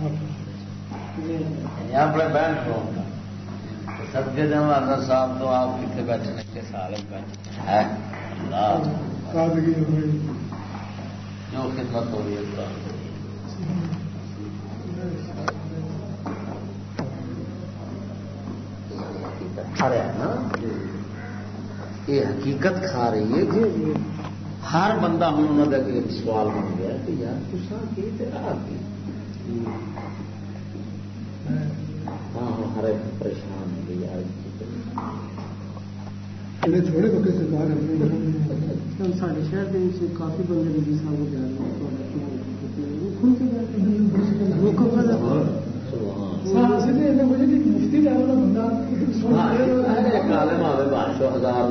یعنی اپنے بہن کو سب کے دن اندر صاحب تو آپ کتنے بیٹھے نے کے سال بیٹھے ہے؟ جو خدمت ہو رہی ہے کھا رہا ہے نا؟ جی۔ یہ حقیقت کھا رہی ہے کہ ہر بندہ ہوں انہوں نے سوال بن گیا کہ یار تصا ہر ایک پریشان یار تھوڑے بکے سرکار سارے شہر کے کافی بندے مفتی کا بندہ ہزار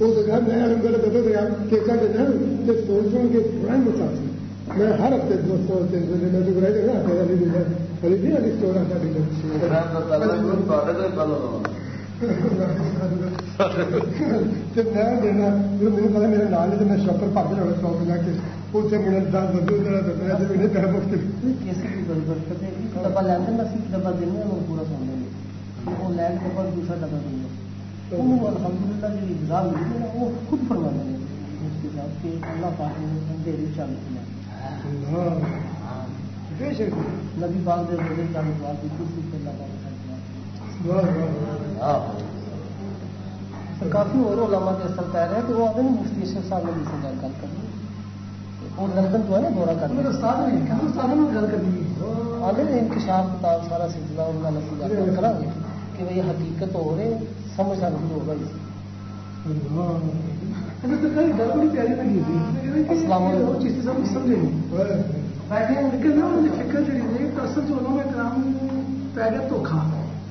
وہ تو میں میرے دفعہ گیا کیسا دینا سوچ سوچ کے پورا مساف میں ہر ہفتے دوستوں سے میں تو اسٹور آتا بھی میں دینا میرے پتا میرے نال ہے میں شاپر پڑھ رہا سو بجا کے اس سے میرے دس بدو میرا دسیا جی میرے پیسے مفت ڈبا لینا ڈبا دینا پورا سامنے وہ لینڈ بعد دوسرا ڈبا دینا الحمد للہ جی اگزام ملی ہے وہ خود فرما دیں اس کے ساتھ کہ اللہ پاک نے دیر چل کیا نبی پاک دے دے چل دعا کی کسی سے اللہ کافی اور علماء کے اثر پہ رہے ہیں کہ وہ آدھے مفتی اشرف صاحب نے سے گل کرنی وہ لندن تو ہے نا دورہ کرنا گل کر کرنی آدھے انکشاف کتاب سارا سلسلہ ان انہوں نے کرا گے کہ بھائی حقیقت ہو رہے سمجھ آنا شروع ہوگا السلام دھوکھا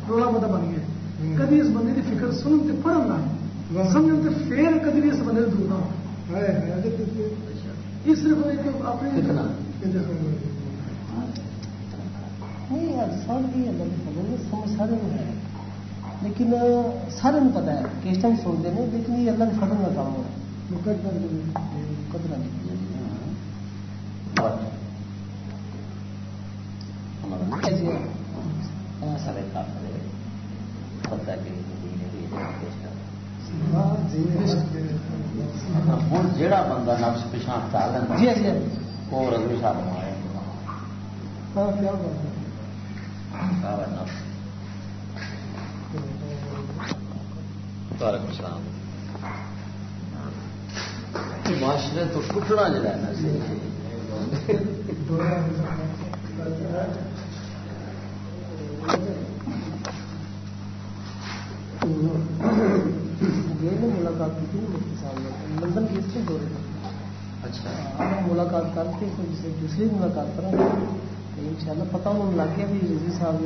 رولا متا بن گیا کدی اس بندے کی فکر سن پڑھنا سمجھ پھر کدی بھی اس بندے دور نہ یہ صرف اپنے سمجھ سارے ہے لیکن سارے پتا ہے کہ اس ٹائم سنتے ہیں لیکن یہ اللہ کے فضل کا کام ہو رہا جڑا بندہ نفس پچھا چاہ لینا جی جی۔ وہ رضوی صاحب آیا نفس۔ وعلیکم السلام معاشرے تو ٹوٹنا جا ملاقات کی لندن کی اس دورے اچھا۔ ملاقات کر کے دوسری ملاقات کریں گے۔ ان شاء اللہ پتا انہوں لگ گیا بھی رضی صاحب جو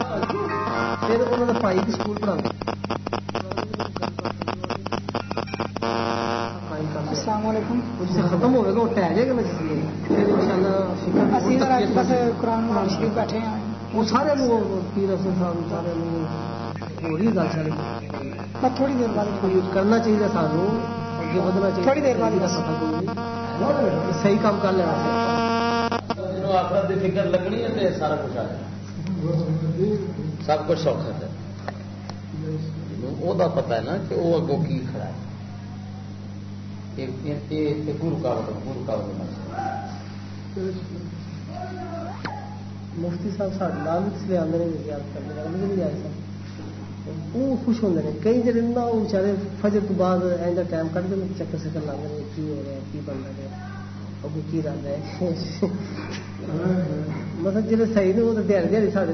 پھر انہوں نے پائی کی سکول پڑھا السلام علیکم ختم ہوئے گا وہ ٹہ جائے گا نا جس بس قرآن شریف بیٹھے ہیں وہ سارے پیر افسر صاحب سارے ہو رہی گل ساری تھوڑی دیر بعد یوز کرنا چاہیے سانو اگے ودنا چاہیے تھوڑی دیر بعد صحیح کام کر لینا آخرت فکر لگنی ہے سارا کچھ آ جائے سب کچھ سوکھا ہے وہ پتا ہے نا کہ وہ اگوں کی کھڑا ہے۔ گرو رکاوٹ گرو رکاوٹ مفتی صاحب سارے نام اس لیے آدھے یاد کرنے والے مجھے بھی آئے سن۔ وہ خوش ہوتے ہیں کئی جڑے نا وہ بچارے فجر تو بعد اینڈ ٹائم کٹ دیں چکر چکر لاگے کی ہو رہا ہے کی بن رہا ہے اور کی رنگ ہے۔ مطلب جی صحیح نے وہ تو دیہی دیہی سارے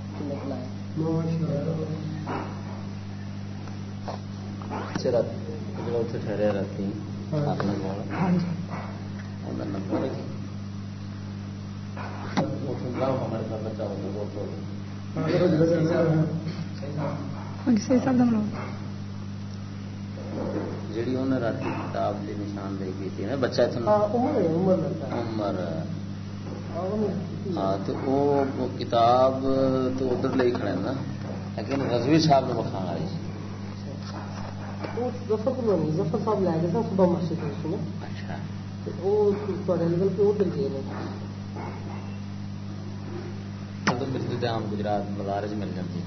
ٹھہرے رہتی نمبر جی۔ انہیں رات کتاب کی نشاندہی کی نا بچہ عمر ہاں تو وہ کتاب تو ادھر لے کھڑے نا لیکن رضوی صاحب نے بکھا والی ظفر صاحب لے گئے صبح مسجد اچھا۔ وہ ادھر گئے ملتی عام گجرات مزار چ مل جاتی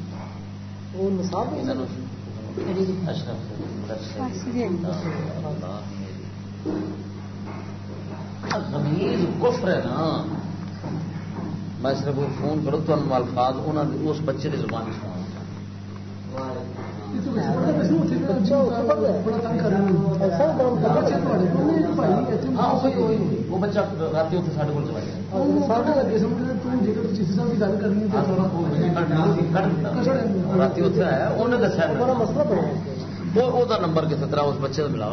کفر ہے نا۔ میں صرف فون کروں تو الفاظ اس بچے کی زبان سنا وہ بچہ رات اتنے سارے کو رات اتنے آیا انہیں دسیا وہ نمبر کتنے طرح اس بچے کا ملاؤ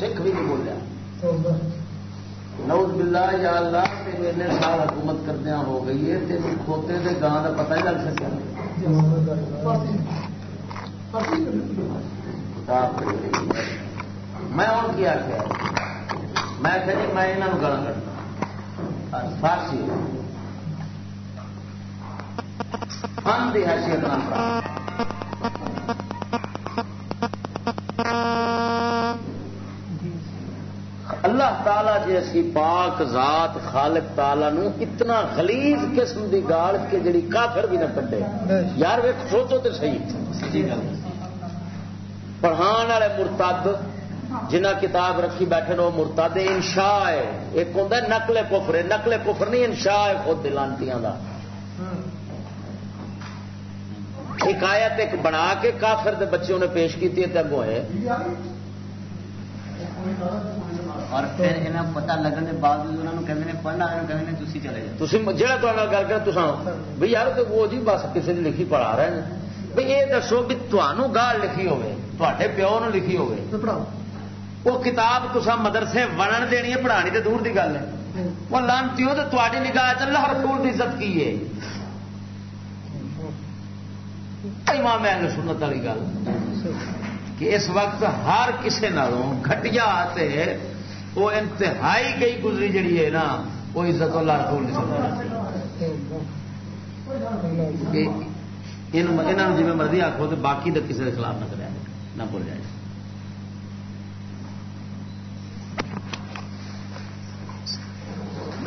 سکھ بھی نہیں بولیا نوز بلا یا اللہ تین سال حکومت کردیا ہو گئی ہے تین کھوتے کے گاں کا پتا ہی لگ سکتا۔ میں ہوں کیا آخیا میں آخیا جی میں یہاں گالا کرنا فارسی۔ فن کی حیثیت نہ جی پاک ذات خالق تالا نو اتنا خلیف قسم کی گال کے جڑی کافر بھی نہ کٹے یار ویک سوچو تو صحیح۔ پڑھان والے مرتد جنہ کتاب رکھی بیٹھے نو، مرتد انشا ہے۔ ایک ہوں نقل کفر نقل کفر نہیں انشا ہے خود دلانتیاں کا حکایت ایک بنا کے کافر دے بچوں نے پیش کی اگوں ہے۔ اور پھر یہاں پتا لگنے کے انہوں نے پڑھنا تھی چلے جاؤ۔ جہاں تمہیں گل کر یار وہ جی بس کسی نے لکھی پڑھا رہے ہیں۔ بھائی یہ دسو بھی تمہوں گال لکھی ہوے پیو لکھی ہوے وہ کتاب مدرسے ونن دینی ہے پڑھانی تو دور کی گل ہے۔ وہ لانتی ہو تو تاری نگاہ چل رسول کی عزت کی ہے۔ امام اہل سنت والی گل۔ کہ اس وقت ہر کسی نالوں گٹیا وہ انتہائی گئی گزری جڑی ہے نا، وہ عزت اللہ رسول نہیں سمجھ جی مرضی آخو تو باقی تو کسی کے خلاف نہ کرے، نہ بول جائے۔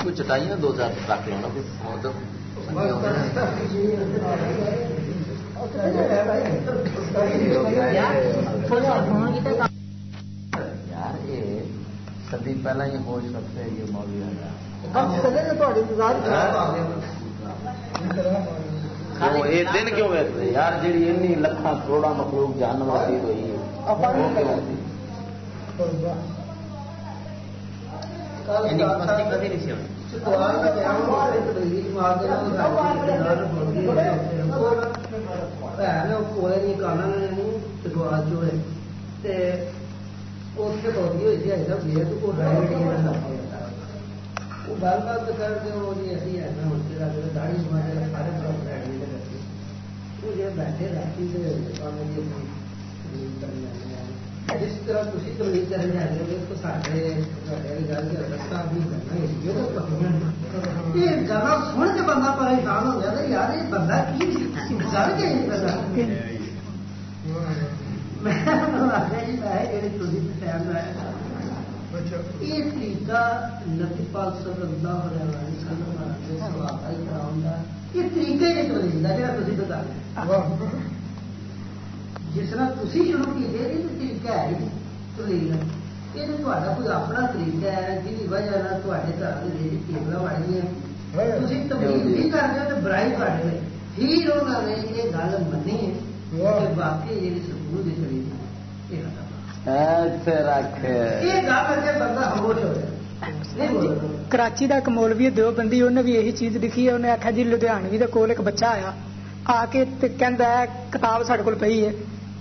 کوئی چٹائی دو چار رکھ لو نا یار یہ سدی پہلے ہی ہو سکتے یہ مولوی یہ دن کیوں ویسے؟ یار جی این لکھان کروڑا مخلوق جان والی ہوئی کر کے وہ ایسا داڑھی سارے بیٹھے رہتی جس طرح کرنے تو سارے رستہ بھی گانا سن کے بندہ پریشان ہو گیا یار، یہ بندہ کی کے یہ طریقہ نبی پاک صلی اللہ علیہ وسلم یہ طریقے جا تھی بتا جس طرح تھی شروع کیتے یہ طریقہ ہے تبلیغ یہ کوئی اپنا طریقہ ہے جی وجہ گھر کے ٹیبل بڑی ہیں تھی تبلیغ نہیں کرتے تو برائی کرتے پھر انہوں نے یہ گل منی ہے کراچی کا ایک مولوی دو بندی انہیں بھی یہی چیز لکھی ہے۔ انہیں آخیا جی لدھیانوی کے کول ایک بچہ آیا آ کے کتاب سارے کول پی ہے۔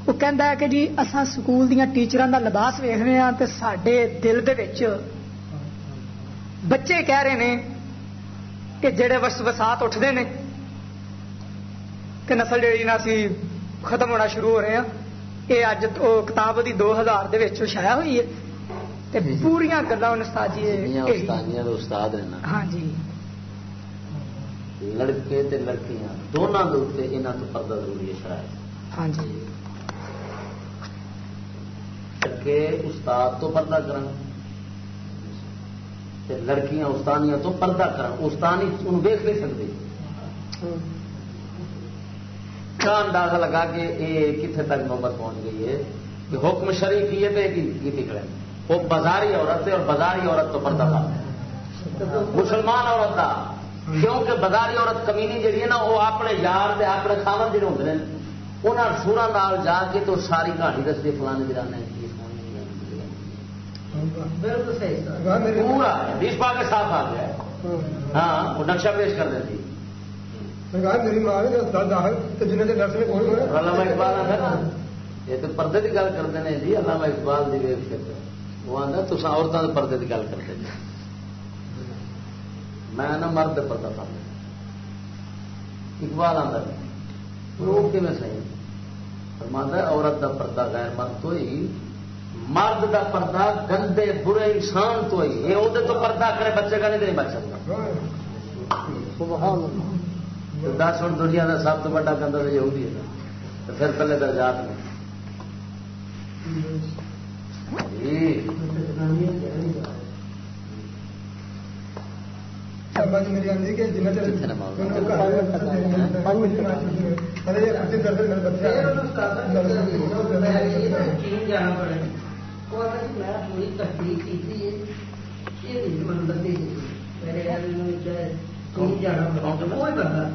وہ کہہ کہ جی اصا سکول دیا ٹیچر کا لباس ویخنے ہاں تو سڈے دل بچے کہہ رہے ہیں کہ جڑے وس وسات اٹھتے ہیں کہ نسل جی نا سی ختم ہونا شروع ہو رہے ہیں یہ اج کتاب دی دو ہزار شایا ہوئی ہے پوریا گلا استاد استاد ہاں جی لڑکے لڑکیاں دونوں کے یہاں تو پردہ ضروری ہے شاید ہاں جی کے استاد تو پردہ کرن لڑکیاں استانیاں تو پردہ کرن استانی ان ویخ نہیں سکتے کیا اندازہ لگا کہ یہ کتنے تک نوبت پہنچ گئی ہے کہ حکم شریف یہ تو کی نکلے وہ بازاری عورت ہے اور بازاری عورت تو پردہ تھا مسلمان عورت کا کیونکہ بازاری عورت کمینی جہی ہے نا وہ اپنے یار اپنے خامن جڑے ہوتے ہیں۔ انہوں سورا نال جا کے تو ساری کہانی دستے فلانے جرانے پورا بیس پا کے ساتھ آ گیا ہاں وہ نقشہ پیش کر دیتی۔ علامہ اقبال آتا یہ تو پردے کی گل کرتے ہیں جی علامہ اقبال کی ویب وہ آتا تو عورتوں کے پردے کی گل کرتے ہیں میں مرد پردہ اقبال آتا وہ صحیح فرماتا ہے عورت کا پردہ غیر مرد تو ہی مرد کا پردہ گندے برے انسان تو ہی یہ وہ تو پردہ کرے بچے کا نہیں بچ سکتا۔ دس ہوں دنیا کا سب تو بڑا گندا تو یہ ہے تو پھر پہلے درجات میں۔ جانا میں پوری تحقیق کی جانا کوئی بندہ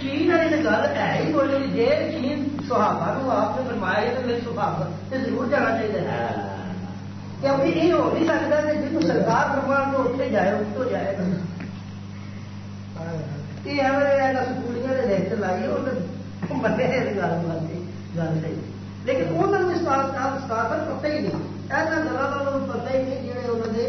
چین والی گل ہے ہی بولے جی چین سہاگا آپ نے فرمایا تو میرے سہاگ ضرور جانا چاہیے کیونکہ یہ ہو نہیں سکتا کہ جن سرکار فرمان تو اتنے جائے اس کو جائے گا یہ سکولیاں لکھ لائی لیکن پتہ ہی نہیں ایسا گلا پتہ ہی نہیں جہے انہوں نے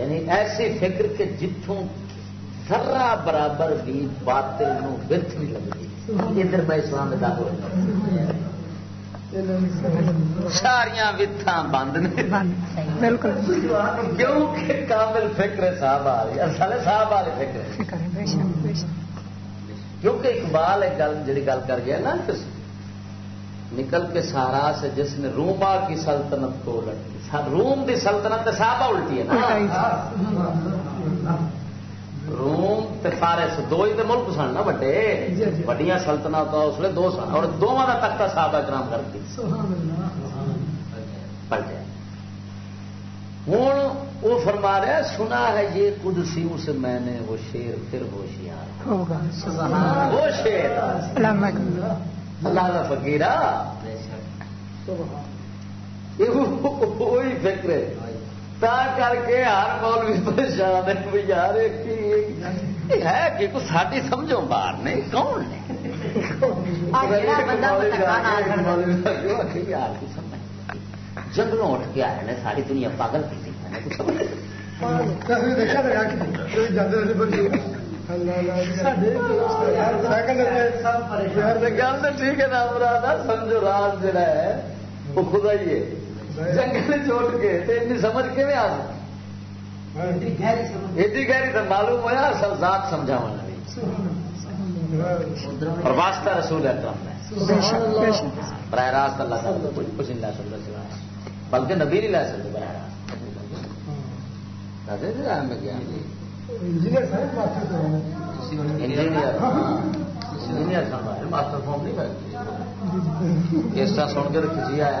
یعنی ایسی فکر کہ جتوں ذرا برابر بھی باطل نو برتھ نہیں لگتی۔ ادھر میں اسلام میں داخل ساریا وتھا بند نے۔ بالکل۔ کیونکہ کامل فکر صاحب آ رہی اصل صاحب والے فکر۔ کیونکہ اقبال ایک گل جی گل کر گیا نا نکل کے سارا سے جس نے روما کی سلطنت کو الٹی روم کی سلطنت صاحب الٹی ہے نا۔ روم فارس دو ہی تو ملک سن نا وڈے وڈیا سلطنت اس لیے دو سن۔ اور دونوں کا تختہ صاحب کرام کر کے۔ پلٹیا ہوں وہ فرما رہا سنا ہے یہ قدسی اس میں نے وہ شیر پھر ہوشیار وہ شیر۔ اللہ کا فکیرا وہی فکر تا کر کے ہر مول بھی پریشان ہے بھی یار ہے کہ ساری سمجھو باہر نہیں کون نے جنگلوں اٹھ کے آئے نے ساری دنیا پاگل کی گل تو ٹھیک ہے نا مراد سمجھو راز جڑا ہے وہ خدا ہی ہے جنگل چھوٹ کے اتنی سمجھ کے آ ایڈی گہری تو معلوم ہوا سب ذات سمجھا اور واسطہ رسول اکرم ہے براہ راست اللہ تعالیٰ کچھ کچھ نہیں لا سکتا سوائے۔ بلکہ نبی نہیں لا سکتے براہ راست۔ انجینئر ماسٹر فارم نہیں کیسٹا سن کے کھچی آیا۔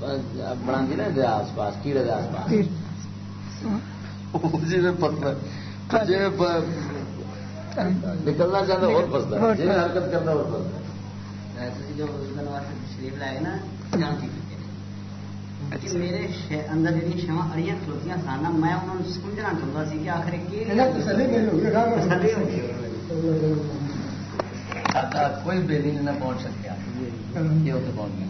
بنا نا دے آس پاس کیڑے دے آس پاس۔ جی پتلا۔ جی نکلنا چاہتا اور پستا جی حرکت کرتا اور پستا شریف لائے نا میرے اندر جی شوا اڑیاں کھلوتی سن میں انہوں سمجھنا چاہتا سی کہ آخر کوئی بےلی نہ پہنچ سکیا یہ پہنچ گیا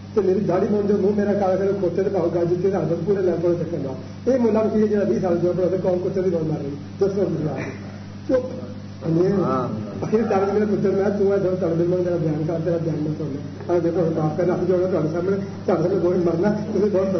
تو میری داڑی من جو منہ میرا جتنے حالت پورے میں تو ہے کر میں بہت مرنا تمہیں بہت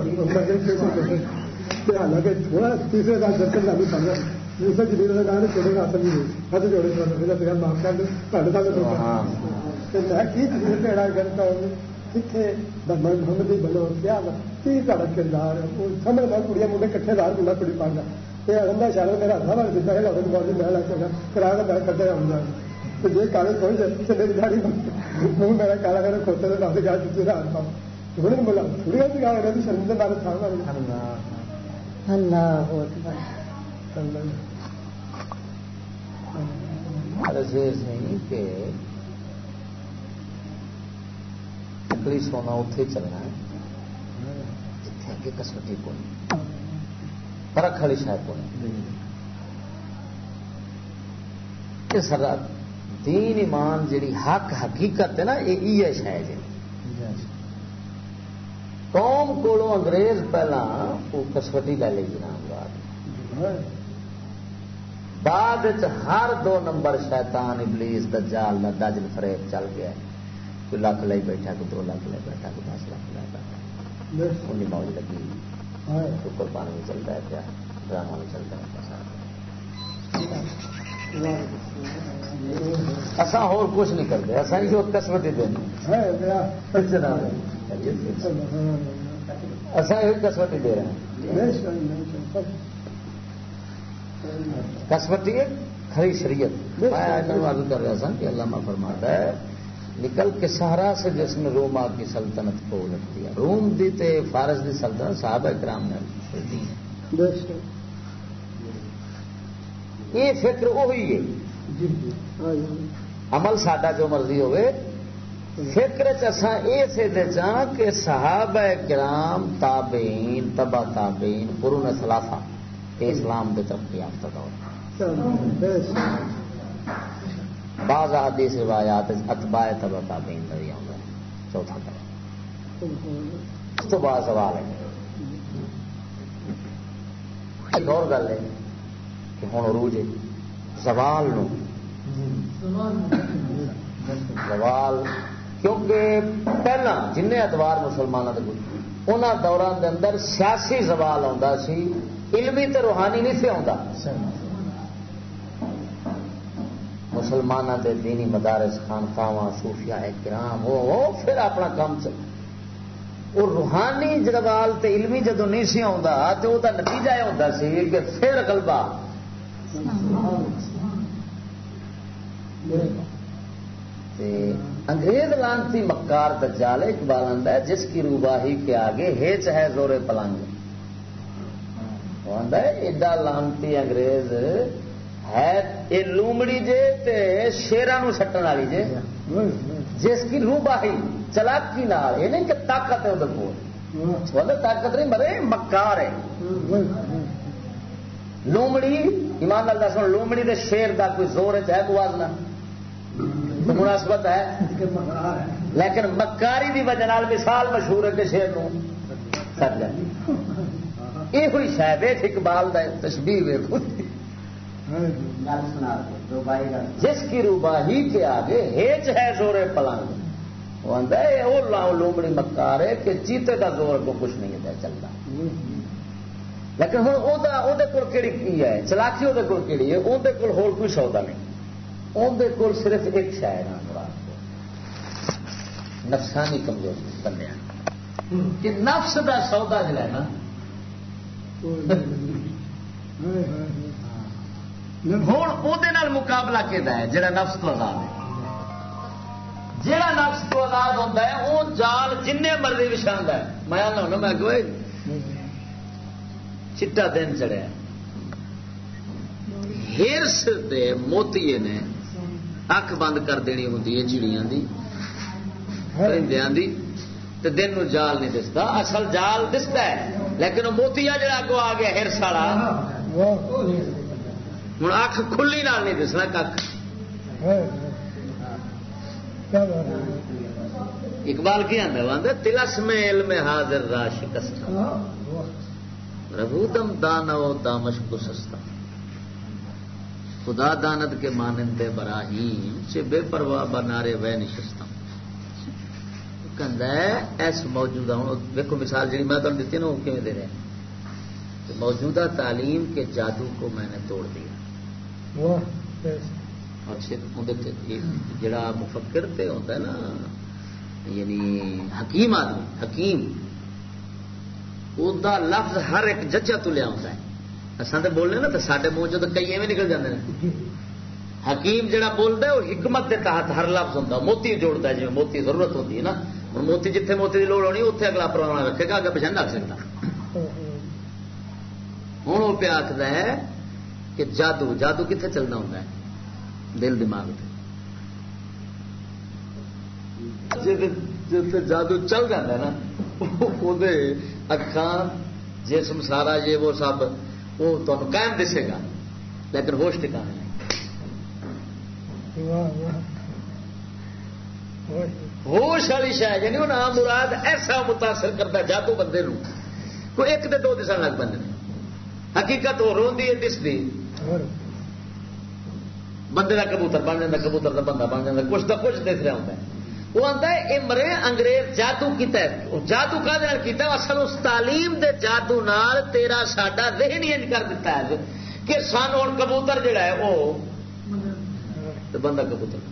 حالانکہ تھوڑا تیسرے سال درشن لاگو پڑ رہا دوسرے جمیل کا گانے چھوڑے گا اصل نہیں ہاتھ جوڑے معاف کر دیں سال میں کی چیز پیڑا کرتا ہوں کتنے محمد بنو کیا کی تھوڑا کردار سمجھ میں کڑیاں منڈے کٹھے دار منڈا کڑی پڑھنا یہ اگلا شہر میرا ہاتھ بڑھ دیتا ہے لوگ بہت میں لگ سکا کرا کا میں کرتے رہوں گا تو جی کالج پہنچ جائے تو میری گاڑی منہ میرا کالا کر کھوتے تو نہ گا چکی رہا تھا تھوڑی نہیں بولا تھوڑی سی گا رہی شرمندے بارے تھا اللہ اللہ کہ نکلی سونا اتے چلنا جتنے اگے کسوٹی کو پرکھ والی شاید کو سر دین ایمان جیڑی حق حقیقت ہے نا، یہ شاید۔ جی قوم کو انگریز پہلا وہ کسوٹی لے لی نام بعد بعد ہر دو نمبر شیطان، ابلیس، دجال دا دجل فریب چل گیا۔ کوئی لاکھ لائی بیٹھا کوئی دو لاکھ لائی بیٹھا کوئی دس لاکھ لائی بیٹھا انہیں موج لگی شکر پانی میں چلتا ہے کیا؟ ڈرامہ میں چلتا ہے۔ اصا اور کچھ نہیں کرتے اصا یہ قسمت ہی دینا اصا یہ قسمت ہی دے رہے ہیں۔ قسمتی کھری شریعت۔ میں کر رہا تھا کہ اللہ فرماتا ہے۔ نکل کے سہارا سے جس نے روما کی سلطنت کو الٹ دیا۔ روم دی تے فارس دی سلطنت صحابہ کرام نے۔ یہ فکر وہی ہے۔ جی، جی۔ عمل ساڈا جو مرضی ہوئے۔ فکر چسا یہ سے چاہ کہ صحابہ کرام تابعین تبا تابعین قرون سلافہ اسلام کے طرف یافتہ دور۔ بعض حدیث روایات اتباع تبا تابعین کا بھی آؤں چوتھا کر اس تو بعد سوال ہے۔ ایک اور گل ہے کہ ہوں عروج ہے۔ سوال نو۔ سوال کیونکہ پہلا جن اتوار مسلمانوں کے ان دوران دے اندر سیاسی سوال آتا سی، علمی تے روحانی نہیں سی آتا مسلمانوں کے دینی مدارس خانقاواں صوفیاء کرام ہو پھر اپنا کام چل وہ روحانی جگوال تے علمی جدو نہیں سی آتا تو وہ نتیجہ یہ ہوتا سی کہ پھر گلبا انگریز لانتی مکار دجال اقبال آدھا ہے، جس کی روباہی کے آگے ہیچ ہے زور پلنگ۔ آدھا ہے، ایڈا لانتی انگریز ہے یہ لومڑی جے تے شیران سٹن والی جے۔ جس کی روباہی چلاکی نال، یہ نہیں کہ طاقت ہے ادھر کو طاقت نہیں مرے مکار ہے۔ لومڑی، ایمان اللہ سن لومڑی دے شیر دا کوئی زور ہے کوئی وزن مناسبت ہے۔ لیکن مکاری دی وجہ مثال مشہور ہے کہ شیر نو سر جاتی یہ ہوئی شاید اقبال دا تشبیح ویکو جس کی روباہی کے آگے ہیچ ہے زور پلنگ۔ وہ ہے لاؤ لومڑی مکار ہے کہ چیتے کا زور کو کچھ نہیں ہے چلتا لیکن ہوں وہ کہڑی کی ہے؟ چلاکی وہ کہڑی ہے؟ اندر کول ہو کوئی سودا نہیں۔ اندر کول صرف ایک شاعر مراد نفسانی کمزوری بندے کہ نفس دا سودا جلا نا ہوں وہ مقابلہ کہ جڑا نفس تو آزاد ہے جہا نفس تو آزاد ہوتا ہے وہ جال جن مرضی بچھا ہے میں آنا میں چٹا دن چڑھیا ہرس دے موتی نے اک بند کر دینی ہوں چڑیاں دی پرندیاں دی تے دن نو جال نہیں دستا اصل جال دستا ہے لیکن وہ موتیا جڑا اگو آ گیا ہرس والا ہوں اک کھلی نال نہیں دسنا کھ اقبال کی آدھا تلس میں علم حاضر راش کستا ربودم دانو دامش کو سستا خدا دانت کے مانندے براہیم، سے بے پرواہ بنارے وے نشستم ایس موجودہ ہوں۔ دیکھو مثال جی میں تمہیں دیتی نا وہ کیون دے رہے ہیں؟ موجودہ تعلیم کے جادو کو میں نے توڑ دیا۔ جڑا مفکر تے ہوتا ہے نا یعنی حکیم آدمی حکیم دا لفظ ہر ایک ججا تو لیا ہوتا ہے۔ اصل تو بولنے نا تو سارے منہ چ کئی ایویں نکل جاتے ہیں حکیم جڑا بولتا ہے وہ حکمت کے تحت ہر لفظ ہوتا موتی جوڑتا ہے جی موتی ضرورت ہوتی ہے نا۔ ہوں موتی جتنے موتی کی لوڑ ہونی اتنے اگلا پرانا رکھے گا اگر پچھا رکھ سکتا۔ ہوں وہ پیا آخر ہے کہ جادو جادو کتنے چلنا ہوتا ہے؟ دل دماغ جادو چل جاتا ہے نا وہ اکھان جسم سارا یہ وہ سب وہ تمہیں قائم دسے گا۔ لیکن ہوش ٹکانا ہوش والی شاید یعنی وہ نام مراد ایسا متاثر کرتا جادو بندے کوئی ایک دے دو دس لگ پہ حقیقت وہ روی ہے دستی بندے کا کبوتر بن جاتا کبوتر کا بندہ بن جاتا کچھ تو کچھ دس رہا ہوتا ہے وہ آتا ہے یہ مرے انگریز جادو کیتا ہے جادو کا کیتا ہے اصل اس تعلیم دے جادو نال تیرا ساڈا ذہن ہی کر دیتا ہے کہ سن ہوں کبوتر جڑا ہے وہ بندہ کبوتر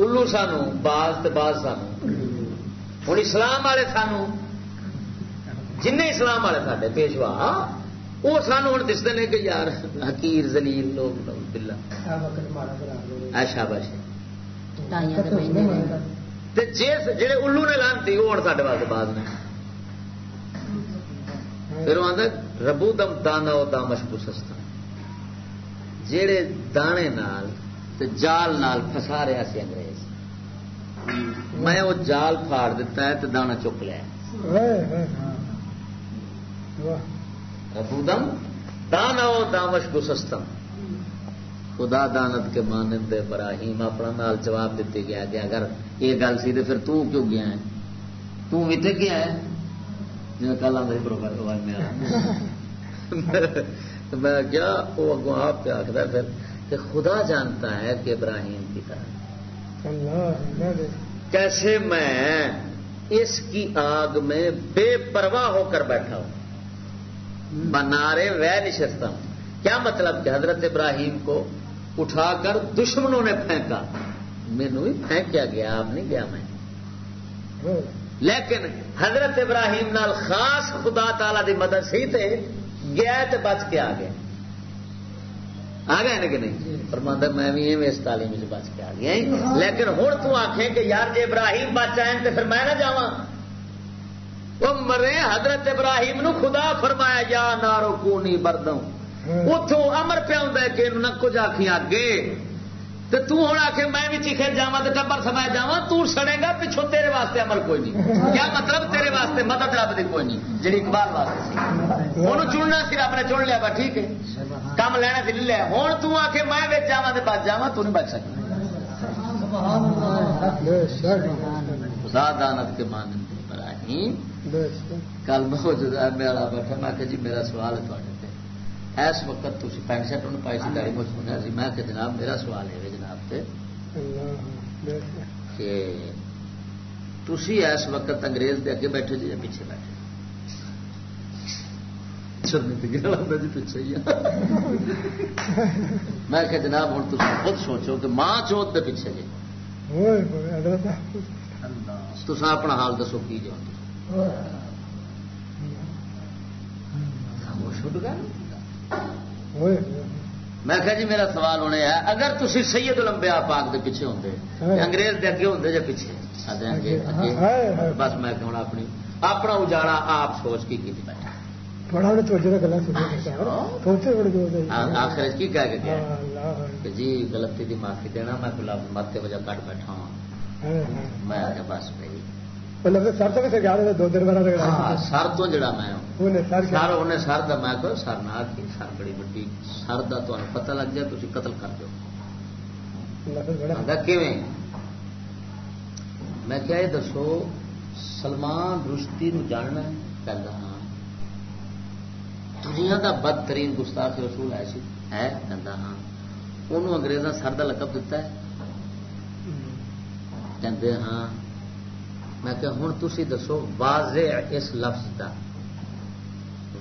الو سانو باز باز سانو ہوں اسلام والے سانو جن اسلام والے سارے پیشوا وہ سانو ہوں دستے ہیں کہ یار حکیر زلیل لوگ بلا شاباش۔ جس جہے الو نے لانتی وہ ہوں سارے واسطے بعد نے۔ پھر وہ آتا ربو دم دانا دا مشکو سستا جہے دانے نال جال نال فسا رہا سی انگریز۔ میں وہ جال پھاڑ دیتا ہے تو دانا چک لیا۔ ربو دم دانا دا مشکو سستم خدا دانت کے مانند ابراہیم اپنا نال جواب دیتے گیا کہ اگر یہ گل سی تو پھر تو کیوں گیا ہے؟ تو اتنے گیا ہے۔ جی کل پروفیسر میں کیا وہ اگوں آپ پہ آخر پھر کہ خدا جانتا ہے کہ ابراہیم کی طرح۔ کیسے میں اس کی آگ میں بے پرواہ ہو کر بیٹھا ہوں؟ بنارے وے نشستہ ہوں۔ کیا مطلب کہ حضرت ابراہیم کو اٹھا کر دشمنوں نے پھینکا؟ مینو بھی پھینکیا گیا آپ نہیں گیا میں۔ لیکن حضرت ابراہیم نال خاص خدا تعالی دی مدد سی تے گیا تے بچ کے آ گیا۔ آ گئے کہ نہیں؟ فرماندہ میں بھی اس تعلیم بچ کے آ گیا۔ لیکن ہوں تو آخیں کہ یار جی ابراہیم بچ آئے تو پھر میں نہ جا وہ مرے حضرت ابراہیم نو خدا فرمایا یا نارو کونی بردوں۔ اتوں امر پیا ہوں کہ نہ کچھ آخی اگے تو توں آ کے میں بھی چیخر جا تو ٹبر سما جا تو سڑے گا پچھوں تیرے واسطے عمل کوئی نہیں۔ کیا مطلب تیرے واسطے مدد رب دی کوئی نہیں جی اقبال واسطے وہ چننا سی رب نے چن لیا با ٹھیک ہے۔ کام لینا سی لیا ہوں تو آ کے میں جا تو بچ جا تو نہیں بچ سکتا دانت کے مان کل میرا بیٹھا میں کہ جی میرا سوال ہے تھوڑے اس وقت تھی پینٹ شرٹ ان پائی سی داڑی مچ ہونا سی۔ میں کہ جناب میرا سوال ہے جناب سے کہ تھی اس وقت انگریز دے اگے بیٹھے جی پیچھے بیٹھے؟ جی پیچھے ہی میں کہ جناب ہوں تم خود سوچو کہ ماں چوت کے پیچھے جی۔ تو اپنا حال دسو کی گیا میں کہا جی میرا سوال ہونے ہے اگر تھی سید لمبیا پاک دے پیچھے ہوتے انگریز دے اگے ہوتے یا پیچھے بس میں ہوں اپنی اپنا اجاڑا آپ سوچ کی کی بیٹھا آخر کی کہہ کے کہ جی غلطی کی معافی دینا میں مت وجہ کٹ بیٹھا ہوں میں بس بھائی سر تو دو دن سر تو جڑا میں سر انہیں سر دا میں سر نہ سر بڑی وڈی سر دا تو پتہ لگ جائے تھی قتل کر دو۔ میں کیا یہ دسو سلمان رشتی نو جاننا کہنا ہاں۔ دنیا دا بدترین گستاخ رسول ہے سی ہے ہاں۔ انگریزاں سر دا لقب دیتا ہے۔ کہتے ہاں۔ میں کہ ہوں تھی دسو واضح اس لفظ کا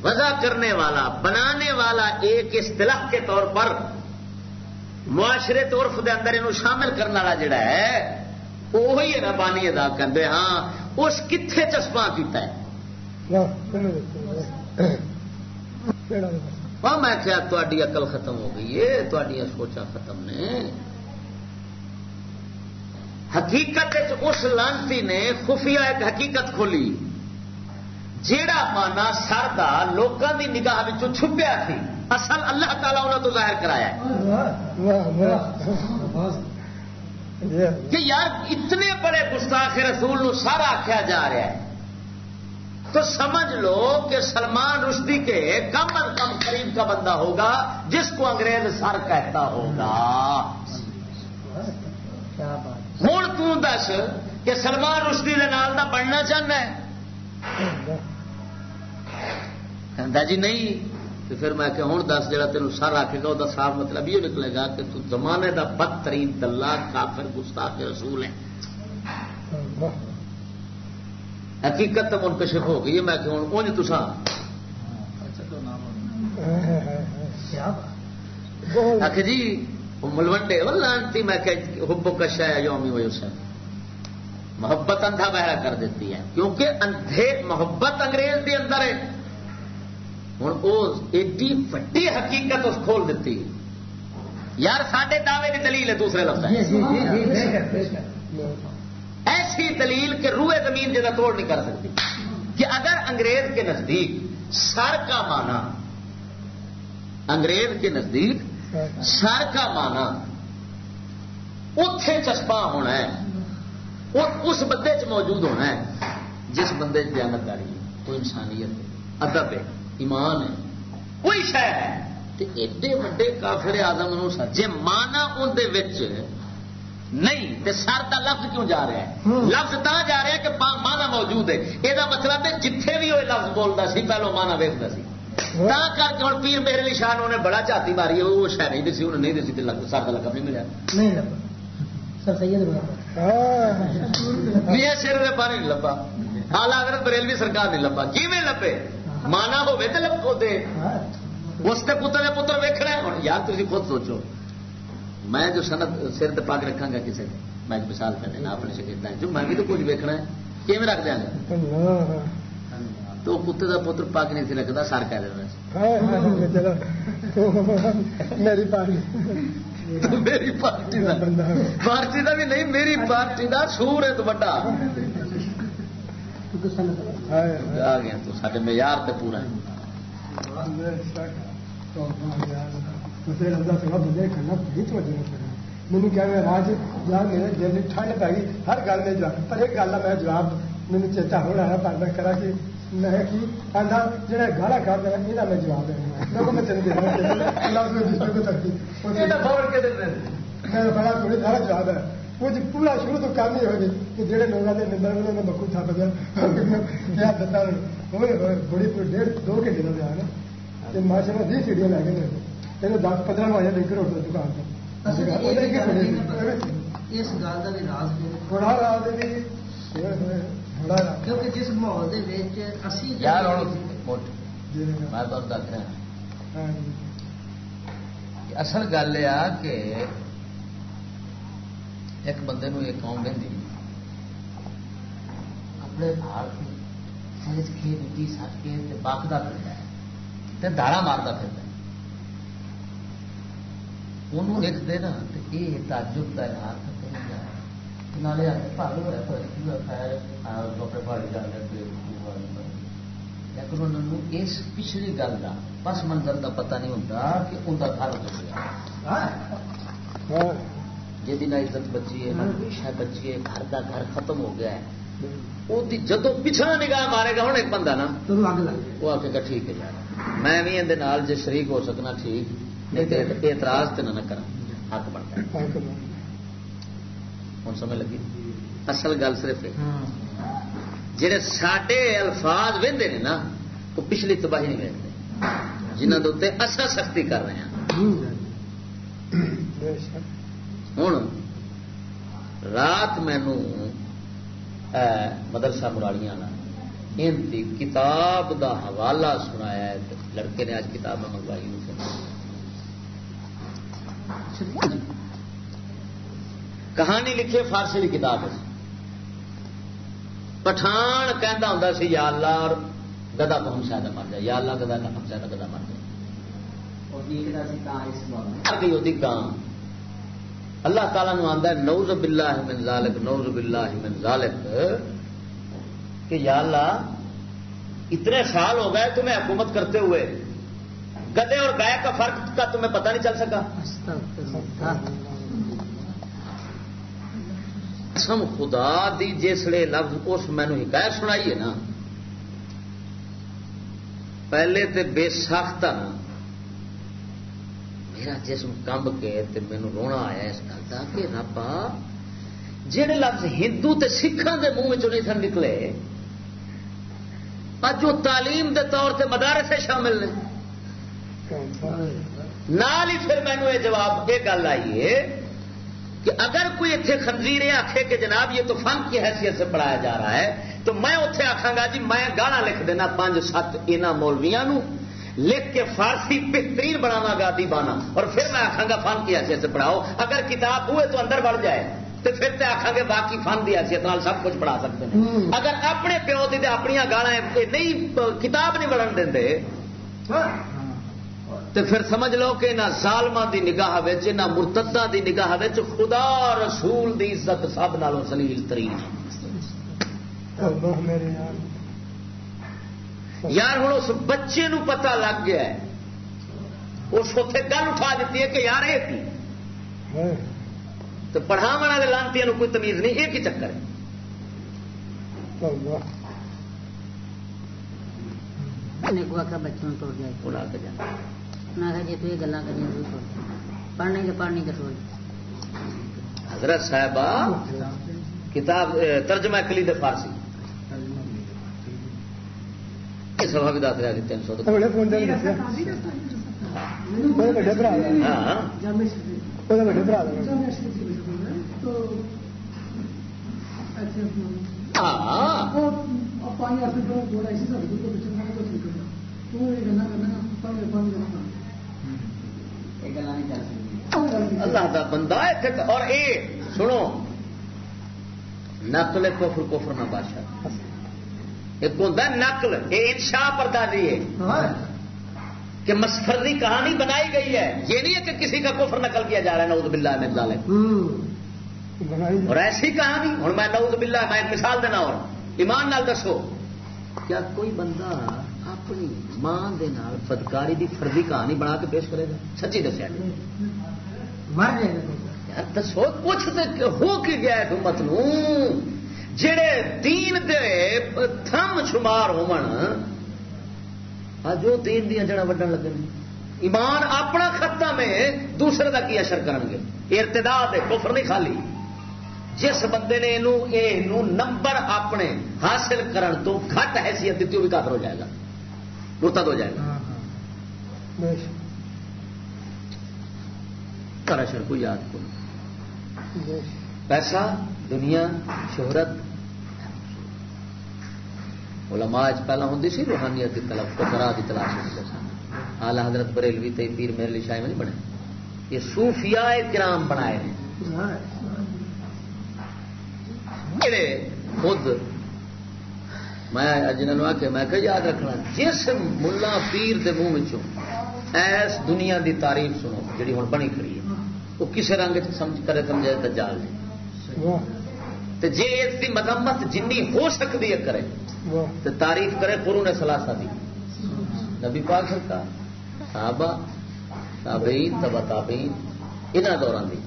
وضع کرنے والا بنانے والا ایک اصطلاح کے طور پر معاشرے طورف دے اندر یہ شامل کرنے والا جڑا ہے وہی ربانی ادا کرتے ہاں اس کتنے چسپاں کیتا ہے؟ میں کیا تاری اقل ختم ہو گئی ہے تھوڑی سوچا ختم نے۔ حقیقت اس لانتی نے خفیہ ایک حقیقت کھولی۔ جیڑا مانا سردا لوگوں کی نگاہ چھپیا تھی، اصل اللہ تعالیٰ انہوں تو ظاہر کرایا کہ یار اتنے بڑے گستاخ رسول نو سارا آخیا جا رہا ہے۔ تو سمجھ لو کہ سلمان رشدی کے کم از کم قریب کا بندہ ہوگا، جس کو انگریز سر کہتا ہوگا۔ کیا بات ہوں تس کہ سلمان رشدی کے نال کا بننا چاہنا ہے جی نہیں تو پھر میں کہ ہوں دس جا تین سر آکے گا وہ صاف مطلب یہ نکلے گا کہ تو زمانے دا بدترین دلہ کافر گستاخ رسول ہے حقیقت تو منکشف ہو گئی میں کہ ہوں اونج تسا آخ جی ملوڈے وہ لانتی میں کہ حب کشا یومی ہوئی اسے محبت اندھا بہرا کر دیتی ہے کیونکہ اندھے محبت انگریز کے اندر ہے ہوں وہ ایڈی وڈی حقیقت اس کھول دیتی یار سڈے دعوے کی دلیل ہے دوسرے لفظ ایسی دلیل کہ روئے زمین جگہ توڑ نہیں کر سکتی کہ اگر انگریز کے نزدیک سر کا مانا انگریز کے نزدیک سر کا مانا اتے چسپا ہونا ہے وہ اس بندے چ موجود ہونا ہے جس بندے دیانتداری کوئی انسانیت ادب ہے ایمان ہے کوئی شہ ہے۔ ایڈے وڈے کافر آدم نو جی مانا اندر نہیں تے سر کا لفظ کیوں جا رہا ہے؟ لفظ تا جا رہا ہے کہ مانا موجود ہے۔ یہ مطلب ہے جتھے بھی وہ لفظ بولتا سی پہلو مانا ویکتا سی۔ تا کر کے ہوں پیر میرے لیے شان انہیں بڑا چاتی ماری وہ شہ نہیں دسی انہیں نہیں دسی سر کا لقب نہیں ملیا۔ نہیں میاں میں پانی نہیں لبا۔ حال بریلوی سرکار نہیں لبا۔ کی لبے؟ مانا ہوے تو لبو دے۔ اس کے پتر کے پتر ویکنا ہوں یار تھی خود سوچو۔ میں جو سنت سر پگ رکھا گا کسی نے میں مثال کر دینا اپنے شکیت جو میں بھی تو کچھ ویکنا ہے۔ کیون رکھ دیا گا تو کتے کا پتر پگ نہیں رکھتا سر کہہ دینا میری پارٹی۔ پارٹی کا بھی نہیں میری پارٹی کا سور ہے تو بڑا آ گیا تو سارے معیار تو پورا۔ مجھے کیا راج یار میرے دل ٹھنڈ پی گئی ہر گل میں جواب پر ایک گل میں جواب مجھے چیتا ہو رہا ہے کرا کہ میں آدھا جہاں گالا کر دیا یہ میں جواب دینا میں چلے میں بڑا تھوڑی سارا جواب ہے وہ پورا شروع تو کام ہی ہوگی کہ جہے لوگوں کے نمبر انہوں نے مکو تھپ دیا دتا بڑی پوری ڈیڑھ دو گھنٹے کا دیا نا ماشاء اللہ بیس سیڑیاں لے گئے یہ دس پندرہ بجے لے کر اٹھتا دکان بڑا راز کیونکہ جس ماحول اصل گل یہ کہ ایک بندے نو یہ قوم لینی اپنے سج کے مٹی سٹ کے باقدا پھرتا ہے دارا مارتا پھرتا ہے انہوں ایک دن یہ تعجب کا اظہار کرتے نالے ڈاکٹر پہاڑی جان لیکن انہوں نے اس پچھلی گل کا پس منظر کا پتہ نہیں ہوتا کہ ان کا گھر ہو گیا جی عزت بچی ہے۔ شہ بچی ہے گھر کا گھر ختم ہو گیا ہے۔ وہ جدو پچھلا نگاہ مارے گا ہوں ایک بندہ نا۔ وہ آ کے ٹھیک ہے یار میں بھی اندر جی شریک ہو سکنا ٹھیک، نہیں تو اعتراض تو نہ کرا حق بنتا ہوں سمجھ لگی؟ اصل گل صرف جہے سڈے الفاظ وہدے نے نا وہ پچھلی تباہی نہیں ویکتے جنہوں کے اصل سختی کر رہے ہیں۔ ہوں۔ رات مینو مدرسہ مرالیاں ان کی کتاب دا حوالہ سنایا لڑکے نے آج کتاب منگوائی۔ کہانی لکھے فارسی کی کتاب ہے۔ پٹھان کہہ ہوں سی یا اللہ اور گدا پہنچ شاید مر جائے یا اللہ گدا پہنچ جائے گدا مر جائے گان اللہ تعالیٰ نو آتا ہے نوز باللہ من ذالک نوز باللہ من ذالک کہ یا اللہ اتنے سال ہو گئے تمہیں حکومت کرتے ہوئے گدے اور گائے کا فرق کا تمہیں پتہ نہیں چل سکا۔ قسم خدا دی جسے لفظ اس مینو حکایت سنائی ہے نا۔ پہلے تے بے سخت میرا جسم کمب کے مینو رونا آیا اس گل کا کہ ربا جہے لفظ ہندو تے سکھان دے منہ چ نہیں سن نکلے اج وہ تعلیم دے طور سے مدارے سے شامل نے۔ نال ہی پھر مینو یہ جواب، یہ گل آئی ہے کہ اگر کوئی اتنے خنزیر آخے کہ جناب یہ تو فن کی حیثیت سے پڑھایا جا رہا ہے تو میں اتنے آخا گا جی میں گانا لکھ دینا پانچ سات یہاں مولویا لکھ کے فارسی بہترین بناوا گا دی بانا اور پھر میں آخا گا فن کی حیثیت سے پڑھاؤ۔ اگر کتاب ہوئے تو اندر بڑھ جائے۔ تو پھر تو آخا گے باقی فن کی حیثیت سب کچھ پڑھا سکتے ہیں۔ اگر اپنے پیو کی اپنی گانا نہیں کتاب نہیں بڑھن دیں تو پھر سمجھ لو کہ نہ سالما دی نگاہ نہ مرتدہ دی نگاہ خدا رسول دی عزت سب نالوں سلیل ترین یار۔ ہوں اس بچے نو پتا لگ گیا ہے۔ اس اتنے گل اٹھا دیتی ہے کہ یار یہ تھی تو پڑھاو والے لانتی کوئی تمیز نہیں یہ چکر ہے؟ بچوں توڑ جائے جی تو یہ گلا پڑھنے کے پڑھنے کے حضرت صاحب کتاب ترجمہ کلی دے فارسی۔ سبھا بھی دس رہا جی تین سو ہاں۔ اللہ دا بندہ اور اے، سنو۔ نقل کفر کفر نہ بادشاہ۔ ایک ہوتا نقل یہ انشا پردازی ہے۔ کہ مسفردی کہانی بنائی گئی ہے۔ یہ نہیں ہے کہ کسی کا کفر نقل کیا جا رہا ہے، نعوذ باللہ میں ظالم اور ایسی کہانی ہوں میں نعوذ باللہ، میں ایک مثال دینا اور ایمان نال دسو۔ کیا کوئی بندہ اپنی ماں دے نال فدکاری دی فردی کہانی بنا کے پیش کرے گا۔ سچی دسیا دسو کچھ ہو کے گیا حکومت جڑے دین دے تھم شمار جو دین دیا جڑا وڈن لگے ایمان اپنا ختم ہے دوسرے کا کی اثر کریں گے؟ ارتداد کفر نہیں خالی۔ جس بندے نے نمبر اپنے حاصل کرن تو گھٹ حیثیت دیتی وہ بھی کافر ہو جائے گا۔ مرتد ہو جائے گا۔ کرشر کو یاد کو۔ پیسہ دنیا شہرت۔ علماء پہلا ہوں سی روحانیت کی طلب کو کرا کی تلاش ہوتی سن۔ آلہ حضرت بریلوی تے پیر میرے لیے شاید نہیں بنے۔ یہ صوفیاء کرام بنائے ہیں۔ خود میں جنہوں نے آخیا میں کہ یاد رکھنا جس ملا پیر دے منہ ایس دنیا دی تعریف سنو جی ہوں بنی کھڑی ہے۔ وہ کسی رنگ سمجھ کرے سمجھے دجال جی جی اس کی مدمت جن ہو سکتی ہے کرے۔ تو تعریف کرے قرون سلاسا دی۔ نبی پاک سرکار صحابہ تابعین تبا تابعین انہوں دوران دی۔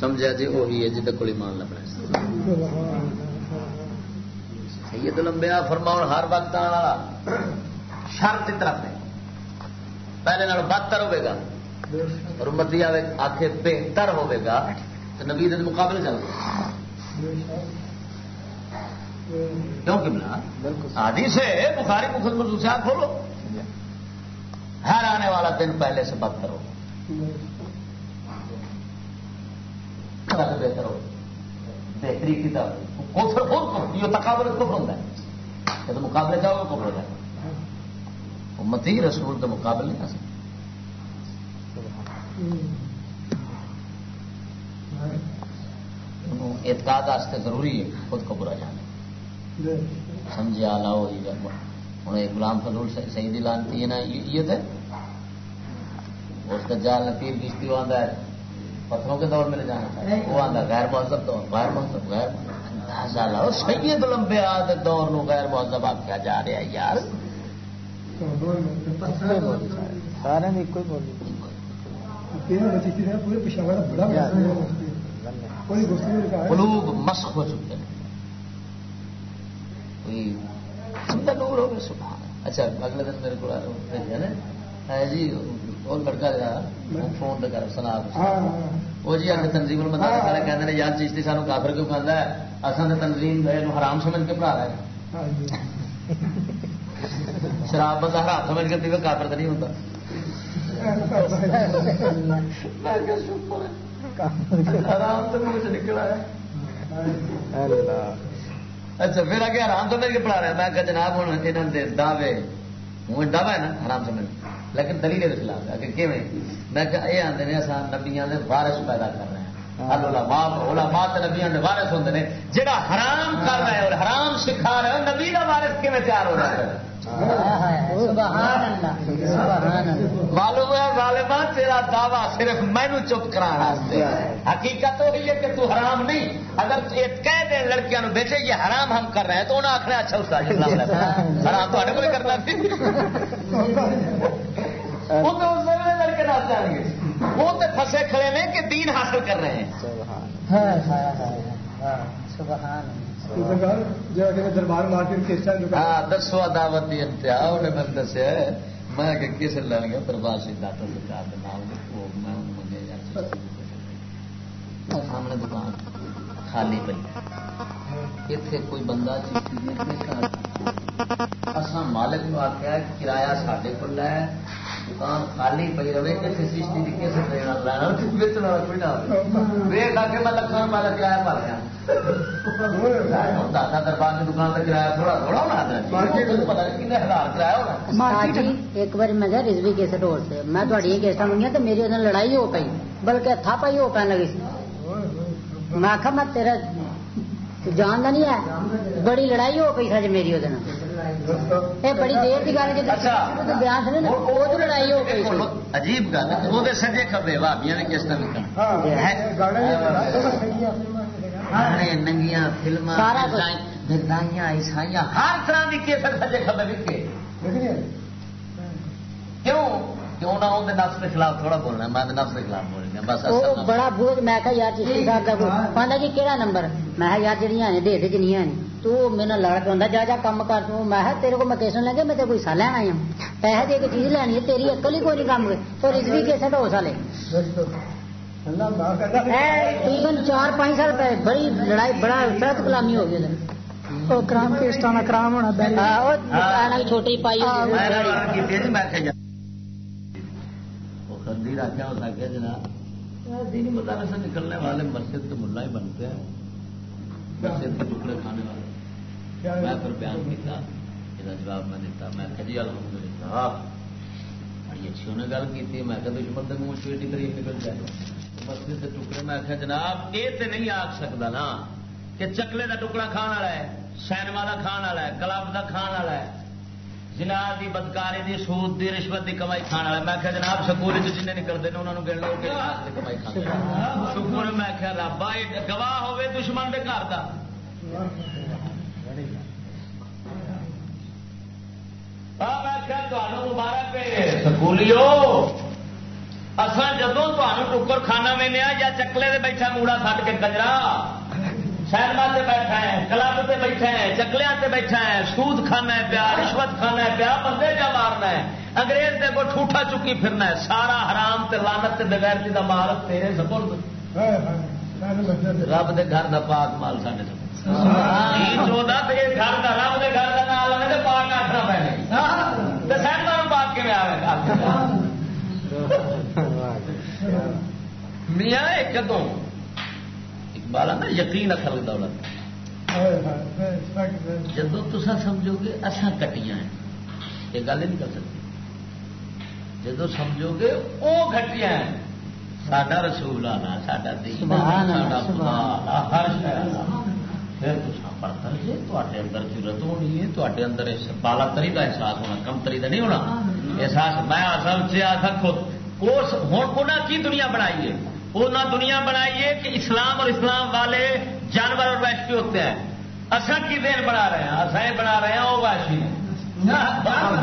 سمجھا جی وہی ہے جہد کو ایمان لگنا سید لمبیا فرماؤ ہر وقت آنے والا شرط طرف ہے۔ پہلے نال بدتر ہوے گا۔ اور امتی آخے بہتر ہوے گا۔ تو نبی دن مقابلے چل کیوں کملا؟ آدھی سے بخاری مخل دوسرے کھولو۔ ہر آنے والا دن پہلے سے بدتر ہو۔ بہتر ہو۔ بہتری کی طرف۔ کفر خود یہ تقابل کفر ہوتا ہے۔ جب مقابلے جاؤ کفر ہو جائے امتی رسول کے مقابلے نہیں کر سکتے اعتقاد واسطے ضروری ہے خود کو برا جانا۔ سمجھے آلہ ہو ہوں ایک غلام فضول صحیح لانتی ہے نا یہ تھے اس کا جال نتیر کشتی وہ آتا ہے۔ پتھروں کے دور میں لے جانا چاہیے وہ آتا غیر مہذب تو غیر مہذب غیر اندازہ لاؤ سید لمبے آد دور نو غیر مہذب آخیا جا رہا ہے یار۔ سارے بولی قلوب مسخ ہو چکے ہیں۔ دور ہو گئے اچھا اگلے دن میرے کو جی وہ لڑکا جا فون کر سنا۔ وہ جی اگر تنظیم المدارس والے کہتے ہیں یار چیشتی سانو کافر کیوں کھانا ہے؟ اصل نے تنظیم حرام سمجھ کے پڑھا رہا ہے۔ شراب بندہ حرام سمجھ کے کافر تو نہیں ہوتا۔ حرام تو منہ سے نکلا ہے۔ اچھا پھر آگے حرام تو میرے پڑھا رہا میں کہ جناب، ہوں یہاں دعوے، ہوں دعوی ہے نا حرام سمجھ لیکن دلیل کے خلاف ہے۔ کہ میں کہ یہ آتے ہیں اصل نبیا کے وارس پیدا کر رہے ہیں۔ علماء جہاں حرام کر رہا ہے اور حرام سکھا رہا ہے نبی کیون تیار ہو رہا ہے؟ معلوم ہے تیرا دعوی صرف مینو چپ کرا حقیقت وہی ہے کہ تو حرام نہیں اگر کہہ دیں لڑکیاں بیٹے یہ حرام ہم کر رہے ہیں تو انہیں آخر اچھا استاد حرام تو کرنا اس لڑکے نہ وہ تو پھنسے کھڑے ہیں کہ دین حاصل کر رہے ہیں۔ دربار مارکیٹ ہاں دسو دعوت کی انتہا انہیں میں دسیا میں کہ کس لڑ گیا دربار سے سرکار کے نام میں سامنے دکان خالی پی اتنے کوئی بندہ مالک نو آخیا کرایہ سڈے کو ہے۔ دکان خالی پی رہے کسی سسٹی کی کس دینا لینا بیچنے والا کوئی نہ ویٹ آ کے میں لکھان والا کرایہ پا رہا۔ ایک بار میں گیا سے۔ میں تھوڑی تو میری ادھر لڑائی ہو پی بلکہ ہاتھا پائی ہو پہ لگی۔ میں آخا میں تیرا جان نہیں ہے بڑی لڑائی ہو پی سج میری بڑی دیر کی گل جب وہ لڑائی ہو گئی۔ عجیب گل وہ سجے کبے بھابیا نے کس طرح ننگیاں فلم عیسائی ہر طرح کی کیسر سجے کبے وکے کیوں؟ کیوں نہ اندر نفس کے خلاف تھوڑا بولنا میں نفس کے خلاف بولنا بس بڑا بوجھ میں کہ یار چشتی صاحب کا پہنتا جی کہڑا نمبر؟ میں یار جہاں دے دے جنیاں تو میرا لڑ کے جا جا کام کر تو میں تیرے کو میں کیسے لیں گے میں کوئی سا لینا ہوں پیسے دے کے چیز لینی ہے تیری اکل ہی کوئی نہیں کام تو اس بھی کیسے ہو سالے تقریباً چار پانچ سال پہ بڑی لڑائی بڑا سڑک کلامی ہو گیا کرام کے کرام ہونا چھوٹی پائی خندیر آخیا ہو سکے جناب دینی مدارس نکلنے والے مسجد کے ملا ہی بنتے ہیں مسجد کے ٹکڑے کھانے والے میں پھر بیان کیا یہ جواب میں دیتا، میں کجی الحمد للہ بڑی ہاں۔ اچھی انہیں گل کی میں کہ دشمن کے منہ چیٹی قریب نکل جائے۔ مسجد کے ٹکڑے، میں آخیا جناب، یہ تو نہیں آخ سکتا نا کہ چکلے کا ٹکڑا کھان والا ہے، سینما کا کھان والا ہے، کلب کا کھان والا ہے۔ جنا دی بدکاری دی، سود دی، رشوت دی کمائی کھانا والا میں کہ جناب، سکول جن نکلتے ہیں انہوں نے گن لو کمائی کھانا شکر میں کہ رب گواہ ہوے دشمن دے گھر کا مبارک سکولیو جدو ٹکر کھانا میں یا چکلے دے بیٹھا موڑا سٹ کے کجرا سینما سے بیٹھا ہے کلب سے بیٹھا ہے چکلیا سے بیٹھا ہے سود کھانا ہے پیا رشوت کھانا ہے پیا بندے جا مارنا ہے انگریز دے کو ٹھوٹا چکی پھرنا ہے سارا حرام تے لانت تے بغیر جی مال تیرے سپرد رب دے گھر دا پاک مال سارے چودہ گھر کا رب دے گھر کا نام لگے تو پاک آخنا پہ سینما پاک کے آئے میاں بالا نا یقین اصل دولت۔ جب تصا سمجھو گے اصا کٹیاں ہیں یہ گل ہی نہیں کر سکتے۔ جب سمجھو گے وہ گٹیاں ہیں سڈا رسول آنا سڈا ہر پھر پڑھتا جی تے اندر ضرورت ہونی ہے تے اندر بالا تری کا احساس ہونا کم تری کا نہیں ہونا احساس میں اصل سے خود ہوں کی دنیا بنائی ہے نہ دنیا بنائیے کہ اسلام اور اسلام والے جانور اور وحشی ہوتے ہیں اصل کی دین بنا رہے ہیں اصل بنا رہے ہیں وہ واشی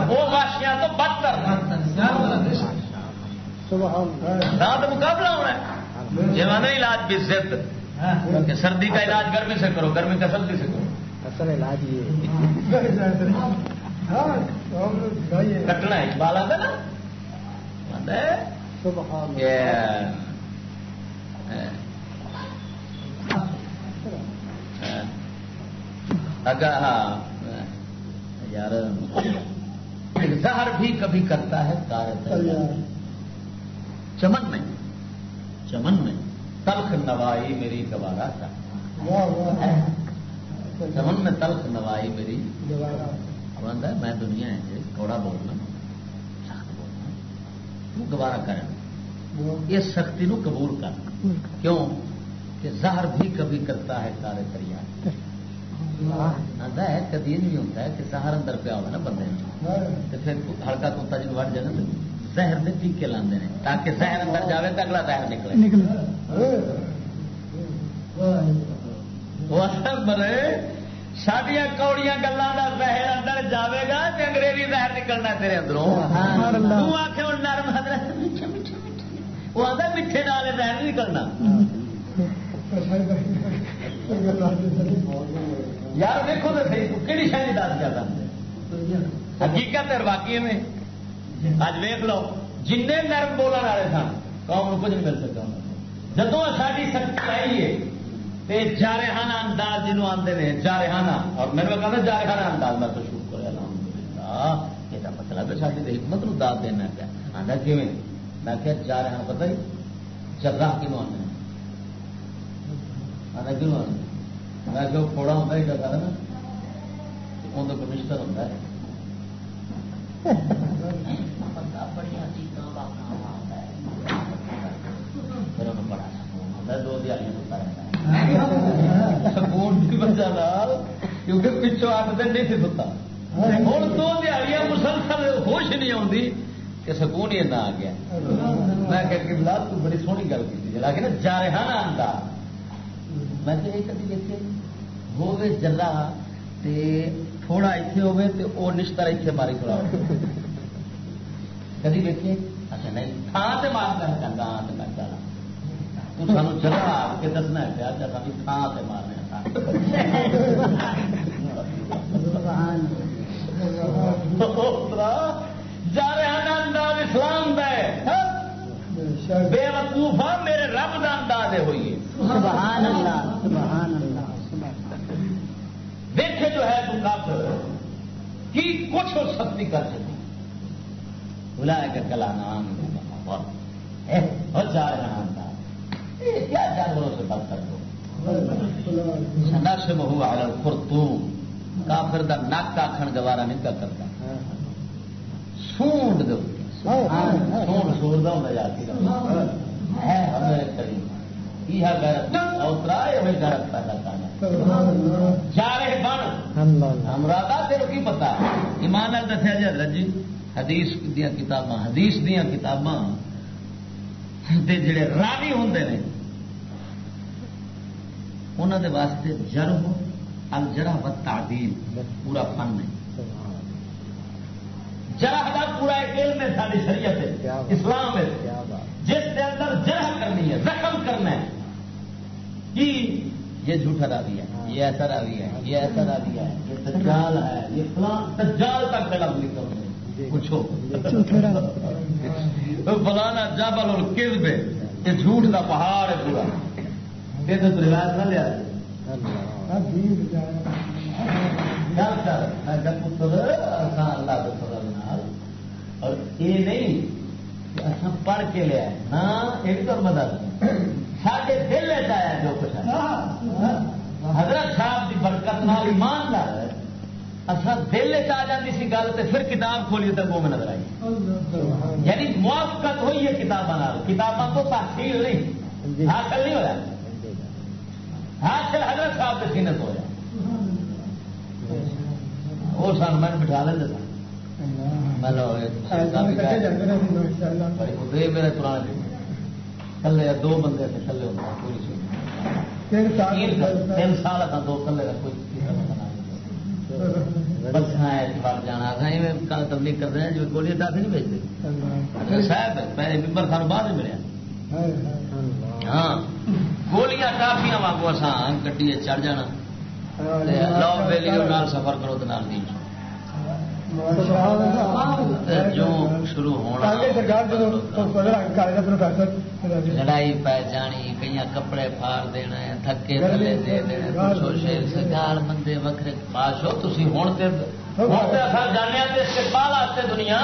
وہ واشیاں تو بدتر رات مقابلہ ہونا ہے نہیں علاج بھی ضد کہ سردی کا علاج گرمی سے کرو گرمی کا سردی سے کرو۔ اصل علاج یہ کٹنا ہے بالا تھا نا؟ اگر ہاں۔ یار زہر بھی کبھی کرتا ہے چمن میں چمن میں۔ تلخ نوائی میری گوارا تھا۔ چمن میں تلخ نوائی میری ہے میں دنیا ہے تھوڑا بولنا سخت بولنا تو گوارا کر اس سختی نو قبول کر۔ کیوں؟ کہ زہر بھی کبھی کرتا ہے کارے آتا ہے کدی نہیں ہوتا ہے کہ زہر اندر پیا ہوا نا بندے پھر ہلکا کتا جن وٹ جائے نا زہر نے ٹیکے لاندے ہیں تاکہ زہر اندر جائے تو اگلا زہر نکلے۔ مرے سڈیا کوڑیاں گلوں کا زہر اندر جاوے گا تو انگریزی زہر نکلنا تیرے اندروں۔ آخ نرم حضرت وہ آتا میٹھے نال زہر نکلنا۔ یار دیکھو تو صحیح کہڑی شاید دس کرتے حقیقت واقعی میں۔ اج ویخ لو جن نرم بولنے والے سن، قوم کو کچھ نہیں مل سکتا۔ جدو ساری سختی آئی ہے جارحانہ انداز جنوب آتے ہیں جارحانہ، اور میرے کو کہنا جارحانہ انداز، میں تو شروع کرے الحمد یہ مطلب ہے ساری حکمت نو داد دینا پیا آتا کیون میں کیا جارحانہ پتہ ہی جگہ کیوں آنے آتا کیوں آنے میں کہ تھوڑا ہوتا ہی کرتا نا اندر کمشنر ہوتا ہے۔ دو دیہی سکون بھی بچہ کیونکہ پچھوں اٹھ دن نہیں تھی ستا ہوں دو دیہڑیاں مسلسل ہوش نہیں آتی کہ سکون ہی آ گیا میں کہ لال تو بڑی سونی گل کی جلا کہ نا جا رہا نا آتا میں تو یہ کبھی دیکھے ہوگے جلا تھوڑا اتنے ہوگے تو وہ نشتر اتنے ماری کھڑا ہو کدی دیکھیے؟ اچھا نہیں تھان سے مارنا اچھا، چاہتا ہاں تو میں چلا تو سانو جگہ کے دسنا ہے پیا جب ابھی تھان سے مارنے جا رہا انداز اسلام دے۔ بے وقوفا میرے رب کا انداز ہوئی۔ سبحان اللہ سبحان اللہ۔ دیکھے جو ہے تو کافر کی کچھ ہو سکتی کر سکتی بلا کر کلا نام اور جا رہا انداز کیا جانوروں سے بات کر دو نش مہو آل خرتوم کافر دا نک آخر گوارا نہیں کر کرتا سونڈ دو۔ سونڈ سور دا ہوتا جاتی ہے ہمارے قریب یہ غیرت۔ اوترا یہ غیرت پیدا کرنا۔ جا رہے بن ہمارا تیرے کی پتا ایمان دسیا جی حضرت جی حدیث دیا کتاباں حدیث دیا کتاباں جڑے راوی ہوں نے انہوں دے واسطے جرم الجرا و تعدیل پورا فن ہے۔ جرح کا پورا ایک علم ہے ساری شریعت ہے اسلام ہے۔ جس کے اندر جرح کرنی ہے زخم کرنا ہے کہ یہ جھوٹا راوی ہے یہ ایسا راوی ہے یہ ایسا راوی ہے۔ یہ دجال ہے یہ فلاں دجال تک کا لفظ کرو پوچھو۔ فلانا جابل اور کس پہ یہ جھوٹ کا پہاڑ ہے پورا۔ یہ تو روایت نہ لیا۔ گل کر میں پتر اللہ کے فضل اور یہ نہیں اچھا پڑھ کے لیا نہ ایک تو مدد۔ سارے دل لیتا ہے جو کچھ ہے حضرت صاحب کی برکت نال ایماندار ہے اچھا دل آ جاتی سی گل تو پھر کتاب کھولی تو میں نظر آئی۔ یعنی موافقت ہوئی ہے کتابوں کتابوں تو تحصیل نہیں۔ حاصل نہیں ہوا حاصل حضرت صاحب کے سینت ہو جائے وہ سن میں بٹھا لیں سن۔ میرے پرانے کلے دو بندے تھے کلے ہوتا پوری تین سال تھا دو کلے کا کوئی بڑھ جانا کل تبلیغ کرتے ہیں جو گولی ڈاک نہیں بھیجتے صاحب پہلے ممبر سان بعد میں ملیا ہاں گولیاں ٹافیاں واگو سان گڈی چڑھ جانا لو ویلی سفر کرو تو جو شروع ہونا لڑائی پی جانی کئی کپڑے پھاڑ دینا تھکے تھلے دے دینا شیر سگال بندے وکرے پاس ہو تھی ہوں جانے استقبال دنیا۔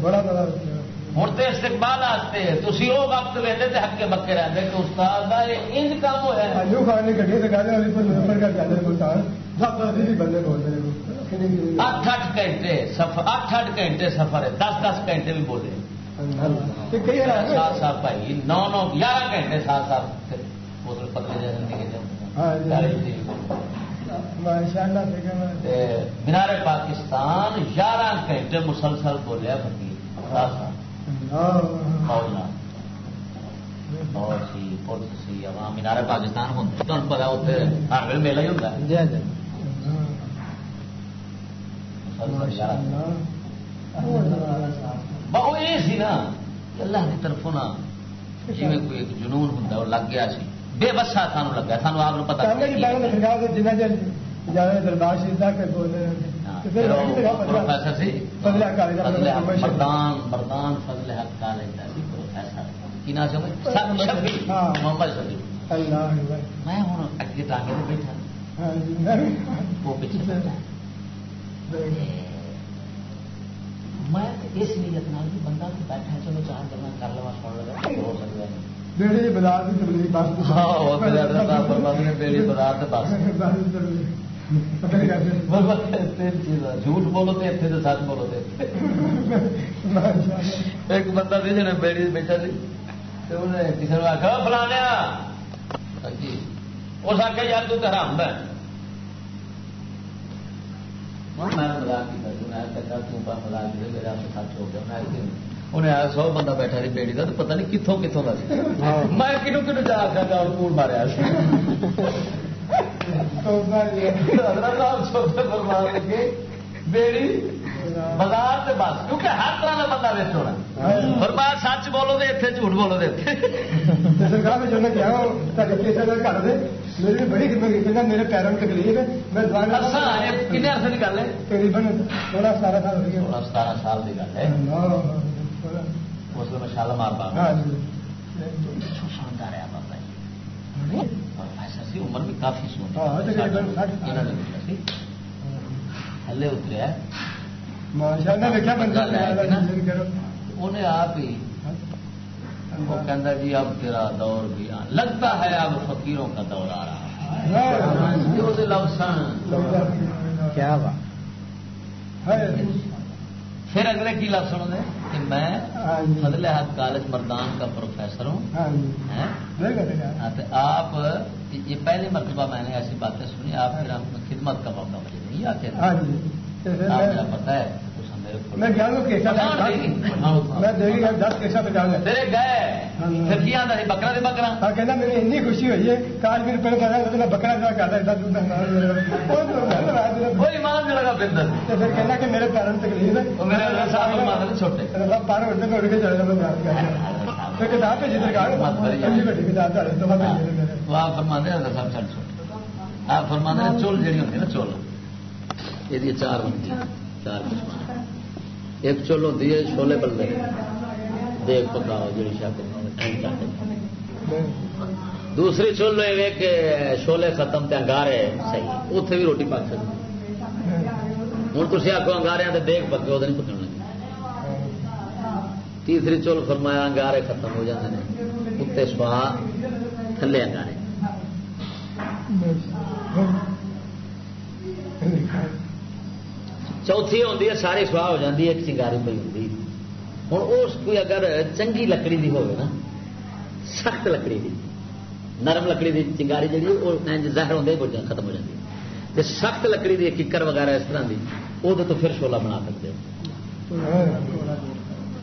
بڑا بڑا ہوں تو استقبال واسطے تھی وہ وقت ویسے تو ہکے بکے رہتے کہ استاد کا انج کام ہوا آلو کر جاتے بندے بولتے اٹھ اٹھ گھنٹے سفر اٹھ اٹھ گھنٹے سفر ہے۔ دس دس گھنٹے بھی بولے۔ سات سات بھائی نو نو گیارہ گھنٹے سات سات بوتل پتلے جیسے مینار پاکستان یارہ گھنٹے مسلسل بولیا فکیر مینار پاکستان ہوتے تمہیں پتا اتنے ہر ویل میلہ ہی ہوتا یہ سی نا اللہ کی طرفوں نا جی کوئی ایک جنون ہوں لگ گیا سی بے بسا سانو لگا سانو آپ پتا دربار پروفیسر سی مردان مردان فضل حق کالج کا سی پروفیسر۔ کی نام سے محمد میں ہوں اگے ٹانگے میں بیٹھا۔ وہ پیچھے بیٹھا۔ میں اس نیت نال بندہ بیٹھا چلو چار گلا کر لوا سن لگا ہو سکتا ہے۔ بیڑی بازار کی تبلیغ۔ بس ہاں وہ بیڑی بازار بس جھوٹ بولو تو اتنے تو سچ بولو ایک بندہ سی جی بیڑی بیٹھا سی کسی نے آخا فلانے جی اس آخیا یار تو حرام ہے انہیں آیا سو بندہ بیٹھا سی۔ بیڑی کا تو پتا نہیں کتوں کتوں کا میں کنو کنو جا کر ماریا بیڑی بازار سے بس کیونکہ ہر طرح کا بندہ ویسٹ ہونا اور بات سچ بولو دے اتنے جھوٹ بولو دے میری بڑی خدمت کی میرے پیروں میں تکلیف ہے میں کن عرصے کی گل ہے تقریباً سولہ ستارہ سال ہو سولہ ستارہ سال کی گل ہے۔ اس میں شال مار پا شاندار ہے بابا جی سی عمر بھی کافی سونی تھلے اتریا انہیں آپ ہی وہ کہتا جی اب تیرا دور بھی لگتا ہے اب فقیروں کا دور آ رہا ہے۔ لفظ کیا بات۔ پھر اگلے کی لفظ سنو دے کہ میں فضل حق کالج مردان کا پروفیسر ہوں۔ آپ یہ پہلی مرتبہ میں نے ایسی باتیں سنی آپ خدمت کا موقع مجھے نہیں آتے میرا پتا ہے میں دس کیسا پہ جاؤں گا بکرا بکرا کہنا میری اتنی خوشی ہوئی ہے کاج میرے پہلے میں بکرا جا پھر کہنا کہ میرے میں تکلیف ہے چھوٹے پار اٹھتے میں اٹھ کے چلے کتاب بھیجی درکار آپ فرما دیں سب چل چھوٹے آپ فرما دیں چول جہی ہوتی نا چول یہ چار ہوتی چار ایک چل ہوتی ہے چھولے بلے دیکھ پکاؤ جی شاید دوسری چل کہ چھولے ختم تے انگارے صحیح اتنے بھی روٹی پک سکتی ہوں تھی آگو انگارے دیکھ پکے وہ نہیں پکڑ تیسری چول فرمایا انگارے ختم ہو جاتے ہیں اتنے سوا تھلے انگارے چوتھی ہوتی ہے، ساری سواہ ہو جاتی ہے، ایک چنگاری پی ہوتی ہوں اس کوئی اگر چنگی لکڑی دی ہوگی نا، سخت لکڑی دی، نرم لکڑی دی چنگاری جی وہ زہر ہوتے ہی ختم ہو جاتی ہے سخت لکڑی دی ککر وغیرہ اس طرح کی وہ تو پھر شولا بنا سکتے ہو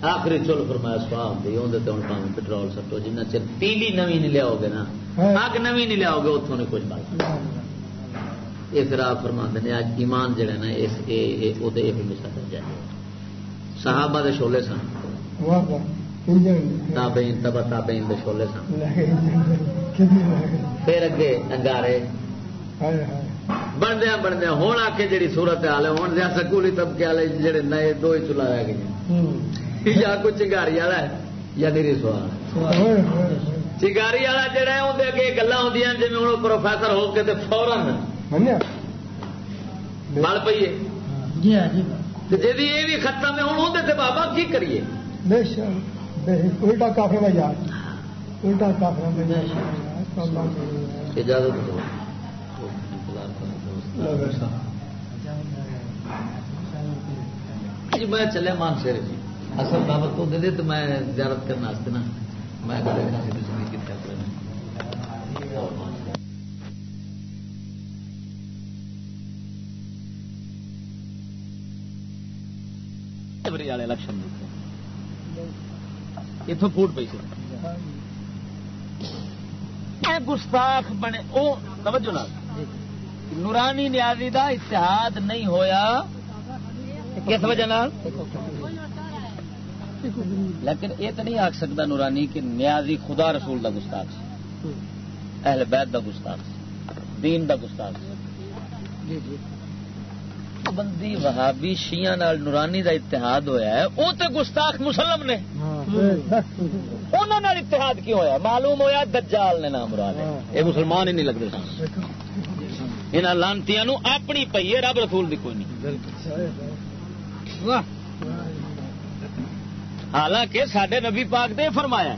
آخری چل فرمایا سواہ ہوتی اندر ہوں پاؤں پٹرول سٹو جنہ چر تیلی نوی نہیں لیاؤ گے نا اگ نوی نہیں لیاؤ گے اتوں نہیں کچھ بات یہ پھر آپ فرما آج ایمان جڑا نا اس ہمیشہ درجہ ہے۔ صحابہ دے شولے سن۔ تابعین تبا تابعین دے شولے سن۔ پھر اگے انگارے۔ بندیا بندیا ہوں آ کے جی سورت حال ہے ہوں سکولی طبقے والے جڑے نئے دو ہی چلا رہ گئے یا کوئی چنگاری والا ہے یا نیری سوال چنگاری والا جہا ہے اندر اگے گلا جی ہوں پروفیسر ہو کے فورن مل پیے جی یہ بھی ختم ہے ہوں اندر بابا کی کریے؟ الٹا کافر میں یار۔ الٹا کافر میں اجازت جی میں چلے مان سیر جی۔ اصل دعوت تو دے دے تو میں زیارت کرنے نا۔ میں والے الیکشن اتوں فوٹ پی سی۔ گستاخ بنے، او توجہ نورانی نیازی دا اتحاد نہیں ہویا۔ کس وجہ لیکن یہ تو نہیں آخ سکتا نورانی کہ نیازی خدا رسول دا گستاخ اہل بیت دا گستاخ دین دا گستاخ جی جی۔ بندی وہابی شیعہ نال نورانی دا اتحاد ہویا ہے وہ تو گستاخ مسلم نے۔ انہوں نے اتحاد کیوں ہویا؟ معلوم ہویا دجال نے نام مراد یہ مسلمان ہی نہیں لگتے۔ سن ان لانتی اپنی پی ہے رب رسول دی کوئی نہیں۔ حالانکہ سڈے نبی پاک دے فرمایا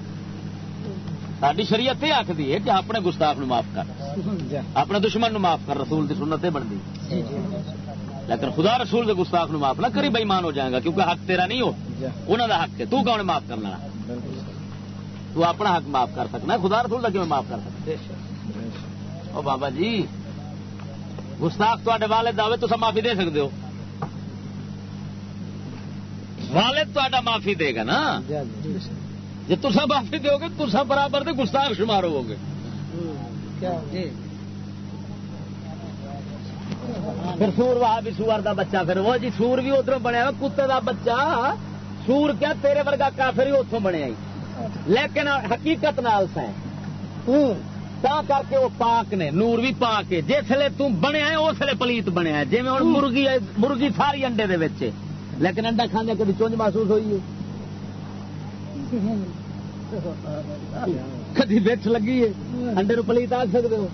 ساری شریعت یہ آخری ہے کہ اپنے گستاخ نو معاف کر اپنے دشمن نو معاف کر رسول کی سنت بنتی۔ لیکن خدا رسول کے گستاخ نو معاف نہ کری بےمان ہو جائے گا کیونکہ حق تیرا نہیں ہو۔ انہوں کا حق ہے تو کون معاف کرنا تو اپنا حق معاف کر سکنا خدا رسول کا کیوں معاف کر سکتے او بابا جی گستاخ تے والد دعوے تو معافی دے سکتے ہو۔ والد تا معافی دے گا نا؟ جی تصا معافی دو گے تو برابر دے گستاخ شمار ہو گے۔ پھر سور وہاں بھی سور دا بچہ پھر وہ جی سور بھی ادھر بنیا کتے دا بچہ۔ سور کیا تیرے ورگا کافر ہی اتوں بنیا لیکن حقیقت نال تا کر کے وہ پاک نے نور بھی پاک ہے۔ جسے تم بنیا اس لیے پلیت بنیا جی ہوں۔ مرغی مرغی ساری انڈے دے لیکن انڈا کھانے کبھی چونج محسوس ہوئی ہے؟ کدی بچ لگی ہے؟ انڈے نو پلیت آ سکتے ہو؟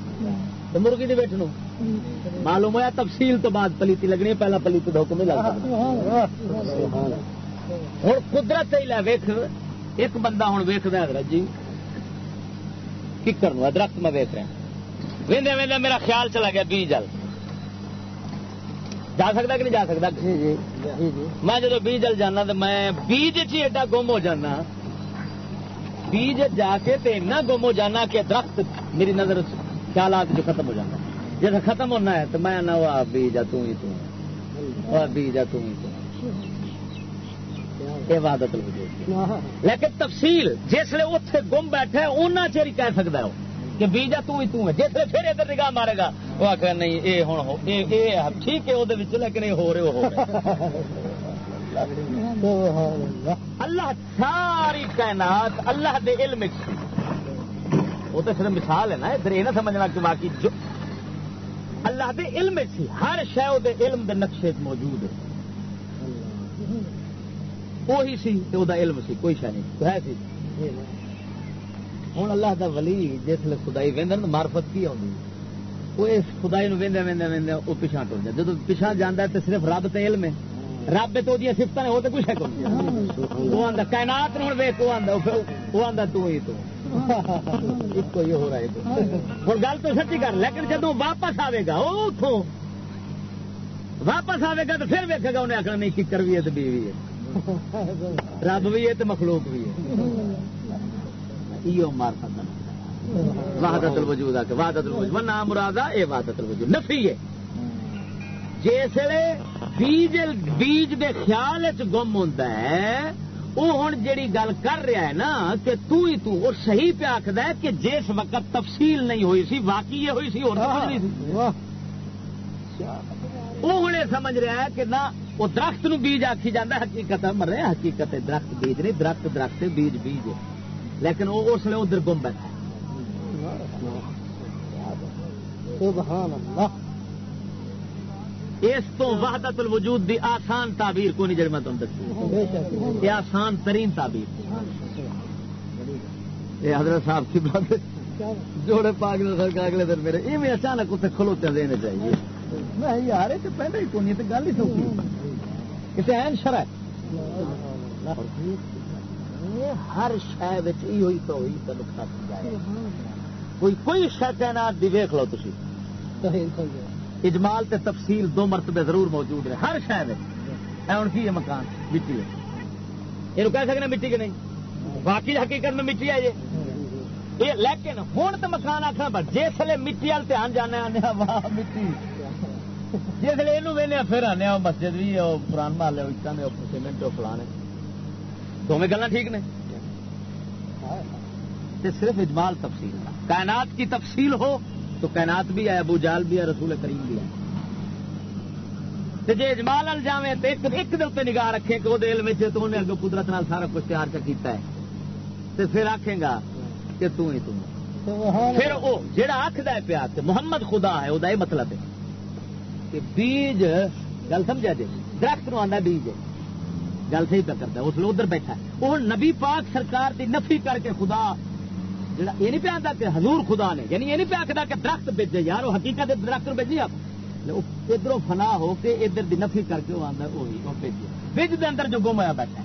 مرغی کی بچ نو۔ معلوم ہوا تفصیل تو بعد پلیتی لگنی ہے، پہلا پلیتی حکم نہیں لگتا ہوں قدرت ہی لے ویخ ایک بندہ ہوں ویخ حضرت جی ککر درخت میں ویخ رہا وہدے وہدے میرا خیال چلا گیا بیج جل جا سکتا کہ نہیں جا سکتا؟ جی، جی، جی، میں جب بیج جانا تو میں بیج چی ایڈا گم ہو جانا؟ بیج جا کے ایسا گم ہو جانا کہ درخت میری نظر خیالات جو ختم ہو جانا۔ جیسے ختم ہونا ہے تو میں نہ بیج آ تھی تو۔ بیج آ تھی تو۔ عبادت لیکن تفصیل جسے اتے گم بیٹھے اُنہ چیر کہہ سکتا ہے۔ کہ بیجا تو ہی تو ہے جسے پھر ادھر نگاہ مارے گا۔ وہ آخر نہیں یہ ہوں ٹھیک ہے وہ لیکن یہ ہو رہے ہو اللہ ساری کائنات اللہ دے علم وہ تو صرف مثال ہے نا ادھر یہ نہ سمجھنا کہ باقی جو اللہ دے علم سی ہر شہ دے علم دے نقشے موجود ہے۔ وہی سی تو دا علم سی کوئی شہ نہیں ہے سی۔ ہوں اللہ دا ولی جس خدائی وہد مارفت کی آئی وہ اس خدائی نو وہدے وہدے وہدے وہ پیچھا ٹر جائے۔ جب پیچھا جانا تو صرف رب تے علم ہے۔ رب تو سفت نے وہ تو کچھ ہے وہ آدھا کائنات ہوں ویک وہ آدھا وہ آدھا تو ہی تو۔ ایک کو یہ ہو رہا ہے ہوں گل تو سچی کر، لیکن جدو واپس آئے گا وہ اتوں واپس آئے گا تو پھر ویکے گا، انہیں آخر نہیں ککر بھی ہے تو بیوی ہے۔ رب بھی ہے تو مخلوق بھی ہے۔ وحدت الوجود آ کے وحدت الوجود۔ نام مراد آ یہ وحدت الوجود۔ نفی ہے۔ جسے بیج بیج دے خیال چ گم ہے وہ ہوں جیڑی گل کر رہا ہے نا کہ تو ہی تو وہ صحیح پہ آخد ہے کہ جس وقت تفصیل نہیں ہوئی سی واقعی یہ ہوئی سی اور وہ ہوں یہ سمجھ رہا ہے کہ نہ وہ درخت نو بیج آخی جانا حقیقت مر رہے حقیقت درخت بیج نہیں درخت درخت بیج بیج لیکن وہ اس لیے ادھر گم بیٹھا اس تو وحدت الوجود دی آسان تعبیر کو نہیں جڑ میں تم دسی یہ آسان ترین تعبیر۔ یہ حضرت صاحب کی بات جوڑے پاک سر اگلے دن میرے۔ یہ اچانک اتنے کھلوتے دینے چاہیے میں یار تو پہلے ہی کونی تو گل ہی سوکھی کتنے این شرح ہر شہر ہوئی تو ہوئی تو نقصان سمجھایا کوئی کوئی شہ کائنات دی ویخ لو تھی اجمال تے تفصیل دو مرتبے ضرور موجود ہے۔ ہر شہر ہوں کی ہے مکان؟ مٹی ہے۔ یہ کہہ سکتے مٹی کے نہیں؟ باقی حقیقت میں مٹی ہے یہ۔ لیکن ہوں تو مکان آخر پر جس ویلے مٹی وال دھیان جانے آنے واہ مٹی۔ جس ویلے یہ پھر آنے مسجد بھی پران محلے سیمنٹ فلانے دونوں گلا ٹھیک نے تے صرف اجمال تفصیل کائنات کی تفصیل ہو تو کائنات بھی ہے، ابو جال بھی ہے، رسول کریم بھی ہے۔ جی اجمال ال جائے تو ایک ایک دل پہ نگاہ رکھے کہ وہ علم تو انہیں اگو قدرت نال سارا کچھ تیار کیتا ہے۔ تو پھر آخے گا کہ تو ہی تم پھر وہ جہاں آخد پیا کہ محمد خدا ہے وہ مطلب ہے۔ کہ بیج، گل سمجھا جی؟ درخت نو آدھا بیج۔ ہے گل صحیح پہ کرتا ہے اس لیے ادھر بیٹھا ہے۔ وہ نبی پاک سرکار کی نفی کر کے خدا جڑا یہ نہیں پہ آتا کہ حضور خدا نے یعنی یہ نہیں پہ آخر کہ درخت بیجے یار وہ حقیقت درخت بھیجی آپ۔ ادھر فنا ہو کے ادھر دی نفی کر کے وہ آتا وہی وہ بھیجے بج دے اندر جو گم ہوا بیٹھا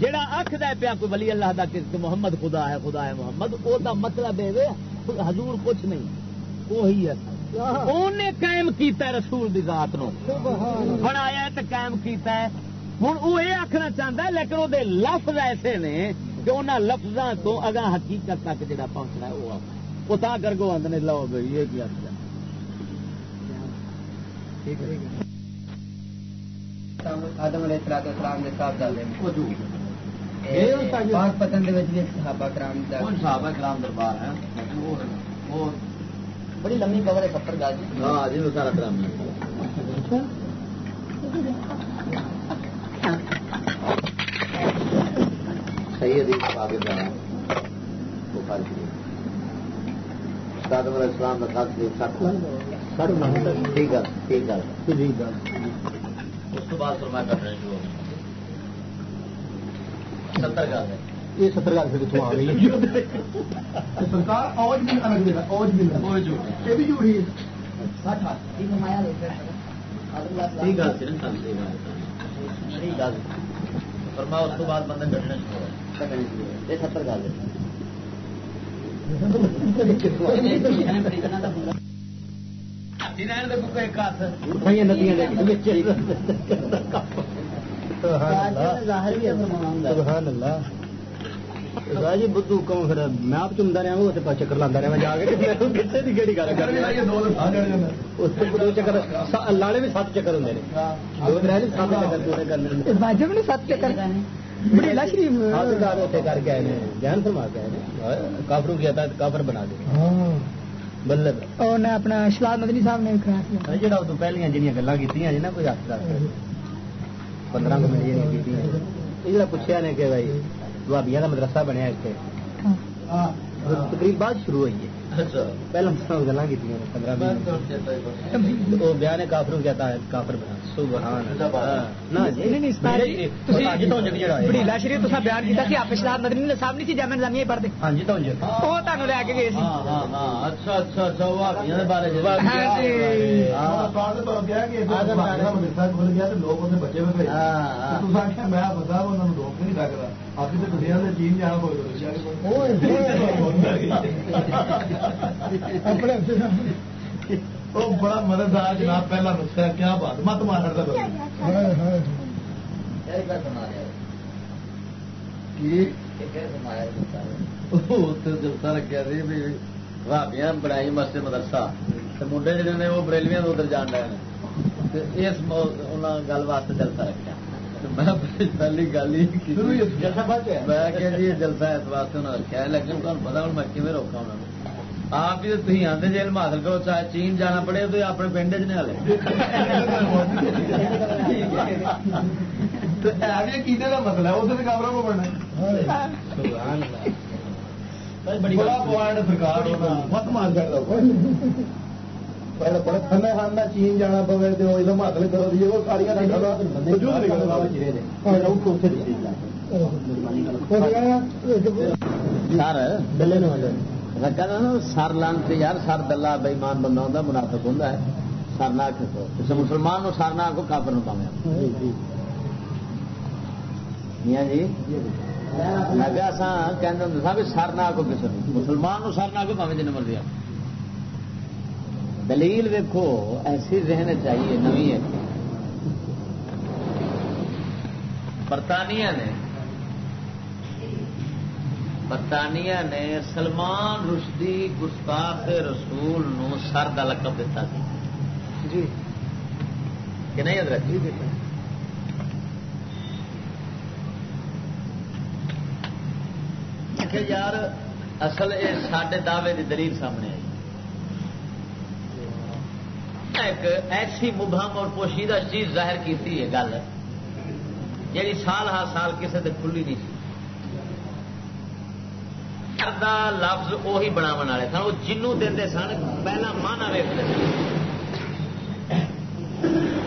جہاں آخد پیا کوئی ولی اللہ دا کہ محمد خدا ہے خدا ہے محمد وہ دا مطلب ہے حضور کچھ نہیں۔ وہی ہے انہیں قائم کیتا ہے رسول دی ذات نو۔ بنایا ہے تو قائم کیتا ہے۔ ہوں وہ یہ آخنا چاہتا ہے لیکن وہ لفظ ایسے نے کہ انہوں لفظوں تو اگا حقیقت تک جڑا پہنچنا ہے وہ تا کر کو آدھے لو بھائی یہ کیا آدم علیہ السلام اسلام کے ساتھ ڈالے پاک پتن صحابہ کرام صحابہ کرام دربار ہے وہ بڑی لمبی خبر ہے کپڑ گاجی ہاں جی سارا کرام صحیح حدیث ثابت ہے بخاری شریف استاد علیہ السلام کا خاص ٹھیک ہے ٹھیک ہے۔ اس کے بعد فرمایا کر رہے ہیں ستر گل ہے۔ یہ ستر گل سے کتوں آ گئی سرکار اوج بھی الگ ملا اوج بھی ملا یہ بھی جھوڑی ہے۔ ٹھیک ہے۔ فرما اس بعد بندے کٹنے شروع یہ ستر گل جی بدھو کہوں پھر؟ میں آپ چمتا رہا وہ چکر لانا رہا جا کے کہڑی گل کر چکر لاڑے بھی سات چکر ہوں سات چکر واجب نے سات چکر۔ کر کے آئے جہن فرما کے آئے کافروں کی عطا کافر بنا دے۔ بلب اپنا شلاد مدنی صاحب نے جہاں ادو پہلے جہاں گلا کی کوئی ہاتھ پندرہ منٹ جہاں پوچھا نے کہ بھائی بھابیا کا مدرسہ بنیا اتنے تقریب بعد شروع ہوئی ہے۔ پہلے گلا کی پندرہ وہ بیان کافروں کہتا ہے کافر بنا۔ بڑیلا شریف تو بیان کیا کہ آپ شراب مدنی صاحب نہیں تھی جامع نظامیہ پڑھتے۔ ہاں جی تو وہ تمہیں لے کے گئے اچھا اچھا اچھا۔ بارے لوگ بچے میں میں بتا روک نہیں سکتا آپ تو چین جانا بڑا مددگار جناب پہلا نسخہ کیا بات مت مار جلسہ رکھا سی بھی بھابیاں بنائی مسجد مدرسہ۔ منڈے جڑے نے وہ بریلویاں ادھر جان رہے ہیں اس گل واسطے جلسہ رکھا میں پہلی گل ہی میں کہ جی جلسہ اس واسطے رکھا ہے لیکن تمہیں پتا ہوں میں کھے روکا انہوں نے آپ بھی تھی آتے جی علم حاصل کرو چاہے چین جانا پڑے تو اپنے پنڈ چ نہیں ہلے کا مسئلہ ہے؟ اسے کابرا کو بڑھنا بڑا کھانا کھانا چین جانا پوے تو علم حاصل کرو وہ ساری سر دلے سر لان سے یار سر دلہ بےمان بندہ ہوں منافق ہوں سر نہ کسی مسلمان نو سر نہ کو کافر نو پاوے جی میں بھی سر نہ آگو کسی مسلمان نو سر نہ آگو پاوے جن مرضی دلیل ویکو ایسی ذہن چاہیے نوی ہے برطانیہ نے برطانیہ نے سلمان رشدی گستاخ رسول نو سر کا لقب دیتا جی۔ کہ نہیں حضرت جی کہ یار اصل یہ سڈے دعوے کی دلیل سامنے آئی۔ ایک ایسی مبہم اور پوشیدہ چیز ظاہر کی ہے گل۔ جی سال ہر سال کسی سے کھلی نہیں سی لفظ وہی بناو والے سن وہ جنوں دے سن پہلا مانا ویکتے سن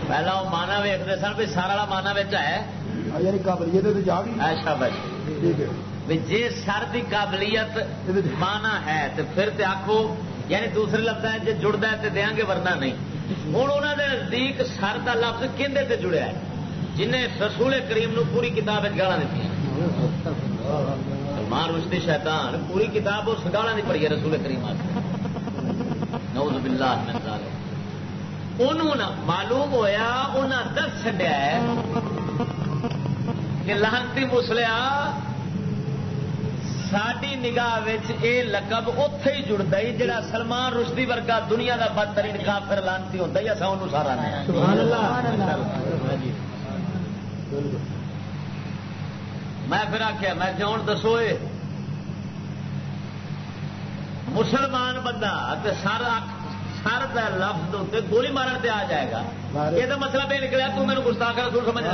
پہلا وہ مانا ویکتے سن بھی سارا والا مانا ہے جی سر کی قابلیت مانا ہے تو پھر تے آخو یعنی دوسرے لفظ جی جڑتا ہے تو دیا گے ورنہ نہیں ہوں انہوں نے نزدیک سر کا لفظ کھے سے جڑیا ہے جنہیں رسول کریم نو پوری کتاب گالا دیتی ماں رشتی شیطان پوری کتاب اس گالا نہیں پڑی ہے رسول کریم نوز باللہ من ذالک۔ انہوں معلوم ہویا انہوں دس چڈیا ہے کہ لہنتی مسلیا ساری نگاہ یہ لقب اتے ہی جڑتا ہی جڑا سلمان رشدی ورگا دنیا کا بدترین کافر لانتی ہوتا ہی اصا ان سارا میں پھر آخیا میں کہ ہوں دسو مسلمان بندہ سر سر کا لفظ گولی مارن پہ آ جائے گا۔ یہ تو مسئلہ یہ نکلا تو میرے گستاخ رسول سمجھ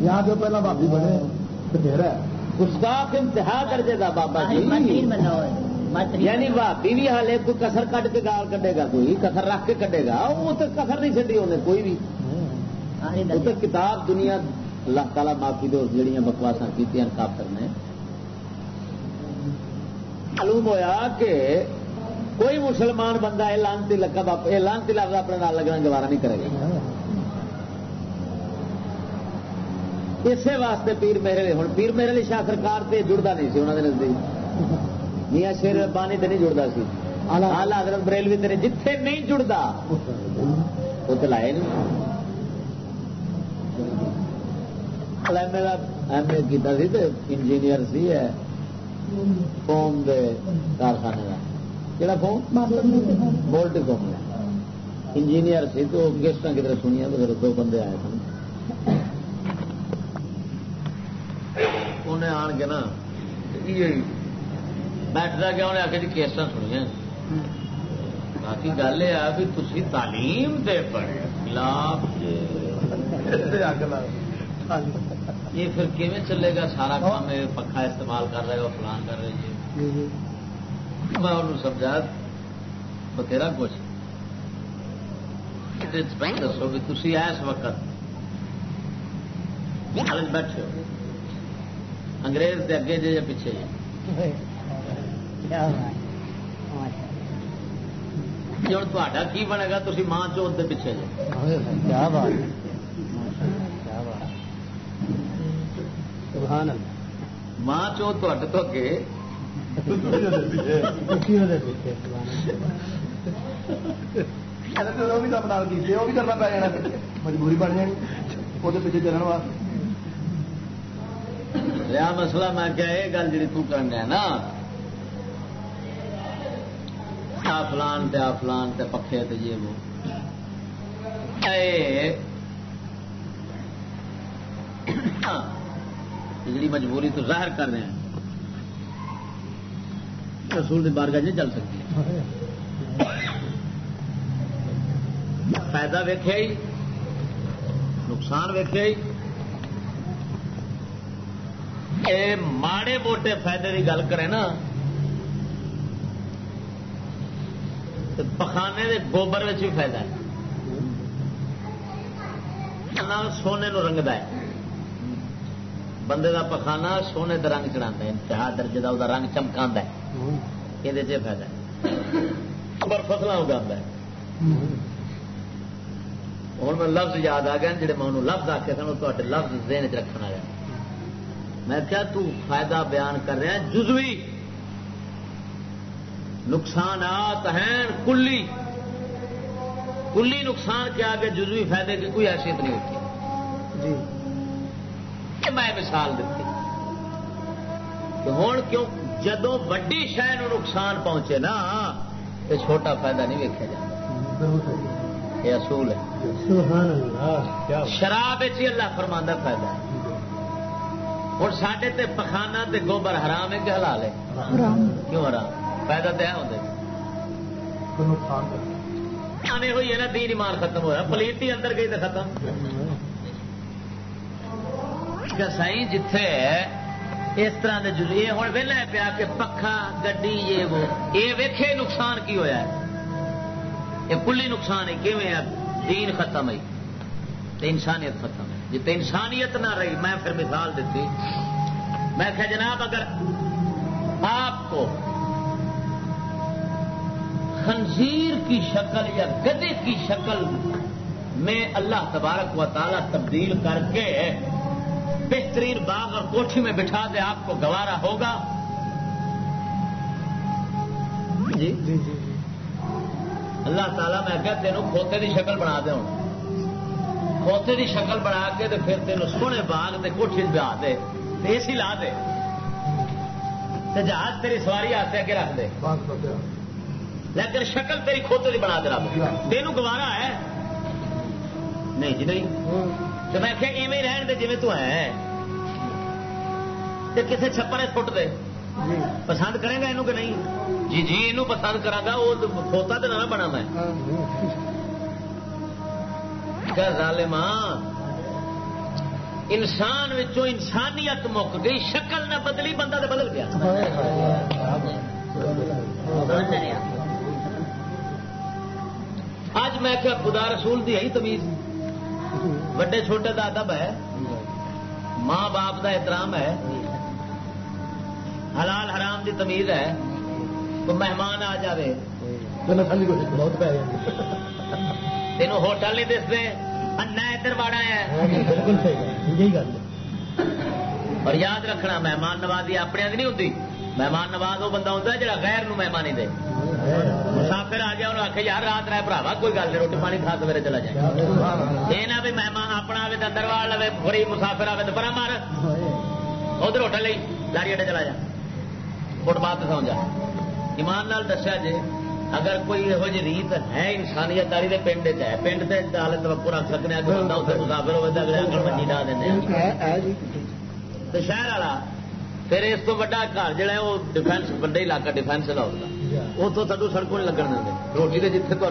یہاں جو پہلا بابی بنے گستاخ انتہا درجے کا بابا جی۔ یعنی بھابی بھی ہال کوئی کسر کٹ کے گال کٹے گا کوئی کسر رکھ کے کٹے گا وہ تو کسر نہیں چڈی انہیں کوئی بھی۔ تو کتاب دنیا اللہ تعالی معافی دو جہاں بکواسا کی کافر نے معلوم ہوا کہ کوئی مسلمان بندہ اعلانتی لقب اعلانتی لفظ اپنے نال لگنا گوارا نہیں کرے گا۔ اسی واسطے پیر میرے ہوں پیر میرے لیے شاہ سرکار سے جڑتا نہیں سی انہوں نے نزدیک۔ میاں شیر پانی سے نہیں جڑتا سی۔ آلہ حضرت بریلوی تیرے جتھے نہیں جڑتا وہ تو لائے نہیں۔ ایم اے کیا انجینئر سی ہے فون دے کارخانے کا کہڑا فون بولٹ فون انجینئر سی تو گیسٹ کدھر سنیا تو دو بندے آئے سن انہیں آن کے نا بیٹھتا گیا انہیں آ کے جی کیسٹ سنیا باقی گل یہ بھی تھی تعلیم دے پڑے خلاف یہ پھر کیون چلے گا؟ سارا کام پکا استعمال کر رہے ہو فلان کر رہے جی میں انہوں سمجھا بتھیرا کچھ۔ دسو بھی تھی اس وقت۔ بیٹھے ہو۔ انگریز دے اگے جے یا پیچھے جی ہوں تا کی بنے گا؟ تھی ماں چوت دے پیچھے جی ماں چوت تو اگے کرنا پی جانا مجبوری بن جانی وہ پیچھے چلن واسطے۔ رہا مسئلہ میں کیا یہ گل جی ترنا نا۔ فلان تے فلان تے پکھے تے جی وہ۔ جی مجبوری تو ظاہر کر رہے ہیں، رسول کی بارگاہ نہیں چل سکتی۔ فائدہ ویخیا ہی، نقصان ویخیا ہی۔ ماڑے موٹے فائدے کی گل کرے نا پخانے کے گوبر بھی فائدہ ہے۔ سونے نو رنگتا ہے۔ بندے کا پخانا سونے کا رنگ چڑھا انتہا درجے کا وہ رنگ چمکا ہے۔ یہ فائدہ ہے۔ فصل اگا ہوں۔ میں لفظ یاد آ گیا جڑے میں انہوں لفظ آخے سن وہ لفظ دین چ رکھنا ہے میں کیا تو فائدہ بیان کر رہا جزوی۔ نقصانات ہیں کلی۔ کلی نقصان کے آگے جزوی فائدے کی کوئی حیثیت نہیں ہوتی۔ جی۔ میں مثال دیتی ہوں کیوں جدو وڈی شہ نقصان پہنچے نا تو چھوٹا فائدہ نہیں ویکیا جائے یہ اصول ہے۔ شراب اللہ فرماندہ فائدہ۔ ہے ہوں سڈے تے پخانا تے گوبر حرام ہے کہ حلال ہے؟ کیوں حرام؟ پیدا تو ہوتے آنے ہوئی ہے نا دین ایمان ختم ہوا پلیٹ ہی اندر گئی تو ختم۔ سائی جتھے اس طرح کے جزے ہوں ویلا پیا کہ پکھا گڈی یہ وہ یہ ویکھے نقصان کی ہویا ہے یہ کلی نقصان ہے کیون دین ختم ہے انسانیت ختم ہے جتنے انسانیت نہ رہی میں پھر مثال دیتی میں کہ جناب اگر آپ کو خنزیر کی شکل یا گدے کی شکل میں اللہ تبارک و تعالی تبدیل کر کے بہترین باغ اور کوٹھی میں بٹھا دے آپ کو گوارا ہوگا۔ جی؟ جی جی۔ اللہ تعالیٰ میں کہ تینوں کھوتے کی شکل بنا دے ہوں۔ کھوتے کی شکل بنا کے پھر تینوں سونے باغ کے کوٹھی بہا دے اے سی لا دے۔ جہاز تیری سواری آتے اگے رکھ دے۔ لیکن شکل تیری کھوتے کی بنا دے رب۔ تینوں گوارا ہے۔ نہیں جی نہیں۔ تو میں کہ ایویں رہن دے جی تو ہے۔ کسی چھپر فٹ دے۔ پسند کرے گا یہ کہ نہیں؟ جی جی یہ پسند کرا گا وہ کھوتا تو نہ بنا میں ظالماں انسان وچوں انسانیت مک گئی شکل نہ بدلی بندہ تو بدل گیا۔ اج میں کیا خدا رسول دی ہے تمیز۔ وڈے چھوٹے کا ادب ہے ماں باپ دا احترام ہے حلال حرام دی تمیز ہے تو مہمان آ جائے تین ہوٹل نہیں دستے انا ادھر واڑا ہے بالکل صحیح اور یاد رکھنا مہمان نوازی اپنے نہیں ہوتی مہمان نواز وہ بندہ ہوتا ہے جڑا غیر نو مہمانی دے۔ مسافر آ گیا انہوں آخیا یار رات رہے براوا کوئی گل نہیں روٹی پانی کھا سویرے چلا جائے۔ یہ نہ بھی مہمان اپنا آئے تو اندر وال لے بڑی مسافر آئے تو برا مار۔ ادھر ہوٹل لی لاری اڈے چلا جا۔ فٹ پاتھ سو جا۔ ایمان نال دسیا جی اگر کوئی یہو جی ریت ہے انسانیت داری کے پنڈ ہے پنڈ سے ڈال توقع رکھ سکتے ہیں کہ بندہ اتنے مسافر ہوئے تو اگلے اگل منجی ڈال دیں شہر والا پھر اس کو وا گھر جہا وہ ڈیفینس بڑا علاقہ ڈیفینس کا ہوتا اتوں سڈو سڑکوں نہیں لگن دیں روٹی کے جتنے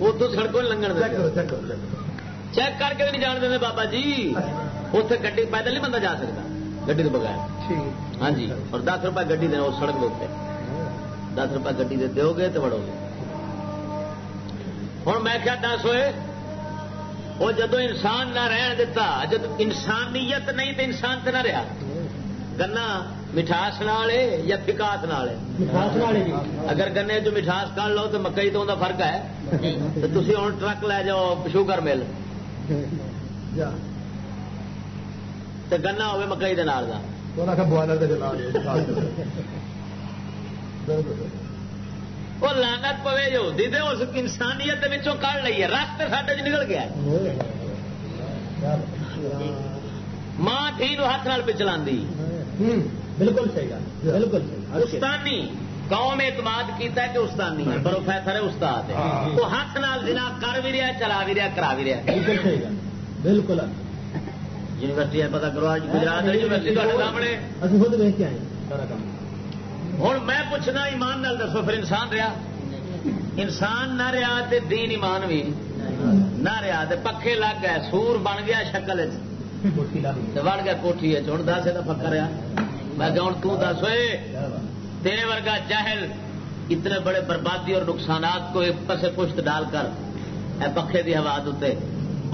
اتوں سڑکوں نہیں لگن دیں چیک کر کے نہیں جان دیں بابا جی اتنے گی پیدل نہیں بندہ جا سکتا گی تو بغیر ہاں جی اور دس روپئے گی دینا اس سڑک کے دس روپئے گی دو گے تو بڑھو گے ہوں میں کیا دس ہوئے وہ جدو انسان نہ رہن دیتا جب انسانیت نہیں تو انسان تو نہ رہا۔ گنا مٹھاس یا فکاس جی۔ اگر گنے جو مٹھاس کر لو تو مکئی تو فرق ہے۔ تو تھی ہوں ٹرک لے جاؤ شوگر مل۔ تو گنا ہوے مکئی دال وہ لانت پوے جو دے اس انسانیت کڑ لیے رس تو سڈے نکل گیا۔ ماں تھی ہاتھ نال چلا بالکل بالکل استانی قوم اعتماد کیتا ہے کہ استانی ہے پروفیسر ہے استاد ہے۔ وہ ہاتھ نال جنا کر بھی رہا چلا بھی رہا کرا بھی رہا بالکل یونیورسٹی ہے پتا کرو گجرات یونیورسٹی سامنے خود دیکھ کے آئے ہوں میں پوچھنا ایمان نال دسو، پھر انسان رہا؟ انسان نہ رہا تے دین ایمان بھی نہ رہا تے پکے لگ گئے، سور بن گیا شکل بڑھ گیا کوٹھی ہوں دس، یہ پکا رہا۔ میں کہ ہوں تس ہوئے تیرے ورگا جاہل، اتنے بڑے بربادی اور نقصانات کو ایک پسے پشت ڈال کر۔ اے پکے کی ہوا دے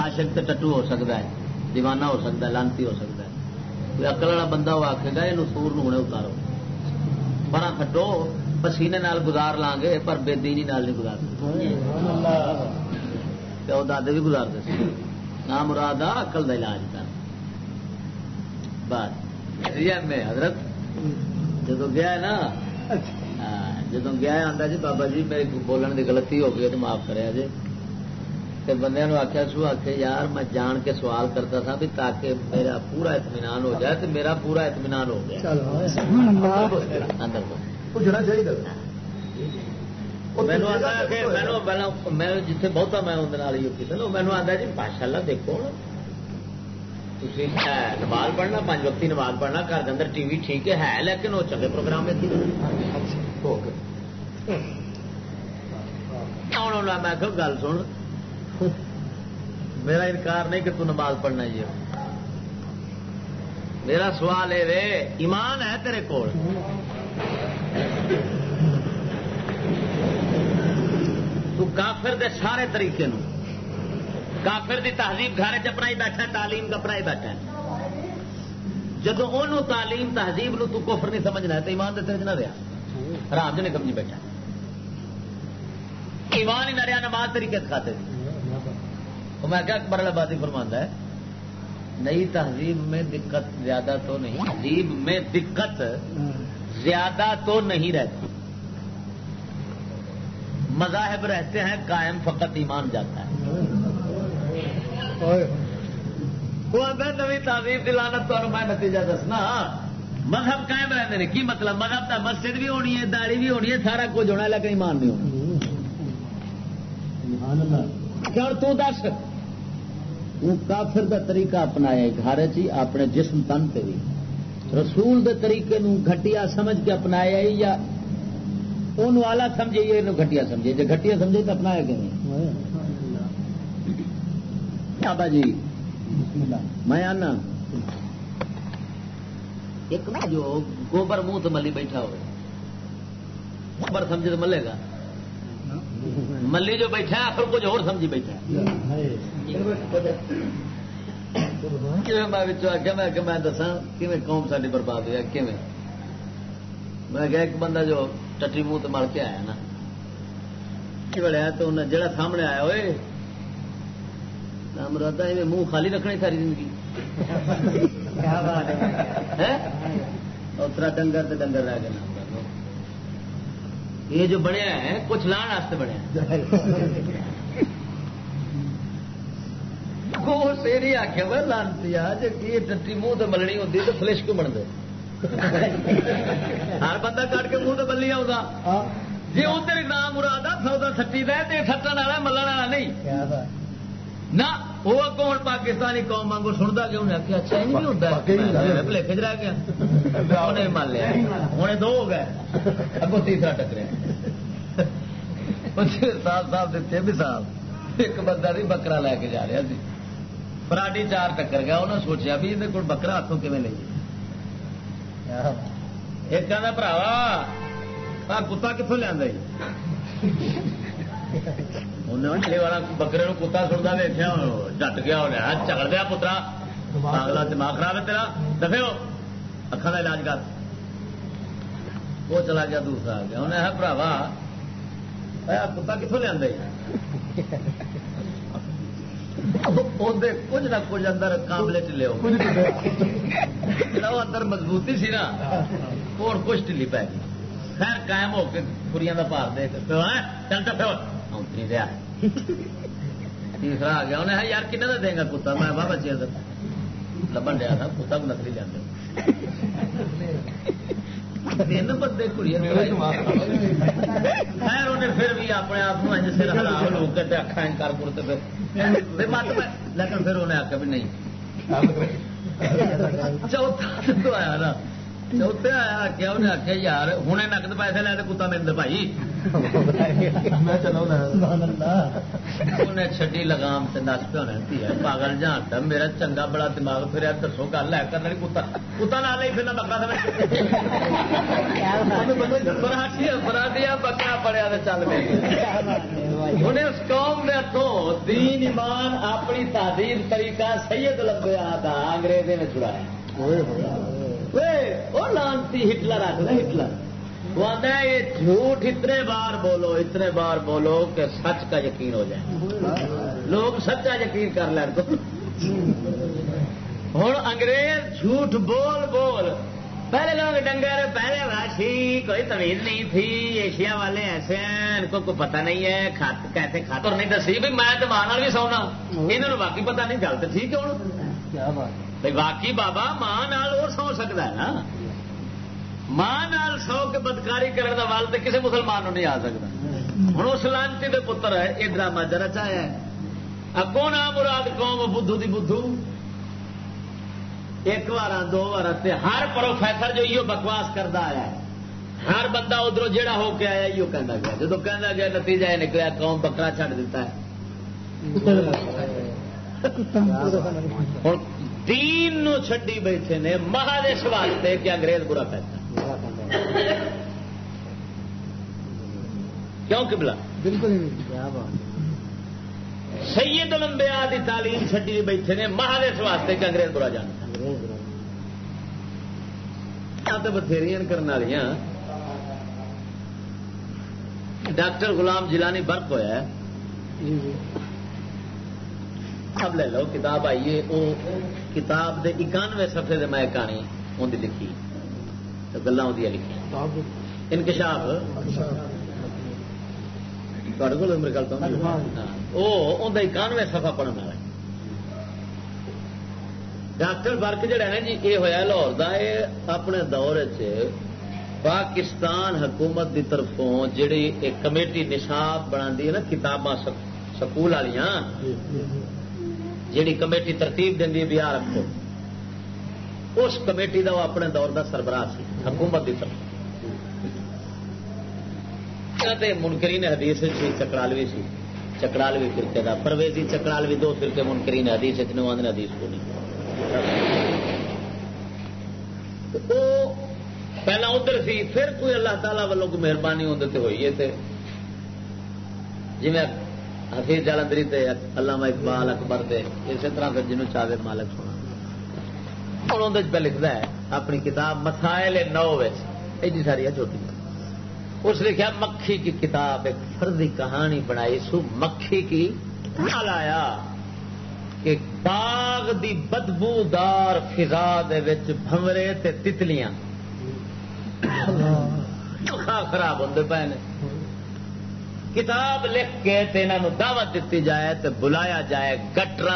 آشک تے ٹٹو ہو سکتا ہے، دیوانہ ہو سکتا ہے، لانتی ہو سکتا ہے۔ کوئی اکل والا بندہ وہ آخے گا یہ سور نو اتارو۔ بڑا کٹو پسینے نال گزار لیں گے پر بے دینی نال نہیں گزار پیو دے بھی گزارتے سی نام مراد اکل کا علاج کر بات میں حضرت جدو گیا نا جدو گیا آتا جی بابا جی میرے بولن کی غلطی ہو گئی تو معاف کرے جی بندے آخیا سو آخ یار میں جان کے سوال کرتا تھا بھی تاکہ میرا پورا اطمینان ہو جائے تو میرا پورا اطمینان ہو گیا میں جیتے بہتا میں مینو آتا جی ماشاء اللہ دیکھو تھی نماز پڑھنا پانچ وقتی نماز پڑھنا گھر کے اندر ٹی وی ٹھیک ہے لیکن وہ چلے پروگرام میں میں گل سن میرا انکار نہیں کہ تو نماز پڑھنا یہ میرا سوال ہے، ایمان ہے تیرے کو کافر دے سارے طریقے نو کافر دی تہذیب گھر چپنا ہی بیٹھا تعلیم کپڑا ہی بیٹھا جب ان تعلیم تہذیب نو تو کفر نہیں سمجھنا ہے، تو ایمان دے نہ رہا رام جی نے کمجی بیٹھا۔ ایمان ہی نہ رہا نماز طریقے کھاتے میں کیا اکبر آبادی فرماندہ ہے۔ نئی تہذیب میں دقت زیادہ تو نہیں تہذیب میں دقت زیادہ تو نہیں رہتی۔ مذاہب رہتے ہیں قائم فقط ایمان جاتا ہے۔ نوی تہذیب دلانا تو میں نتیجہ دسنا۔ مذہب قائم رہتے ہیں کی مطلب؟ مذہب تو مسجد بھی ہونی ہے داڑی بھی ہونی ہے سارا کچھ ہونا لیکن ایمان نہیں ہونا۔ تو دس۔ وہ کافر دا طریقہ اپنایا گھر چی جی، اپنے جسم تن سے بھی۔ رسول دے طریقے نو گھٹیا سمجھ کے اپنایا یا ان والا سمجھے یہ گھٹیا سمجھے؟ جی گھٹیا سمجھے تو اپنایا کہ نہیں؟ بابا جی میں آنا۔ ایک نا جو گوبر منہ تو ملی بیٹھا ہوئے۔ گوبر سمجھے تو ملے گا۔ ملی جو بیٹھا ہے آخر کچھ اور سمجھی بیٹھا میں میں دسا قوم ساری برباد ہوا میں گیا ایک بندہ جو ٹٹی منہ تو مل کے آیا نا بڑا تو انہیں جڑا سامنے آیا ہوئے مراد منہ خالی رکھنا ساری زندگی۔ اترا ڈنگر ڈنگر رہ گیا یہ جو بنیا ہے کچھ لان واسطے بنیا آخیا وہ لانتی جی ٹٹی منہ تو ملنی ہوتی تو فلش کیوں بنتے ہر بندہ کٹ کے منہ تو ملی آ جی ادھر نام مراد سودا سٹی دے تو سٹن والا ملن والا نہیں۔ نہ وہ کون پاکستانی قوم مانگو سنتا کہ انہیں آخیا اچھا نہیں ہوتا چ رہ گیا انہیں مان لیا ہوں دو ہو گئے اگو تیسرا ٹکرے صاحب صاحب دیتے صاحب ایک بندہ نہیں بکرا لے کے جا رہا سی فراڈی چار ٹکر گیا انہیں سوچا بھی یہ کو بکرا ہاتھوں کیون لے ایک کہنا براوا کتا کتوں لیا والا بکرے کتا سنتا دیکھا ڈٹ گیا انہیں چکر دیا پترا اگلا دماغ خراب ہے تیرا دفے اکھان کا علاج کر وہ چلا گیا دوسرا آ گیا انہیں ہے براوا کتا کتوں لیا کچھ نہ کچھ اندر کاملے چلے اندر مضبوطی سی نا اور کچھ ٹلی پی گئی خیر قائم ہو کے پوریا کا پار دے چل تو پھر دیا تیسرا آ گیا انہیں یار کن کا دے گا کتا میں بابا چیر لبن دیا تھا کتا کو نکلی تین بندے کڑی خیر انہیں پھر بھی اپنے آپ سر ہلا لوگ اکھا کر مت لیکن پھر انہیں آخیا بھی نہیں چوتھا تو آیا نا چوتھے آیا کیا انہیں آخیا یار ہوں نقد پیسے لے کتا میرے بھائی انہیں چڈی لگام سے نس پہ ہونے پاگل جان میرا چنگا بڑا دماغ پھر دسو گل ہے کرنا کتا کتا نہ لے پھر بکرا برادیا بکرا پڑیا چل پہ انہیں اس قوم میں ہاتھوں دین ایمان اپنی تعلیم طریقہ سید لگیا تھا انگریزی نے چھڑایا وہ لانتی ہٹلر آخر ہٹلر وہ آتا ہے یہ جھوٹ اتنے بار بولو اتنے بار بولو کہ سچ کا یقین ہو جائے لوگ سچا یقین کر لین تو ہوں انگریز جھوٹ بول بول پہلے لوگ ڈنگر پہلے راشی کوئی تمیز نہیں تھی ایشیا والے ایسے ہیں ان کو کوئی پتا نہیں ہے کیسے کھاتر نہیں دسی بھی میں تو ماں بھی سونا یہ باقی پتا نہیں گل تو ٹھیک ہے بھائی باقی بابا ماں اور سو سکتا ہے نا؟ ماں نال سو کے بدکاری کرنے کا وال تو کسی مسلمان نہیں آ سکتا۔ ہوں اس لانچی کے پتر ہے یہ ڈرامہ جرا چاہیا اگوں نہ مراد قوم بدھو دی بدھو؟ ایک بار دو بار ہر پروفیسر جو یہ بکواس کرتا آیا ہے ہر بندہ ادھر جہا ہو کے آیا یہ کہہ گیا۔ جب کہہ گیا نتیجہ یہ نکلیا قوم بکرا چڑھ دیتا ہے۔ تین نو چڈی بیٹھے نے مہادیش واسطے کہ انگریز برا پیسہ کیوں کبلا بالکل سید لمبیا کی تعلیم چڈی بیٹھے نے مہادیش واسطے کہ انگریز برا جانا تو بتھیری کرنے والی ڈاکٹر غلام جلانی برق ہوا اب لے لو، کتاب آئیے وہ کتاب دے اکانوے سفے دے میں کہانی ان لکھی۔ گلا لکھی۔ انکشاف کو میرے گل تو وہ ہاں۔ اکانوے سفا پڑھنے والا ڈاکٹر برک جڑا ہے جی یہ ہوا لاہور کا یہ اپنے دور چ پاکستان حکومت کی طرفوں جڑی ایک کمیٹی نصاب بنا ہے نا، کتاباں سکول والی جی، جی، جی۔ جیڑی کمیٹی ترتیب دینی بیا رکھو۔ اس کمیٹی کا وہ اپنے دور کا سربراہ سی، حکومت کی طرف۔ منکرین حدیث سی چکرالوی سی۔ چکرالوی فرقے کا پرویزی چکرالوی دو فرقے منکرین حدیث اتنے آدھے حدیث کو نہیں۔ پہلا ادھر سی، پھر کوئی اللہ تعالی والوں کو مہربانی اندر ہوئی ہے جی میں حفیظ جالندری تے علامہ اقبال اکبر دے اسی طرح پھر جنوب چاہے مالک سنا اور اندر پہ لکھتا ہے اپنی کتاب مسائل نو ایڈی ساری ہے چھوٹی اس لکھا مکھی کی کتاب ایک فردی کہانی بنائی سو مکھی کی لایا کہ باغ دی بدبو دار فضا بھمرے تے تتلیاں خراب ہوتے پے نے کتاب لکھ کے انہوں دعوت دیتی جائے تو بلایا جائے گٹر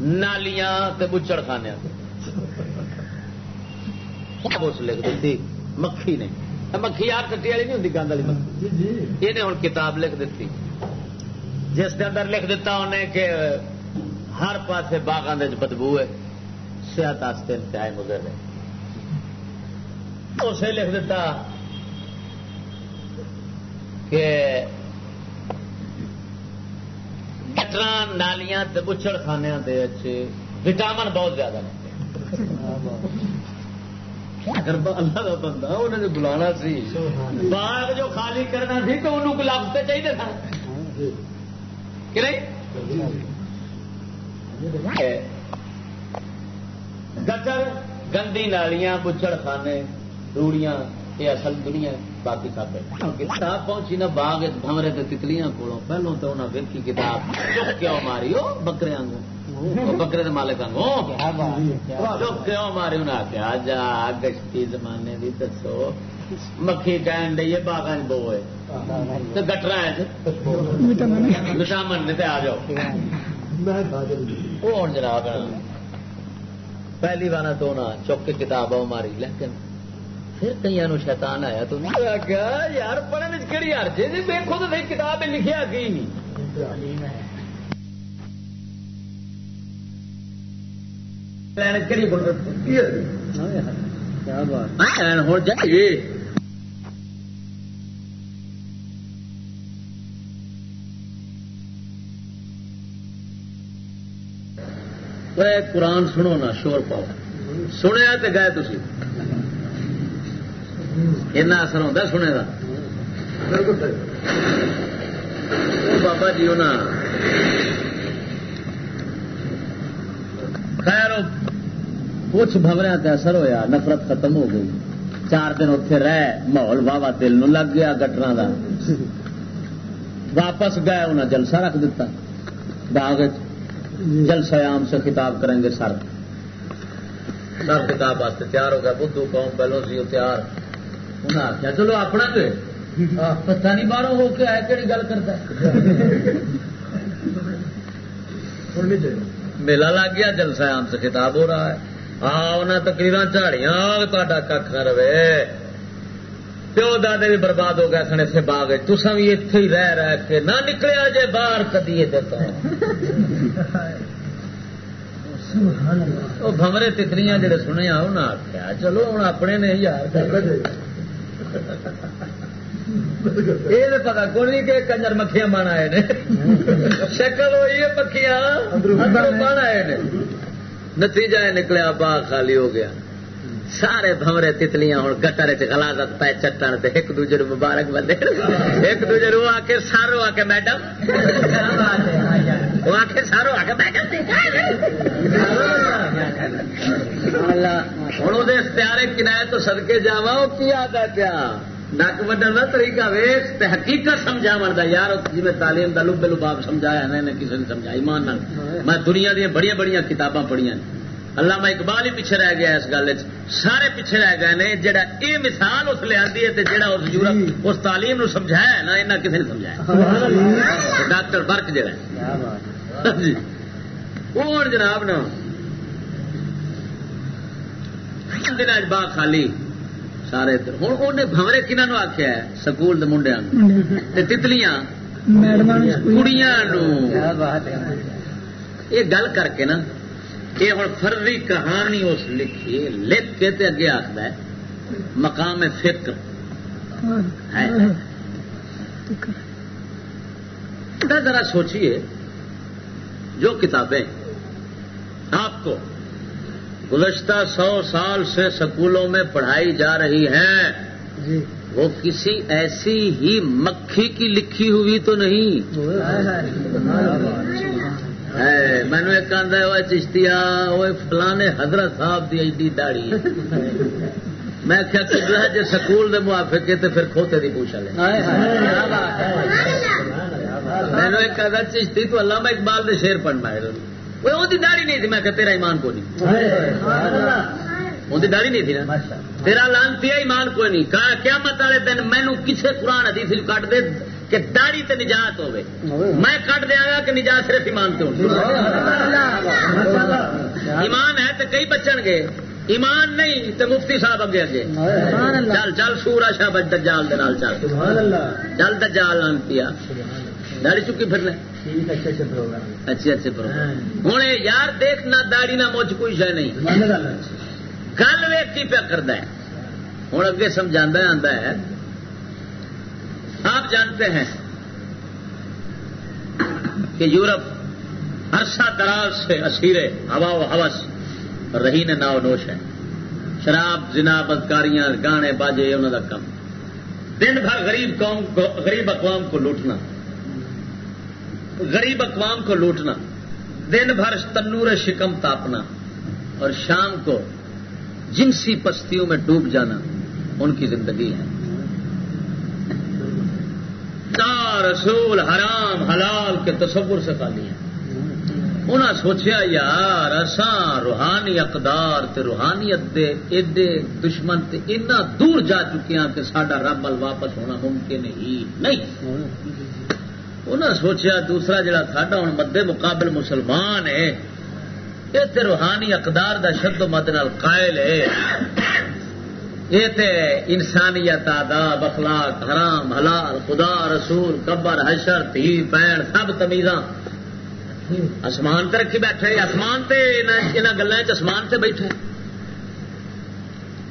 نالیاں تے بچڑ خانے اس لکھ دیتی مکھی نے۔ مکھی آپ کٹی والی نہیں ہوتی گند والی مکھی۔ یہ ہوں کتاب لکھ دیتی جس کے اندر لکھ دیتا انہیں کہ ہر پاسے باغان بدبو ہے صحت انتہائی مضر ہے۔ اسے لکھ دیتا کہ گٹر نالیاں بچڑ خانے وٹامن بہت زیادہ نے۔ اگر اللہ کا بندہ انہوں نے بلانا سی، باغ جو خالی کرنا سی تو انہوں کو لفظ چاہیے تھا۔ گٹر گندی نالیاں بچڑ خانے، روڑیاں، یہ اصل دنیا ہے۔ باقی سب کتاب پہنچی نا باغ بمرے تتلیاں کو پہلو تو انہیں ویکھی کتاب۔ کیوں ماری؟ وہ بکرے آگوں بکرے مالک آگوں چک کیوں ماری؟ انہیں آخیا جا گشتی زمانے کی دسو۔ مکھی کہن ڈی باغ بو ہے گٹرا نشامن نے آ جاؤ۔ وہ جناب۔ پہلی بار تو نہ چک کے کتاب ماری، لیکن پھر کئی شیطان آیا تو یار پڑھنے کہڑی ہر جی دیکھو تو صحیح کتاب لکھیا کی ہوں جائیے قرآن سنو نا شور پاؤ۔ سنیا تو گئے تھی ایسا اثر ہوتا سنے کا بابا جی خیر کچھ بمریا کا اثر ہویا نفرت ختم ہو گئی چار دن اتنے رہ ماحول واہ دل نو لگ گیا گٹر کا واپس گئے انہیں جلسہ رکھ دیتا باغ جلسہ عام سے خطاب کریں گے سر سر خطاب واسطے تیار ہو گیا بدھو قوم پہلو سی وہ تیار انہیں آخیا چلو اپنا گے پتہ نہیں باہر ہو کے آئے کہڑی گل کرتا میلہ لگ گیا جلسہ عام سے خطاب ہو رہا ہے ہاں انہیں تقریر جھاڑیاں تا کھ نہ رہے پیو دادے بھی برباد ہو گئے سن اتنے باغ تسا بھی اتے ہی رہ رہ کے نہ نکلیا جے باہر کدی بمرے تکریاں جڑے سنے انہیں آخیا چلو ہوں اپنے نے یار یہ پتا کون نہیں کہ کنجر مکھیاں من آئے نے شکل ہوئی ہے مکھیاں من آئے نے نتیجہ نکلیا باغ خالی ہو گیا سارے بمرے تتلیاں ہوں گٹر چلازت پہ چٹن ایک دوجے مبارک بندے ایک دوجے رو آ کے سارو آ کے میڈم وہ آ کے آ ہوں وہ اشتہارے کنائے تو سدکے جا وہ کی ہے پیا؟ نک وڈن کا طریقہ ویس حقیقت سمجھا دا۔ یار جی میں تعلیم کا لبے لباب سمجھایا کسی نے سمجھائی مان میں دنیا دیا بڑی بڑی کتاباں پڑھیا اللہ میں اقبال ہی پیچھے رہ گیا اس گل سارے پیچھے رہ گئے نے جہاں یہ مثال اس لیا جہاں اس یورپ اس تعلیم نو سمجھایا نا یہاں کسی نے سمجھایا۔ ڈاکٹر برک جہا جی۔ وہ جناب نا دن باغ خالی سارے ہوں انہیں بمرے کنہوں آخیا سکول منڈیا تتلیاں کڑیاں یہ گل کر کے نا یہ ہوں فرضی کہانی اس لکھی لکھ کے تے اگے آخر مقام فکر ذرا سوچیے جو کتابیں آپ کو گزشتہ سو سال سے سکولوں میں پڑھائی جا رہی ہیں جی۔ وہ کسی ایسی ہی مکھی کی لکھی ہوئی تو نہیں۔ مینو ایک آدھا وہ چشتیا وہ فلانے حضرت صاحب کی ایڈی داڑی میں کیا کہ جی سکول دے موافق ہے تو پھر کھوتے کی پوچھا لے مینو ایک آدھا چشتی تو اللہ میں اقبال دے شیر پڑھنا ہے۔ وہ داڑھی نہیں تھی۔ میں کہ تیرا ایمان کو نہیں. داڑھی نہیں تھی نا۔ تیرا لانتی ایمان کوئی نہیں۔ کیا مت والے دن مینو کسی قرآن حدیث کٹ دے کہ داڑی تے نجات ہوے میں کٹ دیا گا کہ نجات صرف ایمان تو ایمان ہے تو کئی بچن گے۔ ایمان نہیں تو مفتی صاحب اگے اگے۔ چل چل سورا شاہ دجال دے نال چل۔ چل دجال لانتی داڑی چکی پھر لے اچھے اچھے پروگرام ہوں یار دیکھنا داڑی نہ مجھ کوئی شہ نہیں۔ گل ویک کی پیا کرتا ہے۔ ہوں اگے سمجھا آتا ہے۔ آپ جانتے ہیں کہ یورپ عرصہ دراز سے اسیرے ہوا و ہوس رہی نے ناؤ نوش ہے۔ شراب جنا بدکاریاں گانے باجے انہوں کا کم۔ دن بھر غریب قوم غریب اقوام کو لوٹنا۔ غریب اقوام کو لوٹنا، دن بھر تنور شکم تاپنا اور شام کو جنسی پستیوں میں ڈوب جانا ان کی زندگی ہے۔ رسول حرام حلال کے تصور سے خالی ہیں۔ انہیں سوچیا، یار اساں روحانی اقدار تے روحانیت دے ایڈے دشمن تے اتنا دور جا چکے ہیں کہ سڈا رب ال واپس ہونا ممکن ہی نہیں۔ انہیں سوچیا دوسرا جڑا ساڈا ہوں مدے مقابل مسلمان ہے یہ روحانی اقدار دا شد و مد نال قائل ہے۔ یہ تے انسانیت، آداب، اخلاق، حرام، حلال، خدا، رسول، قبر، حشر تھی بین سب تمیزاں۔ آسمان تے رکھی بیٹھے، آسمان تے ان گلوں آسمان تے بیٹھے۔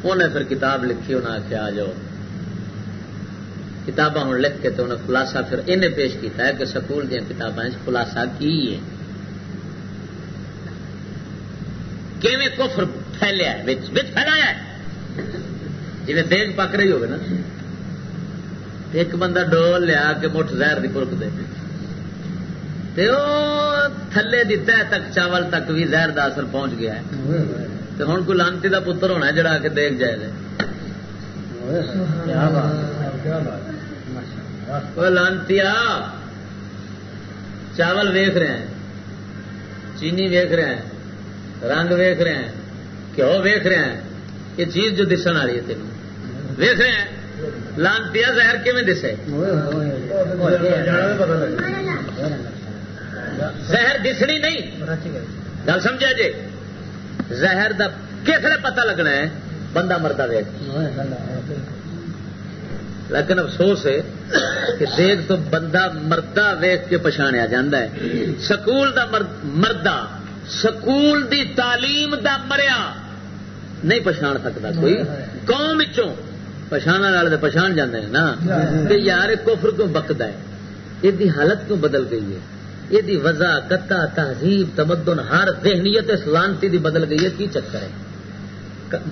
انہیں پھر کتاب لکھی انہیں آخیا آ جاؤ۔ کتاباں ہوں لکھ کے تو انہیں خلاصہ پھر انہیں پیش کیتا ہے کہ سکول دیا کتابیں خلاصہ کی ہے کیویں کفر پھیلیا ہے؟ پھیلایا ہے؟ جی دیگ پک رہی ہوگی نا۔ ایک بندہ ڈول لیا کہ مٹھ زہر کی پورک دے۔ تھلے دی تہ تک چاول تک بھی زہر کا اثر پہنچ گیا ہے۔ ہوں کوئی لانتی کا پتر ہونا جڑا کے دیکھ جائے لانتی چاول ویخ رہے ہیں، چینی ویخ رہے ہیں، رنگ ویخ رہے ہیں گھو ویخ رہے ہیں، یہ چیز جو دسن آ رہی ہے تین ویخ رہے ہیں؟ لانتی زہر کیون دسے؟ زہر دسنی نہیں۔ گل سمجھا جی؟ زہر کا کس لیے پتا لگنا ہے؟ بندہ مردہ ویک لیکن افسوس ہے کہ دیکھ تو بندہ مردہ ویخ کے پچھاڑیا جا سکول دا مردہ سکول دی تعلیم دا مریا نہیں پچھاڑ سکتا کوئی۔ قوم پچھاڑ والے پچھاڑ جانے نا کہ یار کفر کیوں بکتا ہے؟ یہ حالت کیوں بدل گئی ہے؟ یہ وجہ کتا تہذیب، تمدن، ہر ذہنیت سلانتی دی بدل گئی ہے، کی چکر ہے؟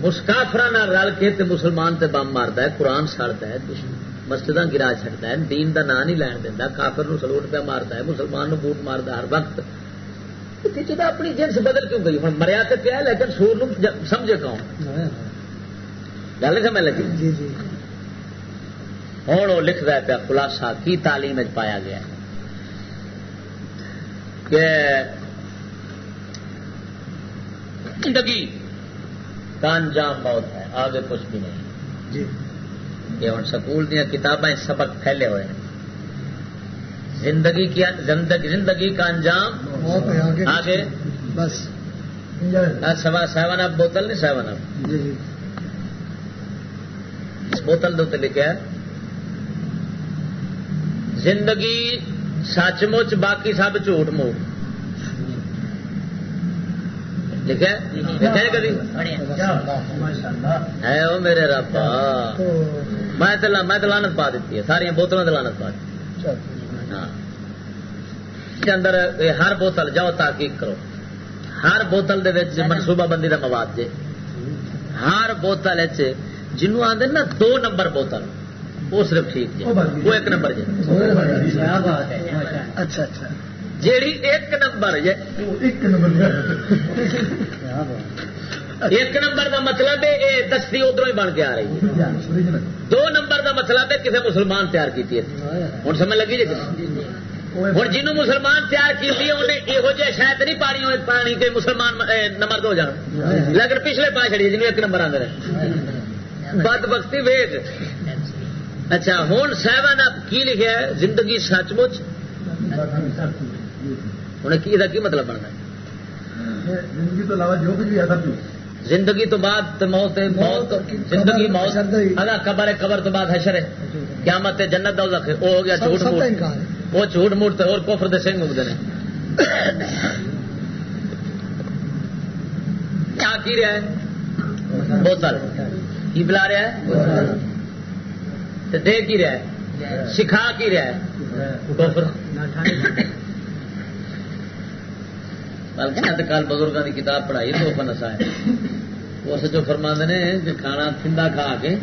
مسکافر رل کے تے مسلمان تے بم مارتا ہے قرآن سڑتا ہے مسجد گرا چڑتا ہے دین دا نام نہیں لین دینا کافر نو سلوٹ پہ مارتا ہے مسلمان نو بوٹ مارتا ہر وقت۔ اپنی جنس بدل کیوں گئی؟ ہوں مریا تو پیا لیکن سور نو سمجھے کون گل سمجھ لگی؟ جی جی۔ ہوں وہ لکھ رہا پیا خلاصہ کی تعلیم پایا گیا ہے؟ کہ زندگی کا انجام بہت ہے آگے کچھ بھی نہیں۔ جی۔ یہ ہوں سکول دیا کتابیں سبق پھیلے ہوئے ہیں۔ زندگی کی زندگی کا انجام آگے بس۔ سوا سیون اپ بوتل نہیں سیون اپ۔ جی، جی۔ اس بوتل دے لکھا زندگی سچ مچ باقی سب جھوٹ موٹ۔ لکھا کبھی؟ ہے وہ میرے رب میں دلانت پا دیتی ہے ساری بوتلوں دلانت پا دی ہاں۔ اندر ہر بوتل جاؤ تحقیق کرو۔ ہر بوتل دے منصوبہ بندی کا مواد جے۔ ہر بوتل جنوب آدھے نا دو نمبر بوتل وہ صرف ٹھیک جی وہ ایک نمبر جی اچھا اچھا۔ جیڑی ایک نمبر ایک نمبر کا مطلب ہے یہ دستی ادھر ہی بن کے آ رہی ہے۔ دو نمبر کا مطلب ہے کسی مسلمان تیار کی ہوں سمجھ لگی جی؟ ہوں جنوب مسلمان تیار کی انہیں یہو جہ شاید نہیں پانی ہوئے پانی کے مسلمان نمبر دو جان۔ لیکن پچھلے پا چڑی جنوب ایک نمبر آدھے بد بختی ویگ۔ اچھا ہوں سیون اپ کی لکھا ہے؟ زندگی سچ مچ انہیں کی مطلب بننا زندگی تو علاوہ جو کچھ بھی ایسا زندگی تو بعد موت موت زندگی موت اگر قبر ہے قبر تو بعد حشر ہے۔ کیا مت جنت دا وہ ہو گیا جھوٹ موٹ۔ وہ جھوٹ موٹ اور کوفر دے سنگ اگتے ہیں کیا کی رہا ہے؟ بوتل۔ کی بلا رہا ہے؟ دے کی رہا ہے؟ سکھا کی رہا ہے؟ بلکہ کل بزرگوں کی کتاب پڑھائی تو نسا ہے وہ فرما نے کہ کھانا ٹھنڈا کھا کے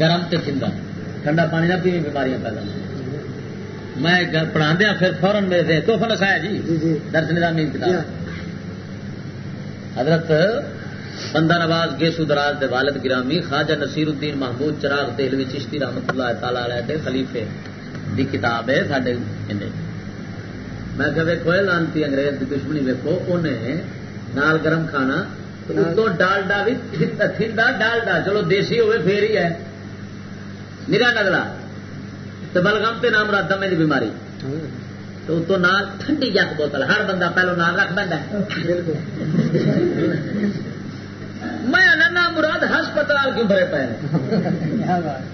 گرم تے ٹھنڈا ٹھنڈا پانی نہ پیویں بیماریاں پیدا میں پڑھا دیا پھر فورن میرے سے تو نسایا جی۔ درج نظامی کتاب۔ حضرت بندہ نواز گیسو دراز دے والد گرامی خواجہ نصیر الدین محمود چراغ دہلوی چشتی رحمت اللہ تعالی علیہ دے خلیفے دی کتاب ہے سڈے میں کہ ویکو لانتی انگریز کی دشمنی ویکو انہیں نال گرم کھانا تو ڈالڈا بھی تھنڈا ڈالڈا چلو دیسی ہوئے پھر ہی ہے۔ نگا نگلا تو بلغم تے نام رات دمے دی بیماری۔ تو تو نال ٹھنڈی جگ بوتل ہر بندہ پہلو نال رکھ بندہ میں نہ مراد ہسپتال کیوں بھرے پے؟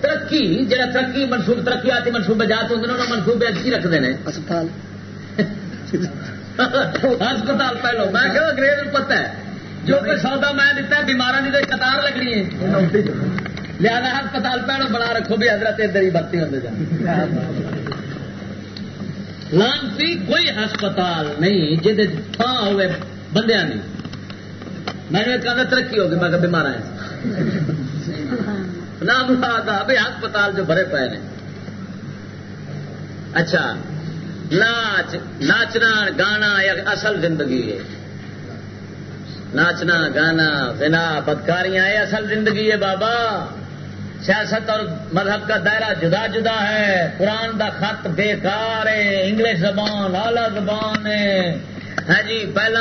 ترقی جہاں ترقی منصوبے ترقیاتی منصوبے جاتے ہوں منصوبے کی رکھتے ہیں اسپتال ہسپتال پہلو۔ میں کہ انگریز پتا ہے۔ جو کہ سودا میں دیتا ہے بیمار کی تو قطار لگنی ہے۔ لہذا ہسپتال پہلو بنا رکھو بھی حضرت ادھر ہی بھرتی ہوتے جان۔ لانسی کوئی ہسپتال نہیں جہد تھان ہوئے بندیاں نہیں۔ میں نے کہا ترقی ہوگی میں بیمار آیا نام بھائی ہسپتال جو بھرے پے نے۔ اچھا۔ ناچ ناچنا گانا یہ اصل زندگی ہے۔ ناچنا، گانا بنا بدکاریاں، یہ اصل زندگی ہے بابا۔ سیاست اور مذہب کا دائرہ جدا جدا ہے۔ قرآن دا خط بیکار ہے، انگلش زبان اعلی زبان ہے۔ ہاں جی پہلا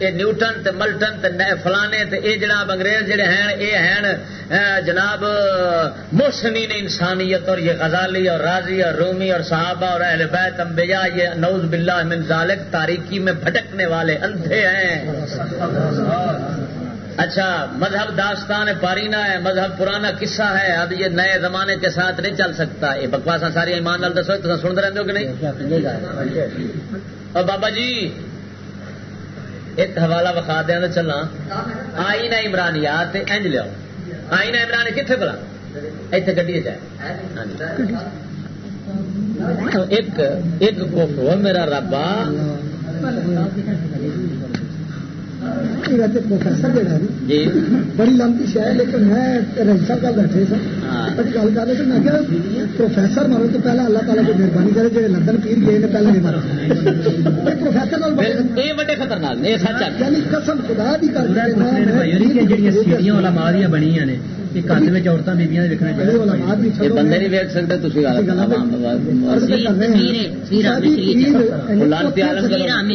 نیوٹن تے ملٹن تے فلانے تے اے جناب انگریز جڑے ہیں، اے ہیں جناب محسنین انسانیت اور یہ غزالی اور راضی اور رومی اور صحابہ اور اہل بیت، انبیاء، یہ نوز باللہ من ذالک، تاریکی میں بھٹکنے والے اندھے ہیں۔ اچھا مذہب داستان پارینا ہے، مذہب پرانا قصہ ہے، اب یہ نئے زمانے کے ساتھ نہیں چل سکتا۔ یہ بکواسا ساری ایمان لال دسو، تو سنتے رہتے ہو کہ نہیں؟ اور بابا جی ایک حوالہ وکھا دیا تو چلنا آئی نہ عمران یاد انج لیا آئی نہ عمران کتنے بلا اتنے گڈی جائے ہاں جی۔ ایک ایک میرا ربا پروفیسر جہاں جی۔ بڑی لمبی شہ لیکن میں کا بیٹھے سر گل کر رہے میں کیا پروفیسر مارو تو پہلے اللہ تعالیٰ کی مہربانی کرے جی لندن پیر گئے نے پہلے نہیں مارا پروفیسر یعنی قسم خدا کر نے بندے نہیں ویک سکتے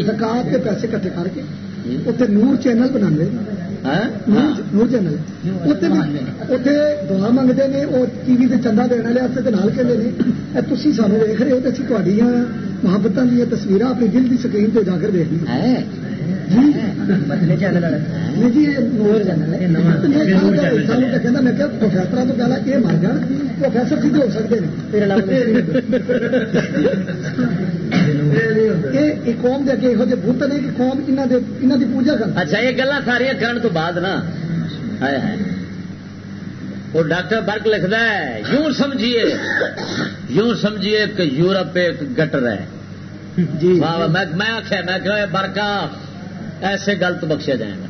زکات کے پیسے کٹھے کر کے اتنے نور چینل بنا نور چینل اتنے دعا منگتے ہیں وہ ٹی وی سے چندہ دینے والے نال کہتے ہیں تھی سانو ویک رہے ہو تو تھوڑی محبت دیا تصویر اپنی دل کی سکرین پہ جا کر دیکھ لی پروفیسر تو پہلے یہ مر جان پروفیسر سیدھے ہو سکتے ہیں قوم دے یہو جہ بت نے کہ قوم انہوں کی پوجا کر اچھا یہ کرنے تو بعد نا۔ وہ ڈاکٹر برک لکھتا ہے یوں سمجھیے یوں سمجھیے کہ یورپ ایک گٹر ہے۔ جی میں آخیا میں کہ برکا ایسے گلت بخشیا جائے گا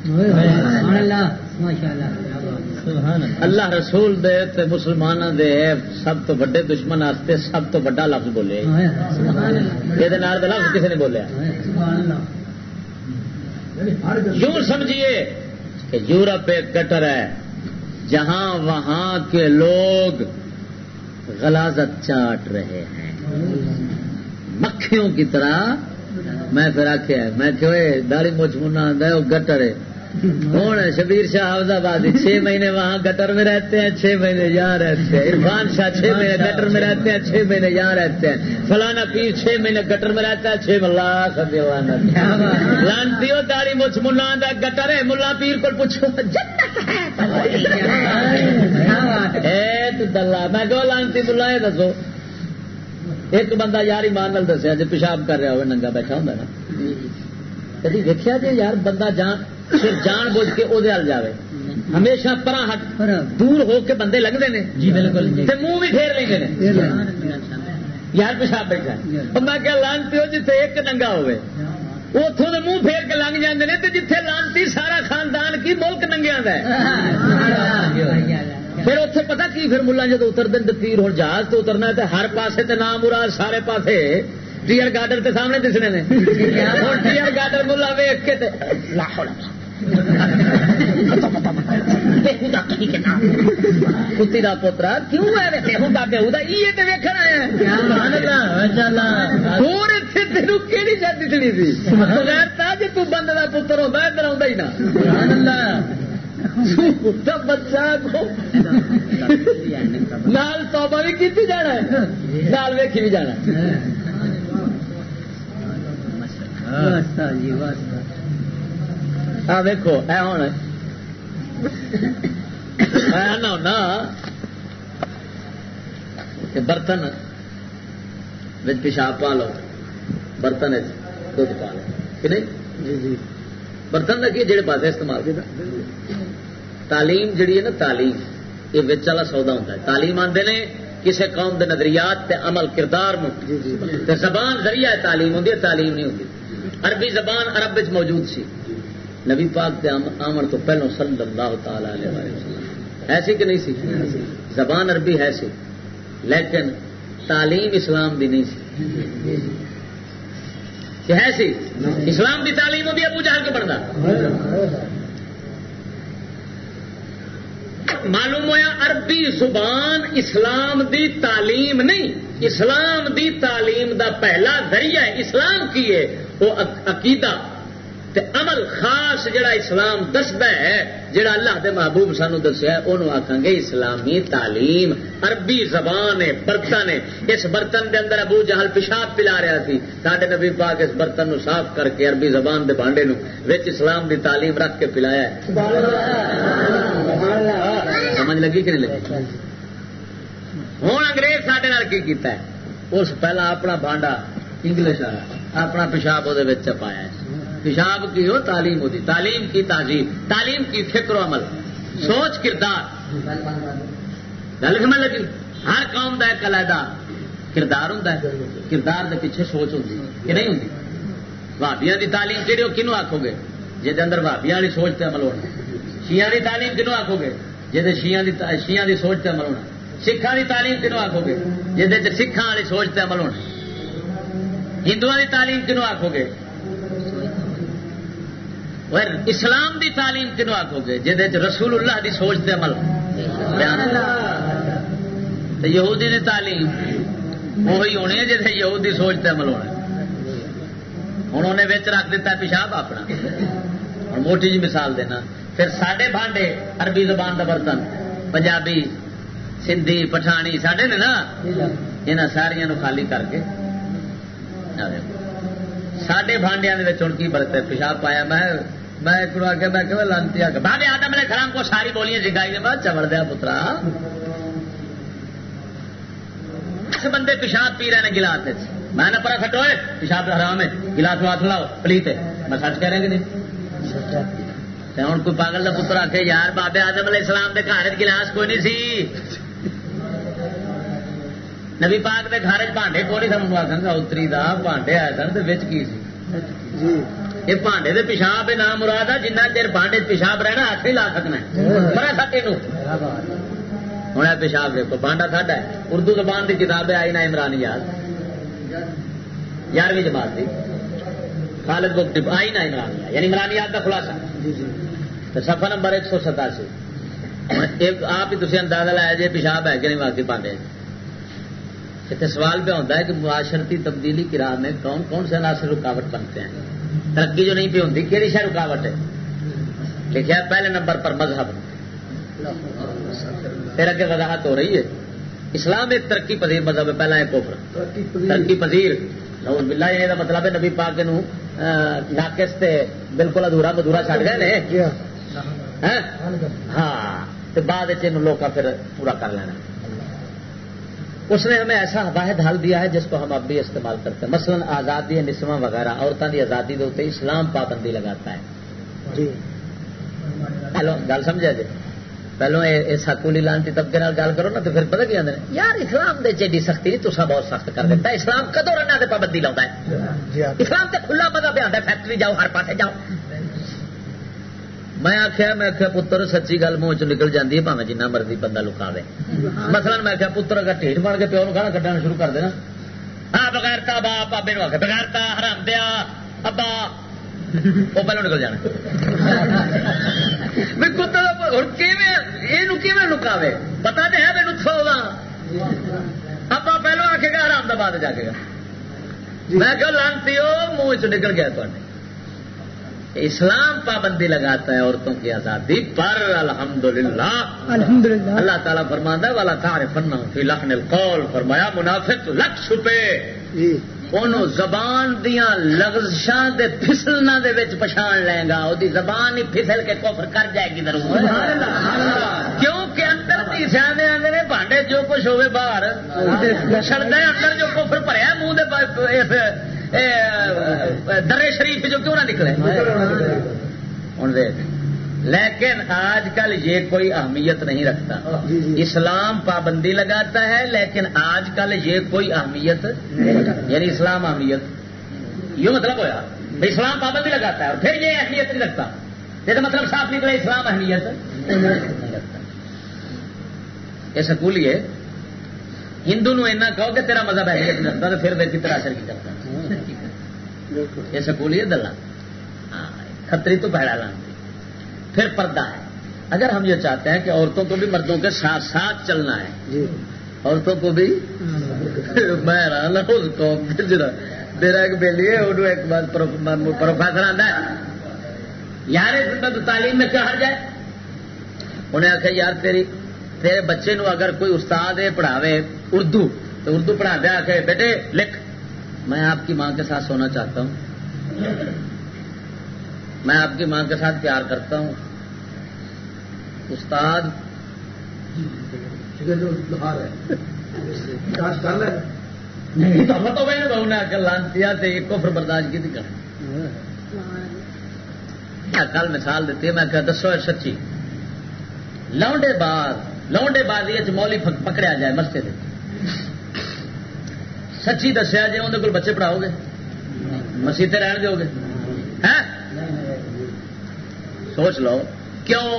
اللہ رسول دے تے مسلمانوں دے سب تو بڑے دشمن آستے سب تو بڑا لفظ بولے۔ یہ لفظ کسی نے بولیا؟ یوں سمجھیے کہ یورپ ایک کٹر ہے جہاں وہاں کے لوگ غلازت چاٹ رہے ہیں۔ مکھیوں کی طرح میں پھر آخیا میں کہ داڑی مچ منا آتا وہ گٹر ہے۔ ہوں شبیر شاہ آباد چھ مہینے وہاں گٹر میں رہتے ہیں چھ مہینے یہاں رہتے ہیں۔ عرفان شاہ چھ مہینے گٹر میں رہتے ہیں چھ مہینے یہاں رہتے ہیں۔ فلانا پیر چھ مہینے گٹر میں رہتا ہے چھ ملا لانتی ہو داڑی مچ ملا گٹر ہے۔ ملا پیر کو پوچھو دلہ میں کہ لانتی ملا یہ دسو۔ ایک بندہ یار ایمان دسیا جی پیشاب کر رہا ہو ننگا بیٹھا ہوں نا۔ کدی دیکھا جی یار بندہ جان صرف جان بوجھ کے وہ جائے ہمیشہ پرا ہٹ دور ہو کے بندے لگتے ہیں جی بالکل منہ بھی پھیر لیں یار پیشاب بیٹھا میں کیا لانتی ہو جیتے ایک ننگا ہوئے۔ اتوں کے منہ پھیر کے لنگ جاتے ہیں جیتے لانتی سارا خاندان کی ملک ننگیا پھر اتنے پتا کی پھر ملا جب اتر دن تیر ہوں جہاز تو اترنا ہے ہر پاسے تے نام مراد سارے پاسے ٹیئر گارڈر تے سامنے دسنے نے۔ ٹیئر گارڈر ملا ویخ کے کتی کا پوترا کیوں ہے بہو کا یہ تو ویکن آیا کہڑی شرط چڑی تھی بغیر جی تند کا پتر ہوتا ادھر آ ہی نا بچہ توبہ بھی کی جانا ہے۔ لال ویکھی بھی جانا ویکو اے ہوں ہونا برتن پیشاب پا لو۔ برتن دھد پا لو۔ کہ نہیں؟ جی جی۔ برتن کا کی جہے پاس استعمال کیا تعلیم جڑی ہے نا تعلیم یہ بچ والا سودا ہوتا ہے۔ تعلیم آتے نے کسی قوم کے نظریات تے عمل کردار جی، جی، تے زبان ذریعہ تعلیم ہوتی ہے تعلیم نہیں ہوتی عربی زبان عرب موجود سی۔ نبی پاک کے آمن تو پہلو صلی اللہ تعالی علیہ وسلم۔ ایسی کہ نہیں سی؟ زبان عربی ہے سی لیکن تعلیم اسلام بھی نہیں سی۔ ہے سی؟ اسلام کی تعلیم ہوتی ہے ابو جہل کے پڑھتا؟ معلوم ہوا عربی زبان اسلام دی تعلیم نہیں، اسلام دی تعلیم دا پہلا ذریعہ اسلام کی ہے، وہ عقیدہ۔ تے عمل خاص جڑا اسلام دستا ہے، جڑا اللہ دے محبوب سانو دسیا انہوں آخان گے اسلامی تعلیم۔ عربی زبان ہے برتن ہے اس برتن دے اندر ابو جہل پیشاب پلا رہا سی ساڈے نبی پاک اس برتن نو صاف کر کے عربی زبان دے بانڈے نو وچ اسلام دی تعلیم رکھ کے پلایا ہے۔ سمجھ لگی کہ نہیں لگی؟ ہوں انگریز سڈے کی کیتا ہے؟ اس پہلا اپنا بانڈا انگلش والا، اپنا پیشاب وہ چپایا پیشاب کی ہو، تعلیم ہوتی۔ تعلیم کی تہذیب تعلیم کی فکر و عمل۔ سوچ، کردار۔ گل سمجھ لگی؟ ہر قوم کا ایک علیحدہ کردار ہوں کردار کے پیچھے سوچ ہوتی کہ نہیں ہوتی بھابیا کی تعلیم کہڑی وہ کنو آخو گے؟ جی اندر بھابیا والی سوچ سے عمل ہونا۔ شیاں کی تعلیم کنو آخو گے؟ جی شیاں کی سوچ سے عمل ہونا۔ سکھان کی تعلیم کنو آخو گے؟ جی سکھان والی سوچ سے عمل ہونا۔ ہندو کی تعلیم کنو آخو گے؟ اسلام دی تعلیم کنو آخو گے جہد رسول اللہ دی سوچ تے عمل۔ یہودی دی تعلیم، وہی ہونی ہے جیسے یہود دی سوچ تے عمل ہونا۔ ہوں انہیں بچ رکھ دیتا پیشاب اپنا۔ اور موٹی جی مثال دینا۔ پھر سڈے بانڈے عربی زبان کا برتن، پنجابی، سندھی، پٹھانی سڈے نے نا؟ یہاں ساریا خالی کر کے۔ سڈے بانڈیا ہوں کی برت پیشاب پایا میں۔ میں ایک آگے میں کہ لانتی آ کے بابے آدم علیہ السلام کو ساری بولیاں سکھائی میں چمڑ دیا پترا۔ اس بندے پیشاب پی رہے ہیں گلاس میں۔ نہ پرا کٹو پیشاب حرام ہے گلاس ہاتھ لاؤ، پلیت ہے۔ میں سچ کہہ رہا کہ نہیں؟ ہوں کوئی پاگل کا پتر آ یار بابے آدم علیہ السلام کے گھر گلاس کوئی نہیں سی۔ نبی پاک کے گھر چانڈے کو نہیں سمجھ آ اتری دا بانڈے آئے سن تو کی سی؟ جی۔ یہ بانڈے دے پیشاب نام مراد ہے جنہ چر بانڈے پیشاب رہنا ہاتھ نہیں لا سکنا مرا سکے ہوں پیشاب دیکھو بانڈا ساڈا ہے۔ اردو زبان کی کتاب آئی نا عمران یاد۔ یارویں جماعت کی خالد بک آئی نا عمران یعنی عمران یاد کا خلاصہ۔ جی، سفر نمبر ایک سو ستاسی۔ آپ ہی تھی اندازہ لایا جی پیشاب ہے کہ نہیں واقعی پانڈے۔ اتنے سوال پہ ہوتا ہے کہ معاشرتی تبدیلی کی راہ میں کون کون سے عناصر رکاوٹ بنتے ہیں؟ ترقی جو نہیں پی ہوں کہڑی شہ رکاوٹ ہے؟ لکھا پہلے نمبر پر مذہب۔ پھر اگے وضاحت ہو رہی ہے۔ اسلام ایک ترقی پذیر مذہب ہے پہلا ہے کوفر ترقی پذیر۔ بلا یہ مطلب ہے نبی پاک ناقص تے بالکل ادھورا مدھورا چڑھ گئے ہاں, ہاں۔ بعد لوگ پھر پورا کر لینا۔ اس نے ہمیں ایسا واحد حل دیا ہے جس کو ہم اب بھی استعمال کرتے ہیں۔ مثلا آزادی نسواں وغیرہ عورتوں کی آزادی کے اتنے اسلام پابندی لگاتا ہے۔ جی۔ ہلو گل سمجھا جی؟ پہلو یہ سکولی لانتی طبقے گل کرو نا تو پھر پتہ کی آدھے یار اسلام دے چیڈی سختی نہیں تو بہت سخت کر دیتا ہے۔ اسلام کدو رنگ سے پابندی لاؤں ہے؟ جی۔ اسلام تے کھلا مزہ پہ آتا ہے فیکٹری جاؤ ہر پاسے جاؤ۔ میں آخیا میں آخیا پتر، سچی گل منہ چ نکل جاتی ہے پاوے جنہ مرضی بندہ لکا دے مثلا میں آخیا پتر اگر ٹھیک بن کے پیو گانا کھانا شروع کر دینا۔ ہاں بغیرتا با بابے آخر بغیرتا حرام دیا، ابا۔ وہ پہلو نکل جانا۔ یہ لکاوے پتا تو ہے میرے سولہ ابا پہلو آخے گا آرام بعد جا کے گا۔ میں کہ لانتی ہو، منہ چ نکل گیا تھوڑے اسلام پابندی لگاتا ہے عورتوں کی آزادی پر الحمد للہ الحمد للہ اللہ تعالیٰ فرماندہ والا تار فن فی لحن القول۔ فرمایا منافق لکھ چھپے۔ جی۔ ان زبان دیا لغزشاں دے پھسلنا دے وچ پچھان لے گا۔ وہ زبان ہی پھسل کے کفر کر جائے گی ضرور کیونکہ اندر کی سیانے آدھے بانڈے جو کچھ ہوئے باہر سڑک اندر جو کفر بھریا منہ دے درے شریف جو کیوں نہ نکلے؟ ہوں دیکھ لیکن آج کل یہ کوئی اہمیت نہیں رکھتا۔ جی، جی۔ اسلام پابندی لگاتا ہے لیکن آج کل یہ کوئی اہمیت یعنی اسلام اہمیت یہ مطلب ہوا اسلام پابندی لگاتا ہے اور پھر یہ اہمیت نہیں رکھتا۔ یہ تو مطلب صاف نکلے اسلام اہمیت۔ نہیں رکھتا یہ سکولی ہے ہندو نو کہو کہ تیرا مذہب نہیں رکھتا تو پھر دیکھی تیرا اثر کی کرتا یہ سکولی ہے دلہ۔ ہاں کتری تو بہڑا لانتی پھر پردہ ہے۔ اگر ہم یہ چاہتے ہیں کہ عورتوں کو بھی مردوں کے ساتھ ساتھ چلنا ہے جی۔ عورتوں کو بھی میں اس کو میرا ایک بیلی ہے انہوں ایک بات پروفیسر آتا ہے۔ یار تعلیم میں کیا ہر جائے؟ انہیں آخیا یار تیری تیرے بچے نو اگر کوئی استاد ہے پڑھاوے اردو تو اردو پڑھا دیا آ بیٹے لکھ میں آپ کی ماں کے ساتھ سونا چاہتا ہوں میں آپ کی ماں کے ساتھ پیار کرتا ہوں استاد نے آ کر لانتی کفر برداشت کی کل مثال دیتی ہے میں کہ دسو سچی لونڈے باز لونڈے بازی مولی پکڑیا جائے مسجد سچی دسیا جی اندر کو بچے پڑھاؤ گے؟ مسیح رہن دو گے؟ ہاں؟ سوچ لو، کیوں؟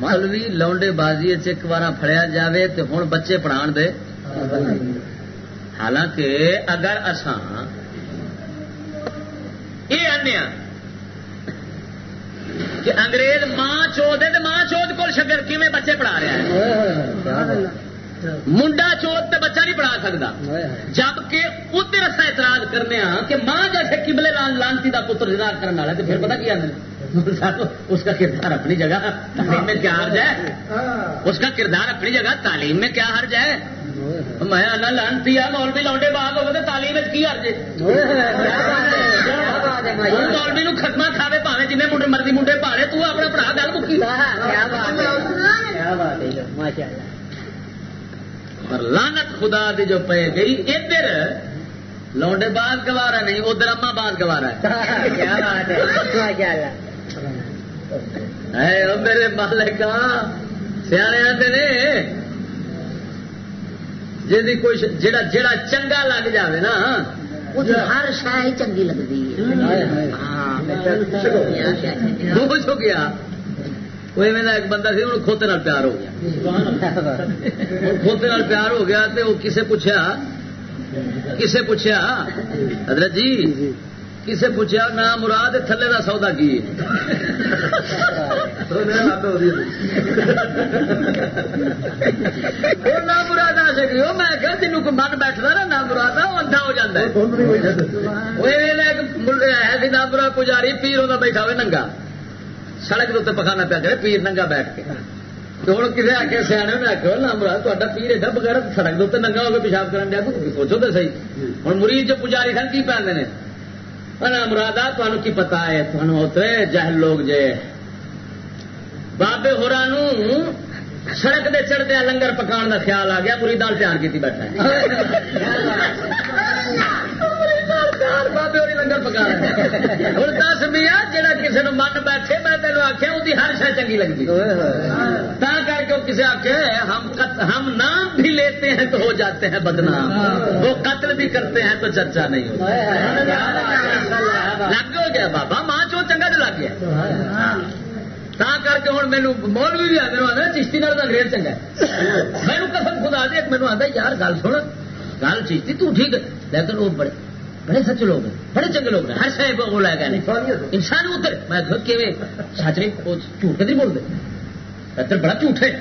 مولوی لونڈے بازی ایک بار فڑیا جائے تو ہوں بچے پڑھا دے۔ حالانکہ اگر اسان یہ آنے کہ انگریز ماں چوت ہے تو ماں چوت کو شگر کی بچے پڑھا رہا ہے؟ منڈا چوت تو بچہ نہیں پڑھا سکتا۔ جبکہ ادھر اصا اعتراض کرنے ہاں کہ ماں جیسے کبلے لانتی کا پتر جناب کرنے والا تو پھر پتا کی آدھے اس کا کردار اپنی جگہ تعلیم میں کیا حرج ہے؟ اس کا کردار اپنی جگہ تعلیم میں کیا حرج ہے؟ میں لانتی ہے مولوی لوڈے باغ ہوگا تو تعلیم کی حرج مولوی نو کھاوے پاوے جن مرضی منڈے تو اپنا پڑھا گل مکی لانت خدا دی جو پے گئی ادھر لونڈے باز گوارا نہیں ادھر اما باز گوارا ہے میرے مالک سیانے آتے نے جی کوئی جڑا جڑا چنگا لگ جاوے نا ہر شاہ چنگی لگتی ہے۔ خوش ہو گیا۔ وہ ایک بندہ سی ہوں کھوتے پیار ہو گیا۔ کھوتے پیار ہو گیا تو وہ کسے پوچھا کسے پوچھا حضرت جی کسے پوچھا نہ مراد تھلے کا سودا کی؟ نہ مراد آ سکی میں کہ کو من بیٹھتا نا نہ مراد وہ اندھا ہو جاتا ہے۔ نہ برا پجاری پیر ہوتا بیٹھا ہوئے ننگا۔ سڑک کے اتنے پکانا پیا کرے پیر ننگا بیٹھ کے۔ ہوں کسی آخیا سیاح نے آخر نہ مراد تا پیر ایڈا بغیر سڑک کے اتنے ننگا ہو کے پیشاب کرن دیا سوچو تو صحیح۔ ہوں مریض جو پجاری سن کی پہنتے مراد تمہیں کی پتا ہے تمہیں جہل لوگ جے۔ بابے ہورا سڑک دے چڑھتے لنگر پکان کا خیال آ گیا، پوری دال تیار کی بیٹھا لنگر پکا ہوں دس میا جا کسی نے من بیٹھے میں تینوں آخیا وہ ہر شہ چنگی لگتی تا کر کے کسی آخے ہم ہم نام بھی لیتے ہیں تو ہو جاتے ہیں بدنام۔ وہ قتل بھی کرتے ہیں تو چرچا نہیں۔ ہوتا لگ ہو گیا بابا ماں چو چنگا تو لگ گیا۔ تا کر کے ہوں مینو مولوی بھی آدھے آدھا چشتی نال انگریز چنگا مینو قسم خدا دے مینو آتا یار گل سن۔ گل چیشتی تو ٹھیک ہے لیکن وہ بڑے بڑے سچے لوگ ہیں بڑے چنگے لوگ ہیں۔ ہر شاید وہ لے گئے انسان اتر۔ میں سچ نہیں وہ جھوٹ کدھر بول رہے ادھر بڑا جھوٹ ہے۔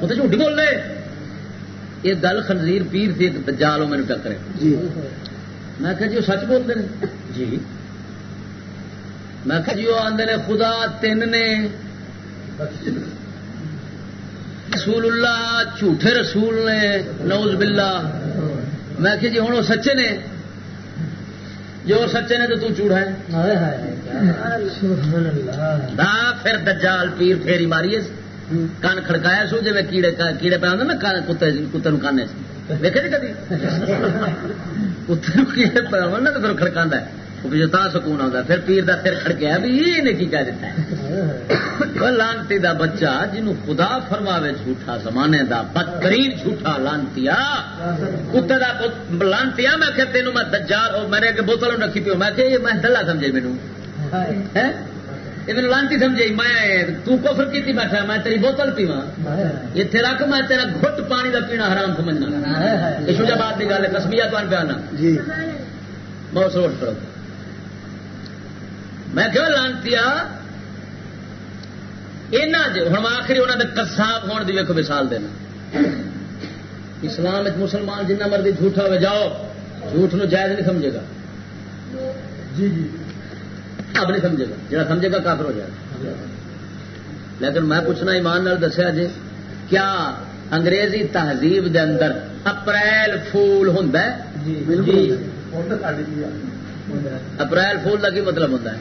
وہ تو جھوٹ بول رہے یہ گل خنزیر پیر تھی جال میرے ٹکرے۔ جی۔ میں کہ جی وہ سچ بولتے ہیں جی۔ میں کہ جی وہ آدھے نے خدا تین نے رسول اللہ جھوٹے رسول نے نوز باللہ۔ میں کہ جی ہوں وہ سچے نے۔ جو سچے نے تو تو چوڑا ہے۔ پھر دجال پیر پھیری ماری کان کھڑکایا سو جی کیڑے کیڑے پہ آدھے نا کتے کتے کانے۔ دیکھے جی کدی؟ کتے کیڑے پہ نا تو پھر کھڑکا ہے۔ تا سکون آتا پھر پیر دا پھر کھڑکیا بھی یہ کی کہہ دیتا ہے۔ لانتی دا بچہ جنو خدا فرماوے جھوٹا زمانے دا بدترین جھوٹا لانتی کتے دا لانتی میں کہ تینوں میں دجار میرے اگے بوتل رکھی پیو میں کہ یہ میں دلہ سمجھے مینو یہ لانتی سمجھے میں تو کفر کی بیٹھا میں تیری بوتل پیوا اتنے رکھ میں تیرا گھٹ پانی دا پینا حرام سمجھنا۔ یہ شوجا بات کی گل ہے کسمیا تو پیا جی۔ بہت سوٹ کرو میں کیوں لانتی ہوں آخری انہوں نے کساب ہونے کی ویکو مثال دینا۔ اسلام مسلمان جنہ مرضی جھوٹا ہو جاؤ۔ جھوٹ نو جائز نہیں سمجھے گا۔ جی جی۔ اب نہیں سمجھے گا۔ جڑا سمجھے گا کافر ہو جائے گا۔ لیکن میں پوچھنا ایمان نال دسیا جی کیا انگریزی تہذیب دے اندر اپریل فول ہوں جی, جی۔ اپریل فول کا کی مطلب ہوتا ہے؟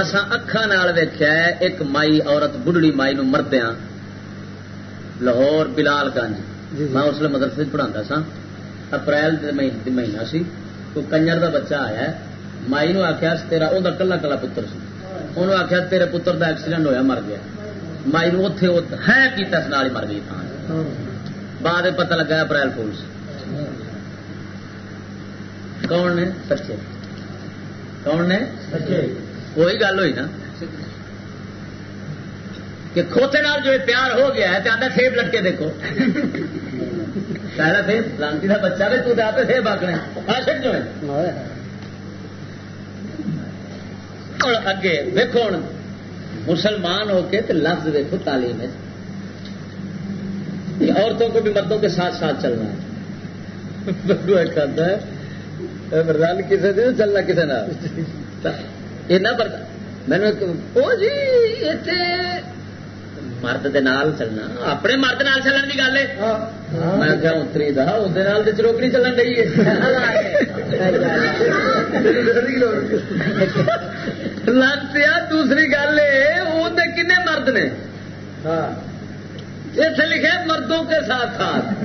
اصا اکھان ویخیا ایک مائی عورت بڑھڑی مائی نو مردیا لاہور بلال گنج۔ جی، جی۔ میں اس لیے مدرسے پڑھا سا اپریل مہینہ سی تو کنجر دا بچہ آیا مائی نو آخیا تیرا وہ کلا کلا پتر سی۔ انہوں آخیا تیرے پتر دا ایکسیڈنٹ ہویا مر گیا۔ مائی نو اتے ہے کیتا اس نال مر گئی تھان بعد پتہ لگا اپریل فول کون نے سچے۔ کون نے سچے۔ وہی گل ہوئی نا۔ کہ کھوتے نال جو پیار ہو گیا ہے تو آدھا سیب لٹکے دیکھو۔ پہلا سیب لانتی کا بچہ بھی تو آپ سیب آکنے عاشق جو ہے۔ اور اگے دیکھو ہوں مسلمان ہو کے تو لفظ دیکھو تعلیم ہے۔ عورتوں کو بھی مردوں کے ساتھ ساتھ چلنا ہے۔ کرتا ہے مردان کسی دن چلنا کسی نہ۔ میں نے جی مرد دے نال چلنا۔ اپنے مرد نال چلن کی گل ہے۔ ہاں۔ میں کیا اتری دا اندر چروکڑی چلن ہے۔ لگتے دوسری گل ہے وہ کن مرد نے۔ ہاں۔ اس لکھے مردوں کے ساتھ ساتھ۔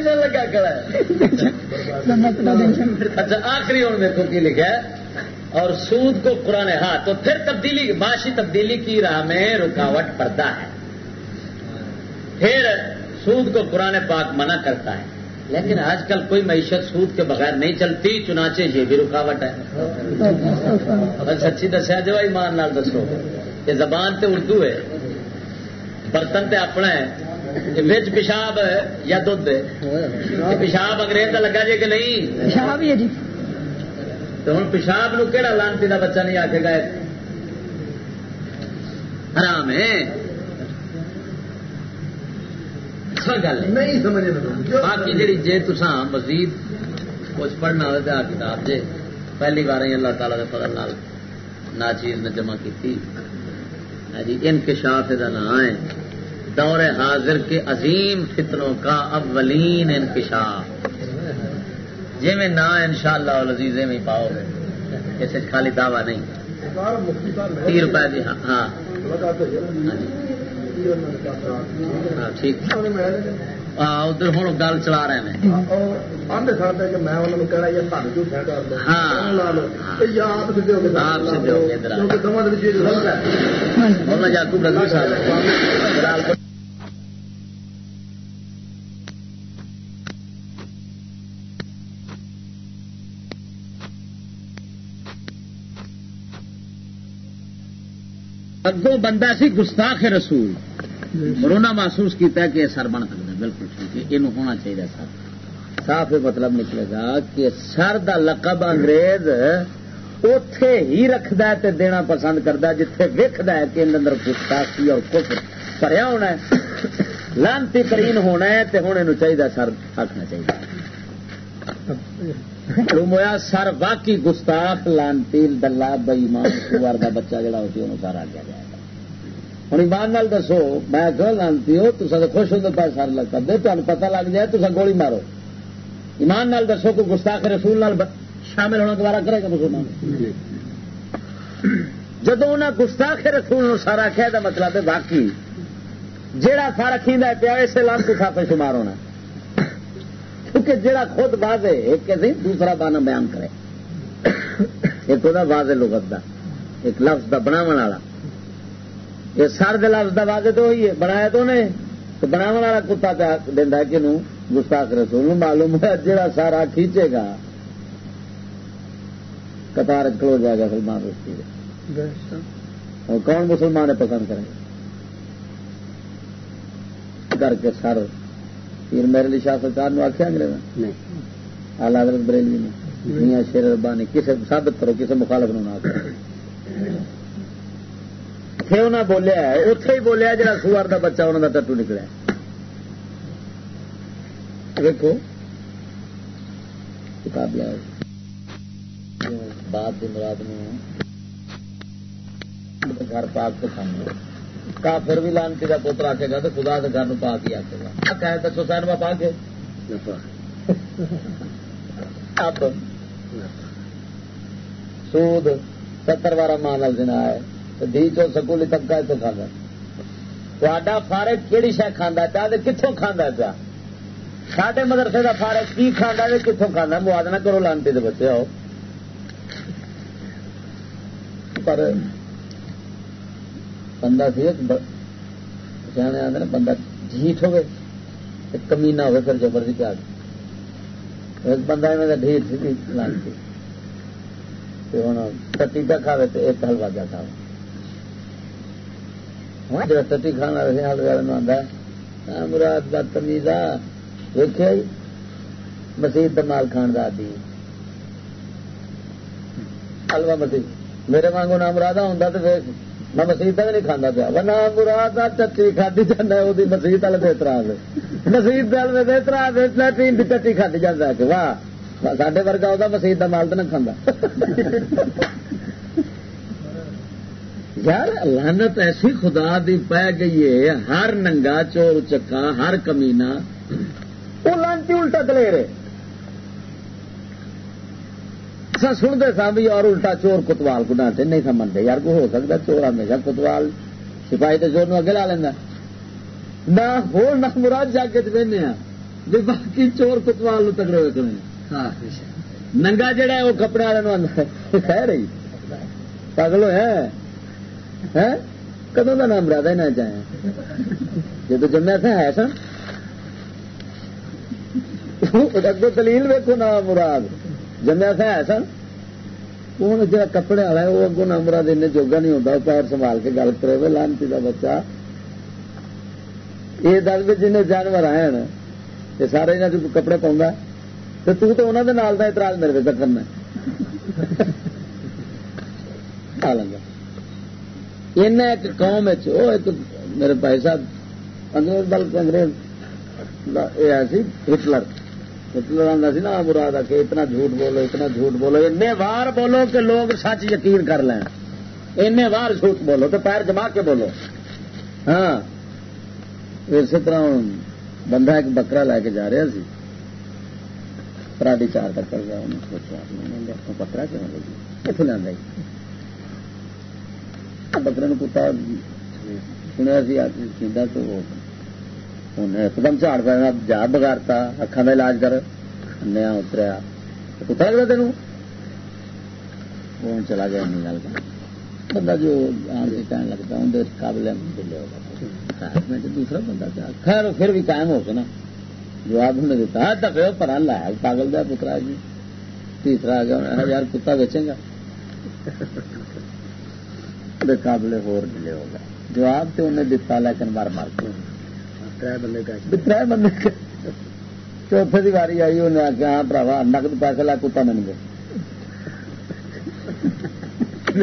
لگا کرا اچھا آخری ہوں میرے کو کی لکھا اور سود کو پرانے ہاں تو پھر تبدیلی، معاشی تبدیلی کی راہ میں رکاوٹ پڑتا ہے۔ پھر سود کو پرانے پاک منع کرتا ہے۔ لیکن آج کل کوئی معیشت سود کے بغیر نہیں چلتی چنانچہ یہ بھی رکاوٹ ہے۔ سچی دسیا جو ایمان نال دسو۔ کہ زبان تے اردو ہے برتن تے اپنا ہے۔ پیشاب یا دھد پیشاب انگریز کا لگا جی کہ نہیں؟ پیشاب ہی ہے جی۔ تو ہوں پیشاب نو کہڑا لانتی کا بچہ نہیں آکے گا؟ آرام ہے۔ گل نہیں باقی جی جی تسان مزید کچھ پڑھنا ہو کتاب جی پہلی بار ہی اللہ تعالی کے فضل نال ناچیز نے جمع کی ہاں جی انکشاف کا نام ہے دور حاضر کے عظیم فتنوں کا اولین انکشاف۔ جی میں نہ ان شاء اللہ لذیذ میں پاؤ گے۔ اس خالی دعوی نہیں۔ تی روپئے ہاں۔ ہاں ہاں ادھر ہوں گل چلا رہے ہیں اگوں بندہ سی گستاخ رسول رونا محسوس کیتا ہے کہ سر بن سکتا بالکل ٹھیک ہے۔ یہ ہونا چاہیے سر۔ صاف مطلب نکلے گا کہ سر دا لقب انگریز اتے ہی رکھد دینا پسند کرتا جتھے ویکد ہے کہ اندر گستاخی اور کفر پریا ہونا ہے۔ لانتی ترین ہونا ہے تو ہوں یہ چاہیے سر آخنا چاہیے۔ رومویا سر واقعی گستاخ، لانتی دلہ بئی ماں کا بچہ جڑا ہوتی انہوں سر آ گیا جائے۔ ہوں ایمان نال دسو، میں کہ لانتی ہو تو سر خوش ہوتے پاس سر لگ دے تمہیں پتا لگ جائے تو سر گولی مارو۔ ایمان نال دسو کو گستاخ رسول نال شامل ہونا دوبارہ کرے گا مسلمان۔ جدو انہیں گستاخ رسول سارا کہہ دا مطلب ہے باقی جہا سارا کھیندا پیا اسے لانتی کھاپے شمار ہونا۔ کیونکہ جہاں خود واضح ایک کہ دوسرا بانا بیان کرے۔ ایک وہ واضح لغت دا، ایک لفظ دا بناو والا۔ یہ سر لفظ کا واضح تو ہوئی ہے بنایا تو نے تو بناو والا کتا دینا کہ گستاخ رسول معلوم ہے جہاں سارا کھینچے گا۔ کتار کھلو جائے گا سلمان رشتی اور کون مسلمان پسند کریں؟ کر کے سر۔ پیر میرے لیے شاہ سرکار نے آخیا انگریز آلہ حضرت بریلوی نے میاں شیر ربانی کسی ثابت کرو کسی مخالف نہ اتے انہیں بولیا اتے ہی بولیا جا سوار کا بچہ انہوں کا ٹٹو نکلیا دیکھو کتاب لیا بات کی مراد گھر پاک کے سامنے کافر بھی لانتی کا پوتر آکے گا تو خدا کے گھر پاک ہی آکے گا۔ کہ تو سوسائن میں پا کے سود ستر بارہ ماں دینا ہے۔ دھی چو سکولی طبقہ تو کھانا تا فارغ کہڑی شہ کھانا پیا کتوں کھانا پیا ساڈے مدرسے کا فارغ کی کھانا کتوں کھانا موازنہ کرو لانتی کے بچے، آؤ۔ پر بندہ سی سیانے آدھے بندہ جھیٹ ہوگی کمینا ہوگا پھر جبر کی پیار۔ ایک بندہ ڈھیر سی لانتی۔ ہوں ٹٹی کا کھاوے تو ایک حلوا کیا کھا جا ٹٹی کھانا رہے حلوے والے آتا مراد بد تمیزا ویخیا مسیح مال کھان کا آدھی حلوا مسیح میرے وانگو نام مراد ہوں تو میں مسیح کا بھی نہیں کھانا پیا ورنہ مراد چٹی کھدی جانا وہ مسیح والے بہتر مسیح والے بہتر تین کی چٹی کھدی جانا کہ واہ سڈے ورگا وہ مسیح کا مال تو نہ کھانا یار لانت ایسی خدا دی پی گئی ہے ہر ننگا چور چکا ہر کمینا وہ لانتی الٹا دلیر سنتے سا بھی اور الٹا چور کتوال کو ڈانٹے نہیں سمجھتے یار کو ہو سکتا چور ہمیشہ کتوال؟ سپاہی تو چور اگے لا لینا۔ نہ ہو نہ مراد جا کے بہنے ہاں باقی چور کتوال تگڑے ہوئے ننگا جڑا ہے وہ کپڑے والے خیر رہی پگلو ہے کدو کا نام مراد نہ چاہے جب جمع تھا ہے سن اگو دلیل ویکو نام مراد۔ جمیا تھا ہے سن ہوں جا کپڑے والا ہے وہ اگوں نمبر دینے جوگا نہیں ہوتا پیر سنبھال کے گل کرے لانتی کا بچہ۔ یہ دس بھی جن جانور آئے ہیں یہ سارے یہاں کپڑے پاؤں تو تو تو انہوں نے اعتراض میرے پہ کرنا ایک قوم میرے بھائی صاحب انگریز بلکہ انگریز ہٹلر۔ ہٹلر آتا سی نا، مراد اتنا جھوٹ بولو، اتنا جھوٹ بولو این وار بولو کہ لوگ سچ یقین کر لیں این وار جھوٹ بولو تو پیر جما کے بولو۔ ہاں۔ اسی طرح بندہ ایک بکرا لے کے جا رہا سی۔ پراڈی چار تک کر گیا سوچا بکرا کیوں لگی کتوں لیا بکرے کتا سنیا سی تو ایک دم چاڑ پہ جا بگارتا اکھان کا علاج کر۔ نیا اتریا۔ پتا لگتا تین وہ چلا گیا نہیں گل بندہ جو آن سے کہنے لگتا اندر قابل دلے ہوگا۔ دوسرا بندہ کیا خیر، پھر بھی قائم ہو کے نا۔ جواب انہیں دیتا ہاں، دفے پر لایا پاگل دیا پترا جی۔ تیسرا آ گیا ہاں، یار، کتا بیچے گا۔ قابل ہور ڈلے ہوگا۔ جواب تو انہیں دتا لیکن مار مار کے۔ بندے چوتھے کی واری آئی انہیں آخیا ہاں برا نقد پیسے لا کتا من گئے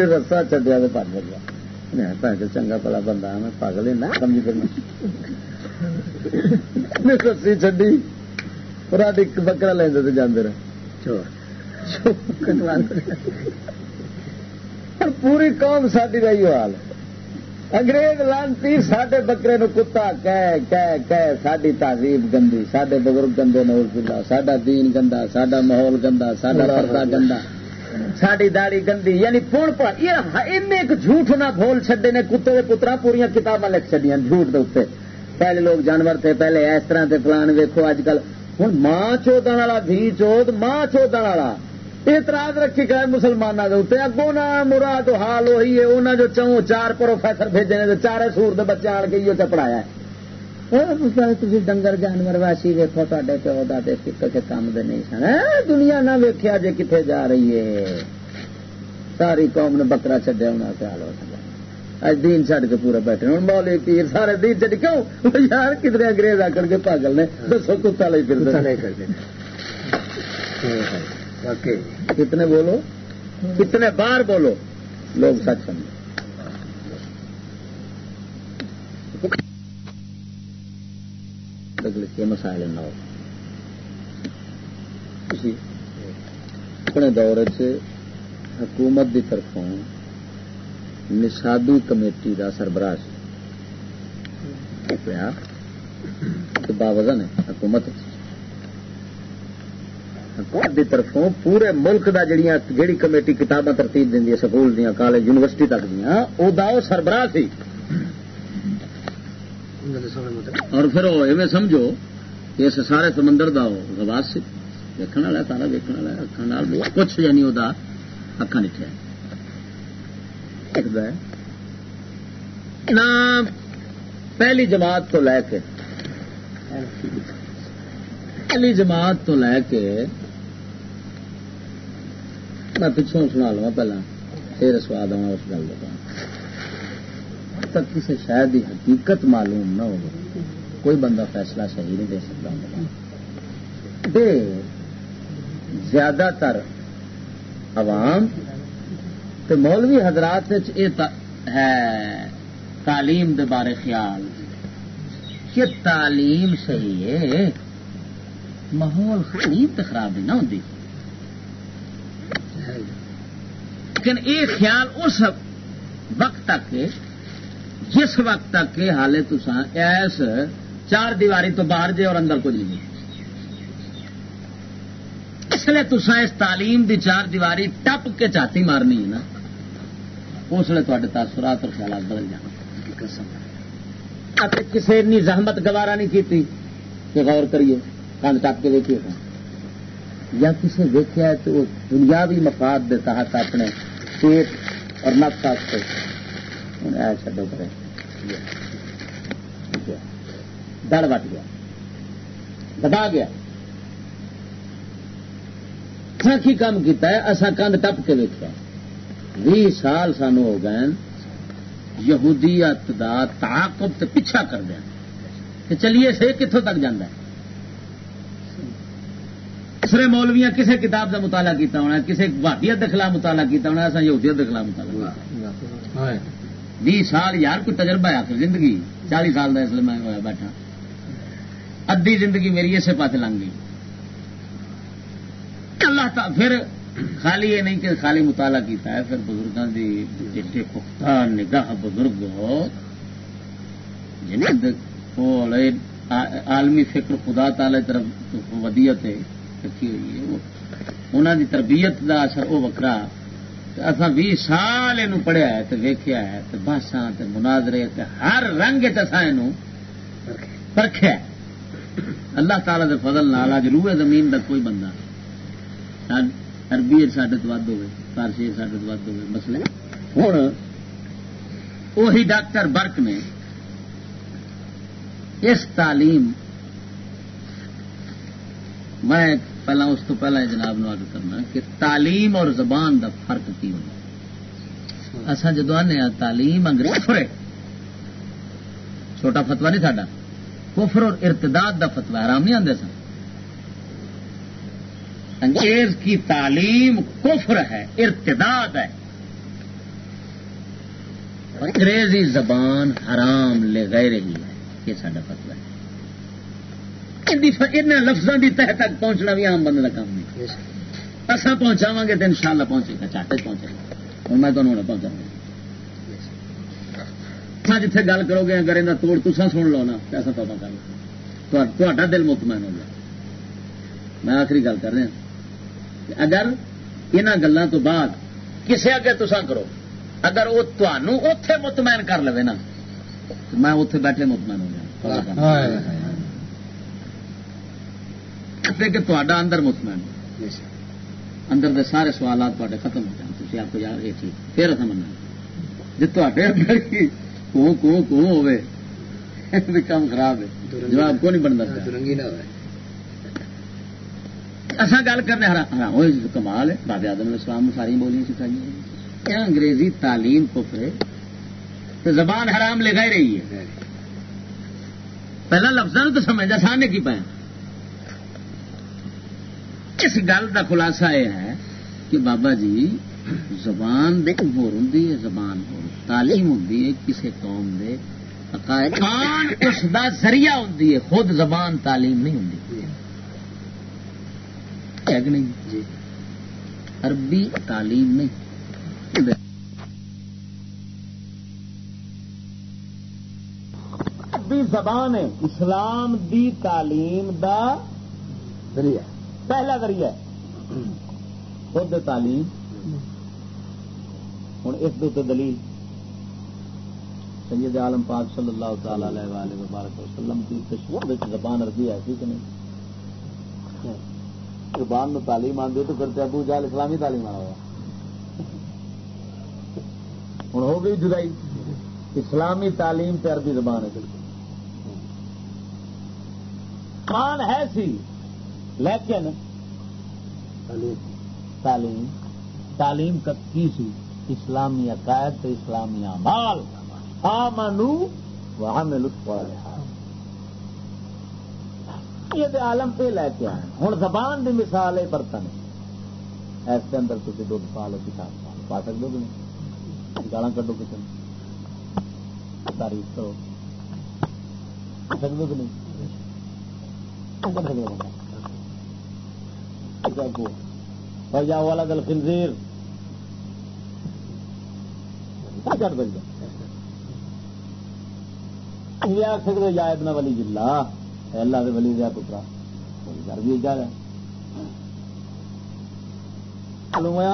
رسا چڈیا تو پگ گیا۔ چنگا پلا بندہ میں پاگل نہ سمجھ کرنا رسی چڈی راڈی بکرا لینا تو رہے۔ پوری قوم ساری رہی حال۔ انگریز لانتی سڈے بکرے نو کتا کہہ کہہ کہہ ساری تہذیب گندی سڈے بزرگ گندے نور پلا سڈا دین گندا سڈا ماحول گندا سڈا پردا گندا ساری داڑی گندی یعنی پون پر ایک جھوٹ نہ بول چڈے نے کتے کے پترا پوریا کتاباں لکھ چڈیا جھوٹ دے پہلے لوگ جانور تھے پہلے اس طرح کے فلان ویکو اج کل۔ ہوں ماں چودن والا دھی چوت ماں چودن والا۔ اعتراض رکھی گئے مسلمانوں کے اتنے اگوں نہ مراد حال وہی ہے انہوں جو چون چار پروفیسر بھیجے نے چارے سور کے بچے آن کے یہ پڑھایا تھی ڈنگر جانور واشی ویکو تے پیو دے فکر کے کام دے نہیں سن۔ دنیا نہ ویکیا جی کتنے جا رہی ہے۔ ساری قوم نے بکرا چڈیا ہونا خیال ہو سکتا اج دین چڈ کے پورا بیٹھے ہوں مولوی پیر سارے دین چڑ کیوں؟ یار کتنے انگریز آ کر کے پاگل نے؟ دسو کتا لے پھر کتنے بولو؟ کتنے بار بولو؟ لوگ سچ سمجھ لکھے مسائل نہ ہو اپنے دور چ حکومت کی طرفوں نصابی کمیٹی کا سربراہ باوزن ہے حکومت حکومت کی طرفوں پورے ملک کا جڑی کمیٹی کتاباں ترتیب دینی ہے سکول دیا کالج، یونیورسٹی تک دیا وہ سربراہ سی۔ اور پھر وہ ایویں سمجھو کہ اس سارے سمندر کا گواس سی۔ دیکھنے والا تارا ویکن والا اکھان بہت کچھ یعنی وہ اکھان نٹیا پہلی جماعت تو لے کے، پہلی جماعت تو لے کے میں پچھوں سنا لوا پہلا، پھر سواد آنا اس گل تک کسی شہر کی حقیقت معلوم نہ ہو، کوئی بندہ فیصلہ صحیح نہیں دے سکتا دے، زیادہ تر عوام تو مولوی حضرات ہے، تعلیم دے بارے خیال کہ تعلیم صحیح ہے، ماحول تو خراب نہیں نہ ہوتی لیکن یہ خیال اس وقت تک جس وقت تک کہ حالے تسان ایس چار دیواری تو باہر جے اور اندر کو نہیں اس لیے تسا اس تعلیم دی چار دیواری ٹپ کے چاتی مارنی ہے نا، اس لیے تے تاثرات اور خیالات بدل جان کسی نے زحمت گوارا نہیں کی کہ غور کریے کند ٹپ کے دیکھیے۔ یا کسی دیکھا تو وہ دنیاوی مفاد دے تحت اپنے پیٹ اور نفس واسطے۔ چڈو کرے۔ دڑ وٹ گیا۔ دبا گیا۔ کی کام کیتا ہے اصا کند ٹپ کے ویکیا بھی سال سانو ہو گئے۔ یہودیت دا تعاقب تے پیچھا کر دیا۔ کہ چلیے سے کتوں تک جانا ہے؟ دوسرے مولویاں کسے کتاب کا مطالعہ کیتا ہونا کسی وادیت کے خلاف مطالعہ کیتا ہونا اصا یہودیت کے خلاف مطالعہ بھی سال یار کوئی تجربہ ہے آخر زندگی؟ چالی سال کا اس لیے میں بیٹھا۔ ادھی زندگی میری اسے پاس لنگ گئی۔ اللہ تعالی پھر خالی یہ نہیں کہ خالی مطالعہ کیتا ہے پھر بزرگوں کی جی پختہ نگاہ بزرگ عالمی فکر خدا تعالی طرف ودیت رکھی ہوئی ہے۔ انہوں دی تربیت دا اثر وہ وکرا اصا بھی سال یہ پڑھیا ہے تو ویکیا ہے تو باساں مناظرے ہر رنگ چسا یہ پرکھیا اللہ تعالی دے فضل نال اج روح زمین دا کوئی بندہ۔ اربی سڈے تو ود ہوئے فارسی سڈے تو ود ہوئے۔ مسئلے ہوں وہی ڈاکٹر برک نے اس تعلیم میں پہلا اس تو پہلا جناب نو کرنا کہ تعلیم اور زبان دا فرق کی ہونا اصا جدو آنے تعلیم انگریز چھوٹا فتوا نہیں ساڈا۔ کفر اور ارتداد دا فتوا آرام نہیں آتے سن۔ انگریز کی تعلیم کفر ہے، ارتداد ہے۔ انگریزی زبان حرام لے گئے رہی ہے، یہ سارا فتوا ہے۔ ان لفظوں کی تہ تک پہنچنا بھی عام بندے کا کام نہیں۔ اصا پہنچاوا گے تو ان شاء اللہ پہنچے گا چاہتے پہنچے گا۔ میں تمہیں پہنچا گا۔ جتنے گل کرو گے اگر یہ توڑ تسا سن لو نا ایسا پتا کر تا دل مطمئن ہو جائے میں آخری گل کر رہا اگر ان گلوں تو بعد کسی اگے تسا کرو اگر وہ تمہوں اتے مطمئن کر لے نا میں اتے بیٹھے مطمئن ہو جائے کہ تا اندر مطمئن اندر دے سارے سوالات تے ختم ہو جان۔ تھی آپ یار یہ چیز پھر مننا جی تے اندر کی کو کو کو ہوے کام خراب ہے۔ جواب کو نہیں بنتا اصا گل کرنے ہاں وہ کمال ہے۔ بابے آدم اسلام ساری بولیاں سکھائی انگریزی تعلیم کو تو زبان حرام ہی رہی ہے۔ پہلا لفظ تو سمجھا سامنے کی پائے۔ اس گل کا خلاصہ یہ ہے کہ بابا جی زبان دیکھ ہو ہوں زبان ہو تعلیم ہوں کسی قوم دے زبان اس دا ذریعہ ہوں خود زبان تعلیم نہیں ہوں نہیں؟ جی۔ عربی تعلیم نہیں۔ عربی زبان ہے اسلام دی تعلیم دا ذریعہ۔ پہلا ذریعہ خود تعلیم۔ ہوں اس دلیل۔ سید عالم پاک صلی اللہ تعالی علیہ وبارک وسلم کی تشریح زبان عربی ایسی کہ نہیں زبان میں تعلیم آدھی تو پھر ابو جال اسلامی تعلیم آ ہوا ہوں ہو گئی جدائی۔ اسلامی تعلیم تے عربی زبان ہے۔ بالکل ہے سی؟ لیکن تعلیم۔ تعلیم کی سی؟ اسلامی عقائد اسلامی مال آمنو وہاں میں لطف یہ تو عالم پہ لے کے آئے ہوں زبان کی مثال ہے برتن اس کے اندر تھی دھد پا لو کتاب پا پا سکتے ہو نہیں؟ گالا کڈو کسی تعریف کرو سکتے ہو کہ نہیں؟ جاؤ والا گل خنزیر کر دیں یہ آخ سکتے یا ابن ولی جلا اللہ کے ولی دیا پترا۔ گھر بھی جا رہا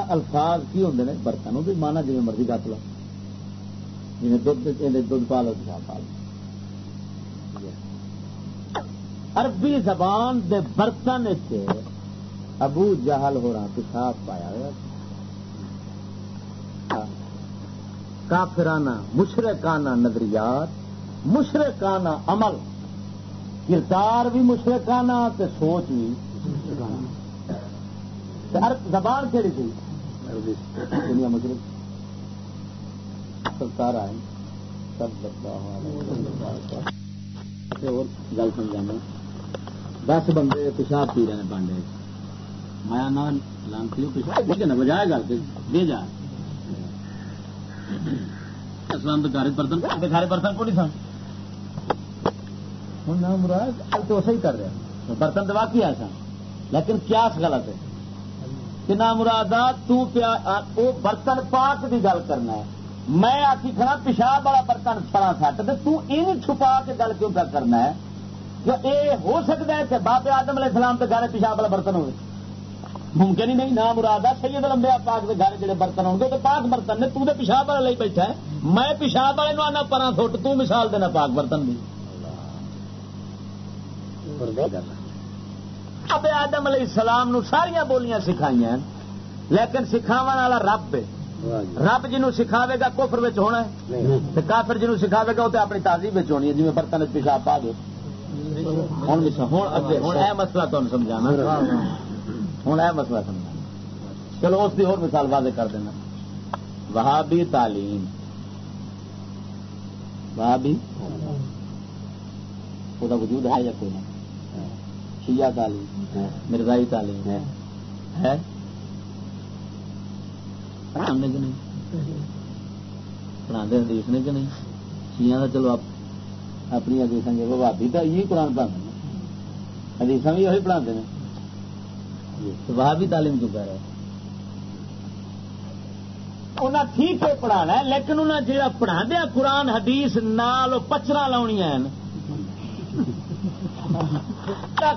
الفاظ کی ہوں نے برتن بھی مانا جی مرضی کٹ لو۔ جی دھد پا لو پیشاب پا لو۔ عربی زبان دے برتن ابو جہل ہو رہا پیشاب پایا ہوا کافرانہ مشرقانہ نظریات مشرقانہ عمل۔ کردار بھی مشرقانہ تے سوچ بھی۔ زبان کہڑی تھی دنیا مشرق سرکار آئے۔ سب گل سمجھانا۔ دس بندے پیشاب پی رہے ہیں پانڈے مایا نہ لانتی پیشاب بجائے گل دے جا۔ اسلام تو دکھارے برتن دکھارے برتن کو نہیں سن ہوں نہ مراد اب تو صحیح کر رہا برتن دبا کیا ایسا لیکن کیا غلط ہے؟ کہ نہ مراد وہ برتن پاک کی گل کرنا ہے۔ میں آتی کھڑا، پیشاب والا برتن سڑا سٹ تو ان چھپا کے گل کیوں کیا کرنا ہے؟ جو اے ہو سکتا ہے کہ بابے آدم علیہ السلام کے گھر پیشاب والا برتن ہوئے۔ ممکن ہی نہیں نہ مراد ہے، سید لمبیا پاک کے گھر جڑے برتن ہوں گے تو پاک برتن نے، تو پیشاب والے لے بیٹھا ہے۔ میں پیشاب والے آنا پرا سٹ تو مثال دینا پاک برتن بھی اب آدم علیہ السلام نو ساریا بولیاں سکھائی ہیں، لیکن سکھاو والا رب ہے۔ رب جنو سکھاوے گا کوفر ہونا ہے۔ کافر جنو سکھاوے گا وہ اپنی تازی ہونی ہے جی برتن پیشاب پا دو ہوں یہ مسئلہ تمہیں سمجھانا۔ ہوں یہ مسئلہ سمجھانا چلو اس کی اور مثال واضح کر دینا۔ وہابی تعلیم۔ وہابی وہ وجود ہے یا کوئی نہیں؟ شیعہ تعلیم، مرزائی تعلیم۔ ہے؟ پڑھانے کہ نہیں؟ پڑھا حدیث نے کہ نہیں؟ شیعہ کا چلو آپ اپنی حدیث وہ بھابی تو یہ قرآن پڑھا حدیث بھی وہی پڑھا وہ بھی تعلیم کیوں کہہ رہے انہیں ٹھیک ہے پڑھانا ہے لیکن انہیں جہاں پڑھا دیا قرآن حدیث نال پچرا لاؤنیا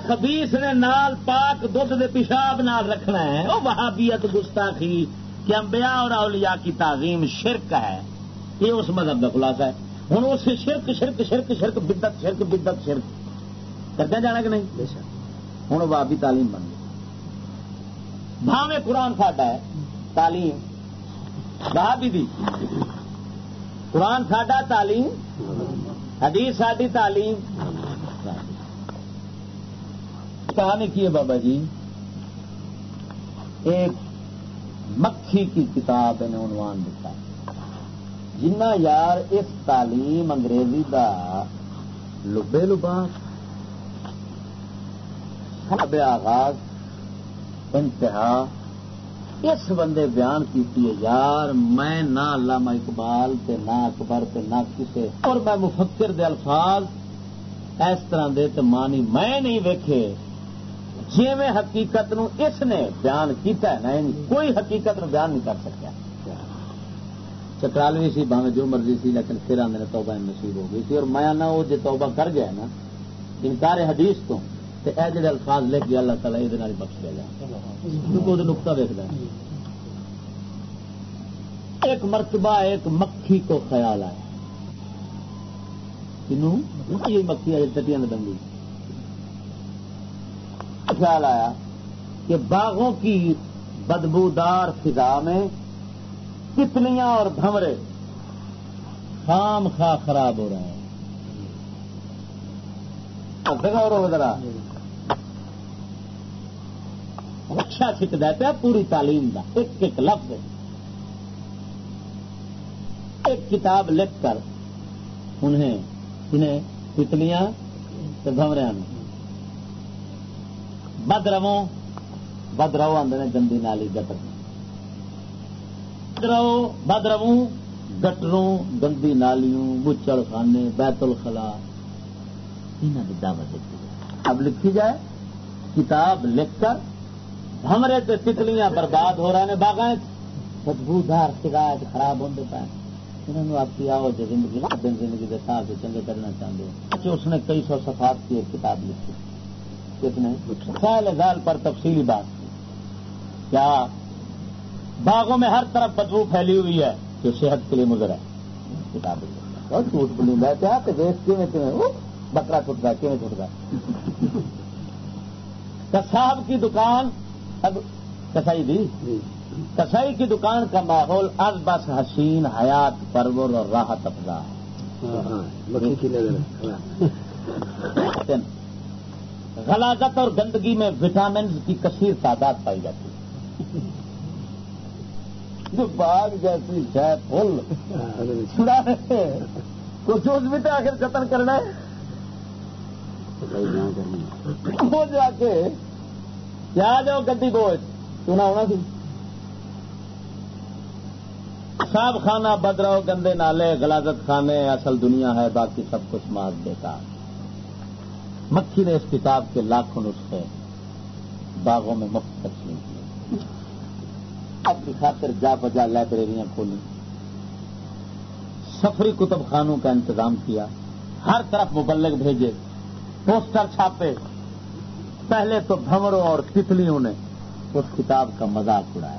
خبیس نے نال پاک دھد دے پیشاب نال رکھنا ہے وہ وہابیت گستاخی کہ انبیاء اور اولیاء کی تعظیم شرک ہے۔ یہ اس مذہب کا خلاصہ ہے۔ ہوں اس شرک شرک شرک شرک بدت شرک بدت شرک۔ کرتے جانا کہ نہیں؟ ہوں وہابی تعلیم بن گئی۔ بھاوے قرآن ساڈا ہے، تعلیم۔ وہابی دی قرآن ساڈا تعلیم، حدیث ساری تعلیم۔ کہانی کی ہے بابا جی؟ ایک مکھی کی کتاب انہیں عنوان دیتا جنہ یار اس تعلیم انگریزی دا لبے لبا سب آغاز انتہا۔ اس بندے بیان کی یار، میں نہ علامہ اقبال تے نہ اکبر تے نہ کسے، اور میں مفکر دے الفاظ اس طرح دے تے مانی میں نہیں ویکھے۔ جی میں حقیقت نو اس نے بیان کیتا ہے نا یعنی کوئی حقیقت نو بیان نہیں کر سکیا۔ چکرالوی سی باہیں جو مرضی سی، لیکن پھر آدھے توبہ نصیب ہو گئی تھی اور میں نہ وہ جی توبہ کر گیا نا، انکار حدیث تو۔ اے جڑے الفاظ لکھ گیا اللہ تعالیٰ یہ بخش دیا جائے نقطہ دیکھتا ہے۔ ایک مرتبہ ایک مکھی کو خیال آیا۔ یہ مکھی آئی ٹٹیاں ڈنگی خیال آیا کہ باغوں کی بدبودار فضا میں کتنیاں اور بھمرے خام خواہ خراب ہو رہے ہیں۔ ذرا۔ رکشا سکھتا پیا، پوری تعلیم کا ایک ایک لفظ۔ ایک کتاب لکھ کر انہیں انہیں تتلیاں بھمریا بد رو بد رو آدھے گندی نالی گٹر رہو بد رو گٹروں، گندی نالیوں بچڑ خانے، بیت الخلا۔ انہوں کی دعوت دیتی جائے اب لکھی جائے، کتاب لکھ کر ہمارے تو تتلیاں برباد ہو رہے ہیں باغ بدبودار شکایت خراب ہوتے پہ انہوں نے آپ کی آؤ جو زندگی دن زندگی کے ساتھ چنگے کرنا چاہتے ہیں اچھا اس نے کئی سو صفات کی ایک کتاب لکھی۔ کتنے خیال زال پر تفصیلی بات کی۔ کیا باغوں میں ہر طرف بدبو پھیلی ہوئی ہے؟ جو صحت کے لیے مضر ہے۔ کتاب بہت جھوٹ بلی میں کیا کہ دیش کے میں تمہیں بکرا چھٹتا ہے کیوں چھٹتا ہے کساب کی دکان اب کسائی دی کسائی کی دکان کا ماحول از بس حسین حیات پرور اور راحت افزا۔ غلازت اور گندگی میں وٹامنز کی کثیر تعداد پائی جاتی۔ جو باغ جیسی شاید پھول چھڑا رہے کچھ اس بھی تو آخر قتل کرنا ہے۔ وہ جا کے کیا جاؤ گدی بوجھ سنا ہونا سی صاحب خانہ بدراؤ گندے نالے غلازت خانے اصل دنیا ہے باقی سب کچھ مار دیتا مکھی نے اس کتاب کے لاکھوں نسخے باغوں میں مفت تقسیم کیے اب کی خاطر جا بجا لائبریریاں کھولی سفری کتب خانوں کا انتظام کیا ہر طرف مبلغ بھیجے پوسٹر چھاپے پہلے تو بھمروں اور تتلیوں نے اس کتاب کا مزاق اڑایا۔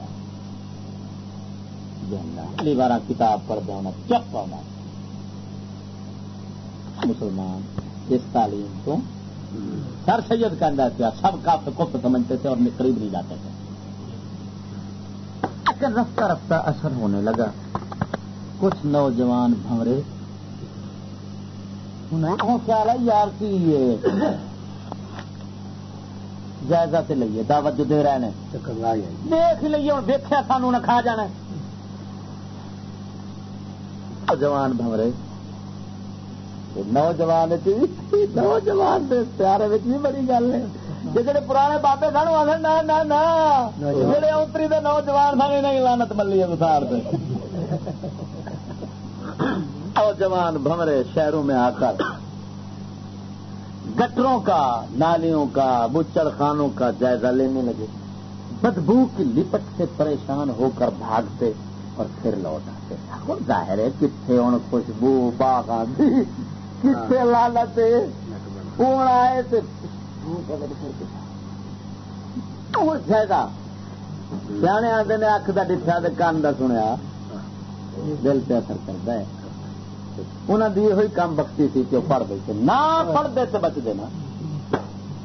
پہلی بار کتاب پڑھ ہونا چپ ہونا مسلمان، اس تعلیم کو سر سید کا انداز کیا، سب کافی کف سمجھتے تھے اور قریب نہیں جاتے تھے۔ لیکن رفتہ رفتہ اثر ہونے لگا۔ کچھ نوجوان بھمرے خیال ہے یار کی جائزہ سے لئیے دعوت جو دے رہے ہیں دیکھ لیے ہوں دیکھا سانو نہ کھا جانا جوان بھمرے۔ نوجوان نوجوان پیارے بھی بڑی گل ہے۔ جہے پرانے بابے سن آدھے نہ جہے اتری دے نوجوان سن نہیں لانت ملی ہے نوجوان بھمرے شہروں میں آ کر گٹروں کا، نالیوں کا بچڑ خانوں کا جائزہ لینے لگے۔ بدبو کی لپٹ سے پریشان ہو کر بھاگتے اور پھر لوٹ آتے۔ اور ظاہر ہے کتنے ہوں، خوشبو باغ آدھی کتنے لالت آئے جائزہ۔ سیانے آتے نے اکھ کا ڈٹھا کان کا سنیا۔ دل پہ اثر کرتا ہے۔ انہوں کی یہ کام بختی تھی کہ وہ پڑھ دیتے نہ پڑھتے تو بچ دینا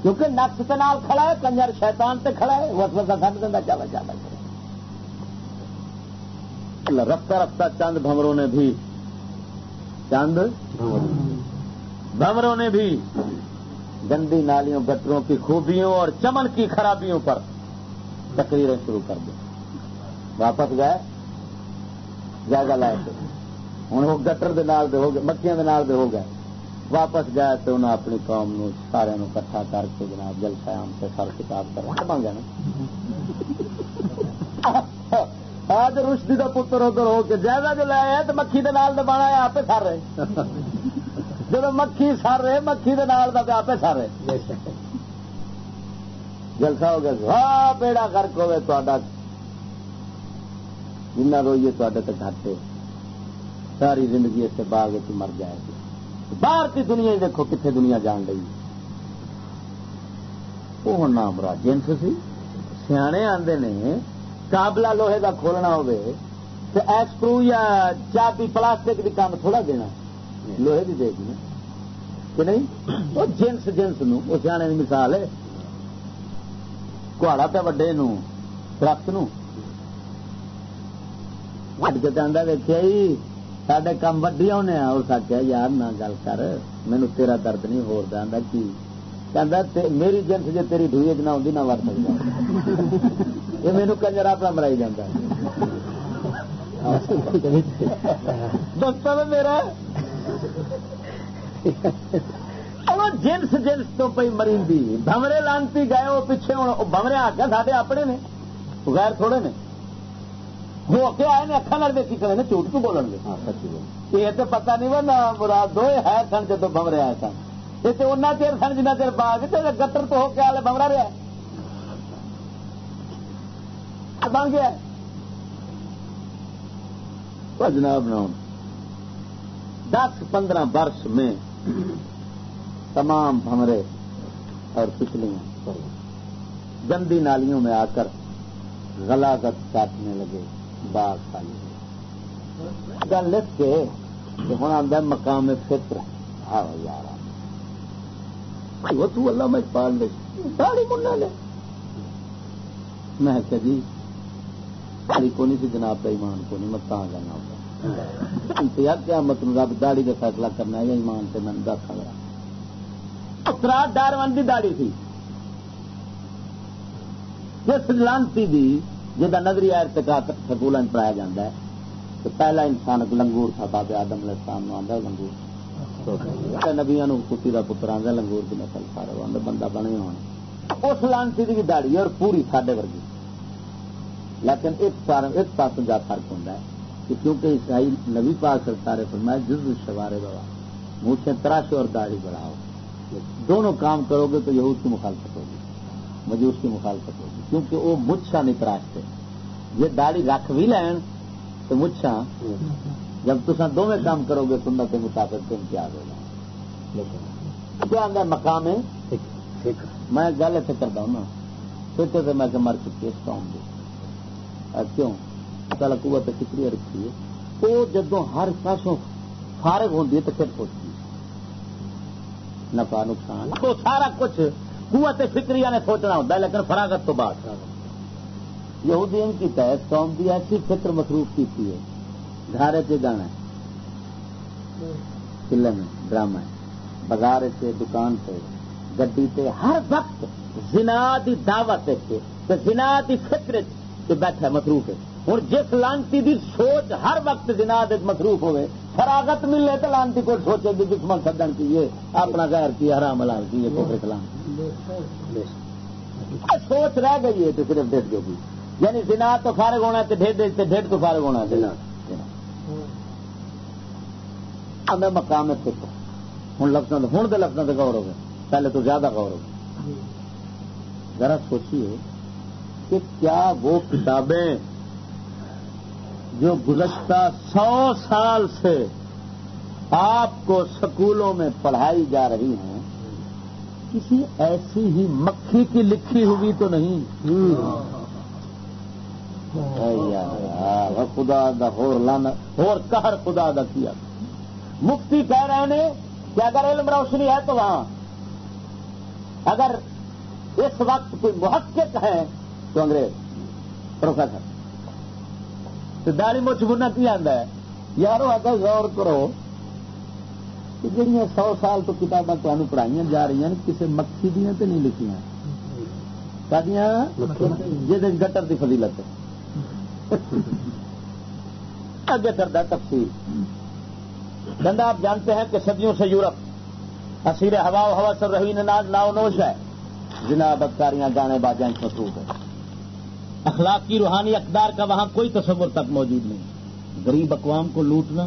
کیونکہ نقص کے نال کھڑا ہے، کنجر شیطان تے کھڑا ہے۔ وہ سمجھ دینا چلا چلا رفتہ رفتہ چند بھمروں نے بھی چند؟ بھمروں نے بھی گندی نالیوں، گٹروں کی خوبیوں اور چمن کی خرابیوں پر تقریریں شروع کر دی۔ واپس گئے، جائزہ لائے۔ تھے ہوں وہ گٹر دے نال دے ہو گئے مکھیاں دے نال دے ہو گئے۔ واپس گئے تو انہیں اپنی قوم نو سارے کٹھا کر کے جناب جلسہ عام سے سر کتاب کر بن گیا آج رشتی کا پتر ادھر ہو کے جائزہ جو لایا تو مکھی دے نال بنا آپ سر رہے۔ جب مکھی سر رہے مکھی دے نال دا آپ سر رہے۔ جلسہ ہو گیا ہاں بیڑا گرک ہوئے تا جنا روئیے تے گھاٹے۔ ساری زندگی اس باغ مر جائے گی۔ باہر کی دنیا دیکھو کتنے دنیا جان رہی وہ نام راج جنس سی سیانے آتے نے کابلا لوہے کا کھولنا ہو ایکسپرو یا چابی پلاسٹک کی کام تھوڑا دینا۔ لوہے کی دے دی کہ نہیں؟ وہ جنس جنس نو، وہ سیانے کی مثال ہے۔ کہاڑا پہ وڈے نو، درخت نو۔ وڈ کے آدھا ویکیا جی سڈے کام وڈی ہونے اور سکیا یار نہ گل کر مینو تیرا درد نہیں ہو رہا کی؟ کہ میری جنس جی تیری ڈوئی نہ آتی نہ وڑ سکتا یہ مینو کنجر اپنا مرائی جانا دوستوں میرا۔ جنس جنس تو پی مری بمرے لانتی گئے، وہ پیچھے ہوں بمرے آ کے سارے اپنے نے غیر تھوڑے نے۔ ہو کے آئے نے اکھا لڑ دیکھی کرے جھوٹ کو بولن گے؟ ہاں، یہ تو پتا نہیں وہ نہ مراد دو ہے سن جدو بمرے آئے سن۔ یہ تو اُنہ چیر سن جنہ چیر باغ گٹر تو ہو کے آلے بمرا رہا بن گیا۔ جناب نام دس پندرہ برس میں تمام بھمرے اور پچھلیاں گندی نالیوں میں آ کر غلاگت کاٹنے لگے۔ باغ خالی گل لکھ کے ہوں آتا مقام فکر ہاں یار وہ تو اللہ میں پال لے۔ داڑھی منہ لے۔ میں کہ جی داڑھی کو نہیں سی جناب کا ایمان کو نہیں مت کہاں جانا ہوگا کیا مت رب داڑھی کا فیصلہ کرنا ہے، یا ایمان سے میں دس رہا افراد ڈارون کی داڑی تھی۔ جس لانتی دی جہاں نظریہ ارتقا سکول پڑھایا جاتا ہے، تو پہلا انسان لنگور تھا بابے آدم علیہ السلام آتا لنگور۔ اچھا نبیا کتی کا پتر آتا لنگور کی نسل، سارے آدھے بندہ بنے ہونا اس لانتی کی داڑی اور پوری ساڈے ورگی۔ لیکن ایک ایک پاس جا فرق ہوتا ہے کہ کیونکہ عیسائی نبی پاک سرکار فرمایا جز شوارے بابا منہ سے تراشو اور داڑھی بڑھاؤ۔ دونوں کام کرو گے تو یہود کی مخالفت ہوگی۔ مجوس کی مخالفت ہوگی، کیونکہ وہ مچھا نہیں تراشتے یہ داڑھی رکھ بھی لین تو مچھا جب تصا دونوں کام کرو گے سنت کے مطابق تو امتیاز ہوگا۔ کیا آدھا مقام ہے؟ میں گل اتنے کرتا ہوں نا۔ فکر سے میں مر چکی اس قوم کی کیوں؟ پتا قوت فکری رکھی ہے۔ وہ جدو ہر پاسوں فارغ ہوتی ہے تو پھر سوچتی نفا نقصان تو سارا کچھ قوت فکری نے سوچنا ہوتا ہے، لیکن فراغت تو بات یہودین کی تحت قوم کی ایسی فکر مصروف کی تھی ہے۔ گھر سے گانا فلم ہے ڈرامہ ہے، بازار سے دکان سے گڈی سے ہر وقت زنا دی دعوت ہے زنا دی فکر بیٹھا مصروف ہے۔ ہوں جس لانتی دی سوچ ہر وقت جناد مصروف ہوئے فراغت ملے تو لانتی کو سوچے بھی دشمن سدن کی یہ اپنا غیر کی حرام حلال کی یہ کوفر کلام سوچ رہ گئی ہے تو صرف ڈیٹ جو بھی یعنی جنا تو فارغ ہونا ہے ڈیٹ ڈیٹ ڈیٹ تو فارغ ہونا ہے میں مقام ہے ہوں لفظوں ہوں تو لفظوں سے غور ہو گئے۔ پہلے تو زیادہ غور ہو گئے۔ ذرا سوچیے کہ کیا وہ کتابیں جو گزشتہ سو سال سے آپ کو سکولوں میں پڑھائی جا رہی ہیں، کسی ایسی ہی مکھی کی لکھی ہوئی تو نہیں۔ خدا دا ہور لانا کہر خدا دا کیا۔ مفتی کہہ رہے ہیں کہ اگر علم روشنی ہے تو وہاں۔ اگر اس وقت کوئی محقق ہے تو انگریز، پروفیسر۔ داڑی مچھ بنا کی آتا ہے؟ یارو آتا غور کرو کہ جہیا سو سال تو کتابیں تمہیں پڑھائی جا رہی ہیں کسی مکھی دیا تو نہیں لکھیاں۔ جی گٹر کی فضیلت اگے کرتا تفصیل۔ بندہ، آپ جانتے ہیں کہ صدیوں سے یورپ اسیر ہوا ہوا سر رہی ناز ناؤ نوش ہے۔ جنا بدکاریاں گانے باجیں مصروف ہے اخلاق کی روحانی اقدار کا وہاں کوئی تصور تک موجود نہیں۔ غریب اقوام کو لوٹنا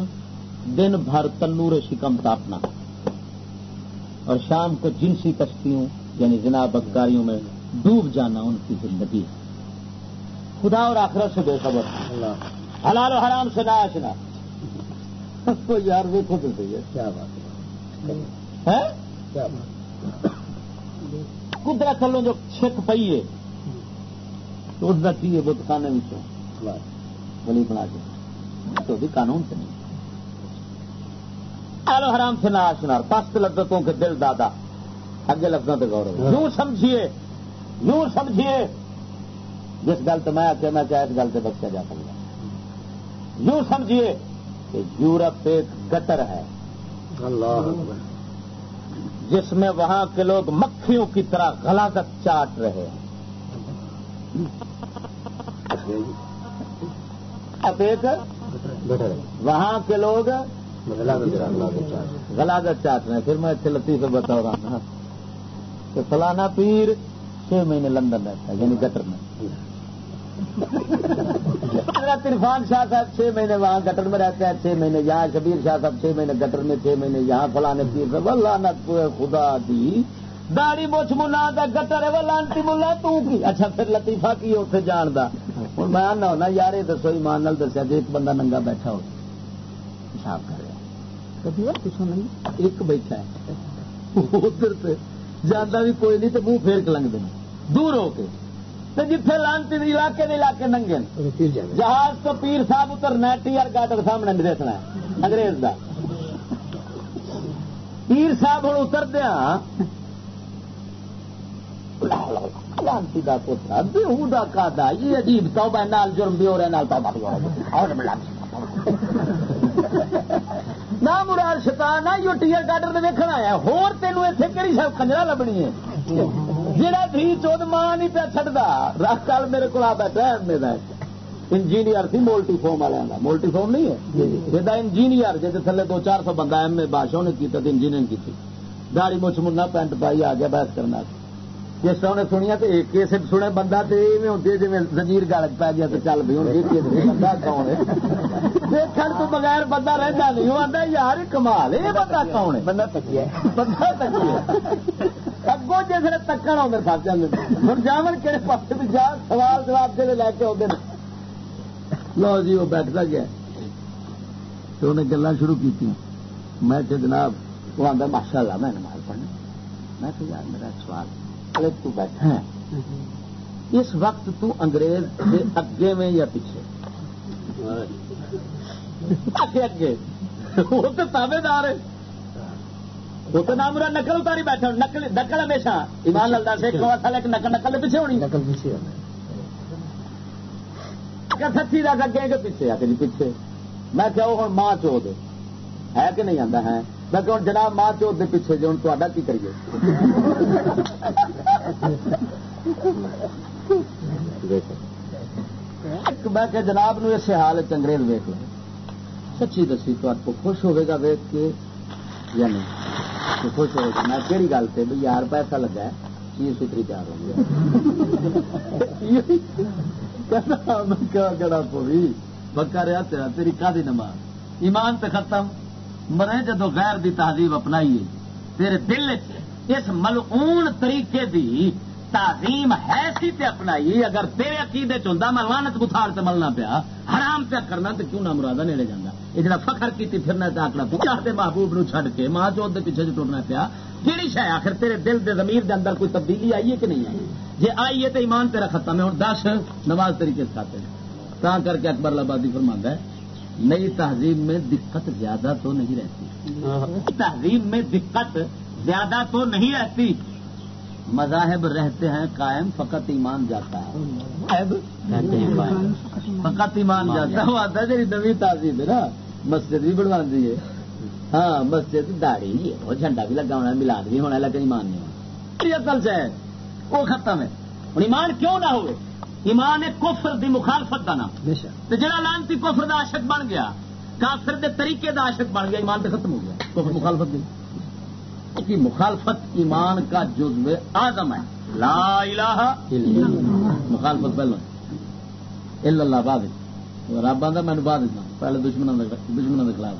دن بھر تنور شکم تاپنا۔ اور شام کو جنسی کشتیوں یعنی جناب بدکاریوں میں ڈوب جانا ان کی زندگی خدا اور آخرت سے بے خبر۔ حلال و حرام سے نہ آشنا تو یار دیکھو تو صحیح ہے کیا بات ہے۔ قدرت چلو جو چھک پئی ہے تو اس کا کی بت خانے میں بلی بنا کے۔ تو بھی قانون سے نہیں۔ حلال و حرام سے نہ آشنا پست لذتوں کے دل دادا۔ اگے لفظوں پہ غور یوں سمجھیے۔ یوں سمجھیے۔ جس گل تو میں میں چاہے اس گل سے بچہ جا سکتا۔ یوں سمجھیے کہ یورپ ایک گٹر ہے۔ اللہ جس میں وہاں کے لوگ مکھیوں کی طرح غلاظت چاٹ رہے ہیں۔ اب ایک وہاں کے لوگ غلاظت چاٹ رہے ہیں۔ پھر میں اتنے لطیف سے بتا رہا ہوں کہ فلانا پیر چھ مہینے لندن رہتا ہے یعنی گٹر میں۔ عرفان شاہ صاحب چھ مہینے وہاں گٹر میں رہتے ہیں چھ مہینے یہاں شبیر شاہ صاحب چھ مہینے گٹر میں چھ مہینے یہاں فلانے پیر۔ صاحب لانت خدا دی۔ داڑی موچ ملا دا گٹر ہے لانتی ملا تو کی؟ اچھا پھر لطیفہ کی اتنے جان دا؟ ہوں میں آنا ہونا یار یہ دسو ایمان نال دسیا جی ایک بندہ ننگا بیٹھا ہو۔ پیشاب کر رہا ایک بیٹھا ہے۔ ادھر سے جانا بھی کوئی نہیں تو منہ پھیر کے لنگ دینا۔ دور ہو کے۔ جتھے لانتی علاقے دے علاقے ننگے جہاز تو پیر صاحب اترنا ٹی آر گاٹر سامنے نہیں دیکھنا ہے۔ انگریز دا۔ پیر صاحب ہوں اتر دیا۔ لانتی کا پوترا بےو کا یہ عجیب تو نال جرم بھی ہو رہا نال توبہ بھی ہو رہے نہ مراد شکار نہ یو ٹی آر گاٹر سے ویکن آیا ہور تینوں اتنے کہڑی شاید کنجرا لبنی ہے جہاں دھی چود ماں نہیں پیا چڑھتا رکھ کل میرے کو بیٹھا میرا انجینئر تھی مولٹی فارم والوں کا مولٹی فارم نہیں ہے جا انجینئر جی تھلے دو چار سو بندہ ایم اے بادشاہ نے کیا انجینئرنگ کی داڑی مچھ منا پینٹ پائی آ گیا بحث کرنا جس طرح انہیں سنیا تو ایک کیسٹ سنے بندہ تو ہوتی ہے جی زنجیر گل پی گیا تو چل بھی ہوں بندہ کون ہے؟ دیکھنے تو بغیر بندہ رہتا نہیں وہ آتا یار کمال یہ بندہ کون ہے؟ بندہ تکیا بندہ تکیا اگوں جس نے تکن آدھے فس جاتے ہوں جامن کہڑے پاس بھی جا سوال جواب جی لے کے آتے لو جی وہ بیٹھتا گیا۔ تو انہیں گلا شروع کی میں کہ جناب وہ آتا ماشاء اللہ میں نماز پڑھنا میں کہ یار میرا سوال ارے تو بیٹھا ہے۔ اس وقت تو انگریز کے اگے میں یا پیچھے؟ اگے وہ تو تابے دار ہے۔ وہ تو نام نقل اتاری بیٹھا نقل نقل ہمیشہ۔ ایمان لگتا سے ایک تھا لیکن نقل نقل پیچھے ہونی۔ نقل پیچھے سچی رکھ اگے کہ پیچھے۔ آ کے پیچھے۔ میں کیا ہوں ماں چو دے ہے کہ نہیں آتا ہے؟ میں کہ جناب، ماں چو دے پیچھے جو ہوں تا کی کریے؟ میں کہ جناب نو اس حال انگریز ویک لو۔ سچی دسی تو آپ کو خوش ہوئے گا ویک کے یا نہیں؟ خوش ہوئے گا۔ میں کہڑی گل سے بھائی یار، پیسہ لگا ہے، چیز ستری تیار ہو گیا کہڑا پوری، بکا رہا تیرا، تیری کا نماز؟ ایمان تے ختم؟ مرے جدو غیر دی تہذیب اپنائیے تیرے دل اس ملعون طریقے دی تعظیم ہے سی تے اپنائی اگر تیرے عقیدے چاہتا میں لانت بخار سے ملنا پیا، حرام پیا کرنا تو کیوں نہ مرادہ نیڑے جانا یہ جڑا فخر کی پھرنا تے آکڑا چاہتے محبوب نو چھڈ کے ماں چوت کے پیچھے ٹرنا پیا کہڑی شہ آخر تیرے دل دے ضمیر دے اندر کوئی تبدیلی آئی ہے کہ نہیں آئی؟ جی آئی ہے تو ایمان تیرا ختم ہے ہوں دس نماز طریقے سے کھاتے ہیں۔ تا کر کے اکبر آبادی فرما ہے نئی تہذیب میں دقت زیادہ تو نہیں رہتی۔ تہذیب میں دقت زیادہ تو نہیں رہتی۔ مذاہب رہتے ہیں قائم فقط ایمان جاتا ہے۔ فقط ایمان جاتا ہے۔ وہ آتا ہے نوی تہذیب ہے نا۔ مسجد بھی بنوا دی ہے۔ ہاں مسجد داڑھی ہے۔ وہ جھنڈا بھی لگا ہونا ملاد بھی ہونا لیکن ایمان نہیں ہونا اصل سے ہے۔ وہ ختم ہے۔ اور ایمان کیوں نہ ہوئے؟ ایمان ہے کفر دی مخالفت کا نام. تو جڑا لانتی کفر دا عاشق بن گیا کافر دے طریقے دا عاشق بن گیا ایمان تے ختم ہو گیا. تو مخالفت دی. کی مخالفت ایمان کا جزو آزم ہے. لا الہ الا مخالفت پہلو الا اللہ بعد رب آدھا مینو بعد پہلے دشمنوں دشمنوں کے خلاف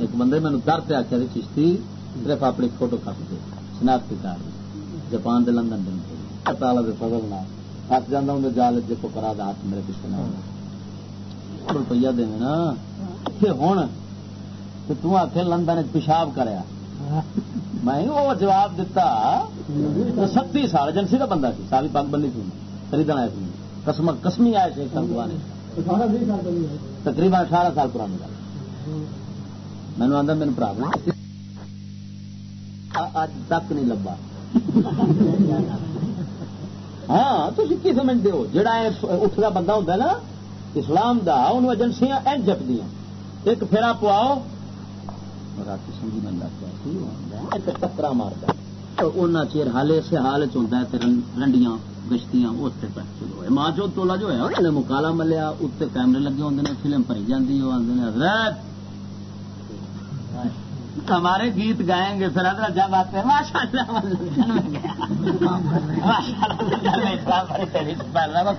ایک بندے مینو در پہ آخیا چشتی صرف اپنی فوٹو کھپ دے شناختی کارڈ جاپان دے لندن دن تعالی دے مطلب۔ فضل نہ ہاتھ جانا ہوں جال جے کو کرا دا ہاتھ میرے پیچھے نہ روپیہ دے نا ہوں تو آخ لندن پیشاب کریا۔ میں وہ جواب دیتا ستی سال ایجنسی کا بندہ سی ساری پگ بنی تھی خریدنا آیا تھی قسم قسمی آئے شیخ نے تقریباً اٹھارہ سال پرانی گل مینو آدھا میرے برا اج تک نہیں لبا ہاں تھی کی سمجھتے ہو؟ جہاں اٹھتا بندہ ہوتا نا، اسلام دا انہوں ایجنسیاں این جپدی ایک پھیرا پواؤ۔ رات سمجھی بندہ کیا ٹکرا مارتا چیر حال اسے حال چلتا ہے رنڈیاں، گشتیاں اتنے شروع ہوئے۔ ماں چو تولا جو ہے مکالا ملیا اتنے کیمرے لگے ہوتے ہیں فلم بھری جاتی وہ آدھے حضرت ہمارے گیت گائیں گے، پھر حضرت جب آتے ہیں ماشاء اللہ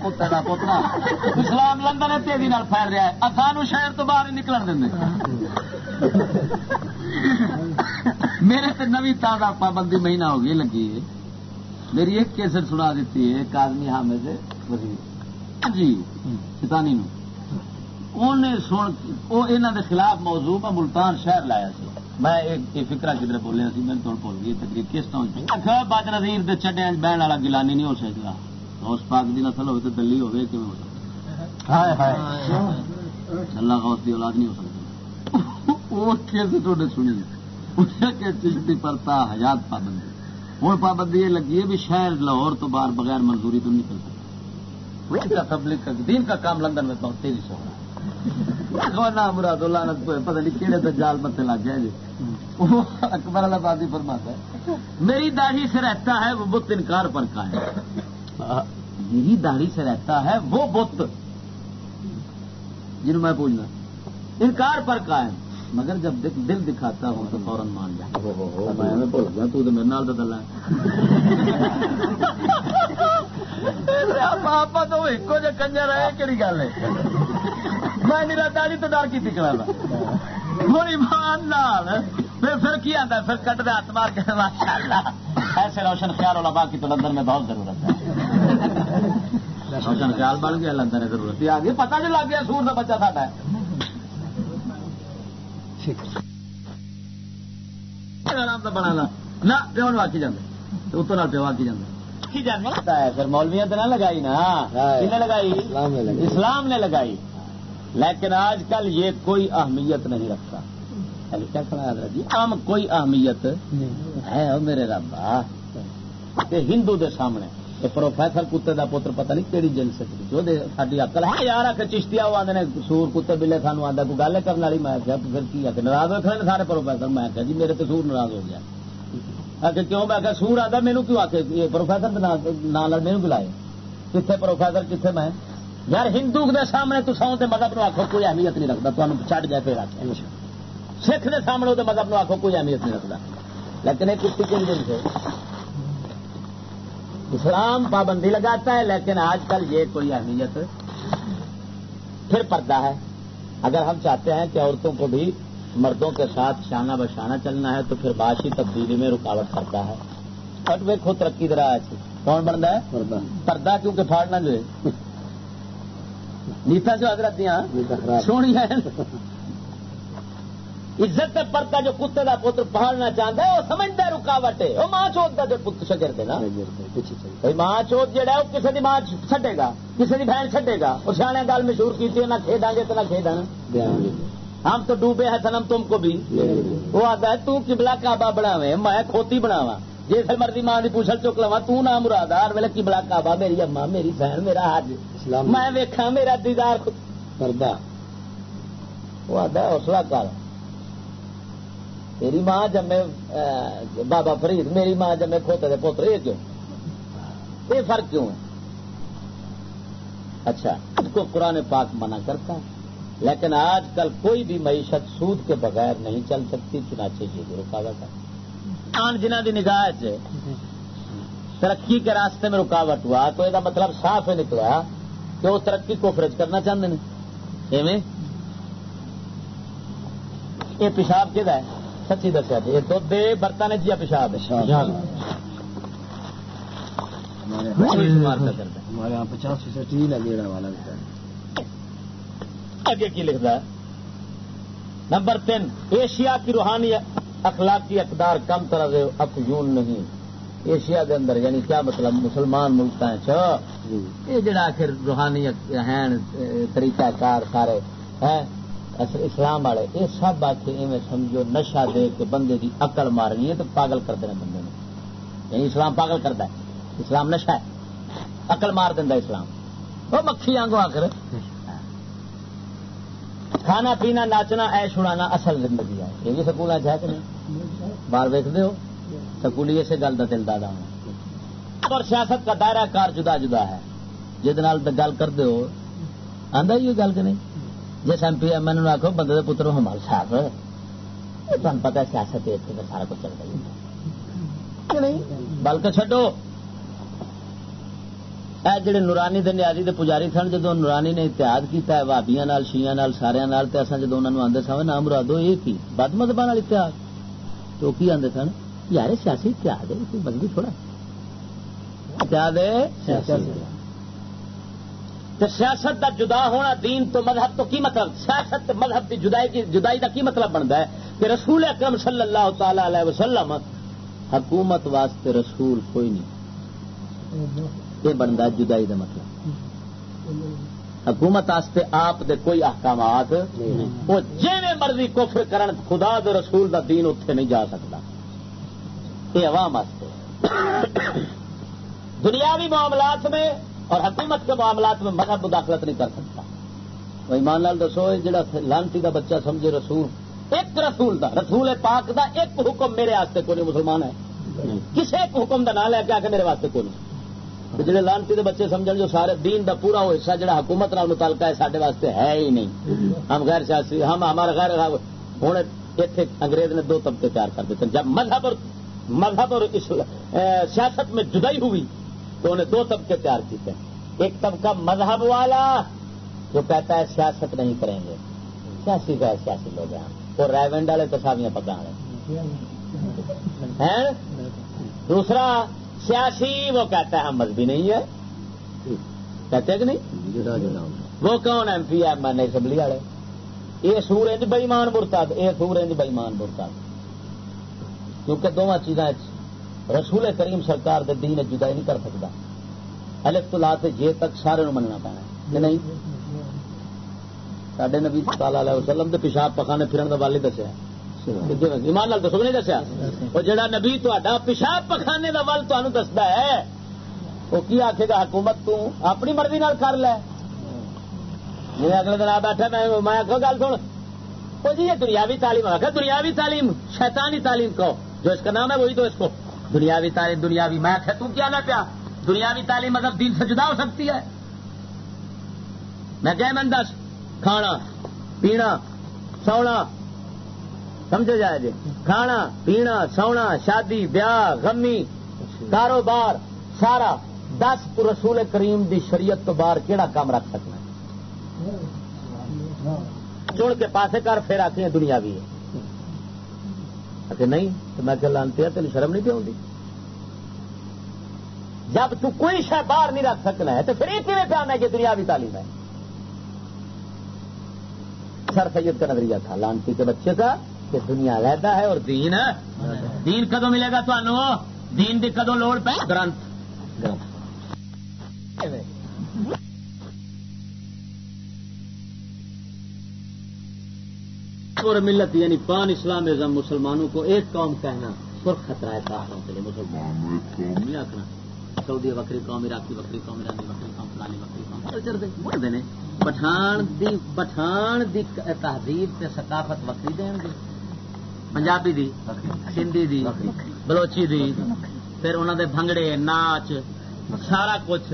کتے پوتنا اسلام لندن تیزی پھیل رہا ہے۔ افان شہر تو باہر نکل دیں میرے تو نوی تازہ پابندی مہینہ ہوگی لگی ہے۔ میری ایک کیسٹ سنا دیتی ہے، ایک آدمی حامد وزیر۔ جی شیطانی نو۔ سن وہ انہوں دے خلاف موضوع میں ملتان شہر لایا سی۔ میں ایک فکرا کدھر بولیا سی میں تھوڑا بول گئی تقریب کس طرح باج نظیر چڈیا بہن والا گلانی نہیں ہو سکتا۔ اس پاک دی نسل ہوئے تو دلی ہوئے کہ ہو سکتا؟ اللہ غوث دی اولاد نہیں ہو سکتی وہ کیسے سنی چشتی پرتا حیات پابندی۔ ہوں پابندی یہ لگی ہے بھی شہر لاہور تو باہر بغیر منظوری تو نہیں چل سکتا۔ دین کا کام لندن میں بہت تیزی سے ہو رہا ہے۔ مراد اللہ پتہ نہیں کہڑے جال متے لگ گئے جی؟ اکبر اللہ بادی فرماتا ہے میری داڑھی سے رہتا ہے وہ بت انکار پر کا ہے۔ میری داڑھی سے رہتا ہے وہ بت۔ جنہوں میں پوچھنا انکار پر ہے۔ مگر جب دل دکھاتا ہوں تو فوراً مان جائے گیا تو میرے نال تو دلہ آپ تو ایک کنجر ہے کہڑی گل ہے؟ میں میرا داڑی تو ڈر کی نکلا ہوں ایمان لال پھر کی آتا پھر کٹ دے ہاتھ مار کے ماشاء اللہ ایسے روشن خیال والا باقی تو لندن میں بہت ضرورت ہے۔ روشن خیال بن گیا لندن میں ضرورت آ گئی۔ پتا نہیں لگ گیا سور کا بچہ ساڈا آرام سے بنا نہ پیو واقعی جانے اتنا پیو واقعی جانا پھر مولویا تو نہ لگائی نا۔ لگائی۔ اسلام نے لگائی۔ لیکن آج کل یہ کوئی اہمیت نہیں رکھتا۔ یعنی کیا کھڑا جی؟ ہم کوئی اہمیت ہے میرے ربا ہندو دے سامنے۔ پروفیسر کتے دا پوتر پتہ نہیں کہڑی جن سکتی ساری اکل ہے۔ یار آ کے چشتیا وہ آدھے سور کتے بلے سانو آتا کوئی گل کرنے والی؟ میں کیا پھر کی آ ناراض ہو کھڑے سارے پروفیسر؟ میں کہا جی میرے تو سور ناراض ہو گیا۔ آ کے کیوں؟ میں کہ سور آتا میرے کیوں آ کے پروفیسر نام میرے بلائے کتنے پروفیسر؟ کتنے میں؟ یار ہندو کے سامنے تو سو مذہب نو آخو کوئی اہمیت نہیں رکھتا تمہیں چڑھ جائے پھر آخر سکھ کے سامنے وہ مذہب نو آخو کوئی اہمیت نہیں رکھتا۔ لیکن ایک کسی کن دن سے اسلام پابندی لگاتا ہے لیکن آج کل یہ کوئی اہمیت پھر پردہ ہے۔ اگر ہم چاہتے ہیں کہ عورتوں کو بھی مردوں کے ساتھ شانہ بشانہ چلنا ہے تو پھر باشی تبدیلی میں رکاوٹ کرتا ہے۔ اور ویکو ترقی درا کون بنتا ہے؟ پردہ کیونکہ پھاڑنا جو ہے۔ نیتا جو حضرت دیا سونی ہے۔ عزت پرتا جو کتے کا پتر پہاڑنا چاہتا ہے وہ سمجھتا ہے رکاوٹ ہے۔ وہ ماں چوت کا جو پتر شکر دے نا۔ ماں چوت جہا وہ کسی کی ماں چڈے گا کسی کی بہن چڈے گا۔ اور سیاح گل مشہور کی نہ کھیڈا گے تو نہ کھیڈا ہم تو ڈوبے ہیں سنم تم کو بھی۔ وہ آتا ہے تو کبلا کعبہ بناوے میں کھوتی بناوا پھر مرضی ماں کی پوچھل چک لوا نہ مراد ہر ویلے کبلا کعبہ میری اما میری بہن میرا حج میں ویکھا میرا دیدار کردا وہ ہے حوصلہ کر۔ میری ماں جمے بابا فرید میری ماں جمے کھوتے دے پوتر یہ کیوں؟ یہ فرق کیوں ہے؟ اچھا اس کو قرآن پاک منع کرتا ہے لیکن آج کل کوئی بھی معیشت سود کے بغیر نہیں چل سکتی چنانچہ یہ بھی رکاوٹ ہے۔ آن جنہ کی نگاہ سے ترقی کے راستے میں رکاوٹ ہوا تو یہ مطلب صاف ہے نکلا کہ وہ ترقی کو فرج کرنا چاہتے ہیں۔ یہ پیشاب کہ سچی دسیا جی یہ دھد برتن جی پیشاب پچاس فیصد والا آگے کی لکھتا ہے؟ نمبر تین ایشیا کی روحانی اخلاقی اقدار کم طرح افیون نہیں۔ ایشیا کے اندر یعنی کیا مطلب مسلمان ملک جی۔ یہ جڑا آخر روحانی ہیں طریقہ کار سارے ہیں اسلام والے یہ سب آ کے سمجھو نشا دے کے بندے کی اقل مارنی ہے تو پاگل کرتے ہیں بندے یعنی اسلام پاگل کرتا ہے اسلام نشا ہے۔ اقل مار دینا اسلام۔ وہ مکھی آنگو آخر۔ کھانا پینا، ناچنا ایش اڑانا اصل زندگی ہے۔ یہ بھی سکول ہے کہ نہیں؟ باہر ویکتے ہو۔ سکولی اسے گل کا دل دادا اور سیاست کا دائرہ کار جدا جدا ہے۔ جہد گل کر دو آدھا یہ گل کہ نہیں؟ جس ایم پی ایم ایل آخو بندے کے پتر ہمال صاحب۔ تمہیں پتا سیاست اتنے سارا کچھ چل رہی بلکہ چڈو اے جڑے نورانی دے نیازی دے پجاری سن جدو نورانی نے اتحاد کیتا ہے بھابیاں نال شیاں نال سارے نال تے اساں جدو انہاں نو آندے سن نام مرادو یہ کی بد مذہباں نال اتحاد تو کی آندے سن یار سیاسی اتحاد ہے کوئی مذہبی تھوڑا اتحاد ہے تو سیاست دا جدا ہونا دین تو مذہب تو کی مطلب سیاست مذہب کی جدائی کی جدائی دا کی مطلب بنتا ہے کہ رسول اکرم صلی اللہ تعالی علیہ وسلم حکومت واسطے رسول کوئی نہیں یہ بنتا جدائی دا مطلب۔ حکومت واسطے آپ دے کوئی احکامات، وہ جی مرضی کفر کرن، خدا دے رسول دا دین اتنے نہیں جا سکتا۔ یہ عوام واسطے دنیاوی معاملات میں اور حکومت کے معاملات میں مذہب مداخلت نہیں کر سکتا۔ وہ ایمان لال دسو جڑا لانتی کا بچہ سمجھے رسول، ایک رسول دا، رسول پاک دا ایک حکم میرے واسطے کوئی مسلمان ہے۔ کسی ایک حکم دا نام لے کے آ کے میرے واسطے کوئی نہیں۔ جڑے لانتی کے بچے سمجھ جو سارے دین دا پورا وہ حصہ جڑا حکومت نال متعلقہ ہے سارے واسطے ہے ہی نہیں۔ ہم غیر سیاسی، ہم ہمارا غیر ہوں اتنے انگریز نے دو طبقے تیار کر دیتے جب مذہب اور مذہب اور سیاست میں جدائی ہوئی تو انہیں دو طبقے تیار کیتے ایک طبقہ مذہب والا جو کہتا ہے سیاست نہیں کریں گے۔ سیاسی کا سیاسی لوگ ہیں۔ وہ ریونڈ والے تصاویاں پکا ہیں؟ دوسرا سیاسی، وہ کہتا ہے ہم مذہبی نہیں ہے کہتے کہ نہیں؟ وہ کون M P M N assembly والے۔ یہ سورج بئیمان برتا یہ سورج بئیمان برتا کیونکہ دونوں چیزاں رسول کریم سرکار دے دین جدائی نہیں کر سکتا۔ الف تو لا جے تک سارے مننا پینا نہیں؟ سڈے نبی صلی اللہ علیہ وسلم دے پیشاب پکانے پھرن کا وال دسیا ایمان لال دسو نہیں دسیا؟ وہ جڑا نبی تا پیشاب پخانے کا ول تمہیں دستا ہے وہ کی آخے گا حکومت تو اپنی مرضی نال کر لے۔ میں اگلے دن آ بیٹھا، میں آخو گل سن۔ وہ جی یہ دنیاوی تعلیم آخر دنیاوی تعلیم، شیطانی تعلیم کو جو اس کا نام ہے وہی تو اس کو۔ دنیاوی تعلیم، دنیاوی، میں تو کیا نہ پیا؟ دنیاوی تعلیم مطلب دین سے جدا ہو سکتی ہے۔ میں کہ من دس، کھانا، پینا، سونا سمجھے جائے جی؟ کھانا، پینا، سونا، شادی، بیاہ، غمی، کاروبار، سارا دس رسول کریم دی شریعت تو باہر کہڑا کام رکھ سکنا چڑ کے پاسے کر، پھر آتی ہیں دنیا بھی ہے۔ کہ نہیں، تو میں کہ لانتی تین شرم نہیں پی جب تو کوئی شہ باہر نہیں رکھ سکنا ہے، تو پھر یہ کیونیں پہ آنا کہ دنیا بھی تعلیم ہے؟ سر سید کا نظریہ تھا، لانتی کے بچے کا کہ دنیا علیحدہ ہے اور دین دین کدو ملے گا تو دین دی کدو لوڑ پہ؟ گرنتھ۔ اور ملت یعنی پان اسلام ازم مسلمانوں کو ایک قوم کہنا سرخ خطرہ ہے کافروں کے لیے مسلمان۔ نہیں آخنا سعودی بکری قوم عراقی بکری قوم ایرانی بکری قوم فلانی بکری قوم۔ دینے پٹھان دی پٹھان دی تہذیب تے ثقافت وکری دین گے پنجابی دی سندھی دی بلوچی دی پھر انہوں دے بھنگڑے ناچ سارا کچھ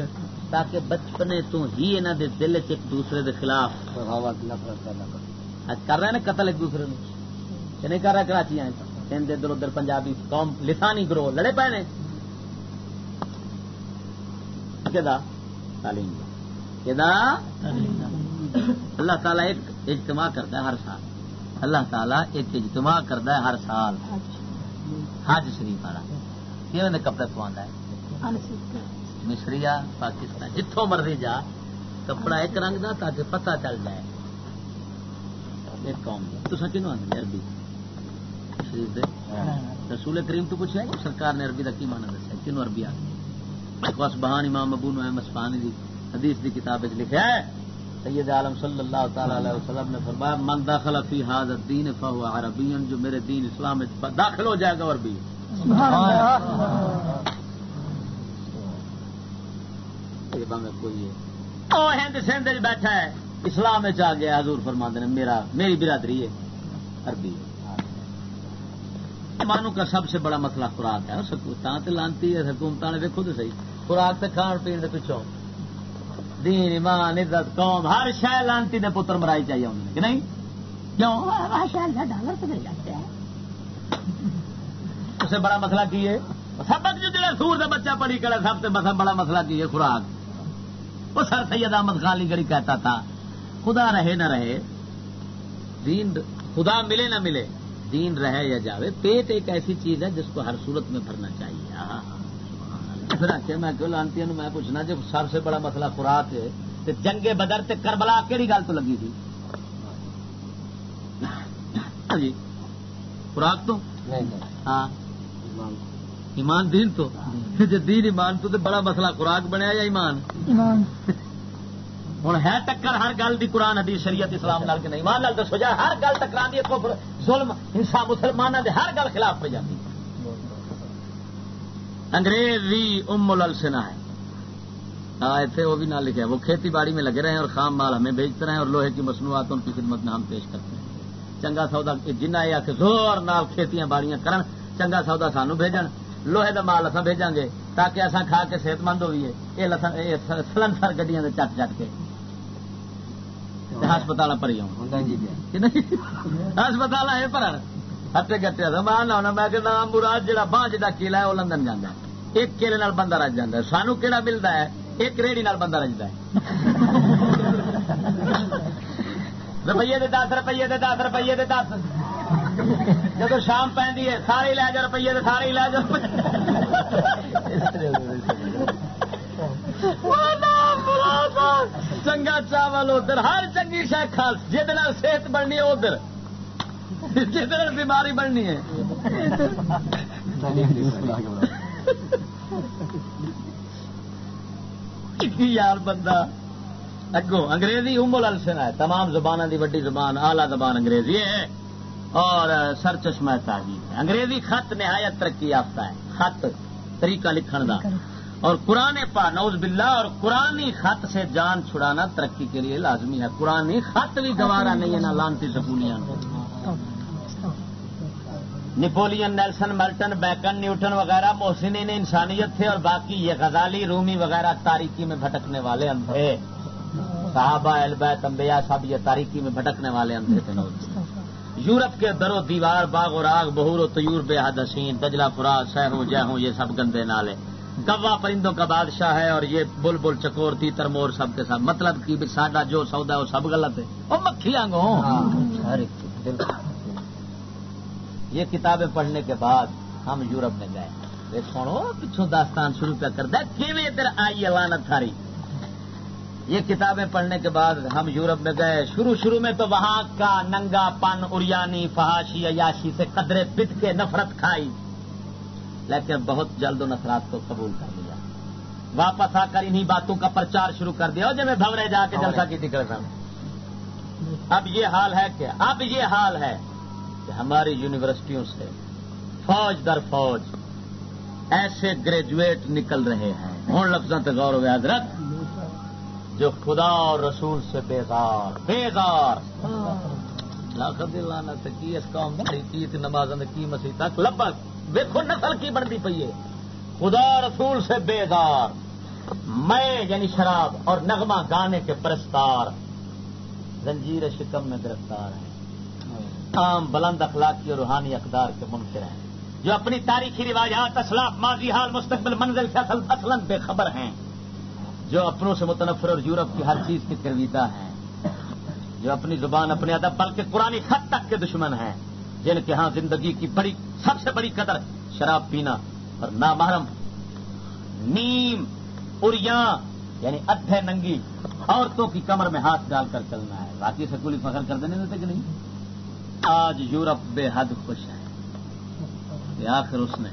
تاکہ بچپنے تو ہی انہوں دے دل چ ایک دوسرے دے خلاف اج کر رہے ہیں قتل ایک دوسرے کہ نہیں کر رہا کراچی آئے سندھ ادھر ادھر پنجابی قوم لسانی گروہ لڑے پے نے تعلیم اللہ تعالیٰ ایک اجتماع کرتا ہے ہر سال اللہ تعالیٰ ایک اجتماع کرتا ہے ہر سال۔ حج شریف والا۔ کہ کپڑے پوا مصری پاکستان جتوں مرضی جا کپڑا ایک رنگ دا تاکہ پتہ چل جائے۔ ایک قوم تو کنو آدھے عربی؟ شریف دے۔ رسول کریم تو پوچھا سرکار نے عربی کا کی مانا دسیا کنو عربی آ بس بہان امام ابو نو مسفانی دی حدیث دی کتاب لکھا ہے سید عالم صلی اللہ تعالی علیہ وسلم نے فرمایا من داخل فی هذا الدین فهو عربی جو میرے دین اسلام داخل ہو جائے گا عربی کوئی ہند سندھ بیٹھا ہے۔ اسلام آ گیا حضور فرما نے میرا میری برادری ہے عربی مانو کا سب سے بڑا مسئلہ خوراک ہے لانتی ہے حکومت نے دیکھو تو صحیح۔ خوراک تو کھان پی کے پچھوں۔ دین ایمان عزت قوم ہر شہ لانتی نے پتر مرائی چاہیے انہوں نے کہ نہیں؟ کیوں؟ ڈالر تو مل جاتے ہیں۔ اس سے بڑا مسئلہ کی ہے؟ سبق جو جڑا سور کا بچہ پڑھی کرے سب سے بڑا مسئلہ کی ہے خوراک۔ وہ سر سید احمد خان علی کہتا تھا خدا رہے نہ رہے دین خدا ملے نہ ملے دین رہے یا جاوے پیٹ ایک ایسی چیز ہے جس کو ہر صورت میں بھرنا چاہیے۔ پھر آخر میں کیوں لانتی میں پوچھنا جب سب سے بڑا مسئلہ خوراک ہے تو جنگ بدر تے کربلا کہڑی گل تو لگی تھی؟ جی خوراک تو؟ ہاں۔ ایمان۔ دین تو؟ دین ایمان تو بڑا مسئلہ خوراک بنیا یا ایمان؟ ہوں ہے ٹکر ہر گل کی قرآن حدیث شریعت اسلام نال کہ نہیں؟ مان لال دسو جا ہر گل ٹکرا دی ظلم ہنسا مسلمانوں کے ہر گل خلاف پہ جاتی انگریز بھی ام السنا ہے۔ اتنے وہ بھی نہ لکھا ہے وہ کھیتی باڑی میں لگے رہے ہیں اور خام مال ہمیں بیچتے رہے ہیں اور لوہے کی مصنوعاتوں کی خدمت میں ہم پیش کرتے ہیں۔ چنگا سودا جنہ یہ کہ زور نال کھیتیاں باڑیاں کرن چنگا سودا سانو بھیجن۔ لوہے دا مال اصا بھیجاں گے تاکہ اصا کھا کے صحت مند ہوئیے یہ سلنسر گڈیاں چٹ چٹ کے۔ ہسپتال پر ہسپتال ہے پر ہٹے گٹے میں میں کہ نام مراد جہاں باہ جا کیلا ہے وہ لندن جانا ایک کیلے نال بندہ رج جا سانو کہڑا ملتا ہے ایک ریڑی نال بندہ رجتا ہے روپیے دے دس روپیے دے دس روپیے دے دس جب شام پہ سارے لے جا روپیے دے سارے لے جا چنگا چاول ادھر ہر چنگی شہ خاص جہد صحت بننی ادھر جہد بیماری بننی ہے۔ یار بندہ، اگوں انگریزی امول السن ہے، تمام زبانوں کی وڈی زبان آلہ زبان انگریزی ہے۔ اور سر چشمہ تعلیم ہے۔ انگریزی خط نہایت ترقی یافتہ ہے۔ خط، طریقہ لکھن کا اور قرآن پا نوز باللہ، اور قرآن خط سے جان چھڑانا ترقی کے لیے لازمی ہے۔ قرآن خط بھی گوارا نہیں ہے، نہ لانتی سکولیاں۔ Napoleon Nelson, Milton, Bacon, Newton وغیرہ محسنین انسانیت تھے اور باقی یہ غزالی، رومی وغیرہ تاریکی میں بھٹکنے والے اندھے صحابہ البیت انبیاء سب یہ تاریکی میں بھٹکنے والے اندھے تھے۔ یورپ کے درو دیوار، باغ و راگ بہور و تیور بے حد حسین تجلا فراد سہ ہوں جہ ہوں یہ سب گندے نالے۔ گوا پرندوں کا بادشاہ ہے اور یہ بل بل چکور، تیتر مور سب کے ساتھ۔ مطلب کی ساڈا جو سودا ہے وہ سب غلط ہے۔ وہ مکھی آنگو ہاں، یہ کتابیں پڑھنے کے بعد ہم یورپ میں گئے۔ سنو پچھوں داستان شروع پہ کرتا ہے ادھر آئی علانت تھاری؟ یہ کتابیں پڑھنے کے بعد ہم یورپ میں گئے۔ شروع شروع میں تو وہاں کا ننگا پن اریانی فہاشی عیاشی سے قدرے پت کے نفرت کھائی۔ لیکن بہت جلد و نفرات کو قبول کر لیا۔ واپس آ کر انہی باتوں کا پرچار شروع کر دیا جی میں بھورے جا کے جلسہ کی نکل رہا اب یہ حال ہے کہ اب یہ حال ہے کہ ہماری یونیورسٹیوں سے فوج در فوج ایسے گریجویٹ نکل رہے ہیں۔ ہوں لفظوں سے غور و حضرت، جو خدا اور رسول سے بیزار بیزار۔ لاکھ دلانا کی اس قوم کی نماز کی مسیح تک لبک ویکو نسل کی بنتی پی ہے۔ خدا رسول سے بیدار میں یعنی شراب اور نغمہ گانے کے پرستار۔ زنجیر شکم میں گرفتار ہیں۔ عام بلند اخلاقی اور روحانی اقدار کے منکر ہیں۔ جو اپنی تاریخی روایات اسلاف ماضی حال مستقبل منزل سے اصل بے خبر ہیں۔ جو اپنوں سے متنفر اور یورپ کی ہر چیز کی کرویتا ہیں۔ جو اپنی زبان اپنے ادب بلکہ پرانی خط تک کے دشمن ہیں۔ جن کے ہاں زندگی کی بڑی سب سے بڑی قدر شراب پینا اور نامحرم نیم اریا یعنی ادھے ننگی عورتوں کی کمر میں ہاتھ ڈال کر چلنا ہے۔ باقی سکولی فخر کر دینے دیتے کہ نہیں؟ آج یورپ بے حد خوش ہے کہ آخر اس نے،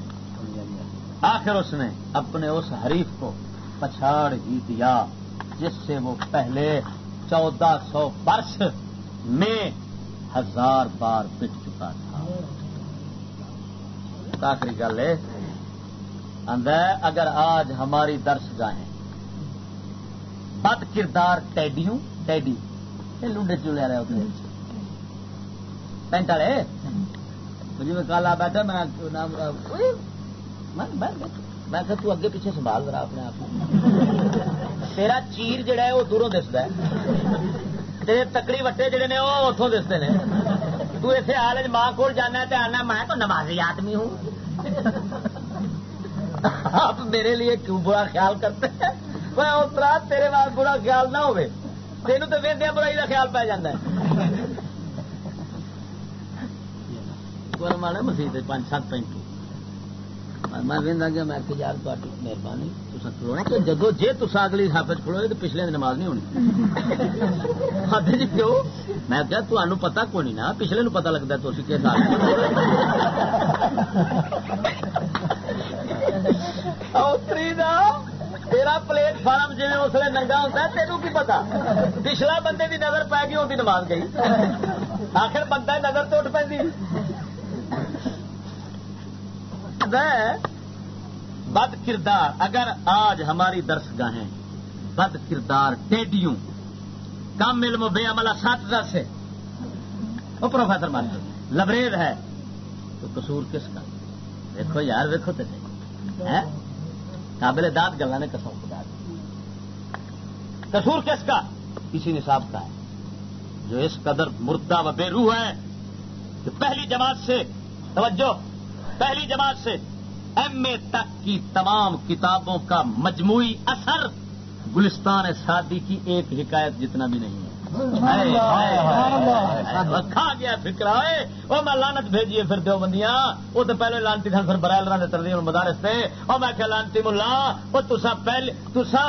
آخر اس نے اپنے اس حریف کو پچھاڑ ہی دیا، جس سے وہ پہلے چودہ سو برس میں ہزار بار پٹ چکا تھا۔ آخری گل ہے اگر آج ہماری درس گاہیں بد کردار ٹیڈیوں، ٹیڈی۔ لوڈے چولے رہے ہوتے پینٹ والے؟ مجھے میں کل آ بیٹھا میں میں کہ تو اگے پیچھے سنبھال رہا اپنے آپ تیرا چیر جڑا ہے، وہ دوروں دستا ہے۔ تیرے تکڑی وٹے جڑے نے، وہ اتوں دستے ہیں تو اسے حال ماں کو جانا تو آنا، میں تو نمازی آدمی ہوں۔ آپ میرے لیے کیوں برا خیال کرتے ہیں؟ میں اترا تیرے بعد برا خیال نہ ہوئے تینوں تو ویدیا برائی کا خیال پی جا مانے مسیح پانچ سات پینٹو میں وہدا گیا میں یار تاری مہربانی کھلونا کہ جدو جی تصا اگلی سافت کھلو تو پچھلے نماز نہیں ہونی ہاتھ جی کیوں میں کیا تمہیں پتا کو نہیں نا پچھلے نو پتا لگتا تو کس تیرا پلیٹ فارم جی اس لیے ننگا ہوتا ہے، تینوں کی پتا پچھلا بندے کی نظر پی گئی ہوتی نماز گئی۔ آخر بندہ نظر تو اٹھ پی بد کردار، اگر آج ہماری درس گاہیں بد کردار ٹیڈیوں، کم علم و بے عملہ سات دس ہے۔ وہ پروفیسر مان لبریز ہے۔ تو قصور کس کا؟ دیکھو یار دیکھو تو قابل داد گلا نے کسوں خدا قصور کس کا؟ کسی نصاب کا ہے۔ جو اس قدر مردہ و بے روح ہے کہ پہلی جماعت سے، توجہ، پہلی جماعت سے ایم اے تک کی تمام کتابوں کا مجموعی اثر گلستان سادی کی ایک حکایت جتنا بھی نہیں ہے۔ کھا گیا فکر وہ میں لانت بھیجیے پھر دو بندیاں وہ تو پہلے لانتی تھا پھر برائل رہے تردی مدارس سے اور میں کہ لانتی ملا وہ تسا پہلے تسا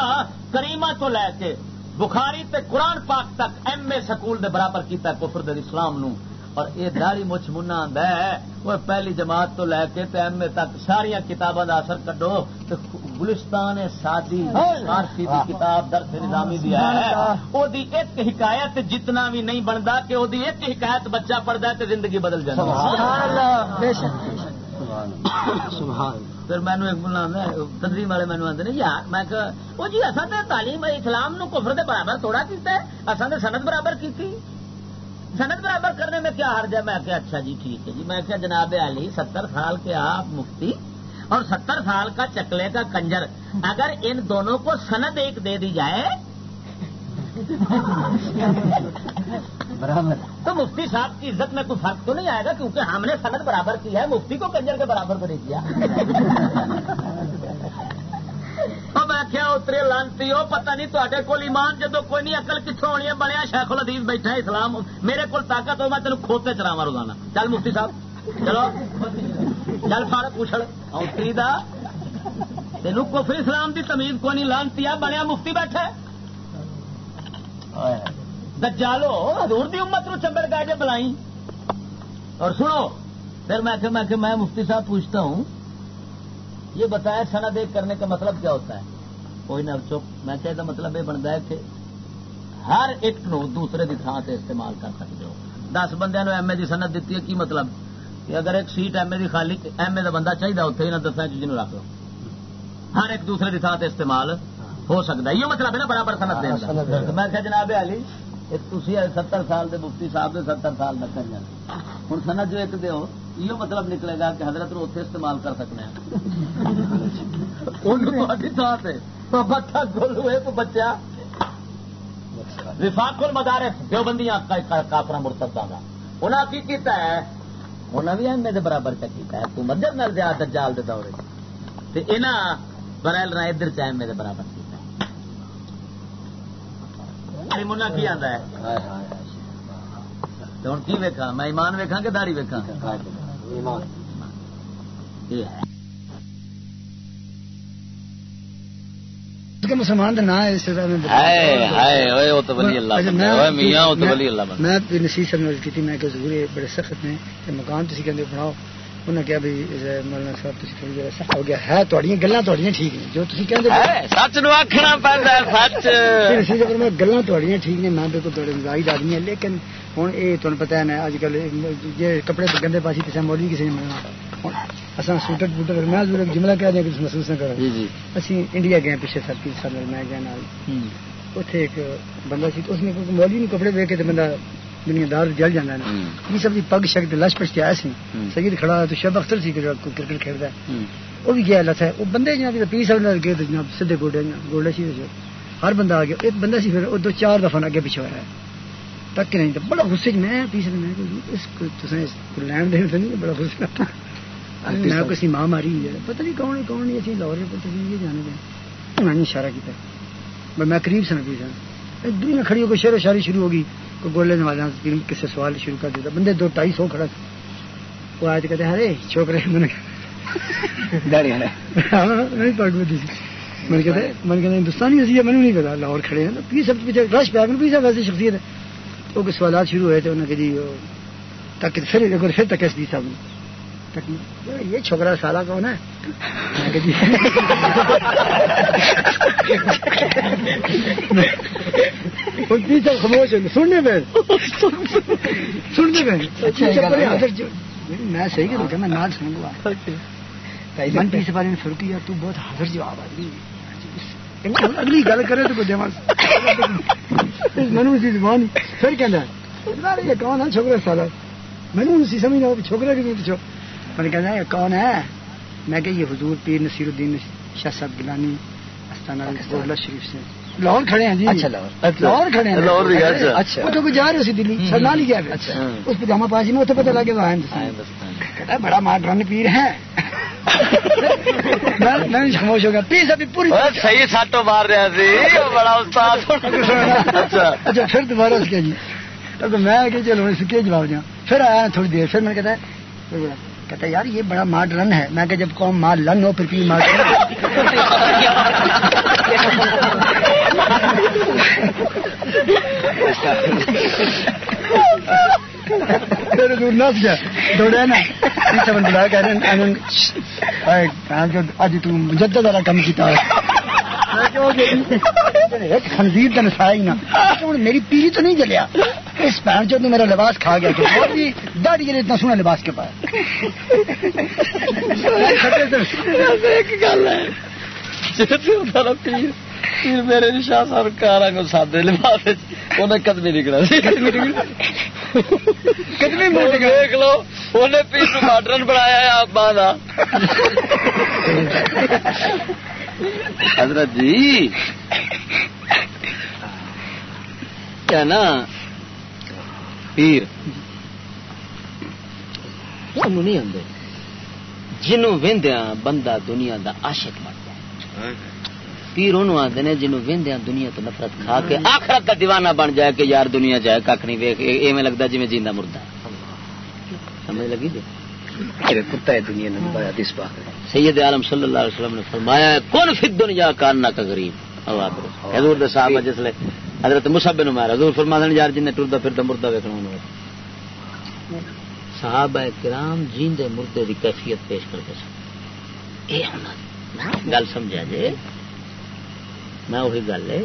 کریما تو لے کے بخاری تے قرآن پاک تک ایم اے سکول دے برابر کیتا کفر دے اسلام نو اور یہ داڑی مچھ منا ہے وہ پہلی جماعت تو لے کے ایم اے تک ساریا کتابوں کا اثر کڈو تو گلستان سادی فارسی کی کتاب درس نظامی دیا ہے۔ وہ ایک حکایت جتنا بھی نہیں بنتا کہ وہ ایک حکایت بچہ پڑھتا ہے تو زندگی بدل جائے پھر مینو ایک بولنا تنظیم والے مینو آتے یار میں وہ جی اصل تو تعلیم اسلام نو کفر دے برابر تھوڑا کیتا ہے اصل نے سنت برابر کی سند برابر کرنے میں کیا حرج ہے؟ میں کیا اچھا جی ٹھیک ہے جی۔ میں کیا جناب علی ستر سال کے آپ مفتی اور ستر سال کا چکلے کا کنجر۔ اگر ان دونوں کو سند ایک دے دی جائے برابر۔ تو مفتی صاحب کی عزت میں کوئی فرق تو نہیں آئے گا؟ کیونکہ ہم نے سند برابر کی ہے مفتی کو کنجر کے برابر تو نہیں کیا میں کیا اترے لانتی ہو پتہ نہیں تے کول ایمان جدو کوئی نہیں اکل کتوں ہونی ہے؟ بنیا شیخ العدیز بیٹھا اسلام، میرے کو طاقت ہو، میں تینوں کھوتے چلاوا روزانہ۔ چل مفتی صاحب، چلو۔ چل فاڑ پوچھڑ۔ اتری دا۔ تینوں کفر اسلام دی تمیز کوئی نہیں لانتی بنیا مفتی بیٹھا دجالو حضور دی امت نو چمبر بلائی۔ اور سنو، پھر میں کہ میں مفتی صاحب پوچھتا ہوں یہ بتایا سند ایک کرنے کا مطلب کیا ہوتا ہے؟ کوئی نہ چپ میں کہتا مطلب یہ بنتا ہے کہ ہر ایک نو دوسرے کی تھان سے استعمال کر سکتے ہو۔ دس بندے ایم اے کی سنت دیتی ہے کی مطلب؟ کہ اگر ایک سیٹ ایم اے کی خالی ایم اے کا بندہ چاہیے اتنے نہ دسا جن رکھ لو۔ ہر ایک دوسرے کی تھان سے استعمال ہو سکتا ہے۔ یہ مطلب ہے نا برابر سنت دے میں کہ جناب علی تھی ستر سال کے مفتی صاحب کے ستر سال تک کر جانا ہوں سنت جو ایک دو یہ مطلب نکلے گا کہ حضرت اتنے استعمال کر سکتے ہیں۔ بچہ وفاق المدارس دیوبندیاں کافر مرتبہ کا انہیں کی کیتا ہے؟ بھی ایم برابر کا کیتا ہے۔ تو مدد نال دیا دجال دے دورے تے انہاں برائل نہ ادھر چ ایم برابر کیتا ہے۔ منا کی آندا ہے؟ ہوں کی ویکھاں؟ میں ایمان ویکھاں کہ داڑھی ویکھاں؟ مسلمان میں صاحب نے کی میں کہ ضرور بڑے سخت نے مکان تھی کہ بناؤ۔ انہیں کیا بھائی مولانا صاحب تھی تھوڑی دیر سخت ہو گیا۔ ہے تھوڑی گلا تھوڑی ٹھیک نے جو تھی کہ سچ نو آخنا پہنتا سچ۔ نصیب صاحب میں گلا تھوڑی ٹھیک نے میں بالکل تھوڑے مزاج آدمی لیکن ہوں۔ یہ تمہیں پتا ہے اج کل جی کپڑے گندے پاسی کسی مولی کسی نے ملنا۔ اصل سوٹر بوٹر میں جملہ کہہ دیا کچھ محسوس نہ کرو۔ اسی انڈیا گئے تین سال میں گیا اتنے ایک بندہ سی اس نے مولی نے کپڑے ویک کے بندہ دنیا دار جل جانا ہے یہ سب پگ شک لش پچ کے آیا سی۔ سید کھڑا تو شب اختر سی کرکٹ کھیلتا ہے۔ وہ بھی گیا لت ہے۔ وہ بندے جناب پی سب گئے تو جناب سیدھے گوڈے گولڈا سی ہر بندہ آ گیا ایک بندہ سی پھر دو چار دفعہ اگے پیچھے رہا ہے۔ تک نہیں تو بڑا غصے میں پیس میں اس کو لین دین نہیں بڑا غصہ میں کسی ماں ماری ہے۔ پتہ نہیں کون کون نہیں اسی لاہور پتہ نہیں یہ جانے دیں۔ میں نے اشارہ کیا میں قریب سے دنیا کھڑی ہو شعر و شاعری شروع ہوگی۔ کوئی گولے کسی سوال شروع کر دیتا۔ بندے دو ڈھائی سو کھڑا وہ آج کہتے ارے چھوکرے میں نے میں کہتے میں کہتے ہندوستانی ہسی ہے میں نہیں پتا لاہور کھڑے ہیں۔ پی سب پیچھے رش پہ پی سب شخصیت ہے۔ وہ کوئی سوالات شروع ہوئے تھے انہوں نے کہ جی تک پھر پھر تک اس دی صاحب یہ چھوکرا سالہ کون ہے؟ جی۔ خاموش سننے پہ سننے پہ میں صحیح کہ میں نال سن گا۔ من پیس بارے میں فرقی ہے تو بہت حاضر جواب آدمی اگلی گل کرے تو کوئی مینو اسی زبان پھر کہنا یہ کون ہے چھوکرا سالہ مینو اسی سمجھ نہ چھوکرا کی پوچھو میں نے کہنا یہ کون ہے؟ میں کہ یہ حضور پیر نصیر الدین شاہ صاحب گلانی استانہ شریف سے۔ لاہور کھڑے ہیں جی۔ اچھا لاہور۔ کھڑے ہیں۔ لاہور اچھا۔ وہ تو جا رہے اسی دلی سرنا نہیں گیا اچھا۔ اس پجامہ پاجی میں اتنے پتہ لگے وہ بڑا ماڈرن پیر ہے میں خاموش ہو گیا۔ پیر ابھی پوری صحیح ساٹو مار رہا سی بڑا استاد۔ اچھا۔ اچھا پھر دوبارہ اس کے جی۔ تو میں کہ چلو اس کے جواب دیا۔ پھر آیا تھوڑی دیر۔ پھر میں کہتا ہے کہتا ہے یار یہ بڑا ماڈرن ہے۔ میں کہ جب قوم مار لن ہو پھر پیر مار دوڑے نا بلا کہہ رہے اج تجدد والا کام کیا خنزیر کا نسایا ہی نا میری پیلی تو نہیں جلیا۔ اس بہن چو میرا لباس کھا گیا داڑھی جلے اتنا سونا لباس کے پاس۔ ایک گل ہے۔ پیر میرے شاہ سرکار کو سادے لباس انہیں قدمی نکلا قدمی دیکھ لو انہیں پیر ماڈرن بنایا آپ حضرت جی کیا نا؟ پیر۔ نہیں آتے جنوں وہدیا بندہ دنیا دا عاشق بن جائے پیر انہوں آتے ہیں جنوں وہدیا دنیا تو نفرت کھا کے آخرت کا دیوانہ بن جائے کہ یار دنیا جائے کھ نہیں ویک ایویں لگتا جی جیندہ مردہ سمجھ لگی جی؟ ہے نے سید عالم صلی اللہ علیہ وسلم نے فرمایا کون فی دنیا کاننا کا غریب؟ حضور دے صحابہ جس لے حضرت مصعب بن عمر حضور فرما دین یار جن ٹردا پھردا مردہ ویکھنا انہوں صحابہ کرام جیندے مردے دی کیفیت پیش کرتے سن۔ اے ہونا گل سمجھا جے؟ میں وہی گل ہے،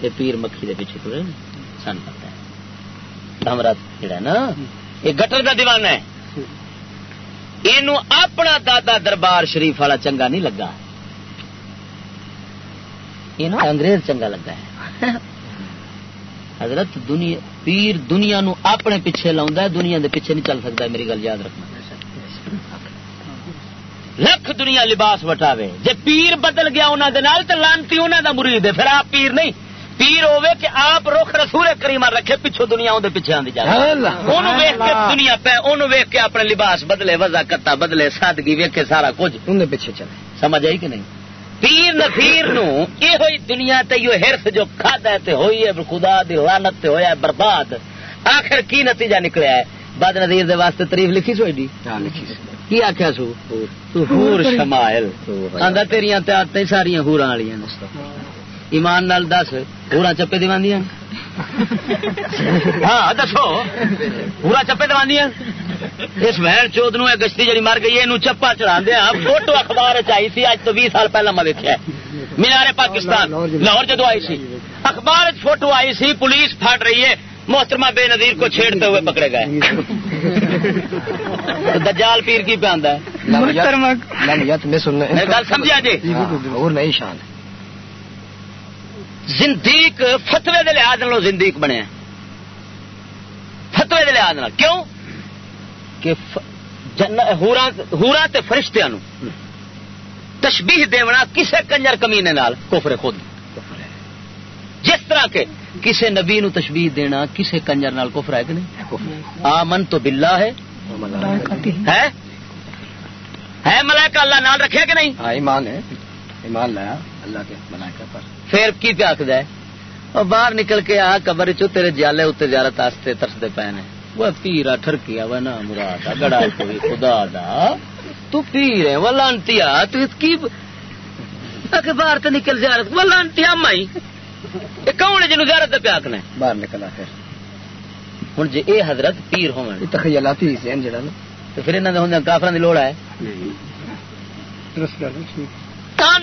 کہ پیر مکھی دے پیچھے ٹرے سن پتہ ہے۔ ہمرا جڑا نا، یہ گٹر دا دیوانہ ہے۔ یہ اپنا دادا دربار شریف والا چنگا نہیں لگا۔ یہ انگریز چنگا لگا ہے۔ حضرت دنیا، پیر دنیا نو اپنے پیچھے لاؤں دنیا دے پیچھے نہیں چل سکتا میری گل یاد رکھنا۔ لکھ دنیا لباس وٹاوے۔ جے پیر بدل گیا انہوں دے نال تے لانتی انہوں دا مرید ہے پھر آپ پیر نہیں۔ پیر ہوے کہ آپ رخ رسول کریم رکھے پیچھو دنیا اندر پیچھے آدھی جائے ویخ کے دنیا پہ انہوں ویخ کے اپنے لباس بدلے وزا کتا بدلے سادگی ویخ کے سارا کچھ۔ انہیں پیچھے چلے۔ سمجھ آئی کہ نہیں؟ پیر نفیر نو یہ ہوئی دنیا تے یہ ہرس جو کھادا ہے تے ہوئی ہے خدا دی لعنت تے ہویا ہے برباد۔ آخر کی نتیجہ نکلیا ہے؟ بد نظیر دے واسطے تعریف لکھی سو ایڈی ہاں لکھی کی آخیا سو? ہور شمائل. آندا تیریاں تے آتے ساریاں ہوراں والیاں ایمان نال دس پورا چپے دیواندیاں ہاں دسو۔ پورا چپے دیواندیاں اس وین چود نو گشتی جی مر گئی یہ چپا چڑھا دیا فوٹو اخبار چائی سی اج تو بھی سال پہلے میں دیکھا مینارے پاکستان لاہور جدو آئی سی۔ اخبار فوٹو آئی سی پولیس پھٹ رہی ہے۔ محترمہ بے نظیر کو چھیڑتے ہوئے پکڑے گئے۔ دجال پیر کی پہ آدھا ہے؟ گل سمجھا جی؟ اور نہیں شان۔ زندیق فتوے دے لحاظ نالوں زندیق بنے فتوے دے لحاظ نال۔ کیوں؟ کہ ہورا تے فرشتیاں نو تشبیح دیونا کسے کنجر کمینے نال؟ کفر خود۔ جس طرح کے کسے نبی نو تشبیح دینا کسے کنجر نال کفر ہے کہ نہیں؟ آمن تو باللہ ہے۔ ہے؟ ہے ملائکہ اللہ نال رکھے کہ نہیں؟ ہاں ایمان ہے۔ ایمان لایا۔ اللہ کے ملائکہ پر۔ پھر کی پہ آخد ہے؟ اور باہر نکل کے آ قبر چو تیرے جالے اتنے زیارت واسطے ترستے پے نے۔ وہ پیرا ٹھرکیا وہ نا مراد گڑا کوئی خدا دا۔ تو پیر ہے وہ لانتی تو کی باہر تو نکل زیارت وہ لانتی مائی۔ کون پہ آخنا باہر نکل پھر ہوں جی اے حضرت پیر ہو تخیلاتی جڑا تو پھر انہوں نے کافر کی لوڑ ہے۔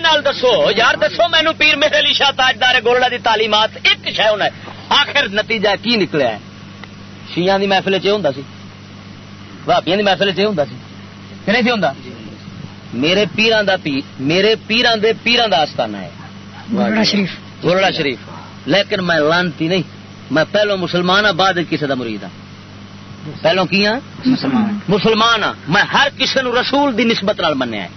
نال دسو یار دسو مینو پیر میرے علی شاہ تاجدار گولڈا دی تعلیمات ایک شہ ہونا ہے۔ آخر نتیجہ کی نکلیا ہے؟ شیاں دی محفل چ ہوں سی۔ بھابیاں دی محفل چ ہوں سی۔ کہ نہیں سی ہوں میرے پیران دا پیر میرے پیران دے پیران دا آستانہ ہے۔ شریف۔ گولڑا شریف۔ لیکن میں لانتی نہیں۔ میں پہلو مسلمان ہاں بعد کسی دا مرید ہاں۔ پہلو کی ہاں؟ مسلمان۔ ہاں۔ میں ہر کسی نو رسول دی نسبت نال منیا ہے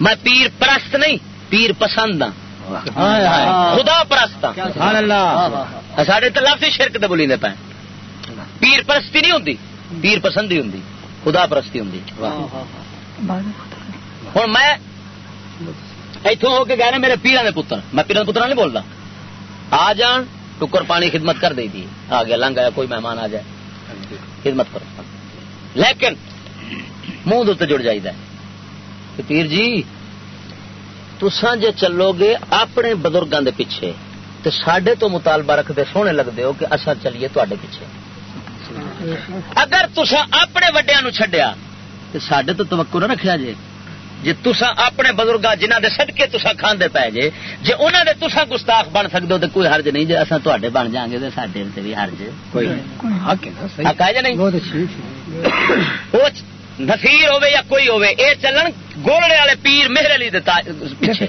میں پیر پرست نہیں پیر پسند ہاں۔ خدا پرست ہاں۔ سارے تو لفظ شرک تو بولی پہ پیر پرستی نہیں ہوں پیر پسندی ہوں خدا پرستی ہوں ہوں میں اتوں ہو کے گئے میرے پیران کے پتر میں پیران پتر نہیں بولتا آ جان ٹکر پانی خدمت کر دے دی آ گیا لنگ آیا کوئی مہمان آ جائے خدمت کرو لیکن منہ دے جڑ جائیے پیر جی تسا جے چلو گے اپنے بزرگوں دے پیچھے تو سڈے تو مطالبہ رکھتے سونے لگتے ہو کہ اصا چلیے تے پیچھے اگر تسا اپنے وڈیا نو چڈیا تو سڈے تو توقع نہ رکھا جی جی تسا اپنے بزرگ جنہ دے سدکے تسا کھانے پی جے جی انہوں نے تسا گستاخ بن سکتے ہو تو کوئی حرج نہیں جی اصا تے بن جائیں گے سڈے بھی حرج کوئی حق ہے جی نہیں؟ نفیر ہوے یا کوئی ہوے اے چلن گولڑے والے پیر میرے لیے پیچھے۔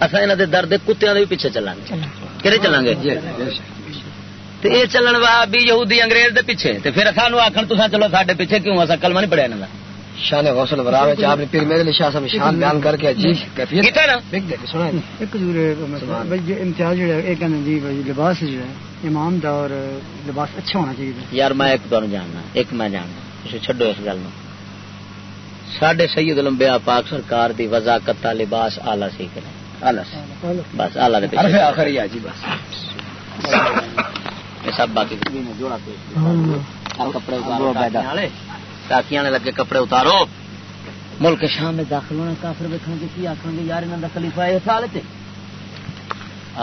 اصا یہاں دے درد کتوں بھی پیچھے چلیں گے کہ چلیں گے تو یہ چلن وا بھی یہودی انگریز دے پیچھے۔ تو پھر سانو آخر تو چلو سارے پیچھے کیوں؟ اصا کلمہ نہیں پڑھیا انہوں شان غوث الورا ہے آپ نے پیر میرے لیے شاہ صاحب شان بیان کر کے جی کیفیت کیتا نا؟ ایک ضرور بھائی امتیاز جو ہے ایک جی بھائی لباس جو ہے امام دا اور لباس اچھا ہونا چاہیے یار میں ایک تو جاننا ایک میں جاننا چھڈو اس گل میں سڈے سید لمبیا پاک سرکار دی وضاقت لباس آلہ سی کہ بس آلہ جی بس۔ سب باقی کپڑے ٹاکیاں لگے کپڑے اتارو۔ ملک شام میں داخل ہونا کافر ویکھیں گے کی آخر گے؟ یار انہوں کا خلیفہ ہے سال سے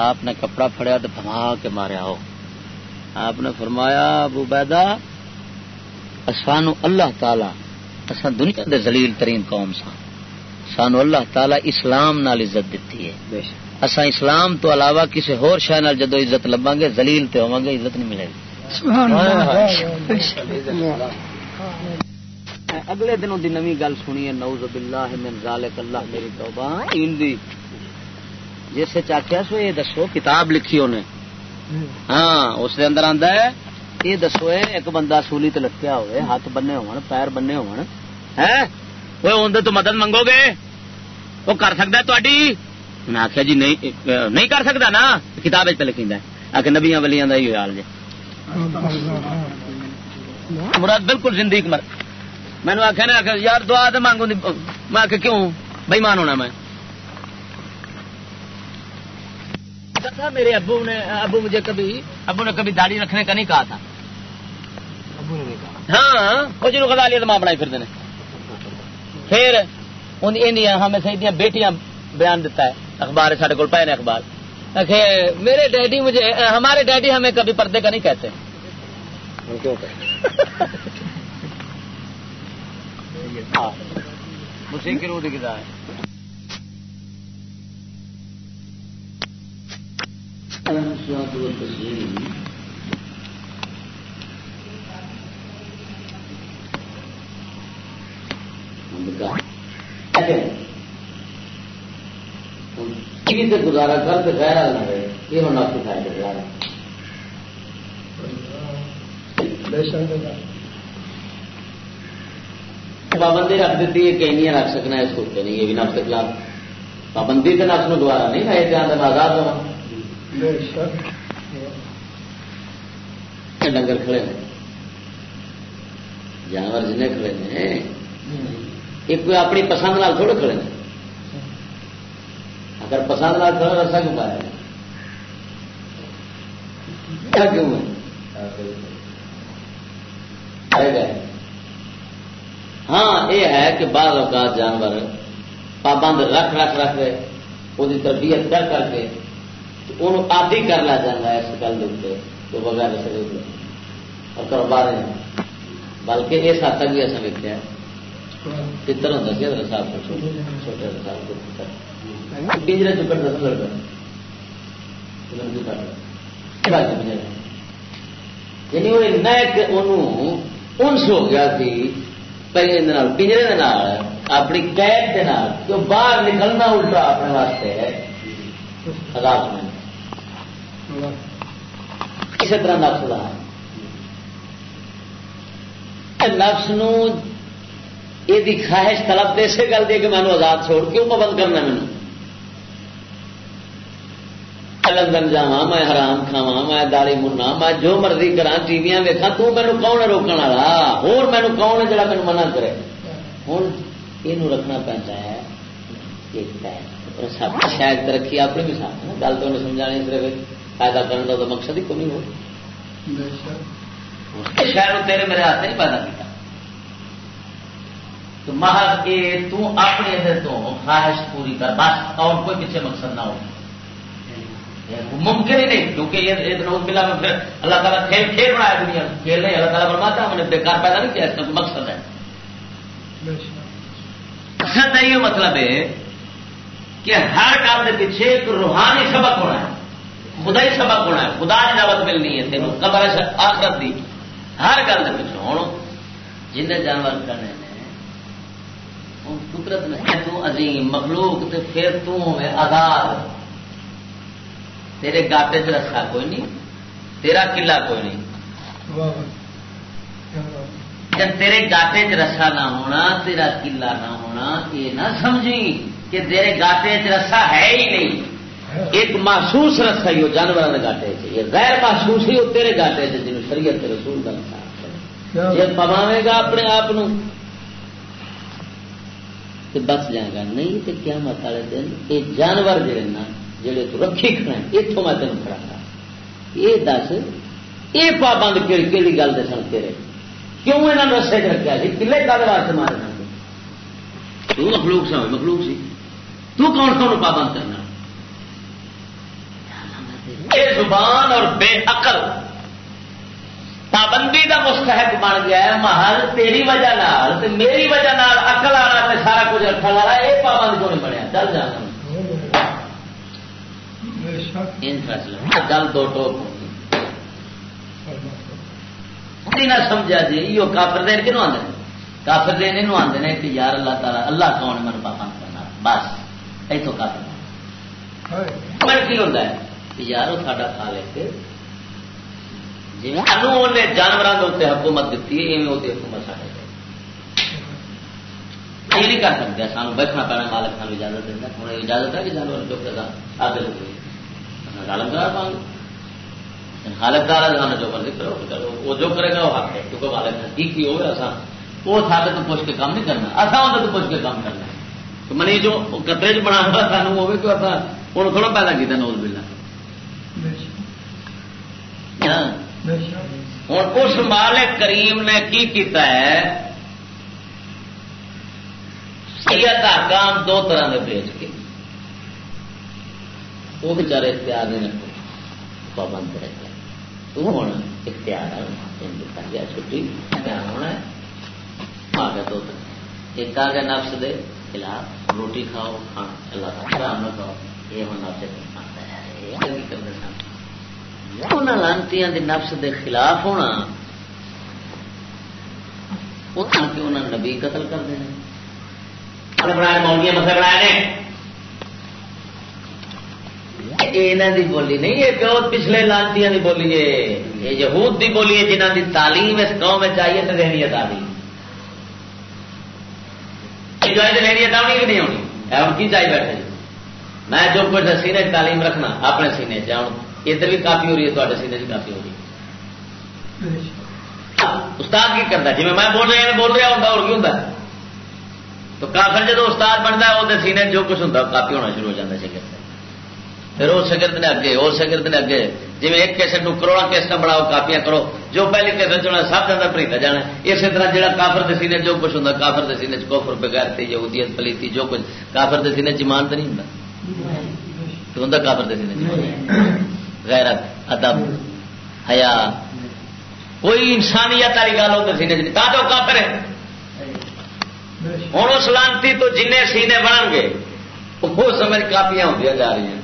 آپ نے کپڑا پھڑیا تو بھما کے ماریا ہو۔ آپ نے فرمایا ابو بیدا سانو اللہ تعالی اصا دنیا دے زلیل ترین قوم سا سانو اللہ تعالی اسلام نال عزت دیتی ہے۔ اصا اسلام تو علاوہ کسی ہور شہ نال جدو عزت لبا گے زلیل تے ہوا گے عزت نہیں ملے گی۔ اگلے دنوں دی نوی گل سنی ہے نوز باللہ من ذالک اللہ، میری توبہ۔ این دی جیسے چاکیا سو، یہ دسو، کتاب لکھی انہیں۔ ہاں اس دے اندر آندا ہے، یہ دسو ایک بندہ سولی تے لٹکیا ہوئے، ہاتھ بننے ہون، پیر بننے ہون۔ ہے؟ وہ اندر تو مدد منگو گے؟ وہ کر سکتا تاری انہیں آخیا جی نہیں نہیں کر سکتا نا؟ کتاب پہ لکھا آ کے نبیا ولیاں کا ہی حال جی مراد بالکل زندگی مر میں نے آخیا نا یار دعا تو مانگوں میں آخ کیوں بئی مان ہونا میں؟ میرے ابو نے ابو مجھے کبھی ابو نے کبھی داڑھی رکھنے کا نہیں کہا تھا۔ ہاں وہ جنوب گزا لیا تو ماں بنائی پھر پھر ہمیں صحیح بیٹیاں بیان دیتا ہے۔ اخبار سارے کو پائے نے اخبار۔ میرے ڈیڈی مجھے ہمارے ڈیڈی ہمیں کبھی پردے کا نہیں کہتے؟ سے گزارا کر کے غیر نہ رہے یہ سکھائے گزارا پابندی رکھ دیتی ہے کہیں نہیں رکھ سکنا اس کو نہیں، یہ بھی نفس کے خلاف پابندی کے نفس میں دوبارہ نہیں کھائے دھیان آزاد ہو۔ ڈنگر کھڑے ہیں۔ جانور جن کھڑے ہیں، ایک کوئی اپنی پسند نال تھوڑے کھڑے ہیں۔ اگر پسند نال کھڑا رسا کیوں پایا کیوں ہے؟ ہاں یہ ہے کہ بعض اوقات جانور پابند رکھ رکھ رکھ وہ تربیت کر کر کے انہوں آدھی کر لا جانا ہے اس گل کے تو بغیر سر اور کروا رہے ہیں بلکہ اس حد تک بھی ایسا ہے۔ پتر ہوتا سی ادھر صاحب کو؟ چھوٹے صاحب۔ کو۔ پتر پنجرے چکر دس لڑکا یعنی وہ ایک انس ہو گیا سی پنجرے اپنی قید کے باہر نکلنا الٹا اپنے واسطے آزاد میں کسی طرح نفس کا نفس نو یہ خواہش طلب دے اسی گل دی کہ مینو آزاد چھوڑ کیوں پابند کرنا مینو لندن جا میں حرام کھاوا میں داڑی منا میں جو مرضی کرا ٹی وی ویکا تینوں کون ہے روکنے والا؟ ہو مینو کون ہے جڑا منع کرے؟ ہوں یہ رکھنا پہنتا ہے شاید ترقی اپنی بھی ساتھ گل تو انہیں سمجھا صرف پیدا کرنے کا مقصد ہی کمی ہو۔ شاید تیرے میرے ہاتھ نہیں پیدا کیا تو محض یہ تو اپنے تو خواہش پوری کر بس اور کوئی پیچھے مقصد نہ ہو۔ ممکن ہی نہیں، کیونکہ یہ ملا میں پھر اللہ تعالیٰ کھیل کھیل بنایا دنیا میں۔ کھیل نہیں، اللہ تعالیٰ بنواتا ہم نے بےکار پیدا نہیں کیا، اس کا مقصد ہے۔ مقصد یہ مطلب ہے کہ ہر کام کے پیچھے ایک روحانی سبق ہونا ہے خدا ہی سبق ہونا ہے۔ خدا کی دعوت ملنی ہے، تینوں قبر آخرت دی۔ ہر گل کے پیچھے، ہوں۔ جن جانور کرنے قدرت میں تو عظیم مخلوق تے پھر تو آزاد۔ تیرے گاٹے چ رکھا کوئی نہیں، تیرا کلا کوئی نہیں۔ جب تیرے گاٹے چ رسا نہ ہونا، تیرا کلا نہ ہونا، یہ نہ سمجھی کہ تیرے گاٹے چ رسا ہے ہی نہیں۔ ایک محسوس رسا ہی ہو جانوروں کے گاٹے چ یہ غیر محسوس ہی ہو تیرے گاٹے چ جن شریعت رسول کا رسا جی پواوے گا اپنے آپ بس جائے گا، نہیں تو کیا مت والے دن یہ جانور جڑے نا جڑے تو رکھی کھڑے اتوں میں تین کھڑا یہ دس، یہ پابند کہڑی گل دس تیرے۔ کیوں یہاں رسے چ رکھا سی جی؟ کلے کل واسطے مارنا تو مخلوق سا مخلوق سی۔ تو کون کون پابند کرنا؟ بے زبان اور بے عقل۔ پابندی کا مستحق بن گیا ہے، محل تیری وجہ نال میری وجہ نال عقل آنا سارا کچھ رکھنے والا یہ پابند کیوں نہیں بنیا؟ چل جانا ہاں، گل دو ٹوپ نہ سمجھا جی یہ کافر دین کنو آدھے کافر دین یہ آدھے ہیں کہ یار اللہ تعالیٰ، اللہ کون من پابند کرنا بس اتوں کافر کی ہوتا ہے کہ یار وہ ساڈا کھا لے کے جانوروں کے اتنے حکومت دیتی ہے وہ حکومت سارے ہی نہیں کر سکتے سانو بیٹھنا پینا، مالک سانو اجازت دینا ہوں اجازت ہے کہ جانور جو کرتا آگے کرا پاؤں گے حالت دار ہے جو مرضی کرو، وہ جو کرے گا، وہ حق ہے۔ کیونکہ مالک ٹھیک ہی ہوگا آسان وہ سارے تو پوچھ کے کام نہیں کرنا۔ اصا ہوتا تو پوچھ کے کام کرنا۔ ہے منی جو کترے چ بنا ہوا سانو ہوگی تو اصا ہوں تھوڑا پیدا کیا نوز بلا ہوں اس مالک کریم نے کی کیتا ہے؟ سید کام دو طرح کے بیچ کے۔ وہ بچارے اختیار نہیں رکھتے پابند رہتے تو ہوں اختیار گیا چھٹی ہونا آ گیا دو ایک آ گیا نفس دے خلاف روٹی کھاؤ کھانا اللہ حرام نہ کھاؤ یہ ہوں نفس لانتی نفس دے خلاف ہونا انہوں نے نبی قتل کر دینا مولیا مسئلہ بنایا نے دی بولی نہیں یہ پیو پچھلے لانتی دی بولی ہے۔ یہ یہود دی بولی ہے جنہ دی تعلیم اس قوم میں چاہیے تو دینی ہے تعلیم لینی ہے تعلیم نہیں ہونی۔ ہوں کی چاہیے بیٹھے؟ میں جو کچھ سینے تعلیم رکھنا اپنے سینے چ ہوں ادھر بھی کافی ہو رہی ہے تے سینے سے کافی ہو رہی ہے۔ استاد کی کرتا جی میں بول رہا بول رہا ہوں اور کی ہوں تو کافر جب استاد بنتا ہے وہ سینے جو کچھ ہوں کافی ہونا شروع ہو جاتا شگرد پھر وہ شگرد نے اگے اور شگرد نے اگے۔ جی ایک کیسٹ کروڑا کیسٹ بناؤ، کاپیاں کرو۔ جو پہلی کیسٹ چنا سب کے اندر پریتا جانا اسی طرح جہاں کافر کے سینے جو کچھ ہوں کافر کے سینے کوفر بغیر یہودیت، پلیتی، جو کچھ۔ کافر کے سینے چمان تو نہیں ہوں ہوں کافر کے سینے غیرت، ادب، حیا۔ کوئی انسانیت والی گل ہوتے سینے چ تو کافر ہے۔ ہوں اس لانتی تو جن سینے بنن گے، وہ سمجھ کاپیاں ہوتی جا رہی ہیں۔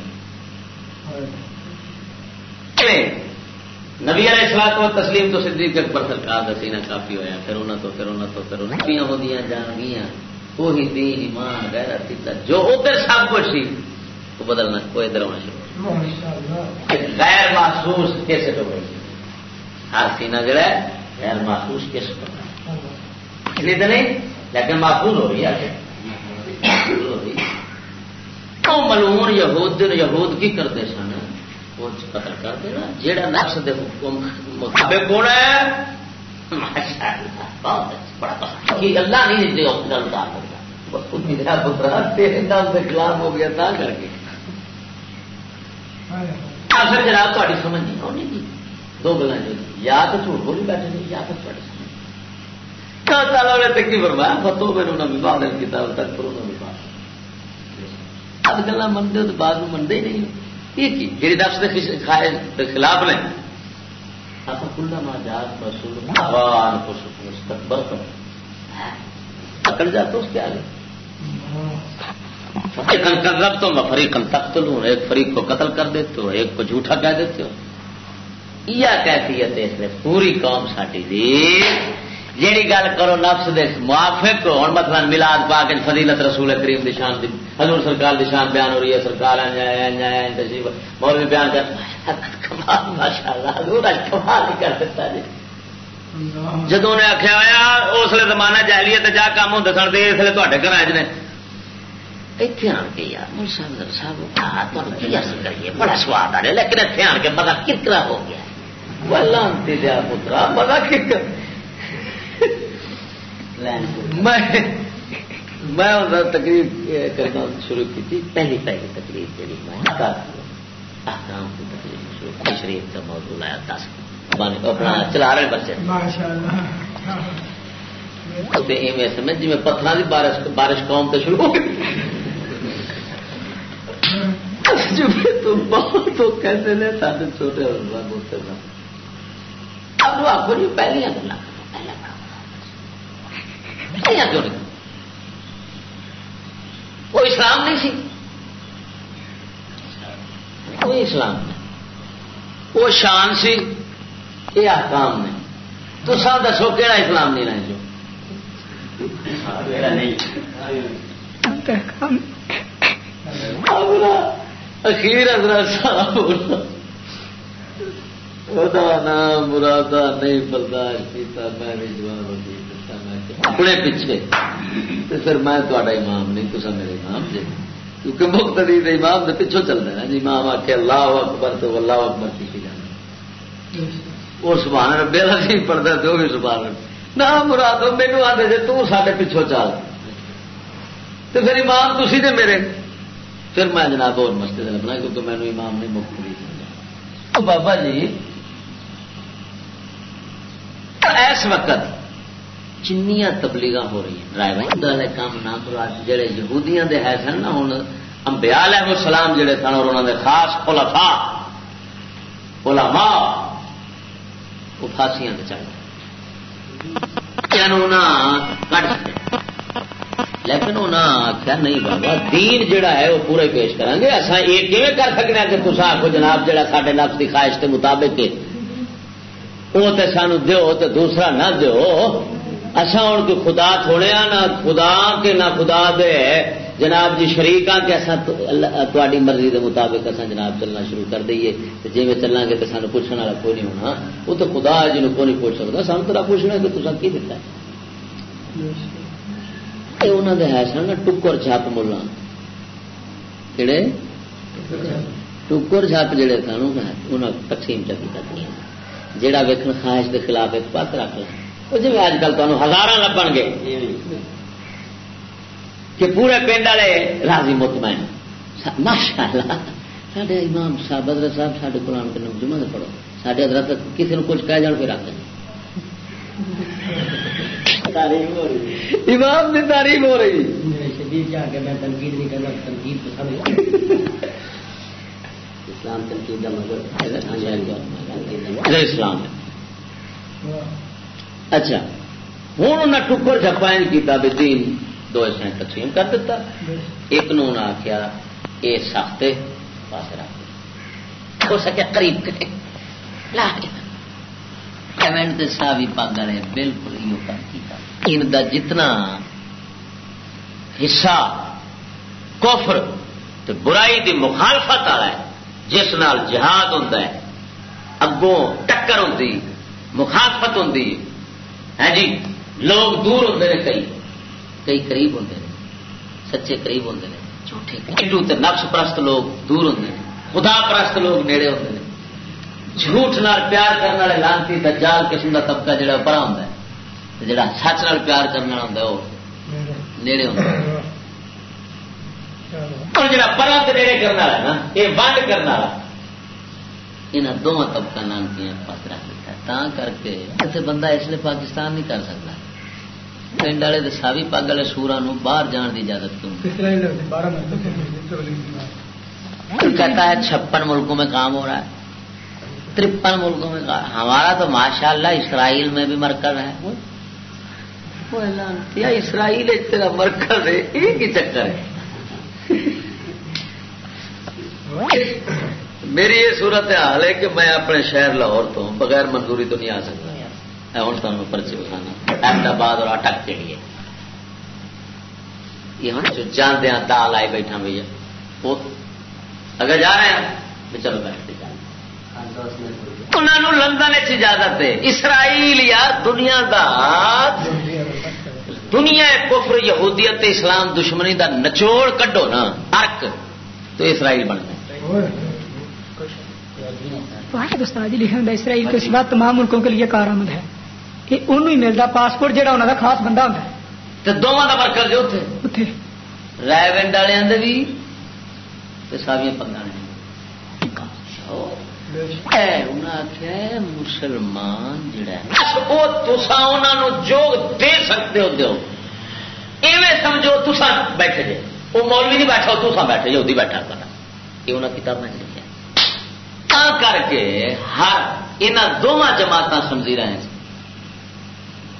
نبی علیہ السلام تو تسلیم تو صدیق اکبر سرکار کا سینہ کافی ہوا پھر انہوں تو پھر انہوں تو پھر کاپیاں ہو جان گیا وہی دین ایمان غیرت سیتا جو ادھر سب کچھ سی وہ بدلنا کوئی ادھر ہونا شروع غیر محسوس کیسے ہو گئی۔ ہر سینہ جڑا ہے غیر محسوس کیسے ہو گئی۔ نہیں لیکن محفوظ ہو رہی ہے ملون یہود یہود کی کرتے سن۔ وہ قتل کر دینا۔ جہاں نقش دے حکم مطابق کون ہے اچھا، اللہ نہیں دے گل پترا تیرے نام کے خلاف ہو گیا کر کے۔ آخر جناب تاری سمجھ نہیں آنی جی۔ دو گلا جی، یا تو جھوٹ بولی بیٹھے جی، یا تو تھوڑی تک کی فرمایا فتو میرے نہ کتاب تک کرو نہ اب گلا منتے تو بعد میں منتے ہی نہیں۔ یہ کی؟ جی نفس کے خلاف نے مستقبل پکڑ جاتا اس کے آگے۔ رب تو میں فریقن تخت لوں ایک فریق کو قتل کر دیتے ہو ایک کو جھوٹا کہہ دیتے ہو۔ یہ ہے اس نے پوری قوم ساٹی دی۔ جیڑی گل کرو نفس دے موافق ہوں مثلا ملاد پا کے فضیلت رسول کریم دی شان دی، حضور سرکار دی شان بیان ہو رہی ہے، سرکار مول بھی بیان کر حضور کمال کر دیتا جی۔ جدو نے آخیا ہوا اس لیے زمانہ جہلیت جا کام ہوں سن دے اس لیے تے گھر آج نے اتنے آن کے یار مل صاحب صاحب کی اصل کریے، بڑا سواد آ رہا لیکن اتنے آن کے مزہ کتنا ہو گیا وہ لانتی دیا پترا، مزہ کتنا میں تقریب کرنا شروع کی تھی. پہلی پہلی تقریب جی میں احکام کی تقریب شروع. کی شریف کا موضوع لایا دس اپنا چلا رہے بچے. سمجھ جی میں پتھر کی بارش بارش قوم تو شروع ہو گئی تو بہت کیسے نے سارے چھوٹے ہوتے اب آپ کو جی پہلے گلا کیوں نہیں وہ اسلام نہیں سی۔ کوئی اسلام نہیں۔ وہ شان سی۔ یہ آکام نے۔ تو سب دسو کہڑا اسلام نہیں رہے جو۔ اخیر حضرت صاحب وہ نام مرادہ نہیں برداشت کیا میں نہیں جواب اپنے پیچھے۔ تو پھر میں تا امام نہیں تو میرے امام جی۔ کیونکہ مختری امام کے پیچھوں چل رہا جی امام آ کے اللہ اکبر تو اللہ اکبر کی جانا۔ وہ سبحان ربے کا نہیں پڑھتا تو وہ بھی سبحان نہ مراد مینو آدھے جی تے پیچھوں چل۔ تو پھر امام تھی نے میرے۔ پھر میں جناب اور مسجد لگنا کیونکہ مینو امام نہیں مفت بابا جی اس وقت چنیا تبلیغ ہو رہی ہیں ڈرائیور کام نہ کرو جڑے یہودیاں دے ہے سن نا ہوں امبیا علیہ السلام جڑے سن اور انہوں نے خاص خلفا علماء وہ پھانسیاں چڑھ کٹ لیکن انہیں آخیا نہیں بابا دین جڑا ہے وہ پورے پیش کریں گے اصا یہ کیون کر سکتے ہیں کہ تصا آخو جناب جڑا سارے نفس کی خواہش کے مطابق وہ تو سانو دو تو دوسرا نہ دو اصا ہوں کوئی خدا تھوڑے ہاں، نہ خدا کے، نہ خدا دے۔ جناب جی شریک ہاں کہ تاری مرضی کے مطابق اصا جناب چلنا شروع کر دئیے۔ جی میں چلیں گے تو سانو پوچھنے والا کوئی نہیں ہونا۔ وہ تو خدا جن کو نہیں پوچھ سکتا۔ سانو تو پوچھنا کہ تصا کی دتا انہوں نے ہے سن ٹکر چھپ ملا کہڑے ٹکر چھپ جڑے سن انہیں تقسیم چکی کرتی جہاں ویکن خواہش کے خلاف ایک پاس رکھ لیں وہ جی اج کل تمہیں ہزار لبن گے کہ پورے پنڈ والے راضی مطمئن ماشاء اللہ سارے امام صاحب حضرت صاحب سارے قرآن کے نام جمع پڑھو سارے حضرت کسی نے کچھ کہہ جان پھر دیں امام کی تعریف ہو رہی اسلام تنقید کا مطلب اسلام اچھا ہوں انہیں ٹکر جپائن کیا بھی تین دو حصے تقسیم کر دیتا۔ ایک نو انہیں آخیا یہ سختے پاس رکھ ہو سکے قریب کرے۔ سا بھی پگ رہے بالکل ہی کام کیا ان دا جتنا حصہ کفر تو برائی دی مخالفت آ ہے، جس نال جہاد ہوتا ہے، اگوں ٹکر ہوتی مخالفت ہوتی ہے جی؟ لوگ دور ہوتے ہیں، کئی کئی قریب ہوتے ہیں، سچے قریب ہوتے ہیں، جھوٹے نفس پرست لوگ دور ہوتے ہیں، خدا پرست لوگ نیڑے ہوتے ہیں. جھوٹ نال پیار کرنے والے لانتی دجال قسم کا طبقہ جڑا پڑا ہوتا ہے جڑا سچ نال پیار کرنے ہوتا ہے، وہ نیڑے ہوتا ہے اور جڑا پرا نیڑے کرنے والا نا یہ ونڈ کرنے والا یہاں دونوں طبقہ لانتی پاس رکھ دیتا ہے تا کر کے ایسے بندہ اس لیے پاکستان نہیں کر سکتا پنڈ والے ساوی پگ والے سورا باہر جان کی اجازت کیوں کہتا ہے چھپن ملکوں میں کام ہو رہا ہے ترپن ملکوں میں ہمارا تو ماشاء اللہ اسرائیل میں بھی مرکز ہے یا اسرائیل تیرا مرکز ہے ایک ہی چکر ہے میری یہ صورت حال ہے کہ میں اپنے شہر لاہور تو بغیر منظوری تو نہیں آ سکتا۔ ہوں تمہیں پرچے بتانا۔ احمدآباد اور اٹک کے لیے۔ یہ ہوں جو جاندے ہیں دال آئے بیٹھا بھیا۔ وہ اگر جا رہے ہیں چلو بیٹھتے انہوں لندن اجازت ہے۔ اسرائیل یا دنیا دا۔ دنیا کفر یہودیت اسلام دشمنی دا نچوڑ کڈو نا ارک۔ تو اسرائیل بن گئے۔ واحد استاد جی لکھا اسرائیل کے سوا تمام ملکوں کے لیے کارآمد ہے۔ کہ انہوں ہی ملتا پاسپورٹ جہاں انہوں کا خاص بندہ ہوتا ہے۔ تو دونوں کا مرکز جو اتنے رائے ونڈ والے بھی ساویاں پنگا آخیا مسلمان جڑا وہ جو دے سکتے ہو دو ایویں سمجھو تسا بیٹھے جے۔ وہ مولوی نہیں بیٹھا تسا بیٹھے جے وہ بیٹھا کرنا یہ انہیں کتاب میں کر کے ہر یہاں دونوں جماعت سمجھی رہے ہیں۔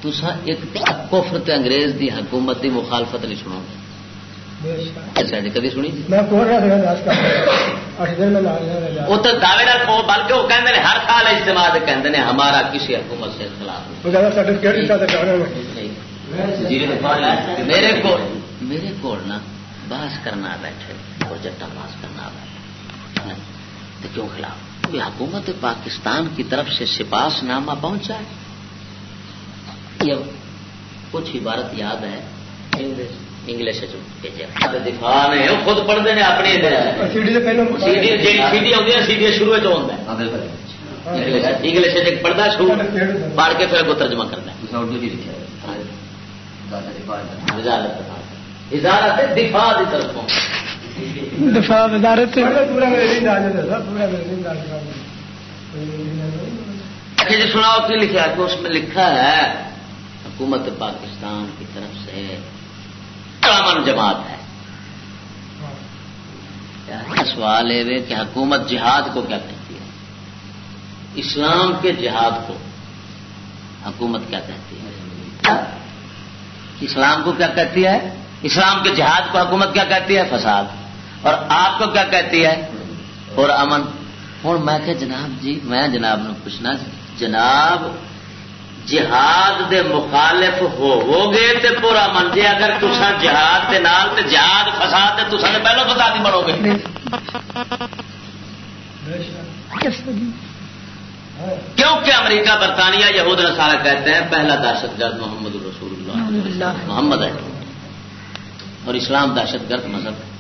تسا ایک کفر تے انگریز دی حکومت دی مخالفت نہیں سنو اچھا جی کدی سنی؟ وہ تو دعوے بلکہ وہ کہتے ہیں ہر سال اجتماع کہتے ہیں ہمارا کسی حکومت سے خلاف میرے کو میرے کو نا بحث کرنا بیٹھے اور جٹا بحث کرنا بیٹھے۔ کیوں خلاف۔ حکومت پاکستان کی طرف سے سپاس نامہ پہنچا ہے۔ کچھ عبارت یاد ہے۔ انگلش دفاع نے خود پڑھتے ہیں اپنی سیڈی آدی سیڈی شروع انگلش پڑھتا شروع پڑھ کے پھر اگوں ترجمہ کرنا اردو جی لکھا وزارت دفاع کی طرفوں دفاع وزارت اچھا جی سناؤ کی لکھا کہ اس میں لکھا ہے حکومت پاکستان کی طرف سے امن جماعت ہے۔ سوال ہے کہ حکومت جہاد کو کیا کہتی ہے؟ اسلام کے جہاد کو حکومت کیا کہتی ہے؟ اسلام کو کیا کہتی ہے؟ اسلام کے جہاد کو حکومت کیا کہتی ہے؟ فساد۔ اور آپ کو کیا کہتی ہے؟ اور امن۔ ہوں میں کہ جناب جی میں جناب نے پوچھنا جناب جہاد دے مخالف ہو گے تے پورا من جی اگر تسا جہاد دے نال تے جہاد فساد تے تسا پہلو فساد ہی بنو گے۔ کیونکہ امریکہ برطانیہ یہود نصارہ کہتے ہیں پہلا دہشت گرد محمد رسول اللہ۔ محمد ہے۔ اور اسلام دہشت گرد مذہب۔ ہے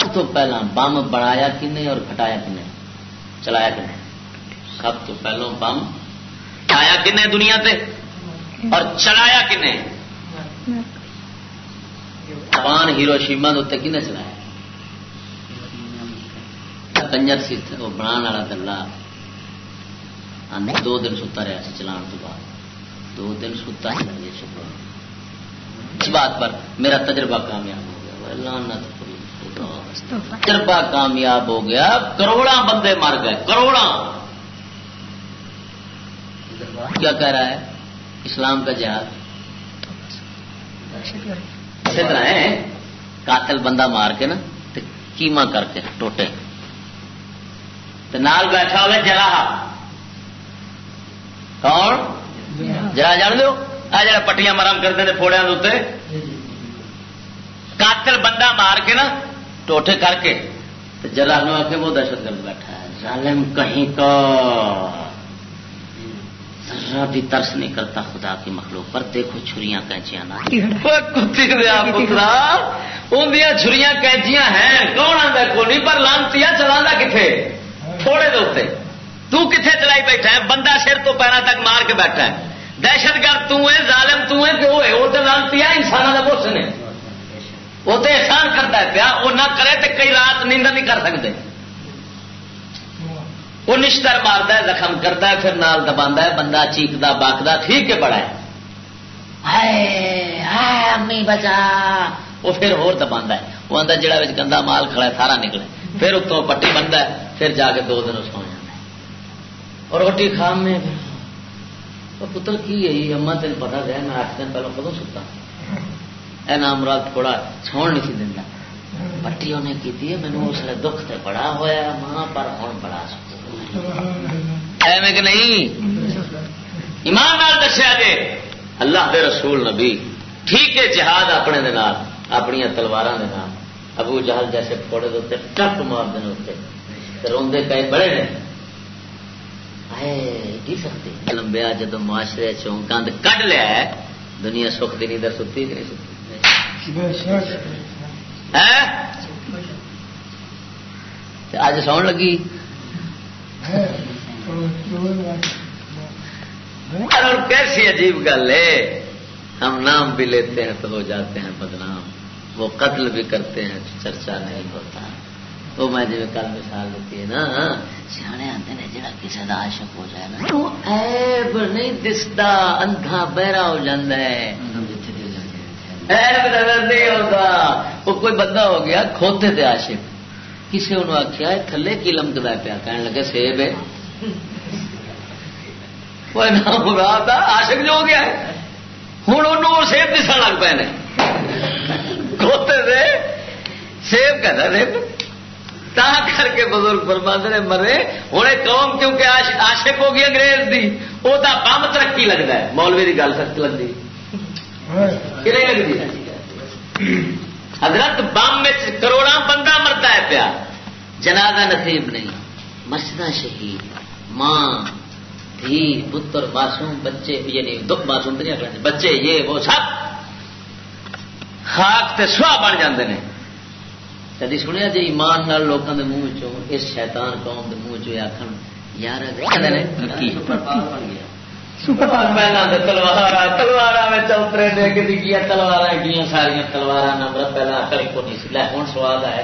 سب تو پہلا، بم بنایا کنے اور کھٹایا کنے؟ چلایا کنے؟ سب تو پہلو بم آیا کنے دنیا تے؟ اور چلایا کنے؟ جاپان ہیرو شیما کنے چلایا کنجر سی وہ بنا والا دلہ ہاں، دو دن ستا رہا سی چلان تو بعد۔ دو دن ستا ہی اس بات پر میرا تجربہ کامیاب ہو گیا۔ لانت تجربہ کامیاب ہو گیا کروڑا بندے مر گئے کروڑا کیا کہہ رہا ہے؟ اسلام کا جہاد۔ اسی طرح ہے قاتل بندہ مار کے نا کیما کر کے ٹوٹے۔ نال بیٹھا ہوئے جرا کون؟ جرا جان دو۔ آ جا پٹیاں مرم کرتے ہیں پھوڑیا قاتل بندہ مار کے نا ٹوٹے کر کے نو آ کے وہ دہشت گرد بیٹھا ہے۔ ظالم کہیں کا ذرا بھی ترس نہیں کرتا خدا کی مخلوق پر۔ دیکھو چھریاں کینچیاں چھریاں کینچیاں ہیں۔ کون آتا کو نہیں پر لانتی چلا کتنے تھوڑے دے تو کتنے چلائی بیٹھا ہے؟ بندہ سر تو پیرا تک مار کے بیٹھا ہے۔ دہشت گرد ظالم ہے کیوں ہے وہ تو لانتی انسانوں کا بوس نے۔ وہ تو احسان کرتا ہے پیا وہ نہ کرے تو کئی رات نیند نہیں کر سکتے۔ وہ نشتر مارتا ہے، زخم کرتا ہے، پھر نال دبا ہے، بندہ چیکتا باقدا ٹھیک ہے۔ بڑا ہے امی بچا۔ وہ پھر ہو دبا ہے۔ وہ آتا جڑا گندا مال کھڑا ہے، سارا نکلے۔ پھر اتوں پٹی بنتا ہے، پھر جا کے دو دن سو جانا ہے۔ اور روٹی کھا میں پتر کی ہے اما تین پتا دیا میں آٹھ دن پہلے کدو ستا۔ اے نام رات تھوڑا چھوڑ نہیں دینا۔ پٹی انہیں کی مینو اس لیے دکھ سے بڑا ہوا ماں پر ہوں بڑا ایویں کہ نہیں؟ ایمان نال دسیا جی اللہ دے رسول نبی، ٹھیک ہے، جہاد اپنے دے نال، اپنی تلوار ابو جہل جیسے پھوڑے دے ٹپ مار دیں اتنے روندے کئی بڑے نے۔ کی سکتی لمبیا جب معاشرے چوں گند لیا دنیا سکھ دی نہیں، در ستی کہ نہیں ستی اج سو لگی۔ کیسی عجیب گل ہے۔ ہم نام بھی لیتے ہیں تو ہو جاتے ہیں بدنام۔ وہ قتل بھی کرتے ہیں چرچا نہیں ہوتا۔ وہ میں جی کل مثال دیتی ہے نا، سیانے آتے ہیں جڑا کسی کا عاشق ہو جائے نا، تو ایب نہیں دستا، اندھا بہرا ہو جاتا ہے۔ نہیں ہوتا۔ وہ کوئی بندہ ہو گیا، کھوتے تھے عاشق۔ کسی انہوں آخیا تھلے کی لمکتا پیا کہنے لگے، سیب ہے۔ آشک جو ہو گیا ہوں ان سیب دس لگ پے کھوتے سے سیب کہتا سیب؟ تا کر کے بزرگ برباد نے، مرے، ہوں قوم کیونکہ آشک ہو گئی انگریز دی وہ تو بم ترقی لگتا ہے۔ مولوی کی گل سخت لگتی حضرت بم کروڑا بندہ مرتا ہے پیا۔ جنازہ نصیب نہیں۔ مسجد شہید۔ ماں دھی پتر معصوم بچے یعنی دکھ معصوم تو نہیں بچے یہ وہ سب خاک تے سوا بن جاندے نے۔ کدی سنیا جی ایمان نال لوگوں کے منہ چوں اس شیطان قوم کے منہ چ آخر یار ترقی پہلے تلوار تلوار چوترے دے کے کیا تلوار کی ساری تلوار نمبر پہلے اکل کو نہیں سی۔ ہوں سواد آیا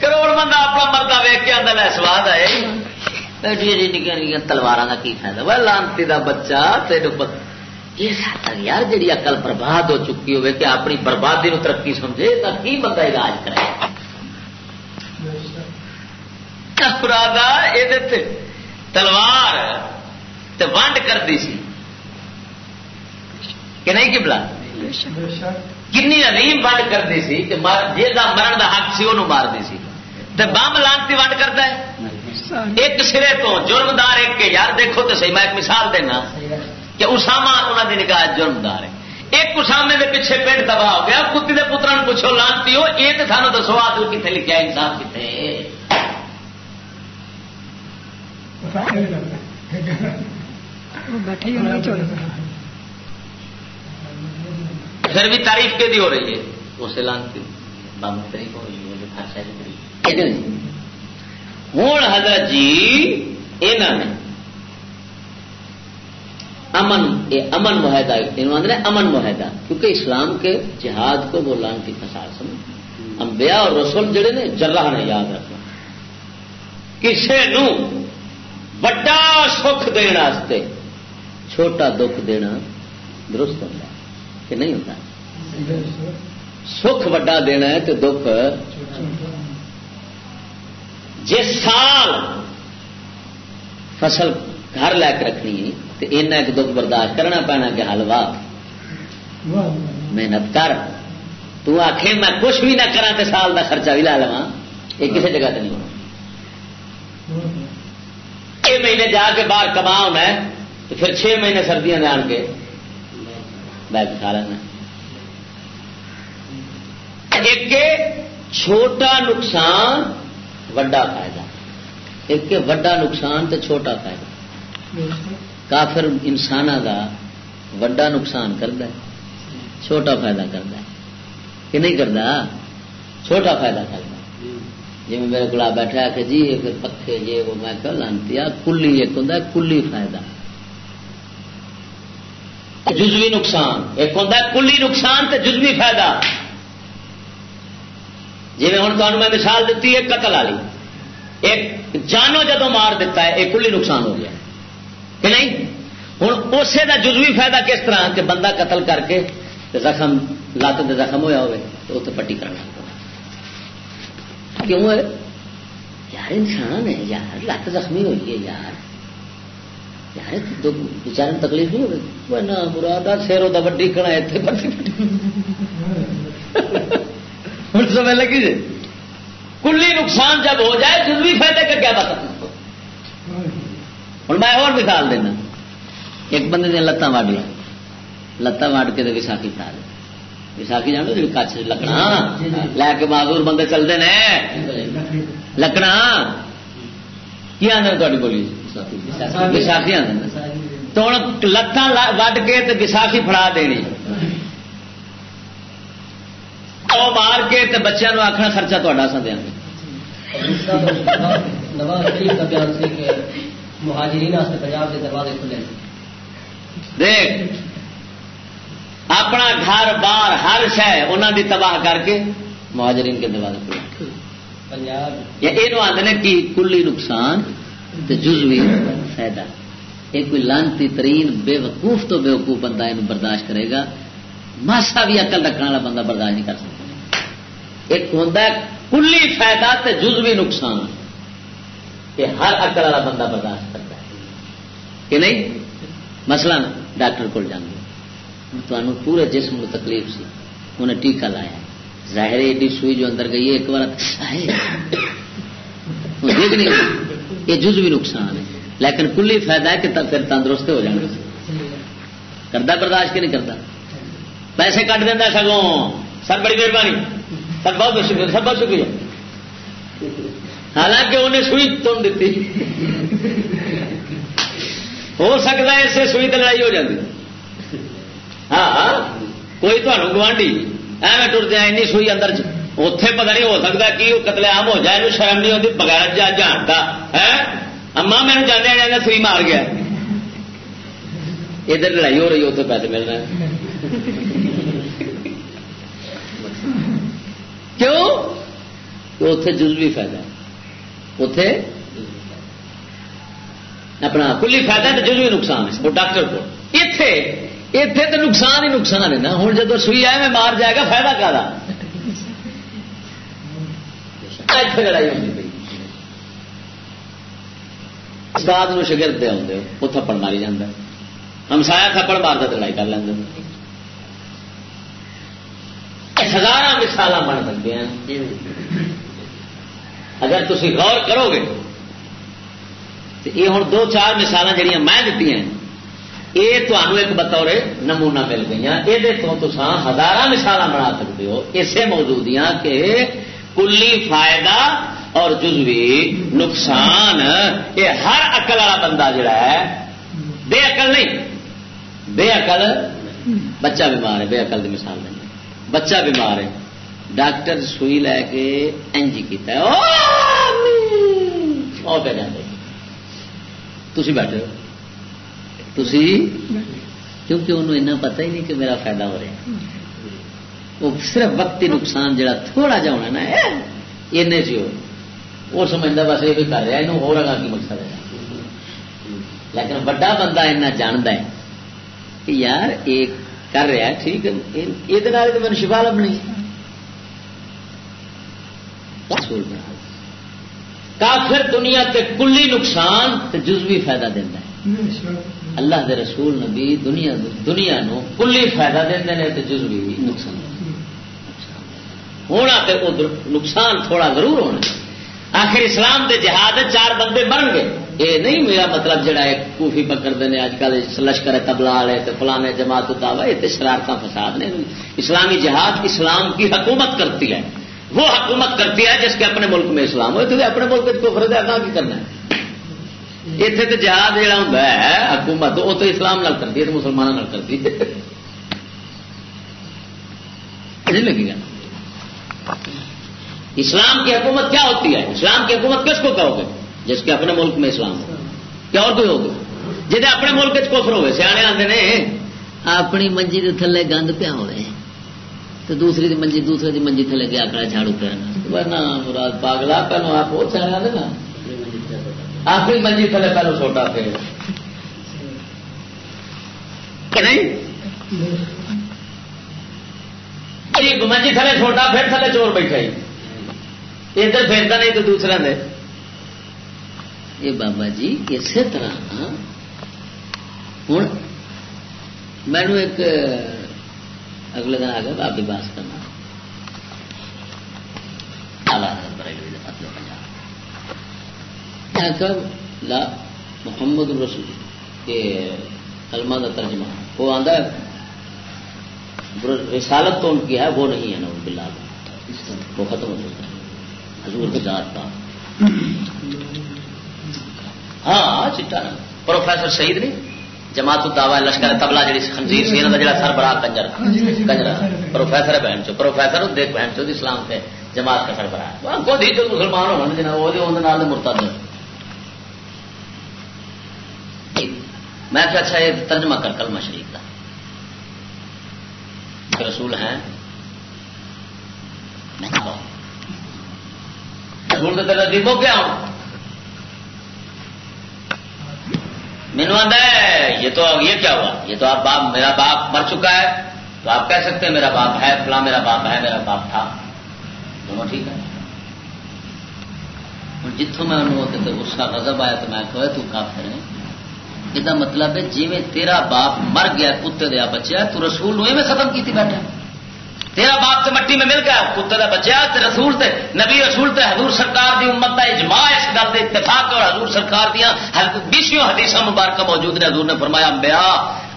کروڑ بندہ اپنا مردہ ویک کے آدھا لے سواد آئے۔ ایڈی جی، ایڈی جی، نکیا جی، نکیا تلوار کا کی فائدہ؟ وہ لانتی کا بچہ، تیرے یہ یار جی اقل برباد ہو چکی ہوئے کہ اپنی بربادی نو ترقی سمجھے تو کی بندہ علاج کرے؟ تلوار ونڈ کرتی سی۔ کہ نہیں کی بلا کنی عظیم ونڈ کرتی سی کہ جا مرن کا حق سی وہ مارتی سی۔ بمب لانتی ونڈ کرتا ہے۔ ایک سرے تو جرمدار ایک کے یار دیکھو تو صحیح، میں ایک مثال دینا کہ اسامہ انہوں کی نکاح جرمدار ہے۔ ایک اسامے کے پیچھے پیٹ تباہ ہو گیا۔ کتی کے پترا پوچھو، لانتی ہو، یہ تو سانو دسو آ کتنے لکھا انسان کتنے پھر بھی تعریف کے دی ہو رہی ہے۔ اسے لانتی بم طریق ہو رہی ہے ہوں حضرت جی یہاں نے امن، یہ امن معاہدہ آدھے امن معاہدہ۔ کیونکہ اسلام کے جہاد کو وہ لانتی فساد سمجھ انبیاء اور رسول جڑے نے جرہ نے یاد رکھنا۔ کسی وڈا سکھ دے چھوٹا دکھ دینا درست ہوتا کہ نہیں ہوتا سکھ وڈا دینا ہے تو دکھ جس سال فصل گھر لے کے رکھنی تو ایک دکھ برداشت کرنا پینا کہ حلوا محنت کر تو میں کچھ بھی نہ کرا تو سال کا خرچہ بھی لا لوا یہ کسی جگہ نہیں ہونا چھ مہینے جا کے باہر کما ہونا تو پھر چھ مہینے سردیاں جان کے۔ بیگ کھا لینا ایک چھوٹا نقصان، وڈا فائدہ۔ ایک وڈا نقصان تو چھوٹا فائدہ۔ کافر انسان کا وڈا نقصان کرتا ہے، چھوٹا فائدہ کرتا ہے۔ کہ نہیں کرتا چھوٹا فائدہ کرتا جی میرے کو بیٹھا کہ جی یہ پھر پکے، یہ وہ میں کہ لانتی کلی ایک ہوں کلی فائدہ۔ جزوی نقصان۔ ایک ہوں کلی نقصان تو جزوی فائدہ۔ جی ہوں تمہیں میں مثال دیتی ہے قتل والی۔ ایک جانو جدو مار دیتا ہے، ایک کلی نقصان ہو گیا کہ نہیں؟ ہوں اسے کا جزوی فائدہ کس طرح کہ بندہ قتل کر کے زخم لت زخم ہوا ہوئے تو پٹی کرنا۔ کیوں ہے؟ یار انسان ہے یار، لت زخمی ہوئی ہے یار۔ یار بچار تکلیف نہیں ہوگی نہ مراد سیر ہوتا وڈی کڑا اتنے ہوں، سمجھ لگی جی؟ کلی نقصان جب ہو جائے جزوی فائدے کا کیا بتا ہوں، میں اور مثال دینا۔ ایک بندے نے لتاں واڈ لیا لتاں واڈ کے وساخی پڑا وساخی جانو جی کچھ لکڑا لے کے معذور بندے چلتے ہیں لکڑا کی آدھے تاری بولی؟ وساخی آدھے تو ہوں لتان وڈ کے وساخی فڑا دینی۔ وہ مار کے بچوں آخنا خرچہ تا سا دیا دیکھ۔ اپنا گھر بار ہر شہ انہوں دی تباہ کر کے مہاجرین کے دروازے یہ آدھے کہ کلی نقصان جزوی فائدہ۔ یہ کوئی لانتی ترین بے وقوف تو بے وقوف بندہ یہ برداشت کرے گا۔ ماسا بھی اقل رکھنے والا بندہ برداشت نہیں کر سکتا۔ ایک ہوں کلی فائدہ تے جزوی نقصان۔ یہ ہر اقل والا بندہ برداشت کرتا ہے۔ کہ نہیں؟ مثلا ڈاکٹر کو جانا۔ تمہیں پورے جسم کو تکلیف سی۔ انہیں ٹیکا لایا۔ ظاہر ایڈی سوئی جو اندر گئی ایک بار یہ جز بھی نقصان ہے۔ لیکن کلی فائدہ ہے کہ پھر تندرست ہو جائیں کرتا برداشت کہ نہیں کرتا پیسے کٹ دینا سگوں۔ سر بڑی مہربانی۔ سر بہت شکریہ۔ سر بہت شکریہ۔ حالانکہ انہیں سوئی تم دیتی۔ ہو سکتا ہے اسے سوئی تو لڑائی ہو جاتی ہاں کوئی تمہیں گوانڈی ایویں ٹرتے این سوئی اندر اتے پتا نہیں ہو سکتا کہ وہ قتل عام ہو جائے شرم نہیں ہوتی بغیر جا جانتا ہے اما میرے جانے جانے سوئی مار گیا ادھر لڑائی ہو رہی ہے اتنے پیسے مل رہے ہیں کیوں اتے جزوی فائدہ اتے اپنا کلی فائدہ تو جزوی نقصان ہے وہ ڈاکٹر کو اتے اتے تو نقصان ہی نقصان ہے نا۔ ہوں جب سوئی آئے میں مار جائے گا، فائدہ کا لڑائی ہوتی پی استاد شگرد دے آدھے وہ تھپڑ ماری جانا ہمسایا تھپڑ مارتا لڑائی کر لیں ہزار مثال بن سکتے ہیں اگر تھی غور کرو گے تو یہ ہوں دو چار مثال جہاں میں دیتی ہیں۔ یہ تمہوں ایک بطور نمونہ مل گئی یہ تو ہزار مثال بنا سکتے ہو۔ اسے موجود کہ کلی فائدہ اور جزوی نقصان یہ ہر اقل والا بندہ جڑا ہے، بے اقل نہیں۔ بے اقل بچہ بیمار ہے، بے اقل کی مثال نہیں۔ بچہ بیمار ہے۔ ڈاکٹر سوئی لے کے اینجی کیتا ہے۔ او پہ جاتے تھی بیٹھے ہو۔ تھی کیونکہ انہوں اتنا پتہ ہی نہیں کہ میرا فائدہ ہو رہا ہے۔ وہ صرف وقتی نقصان جڑا تھوڑا جا ہونا نا این چ وہ سمجھتا بس یہ بھی کر رہا یہ ہو رہا کی مقصد ہے۔ لیکن بڑا بندہ ایسا جانتا ہے کہ یار ایک کر رہا ٹھیک ہے، یہ تو میرے شفا لبنی۔ کافر دنیا تے کلی نقصان تے جزوی فائدہ دینا ہے۔ اللہ دے رسول نبی دنیا دنیا نو کلی فائدہ دے نے تے جزوی نقصان ہونا۔ تے نقصان تھوڑا ضرور ہونا۔ آخر اسلام دے جہاد چار بندے بن گئے یہ نہیں میرا مطلب جڑا ہے کوفی پکڑتے ہیں اج کل لشکر تبلا والے فلانے جماعت دعوی یہ شرارت فساد نے۔ اسلامی جہاد اسلام کی حکومت کرتی ہے۔ وہ حکومت کرتی ہے جس کے اپنے ملک میں اسلام ہو تو اپنے ملک کو فرد ہے کی کرنا ہے۔ اتنے تو جہاد جہاں ہوں حکومت وہ تو اسلام نال کرتی ہے تو مسلمانوں کرتی ہے لگے گا اسلام کی حکومت کیا ہوتی ہے اسلام کی حکومت کس کو کہو گے جس کے اپنے ملک میں اسلام ہو کیا اور کوئی ہوگا جہاں اپنے ملک چفر ہوئے سیانے آتے نے اپنی منجی کے تھلے گند پیا ہوئے تو دوسری دی منجی دوسرے دی منجی تھلے گیا کڑا جھاڑو پہنا مراد پاگلا پہلو آپ وہ چلے آتے نا اپنی منجی تھلے پہلو چھوٹا پھر۔ منجی تھلے چھوٹا پھر تھلے چور بیٹھا ہی۔ ادھر پھرتا نہیں تو دوسرا دے۔ یہ بابا جی اسی طرح ہوں مینو ایک، اگلے دن آ گیا آپ باس کرنا کر لا، محمد رسول یہ کلمہ کا ترجمہ۔ وہ آتا ہے رسالت تو ان کی ہے، وہ نہیں ہے نا بلا وہ ختم ہو چکا ہے۔ حضور کے ذات کا۔ ہاں چٹا پروفیسر شہید نہیں، جماعت دعوا لشکر تبلا جی خنزیر سی کا جڑا سربراہ کنجر کنجر۔ پروفیسر بہن چو، پروفیسر دیکھ بہن چو، اسلام سے جماعت کا سربراہ خود ہی جو مسلمان ہونا جنا وہ مرتد میں کہ اچھا یہ ترجمہ کر کلمہ شریف کا رسول ہیں۔ رسول کے ترجیح ہو کیا ہوں مینو یہ تو یہ کیا ہوا؟ یہ تو آپ باپ، میرا باپ مر چکا ہے۔ تو آپ کہہ سکتے ہیں میرا باپ ہے، فلاں میرا باپ ہے، میرا باپ تھا۔ دونوں ٹھیک ہے جتوں میں انہوں غصہ غضب آیا تو میں کہ تو کافر ہے یہ مطلب ہے جی تیرا باپ مر گیا کتے دیا بچہ تو رسول میں ختم کی بیٹھا۔ تیرا باپ تو مٹی میں مل گیا، کتے کا بچہ رسول تے نبی رسول تے حضور سرکار دی امت کا اجماع اس گل کے اتفاق اور حضور سرکار دیا بیسوں حدیث مبارکہ موجود نے حضور نے فرمایا بیا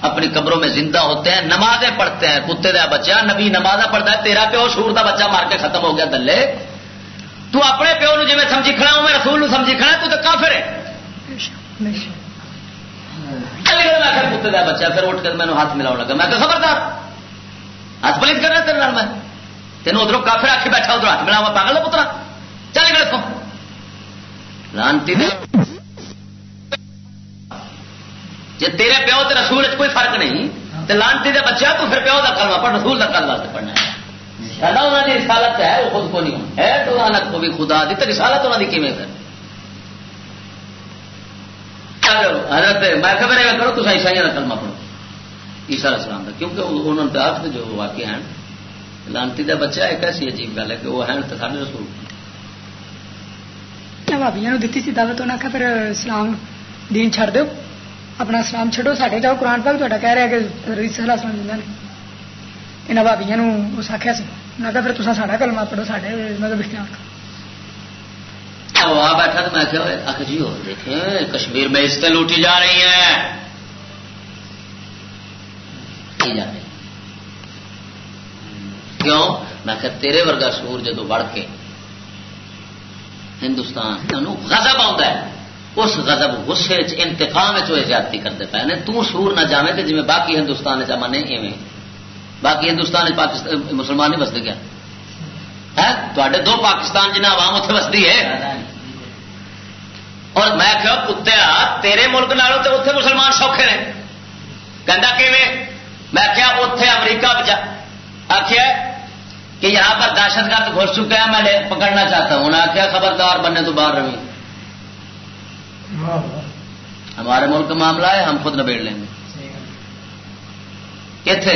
اپنی قبروں میں زندہ ہوتے ہیں، نمازیں پڑھتے ہیں، کتے کا بچہ نبی نماز پڑھتا ہے، تیرا پیو شور کا بچہ مار کے ختم ہو گیا دلے۔ تو اپنے پیو نو جی سمجھی کھڑا ہوں میں رسول نو سمجھی کھڑا تو تو کافر ہے۔ کتے کا بچہ پھر اٹھ کر مینو ہاتھ ملاؤ لگا۔ میں کہ خبردار ہاتھ پلیت کرنا تیرے میں۔ تینوں ادھر کافر آخی بیٹھا ادھر ہاتھ ملاوا پاگل ہو پترا۔ چل گئے تو لانتی جی تیرے پیو تو رسول کوئی فرق نہیں تو لانتی دے بچہ تو پھر پیو کا کلمہ پڑھ رسول کا کل واسطے پڑھنا ہے۔ انہوں کی رسالت ہے وہ خود کو نہیں ہے۔ تو لانت کو بھی خدا دی تو رسالت انہوں کی کیون پھر حضرت میں خبر ہے کرو تو عیسائی کا کلمہ پڑھو عیسا اسلام کا کیونکہ انہوں نے آپ جو واقع ہیں، لانتی کا بچہ ایک ایسی عجیب گل ہے کہ وہ ہیں تو سارے رسول بھابیا دیتی سی دعوت؟ انہیں آخر پھر اسلام دین چڑ دو اپنا اسلام چڈو ساڈے جاؤ قرآن پاک تا کہہ رہا کہ ریس سلا اسلام دیا نے۔ یہاں بھابیا اس آخیا سی میں پھر تصا ساڈا کلمہ پڑھو، ساڈے مطلب اختیار کرو۔ آ بیٹھا تو میں کہ آخر جی ہو دیکھیں، کشمیر میں اس سے لوٹی جا رہی ہیں۔ کیوں؟ میں کہ تیرے ورگا سور جدو بڑھ کے ہندوستان غضب آتا ہے۔ اس غضب، غصے انتقام زیادتی کرتے پے نے۔ تو سور نہ جاوے کہ جی باقی ہندوستان چمن ایویں۔ باقی ہندوستان پاکستان مسلمان نہیں بستے کیا۔ تے دو پاکستان جنہیں عوام اتنے بستی ہے۔ اور میں کہ کتیا تیرے ملک نالوں تو اتنے مسلمان سوکھے نے۔ کہہ کہ میں کیا اتے امریکہ آخیا کہ یہاں پر دہشت گرد گھس چکا ہے، میں پکڑنا چاہتا ہوں۔ انہیں آخیا خبردار بننے تو باہر روی ہمارے ملک کا معاملہ ہے، ہم خود نبیڑ لیں گے۔ کتنے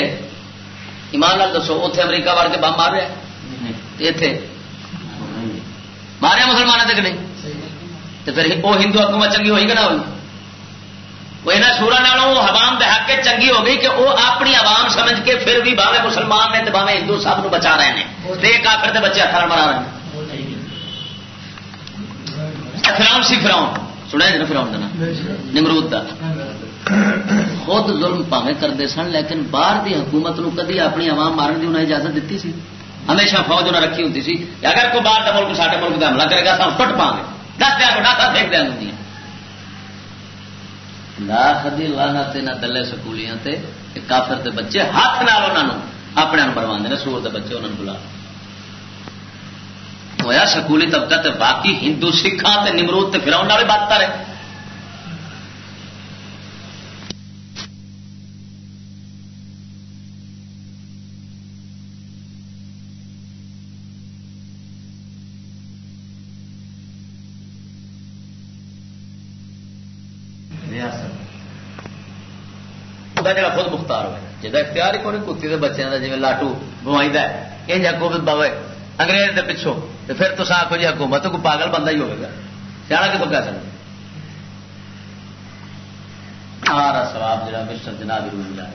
ایمان لال دسو اتے امریکہ وڑ کے بم مار رہا اتے مارے مسلمانوں تک نہیں۔ تو پھر وہ ہندو حکومت چنگی ہوئی کہ نہ ہوئی؟ وہ یہاں سورا نالوں عوام دے حق چنگی ہو گئی کہ وہ اپنی عوام سمجھ کے پھر بھی باوے مسلمان نے باوے ہندو سب کو بچا رہے ہیں تو کافر دے بچے ہتھیار مرا رہے ہیں اچھا، فراؤن سی فراؤن سنا جی فراؤن کا نمرود کا خود ظلم پاوے کرتے سن، لیکن باہر دی حکومت نو کدی اپنی عوام مارن کی انہیں اجازت دیتی سی؟ ہمیشہ فوج انہیں رکھی ہوتی سی اگر کوئی باہر کا ملک سارے ملک کا حملہ کرے گا تو ہم ٹوٹ پا گے۔ دس دیا ڈاکہ پھینک دیا ہوں لاکھ لانا نہ دلے سکولیاں تے کافر دے بچے ہاتھ نال انہوں اپنے مروا دے سور دے بچے انہوں بلا۔ ہوا سکولی طبقہ تے باقی ہندو سکھا تے نمرود تے فراؤن والے بات رہے جہاں اختیار ہی کون کتی کے بچوں کا جی لاٹو بوائی یہ جا کو بوے انگریز کے پچھوں تو پھر تو آخو جی حکومت کوئی پاگل بندہ ہی ہوگا سیاح کتوں کہہ سکتے سارا سواب جا مسٹر جناب روز ملا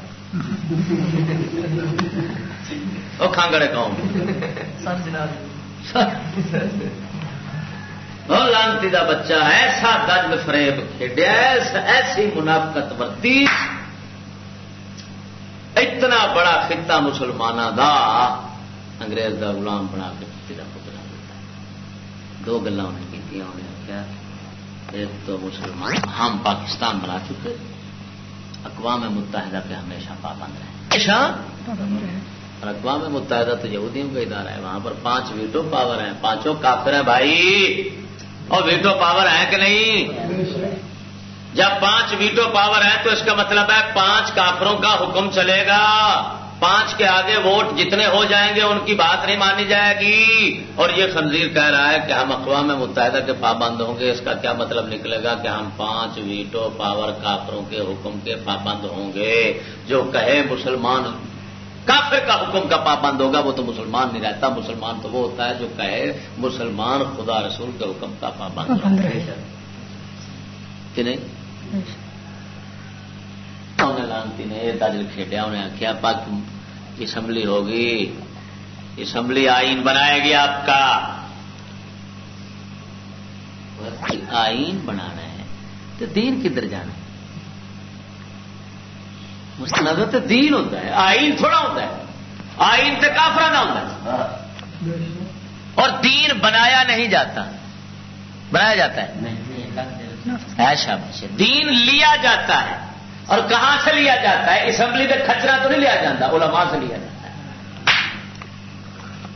وہ کھانگڑے قوم لانتی کا بچہ ایسا گج فریب کھیڈیا ایسی منافقت ورتی اتنا بڑا خطہ مسلمانوں دا انگریز دا غلام بنا کے بنا دو گلا انہیں کی انہیں آخیا ایک تو مسلمان ہم پاکستان بنا چکے اقوام متحدہ پہ ہمیشہ پابند رہے۔ اور اقوام متحدہ تو یہودیوں کا ادارہ ہے وہاں پر پانچ ویٹو پاور ہیں۔ پانچوں کافر ہیں بھائی۔ اور ویٹو پاور ہیں کہ نہیں؟ جب پانچ ویٹو پاور ہے تو اس کا مطلب ہے پانچ کافروں کا حکم چلے گا۔ پانچ کے آگے ووٹ جتنے ہو جائیں گے ان کی بات نہیں مانی جائے گی۔ اور یہ خنزیر کہہ رہا ہے کہ ہم اقوام متحدہ کے پابند ہوں گے۔ اس کا کیا مطلب نکلے گا کہ ہم پانچ ویٹو پاور کافروں کے حکم کے پابند ہوں گے۔ جو کہے مسلمان کافر کا حکم کا پابند ہوگا وہ تو مسلمان نہیں رہتا۔ مسلمان تو وہ ہوتا ہے جو کہے مسلمان خدا رسول کے حکم کا پابند کہ نہیں؟ لانتی نے یہ تاجل کھیڈیا انہیں آخیا پاک اسمبلی ہوگی اسمبلی آئین بنائے گی آپ کا آئین بنانا ہے تو دین کدھر جانا ہے مستند تو دین ہوتا ہے آئین تھوڑا ہوتا ہے آئین تو کافر کا ہوتا ہے اور دین بنایا نہیں جاتا بنایا جاتا ہے ایسا دین لیا جاتا ہے اور کہاں سے لیا جاتا ہے؟ اسمبلی کا کچرا تو نہیں لیا جاتا علماء سے لیا جاتا ہے۔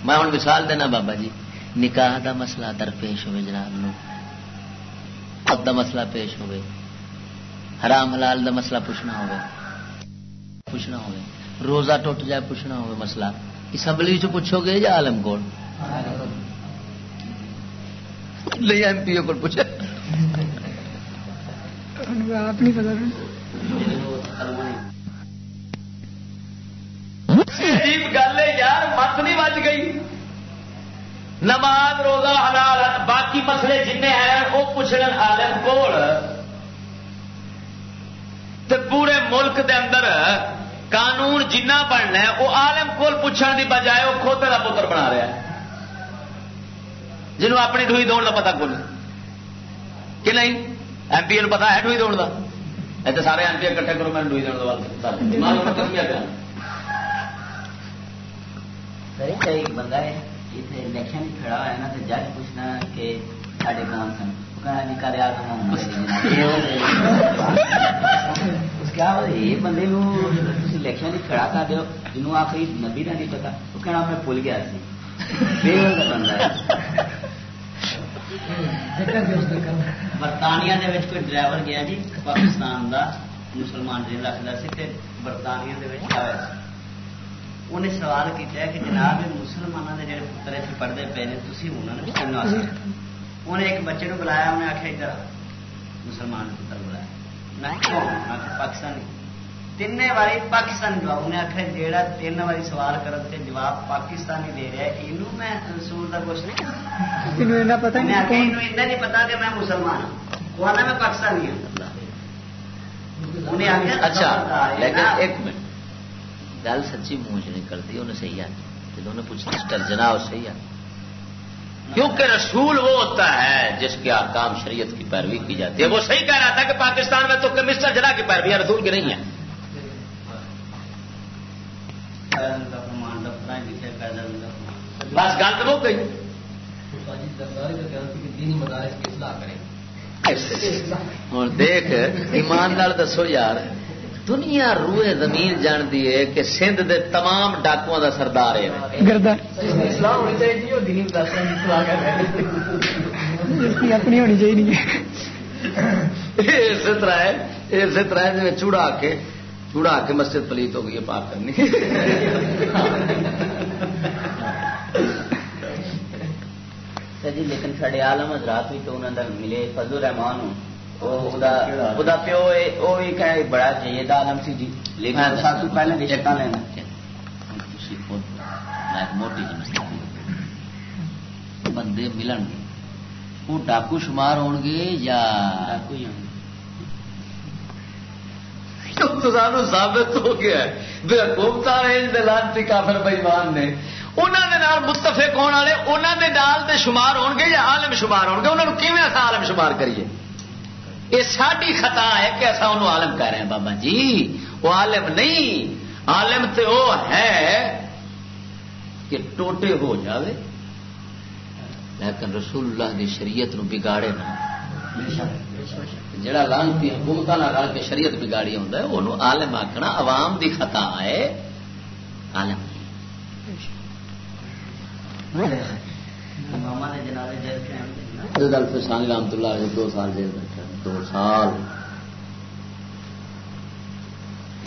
میں ہوں مثال دینا بابا جی نکاح دا مسئلہ درپیش ہوئے جناب نو۔ اب دا مسئلہ پیش ہوئے۔ حرام حلال دا مسئلہ پوچھنا ہوئے۔ پوچھنا ہوئے۔ روزہ ٹوٹ جائے پوچھنا ہوئے مسئلہ۔ اسمبلی چ پوچھو گے یا عالم کو ایم پی او کو پوچھے۔ آپ نہیں پتا عجیب گل ہے یار، مت نہیں بچ گئی۔ نماز روزہ حلال، باقی مسئلے جن ہیں، وہ پوچھنے عالم کول۔ پورے ملک دے اندر قانون جنہ بننا ہے، وہ آلم کول پوچھنے کی بجائے وہ کھوتے کا پتر بنا رہا ہے۔ جنہوں اپنی ڈوئی دوڑ کا پتا کل کہ نہیں؟ ایم پی پتا ہے ڈوئی دوڑ کا ایسے سارے ایم پی کٹھے کرو میں ڈوئی دوڑ بندہ ہے الیکشن کھڑا ہے نا تو جج پوچھنا کہ سارے کون سن بندے الیکشن کھڑا کر دو جنوب آخری نبی کا نہیں پتا وہ کہنا میں بھول گیا بندہ برطانیہ کوئی ڈرائیور گیا جی؟ پاکستان کا مسلمان ٹرین رکھتا سی برطانیہ انہیں سوال کیا کہ جناب مسلمانوں کے جڑے پتر اتنے پڑھتے پے نے تھی انہوں نے انہیں ایک بچے کو بلایا انہیں آخیا ادھر مسلمان پتر بلایا۔ پاکستانی۔ تین باری پاکستانی جواب انہیں آخیا جہاں تین باری سوال کرتے جواب پاکستانی دے رہا ہے یہ میں رسول کا کچھ نہیں پتا نہیں پتا کہ میں مسلمان ہوں وہ میں پاکستانی ہوں اچھا لیکن ایک منٹ گل سچی منہ چ نہیں کرتی انہیں صحیح ہے جب انہیں پوچھا جناب صحیح ہے کیونکہ رسول وہ ہوتا ہے جس کے آکام شریعت کی پیروی کی جاتی ہے وہ صحیح کہہ رہا تھا کہ پاکستان میں تو مسٹر جنا کی پیروی ہے رسول کی نہیں ہے بس گل تو ہو گئی۔ ہوں دیکھ ایمان دسو یار دنیا روئے زمین جانتی ہے کہ سندھ دے تمام ڈاکو دا سردار ہے۔ اپنی ہونی چاہیے۔ اسی طرح اسی طرح چوڑا کے چوڑا کے مسجد پلیت ہو گئی ہے پاک کرنی۔ جی لیکن سڈے آلم حضرات بھی تو انہوں نے ملے فضل رحمان ہوں۔ پیو بڑا چاہیے عالم سی جی۔ لیکن سب تو پہلے رشتہ لینا موٹی بندے ملن گے۔ وہ ڈاکو شمار ہو گے یا ثابت ہو گیا بے حکومت لانتی کافر بئیمان نے۔ انہوں دے نال متفق ہونے والے؟ انہوں نے نال شمار ہو گے یا عالم شمار ہو گے؟ انہوں نے کیون عالم شمار کریے؟ یہ ساری خطا ہے کہ ایسا انہوں عالم کہہ رہے ہیں۔ بابا جی وہ عالم نہیں۔ عالم تو وہ ہے کہ ٹوٹے ہو جاوے۔ لیکن رسول اللہ دی شریعت نو بگاڑے نہ۔ جڑا لانتی حکومت رل کے شریعت بگاڑی ہے وہ عالم آخنا عوام دی خطا ہے۔ عالم۔ رحمت اللہ دو سال جیل بیٹھا دو سال۔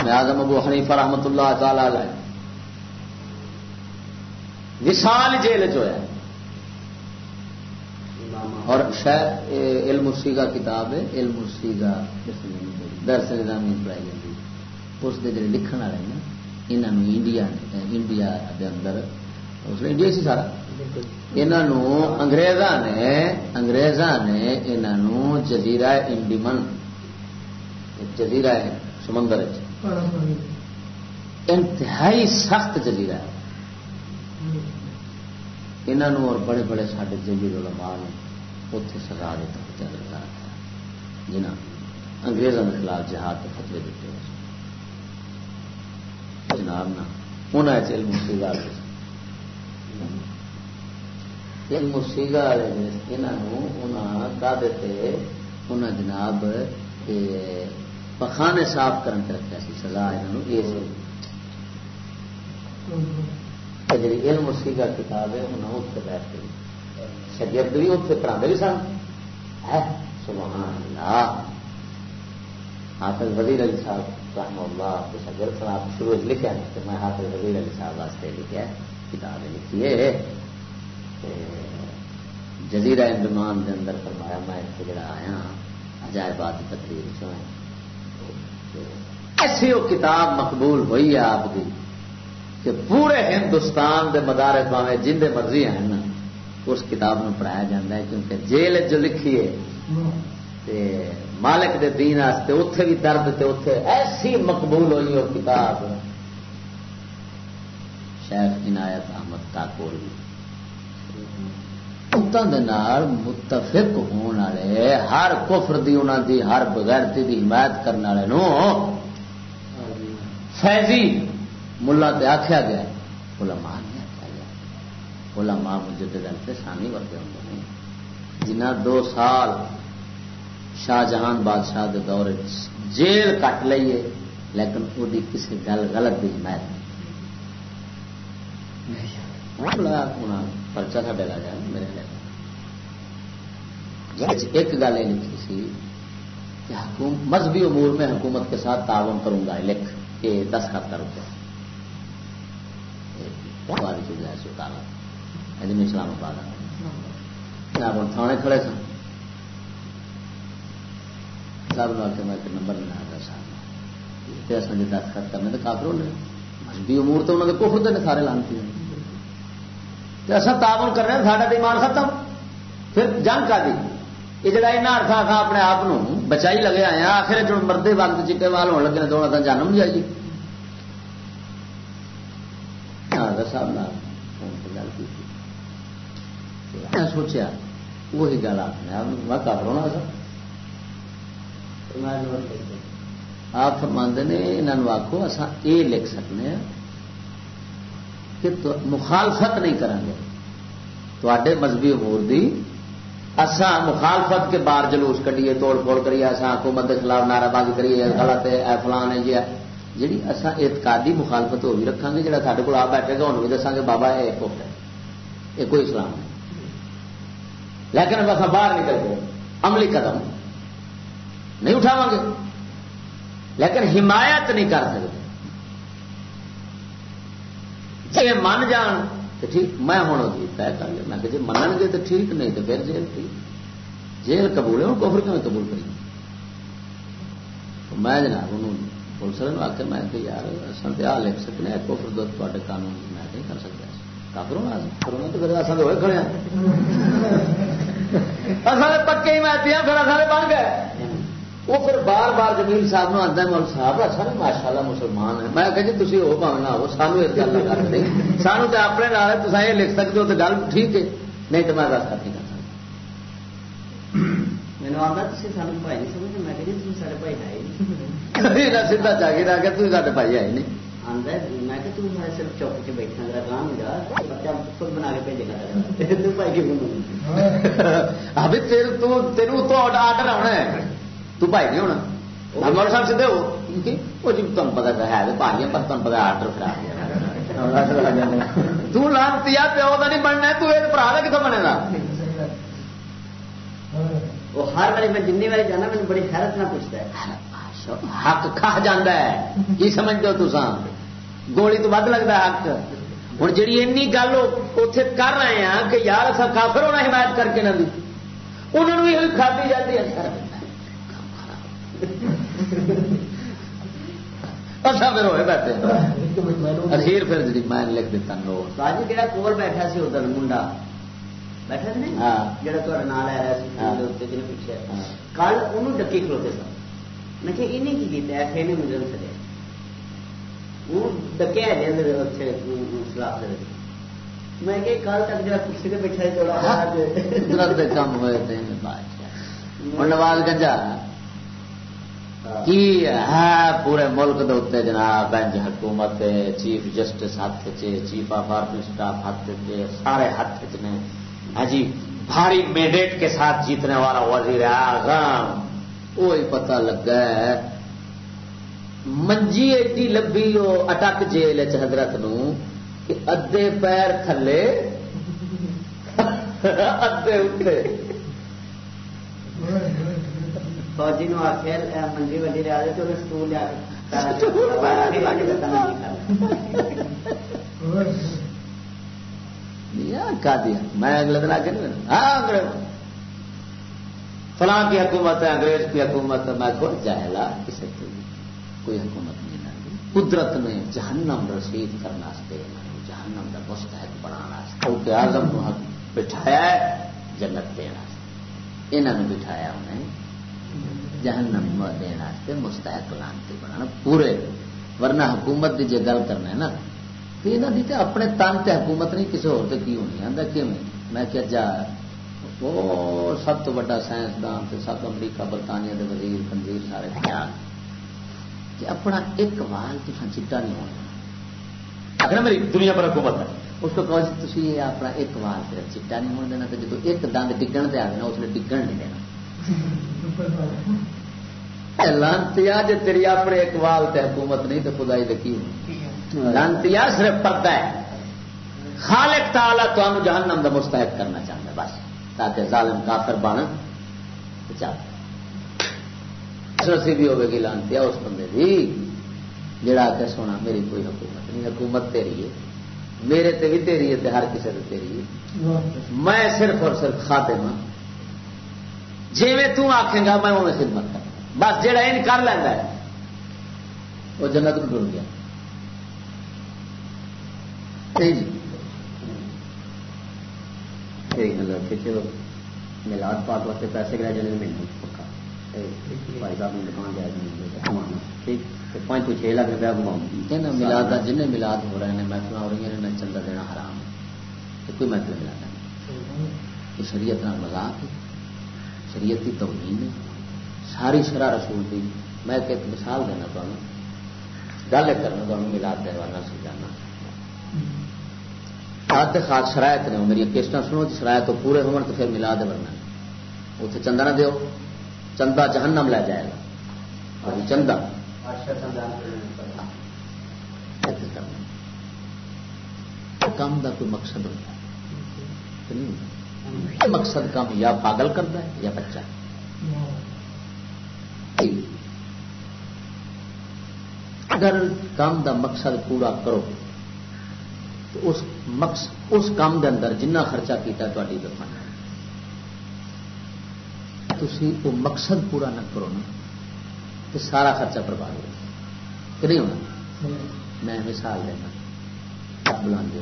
میں آزم ابو حنیفہ رحمت اللہ تعالی وسال جیل چیا اور شاید علم کا کتاب ہے علم کا درس نظامی پڑھائی جاتی اس کے جڑے لکھن والے نا یہاں انڈیا انڈیا کے اندر اس انڈیا سی سارا۔ انہوں انگریزاں نے انگریزاں نے انہوں جزیرہ انڈیمن جزیرہ ہے سمندر انتہائی سخت جزیرہ۔ ہے انہوں اور بڑے بڑے سارے جزیر علماء نے اتنے سزا دیتا چندر کا رکھا جنہ انگریزوں کے خلاف جہاد کے فتوے دیتے جناب نا انہیں علم کی گل مسیگا والے یہاں کا دیتے انہیں جناب پخانے صاف کرنے رکھا سی سزا یہ جی علم مسیگا کتاب ہے انہیں اتنے بیٹھ گئی شگرد بھی اتنے پڑھا بھی سن سبحان اللہ حافظ وزیر علی صاحب رحم اللہ کے شگرد صاحب شروع لکھا تو میں حافظ وزیر علی صاحب واسطے لکھا کتاب لکھی ہے جزیرہ انڈمان کے اندر فرمایا، میں اتنے جڑا آیا ہاں، عجائبات تقریر چ ایسی وہ کتاب مقبول ہوئی ہے آپ کی کہ پورے ہندوستان دے مدارس پاوے جن مرضی ہیں نا اس کتاب میں پڑھایا جاتا ہے، کیونکہ جیل جو لکھی ہے مالک دے دین آستے اتے بھی درد تے اتے ایسی مقبول ہوئی وہ کتاب۔ شیخ عنایت احمد ٹاکور بھی متفق ہونے والے، ہر کفر دی انہوں دی، ہر بغیرتی دی حمایت کرنے والے نو فیضی ملا تے آخیا گیا علماء نہیں آخیا گیا علماء مجددن تے سانی ورگے ہوں نے جنہ دو سال شاہ جہان بادشاہ دے دور جیل کٹ لئیے لیکن وہ کسی گل غلط دی حمایت نہیں۔ پرچا سا ڈرا جائے میرے ایک گل یہ لکھی سی کہ حکومت، مذہبی امور میں حکومت کے ساتھ تعاون کروں گا، لکھ کے دس خط کروں گا چیز ہے اسلام آباد جناب ہوں تھانے کھڑے سن سب لوگ کے میں نمبر لینا تھا صاحب اصل جی دس خط کرنے تو کافر ہونے مذہبی امور تو انہوں نے کفر دے سارے لانتی ہیں اصا تعاون کر رہے ہیں ساڈا ایمان ختم پھر جنگ کا دی یہ جڑا ایسا ارسا تھا اپنے آپ بچائی لگے آئے ہیں آخر جو مردے وقت چیٹے وال ہونے لگے دونوں کا جانم نہیں آئی صاحب گل کی سوچا وہی گل آخر میں کر رونا سر؟ آپ فرماندے نے یہاں آخو اصا یہ لکھ سکنے ہیں کہ مخالفت نہیں کریں گے۔ تے مذہبی امور دی اصا مخالفت کے بار جلوس کڈیے، توڑ پھوڑ کریے اصا حکومت کے خلاف نعرہ بازی کریے، غلط ہے، اے فلان ہے، یہ جی اصا اعتقادی مخالفت وہ بھی رکھا گے جہاں سارے کو آپ بیٹھے گا انہوں بھی دساں گے، بابا یہ ہے یہ کوئی اسلام ہے لیکن بس باہر نکل گئے۔ عملی قدم۔ نہیں اٹھاو گے۔ لیکن حمایت نہیں کر سکتے۔ جی من جان تو ٹھیک، میں ہوں جی طے کر لیا۔ میں کہ جی من گے تو ٹھیک، نہیں تو پھر جیل تھی جیل قبول ہے کفر کیوں قبول کری؟ میں جناب انہوں پولیس والے آ کے میں کہ یار، اصل تو آ لکھ سکتے کفر دو تے قانون میں نہیں کر سکتا کافر ہونا کرونا تو پھر اصل ہوئے کھڑے اصل پکے میں پھر اصل بن گئے۔ وہ پھر بار بار جمیل صاحب آتا ہے مول صاحب سارے ماشاء اللہ مسلمان ہیں۔ میں کہ جی تھی وہ پاؤں نہ ہو سانو اس گل نہیں سانو تو اپنے نال یہ لکھ سکتے ہو تو گل ٹھیک ہے۔ نہیں تو میں دس کر نہیں سیدا چاہیے رہ گیا تھی سارے بھائی آئے نہیں ابھی تیرو تو آڈر آنا ہے۔ تو بھائی نہیں ہونا۔ مول صاحب سیدھے ہو۔ وہ جی تم پتا ہے بھائی پر تم پتا آرڈر کرا پیو کا نہیں بننا تو یہ برا کا کتوں بنے گا۔ وہ ہر بار میں جن بار جانا مجھے بڑی حیرت نہ پوچھتا ہے۔ حق کھا جانا ہے۔ کی سمجھتے ہو تسان گولی تو ود لگتا حق ہوں جی این گل اتے کر رہے ہیں کہ یار اصا کافر ہونا حمایت کر کے نہ دی انہوں نے بھی کھادی جاتی ہے اچھا پھر ہوئے بیٹھے اخیر پھر جی میں لکھ دیتا نوٹ باجی جہاں کول بیٹھا سی ادھر منڈا بیٹھا سی ہاں جہاں تھوڑا رہا سی جن پیچھے کل انہوں ڈکی کھلوتے سن میں کہ انہیں کی کیتا ہے پھر مجھے چلے وہ ڈکیا ہے سلاح میں کہ کل تک جا کرسی پہ بیٹھا تھوڑا کام ہوئے تھے نواز گنجا۔ کی ہے پورے ملک دے اتنے جناب بینچ حکومت چیف جسٹس ہاتھ چ چیف آف آرمی اسٹاف ہاتھ چ سارے ہاتھ چ نے۔ ہاں جی بھاری مینڈیٹ کے ساتھ جیتنے والا وزیر اعظم وہی پتا لگا ہے۔ منجی ایڈی لبی وہ اٹک جیل حضرت نو کہ ادے پیر تھلے ادے اٹھے فوجی نو آخیا منجی وڈی لیا تو سکول میں اگلے دن آگے ہاں فلاں کی حکومت ہے انگریز کی حکومت ہے میں کو جہلا کسی کی کوئی حکومت نہیں لگی قدرت نے جہنم رسید کرنے جہنم کا مستحق بنا آزم کو بٹھایا جنت دینا یہاں بٹھایا انہیں جہنم دن مستحق لانتی بنا پورے۔ ورنہ حکومت کی جی گل کرنا ہے نا، تو یہاں کی تو اپنے تن سے حکومت نہیں کسی ہو کی ہونی آتا کیوں میں کیا جا وہ سب تو بڑا سائنسدان سب امریکہ برطانیہ کے وزیر، خنزیر سارے خیال کہ اپنا ایک وال تو چٹا نہیں ہونا۔ آخر میری دنیا پر حکومت ہے، اس کو کہو جی تھی اپنا ایک وال پھر چٹا نہیں ہونے دینا تو جب ایک دند ڈگن سے آ گیا اس نے ڈگن نہیں دینا۔ لانتیا جی تیری اپنے ایک وال تے حکومت نہیں، تو خدائی دیکھی لانتیا صرف پردہ ہے۔ خالق تعالی تو جہنم کا مستحق کرنا چاہتا ہے، بس، تاکہ ظالم کافر بن چاہتا چاہتے بھی ہوگی لانتی اس بندے کی جڑا کے سونا، میری کوئی حکومت نہیں، حکومت تیری ہے۔ میرے تے بھی تیری ہے ہر کسی سے تیری ہے۔ میں صرف اور صرف خاتم ہاں۔ جی میں تکھے گا، میں انہیں خدمت کر بس جڑا ان کر لینا ہے، وہ جنت میں ڈر گیا۔ جی مطلب چلو ملاد پاک واسطے پیسے کرا جانے ملنے بھائی صاحب نے دکان جائے ٹھیک پانچ تو چھ لاکھ روپیہ گھماؤں ملاد جن ملاد ہو رہے ہیں محفل ہو رہی ہیں چندہ دینا حرام ہے کوئی محفل ملاد نہیں تو شریعت نہ مذاق شریعت کی توہین ہے ساری شرح رسول کی میں ایک مثال دینا تمہیں گل کرنا تمہیں ملاد دے والا سمجھانا خاص خاص شرائط نے میری کیسٹ سنو شرائط پورے ہو۔ تو پھر ملا دے ورنہ اتنے چندہ نہ دیو چندہ جہنم لے جائے گا۔ اور چندہ۔ کام۔ کا کوئی مقصد ہوتا ہے۔ مقصد کام یا پاگل کرتا ہے یا بچہ اگر کام دا مقصد پورا کرو تو اس مقصد اس کام دے اندر جنہ خرچہ کیتا تاری دفاع تھی وہ مقصد پورا نہ کرو نا، تو سارا خرچہ برباد ہو کہ نہیں ہونا؟ میں مثال دینا۔ بلا دو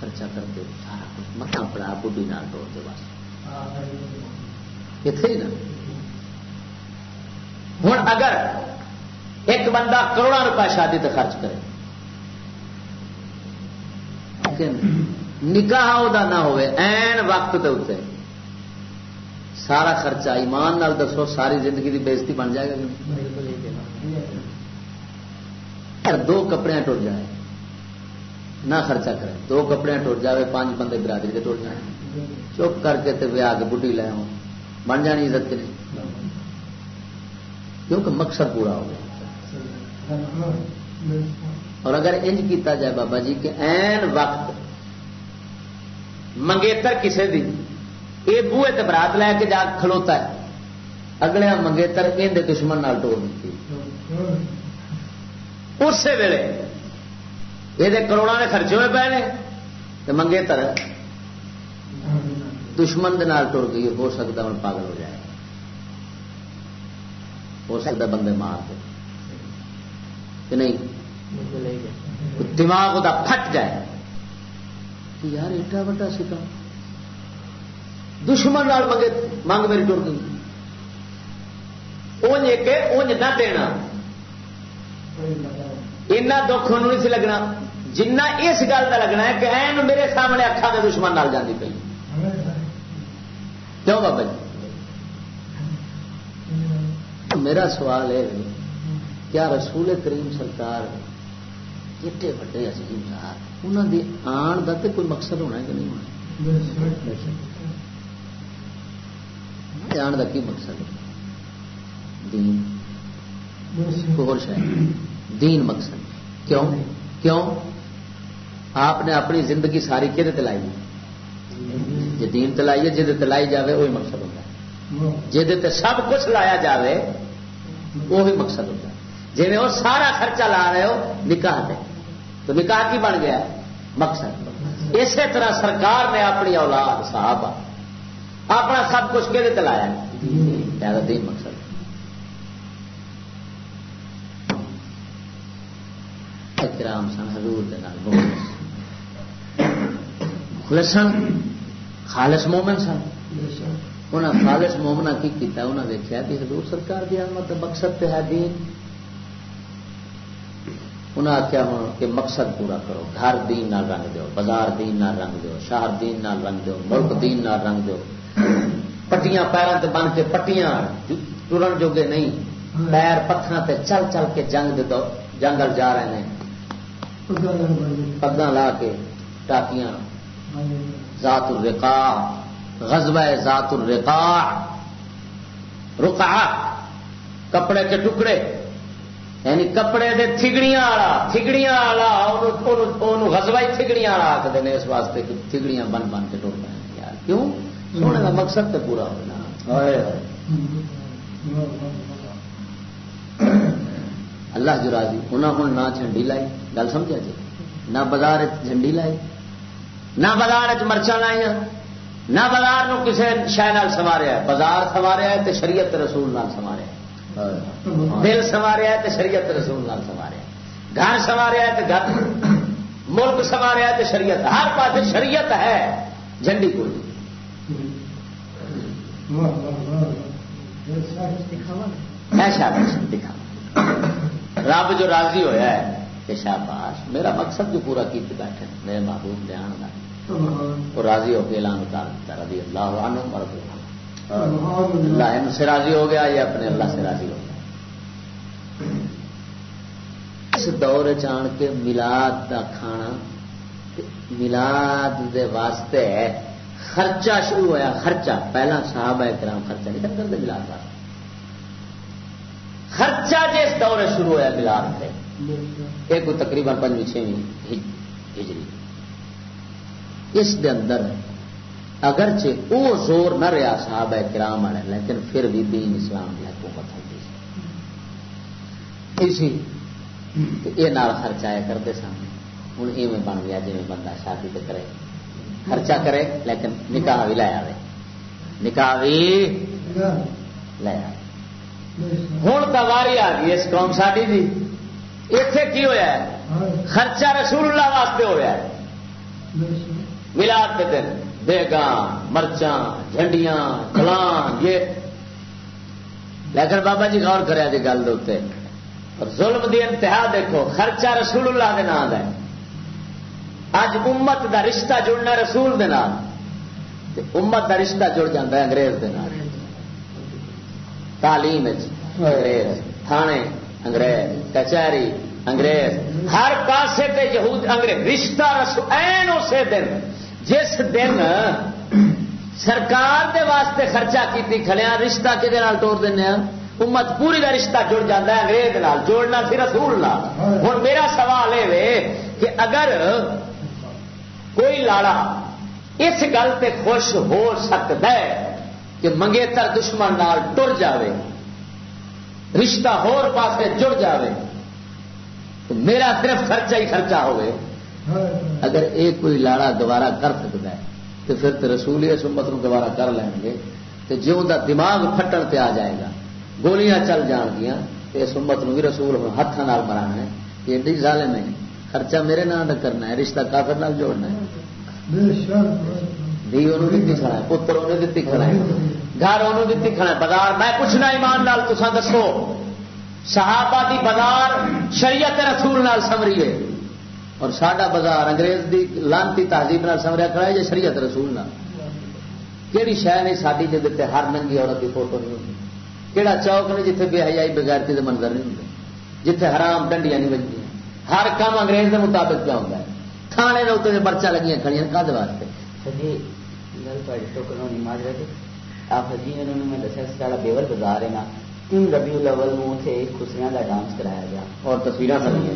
خرچہ کر دو سارا کچھ مت پڑا بڈی نہ توڑ دو بس۔ اتنے ہی نا۔ ہوں اگر ایک بندہ کروڑا روپئے شادی تے خرچ کرے نکاح وہ نہ ہوئے، این وقت دے اتنے سارا خرچہ ایمان نال دسو، ساری زندگی کی بےزتی بن جائے گا دو کپڑے ٹر جائے نہ خرچہ کرے دو کپڑے ٹر جائے پانچ بندے برادری کے ٹر جائیں۔ چپ کر کے تے آ کے بڈی لے آؤ بن جانی عزت کے کیونکہ مقصد پورا ہو گیا۔ اور اگر انج کیتا جائے بابا جی کہ این وقت منگیتر کسے دی یہ بوئے تے برات لے کے جا کھلوتا ہے۔ اگلے منگیتر یہ دشمن نال ٹوڑ دیتی۔ اسی ویلے یہ کروڑا نے خرچے ہوئے پے نے۔ منگیتر دشمن دے نال ٹر گئی ہو سکتا ہوں پاگل ہو جائے۔ ہو سکتا بندے مار دے۔ کہ نہیں؟ دماغ وہ پھٹ جائے۔ یار ایڈا وا سکا دشمن منگے منگ میری ٹر گئی اونج ایک اونج نہ دینا اینا دکھ ان نہیں سی لگنا جنہ اس گل کا لگنا ہے کہ این میرے سامنے اکھا کے دشمن نال جاتی پی کیوں بابا جی میرا سوال ہے کیا رسول کریم سرکار ایڈے وڈے عظیم یار انہوں نے آن کا تو کوئی مقصد ہونا کہ نہیں ہونا جان کا کی مقصد ہے دین اور شاید دین مقصد کیوں کیوں آپ نے اپنی زندگی ساری کہ تلائی جی دین تلائی ہے جی تلائی جائے وہی مقصد ہوتا ہے جہد سب کچھ لایا جائے وہی مقصد ہوتا ہے جی وہ سارا خرچہ لا رہے ہو نکاح دے تو نکاح کی بن گیا مقصد اسی طرح سرکار نے اپنی اولاد صاحب اپنا سب کچھ کہ لایا زیادہ دین مقصد۔ کرام سن، حضور خلسن خالص مومن سن۔ انہیں خالص مومنا کی کیتا انہیں دیکھا کہ حضور سرکار دی آمد، مقصد تے ہے دین۔ انہیں آخیا ہوں کہ مقصد پورا کرو۔ گھر دین نال رنگ دو بازار دین نال رنگ دو شہر دین نال رنگ دو ملک دین نال رنگ دو پٹیاں پیروں تے بن کے پٹیاں ٹرن جوگے نہیں، پیر پتھر تے چل چل کے جنگ دو، جنگل جا رہے ہیں پگا لا کے ٹاکیاں۔ ذات الرقا غزوہ ذات الرقا رکا کپڑے کے ٹکڑے یعنی کپڑے دے تھگڑیاں والا تھگڑیاں والا غزوہ ہی تھگڑیاں والا آخر اس واسطے کہ تھگڑیاں بن بن کے ٹر پہ یار کیوں؟ سونے کا مقصد تو پورا ہونا۔ اللہ جو راضی انہیں ہوں نہ جھنڈی لائی۔ گل سمجھا جی؟ نہ بازار جھنڈی لائی۔ نہ بازار مرچا لائی نہ بازار کسی شہ سواریا بازار سواریا تو شریعت رسول نال سواریا دل سواریا تو شریعت رسول نال سواریا گھر سواریا تو گھر ملک سواریا تو شریعت۔ ہر پاس شریعت ہے جھنڈی کوئی دکھا رب جو راضی ہویا ہے کہ شاباش، میرا مقصد جو پورا کی بیٹھے میرے محبوب دھیان کا وہ راضی ہو کے اعلان اتار دیتا رضی اللہ عنہ مرد اللہ ان سے راضی ہو گیا یا اپنے اللہ سے راضی ہو گیا۔ اس دور چان کے ملاد دا کھانا ملاد دے واسطے خرچہ شروع ہویا، خرچہ۔ پہلا صاحب ہے کرام خرچہ نہیں کرتے ملاد واسطے خرچہ جس دور شروع ہوا ملاد سے یہ کوئی تقریباً پنجی چھویں ہجری۔ اس دے اندر اگرچہ وہ زور نہ رہا صاحب ہے کرام والے، لیکن پھر بھی دین اسلام کی حکومت ہوتی سی۔ یہ نال خرچہ کرتے سن۔ ہوں ایویں بن گیا جی بندہ شادی تو کرے۔ خرچہ کرے، لیکن نکاح بھی لے آئے نکاح بھی لے آئے ہوں تو واری آ گئی، اس قوم ساری جی اتے کی ہوا ہے؟ خرچہ رسول اللہ واسطے ہوا ہے۔ ملاد کے دن، بیگاں، مرچاں، جھنڈیاں کلان یہ۔ لیکن بابا جی غور کرے جی گل دے اور ظلم دی انتہا دیکھو، خرچہ رسول اللہ کے نام ہے۔ اج امت دا رشتہ جڑنا رسول دے نام امت دا رشتہ جڑ جاتا ہے انگریز دے نام تعلیم انگریز تھانے انگریز کچہری انگریز۔ ہر پاسے تے یہود انگریز۔ رشتہ رسو این اسے دن جس دن سرکار دے واسطے خرچہ کی کھلیا رشتہ کہ ٹور دینا امت پوری کا رشتہ جڑ جاتا ہے انگریز نال جوڑنا سی رسول نال۔ ہوں میرا سوال یہ کہ اگر کوئی لاڑا اس گل تے خوش ہو سکتا ہے کہ منگیتر دشمن نال ٹر جاوے، رشتہ ہور پاسے جڑ جاوے، تو میرا صرف خرچہ ہی خرچہ ہوئے اگر ایک کوئی لاڑا دوبارہ کر سکتا ہے، تو پھر تو رسول اس امت کو دوبارہ کر لیں گے۔ تو جیوں دا دماغ پھٹن پہ آ جائے گا، گولیاں چل جان گیا تو اس امت بھی رسول ہاتھ مرانا ہے۔ یہ ایڈی ظالم ہے۔ خرچہ میرے نام کرنا ہے، رشتہ کافر نال جوڑنا ہے۔ دھی انہوں دیتی کھڑا ہے، پتر انہیں دیتی کھڑا ہے، گھر انہوں دیتی کھڑا ہے، بازار۔ میں پوچھنا ایمان نال تسا دسو۔ صحابہ دی بازار شریعت رسول نال سمری ہے۔ اور ساڈا بازار انگریز دی لانتی تہذیب نال سمریا کھڑا ہے یا شریعت رسول نال۔ کہڑی شہ نہیں ساری جی ہر ننگی عورت کی فوٹو نہیں ہوتی کہڑا چوک نے جیتے بے حیائی بغیرتی کے منظر نہیں ہوتے جیتے حرام ڈنڈیاں نہیں بجتی ہر کام انگریز کے مطابق کیا ہوتا ہے۔ تھانے کے اتنے پرچا لگیاں کھڑیاں کد واسطے جی گل تو کرو نہیں ماجرا جی آپ جی انہوں نے میں دسیا سارا بیور بازار ہے نا تین ربی الاول نو تھے خوشیاں کا ڈانس کرایا گیا اور تصویر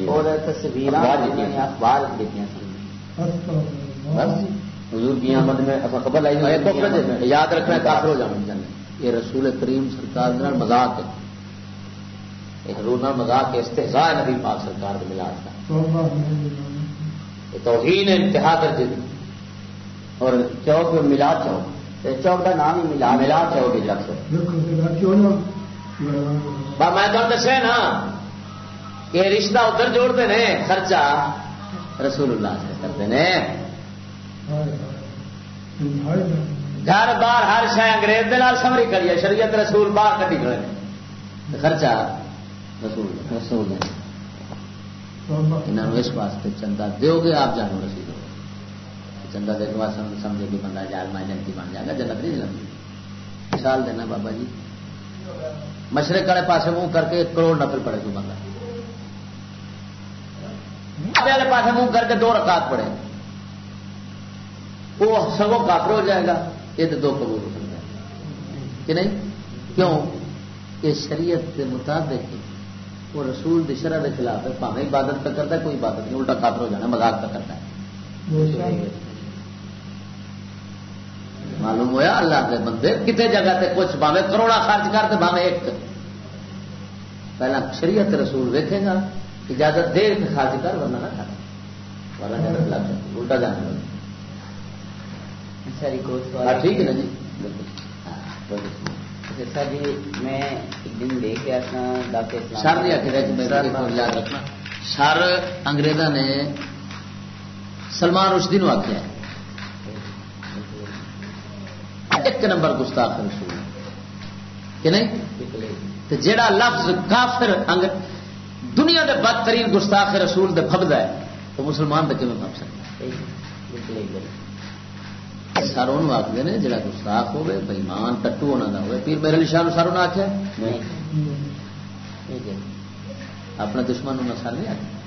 اور تصویر اخبار دیتی حضور کی آمد میں خبر لائی یاد رکھنا کافر ہو جانا چاہیے یہ رسول کریم سرکار مذاق ہے ایک رونا مذاق استحصا ہے نبی پاک سرکار کے ملاد کا توہین انتہا درجے اور چوک ملاد چوک۔ چوک کا نام ہی ملا ملا چوک میں تو دسے نا۔ کہ رشتہ ادھر جوڑتے ہیں خرچہ رسول اللہ سے کرتے ہیں۔ گھر بار ہر شہ انگریز سمری کریے شریعت رسول باہر کٹی کھڑے۔ خرچہ رسول رسول۔ انہوں اس واسطے چندہ دو گے، آپ جانو رسید چندہ دے کے سمجھے کہ بندہ جال مائی جنتی بن جائے گا، جنت نہیں جلتی مثال دینا بابا جی۔ مشرق والے پاس منہ کر کے ایک کروڑ نفل پڑے تو بندہ۔ والے پاس منہ کر کے دو رکعت پڑے۔ وہ سگو کافر ہو جائے گا، یہ تو دو کروڑ ہو سکتا کہ نہیں؟ کیوں؟ یہ شریعت کے مطابق وہ رسول دشرا کے خلاف ہے پاویں عبادت پہ کرتا ہے کوئی عبادت نہیں الٹا کافر ہو جانا مزاق پہ کرتا ہے۔ معلوم ہوا اللہ کے بندے؟ کتنے جگہ تے کچھ باوے کروڑا خرچ کر باوے ایک۔ پہلا شریعت رسول ویکے گا اجازت دے خرچ کر ورنہ نہ کر۔ الٹا جانا ہاں، ٹھیک ہے نا جی۔ اچھا۔ جی میں سر نہیں آخر یاد رکھنا۔ سر انگریزا نے سلمان رشدی نو آخیا ایک نمبر گستاخ رسول۔ کہ نہیں؟ جڑا لفظ کافر دنیا کے بدترین گستاخ رسول دے فبد ہے تو مسلمان دے کیوں پب سکتا؟ سر ان آخر نے جڑا گستاخ ہوگی بےمان ٹٹو ہونا کا ہوئے پیر میرے شاہ سر انہیں آخیا اپنے دشمن سر نہیں آخر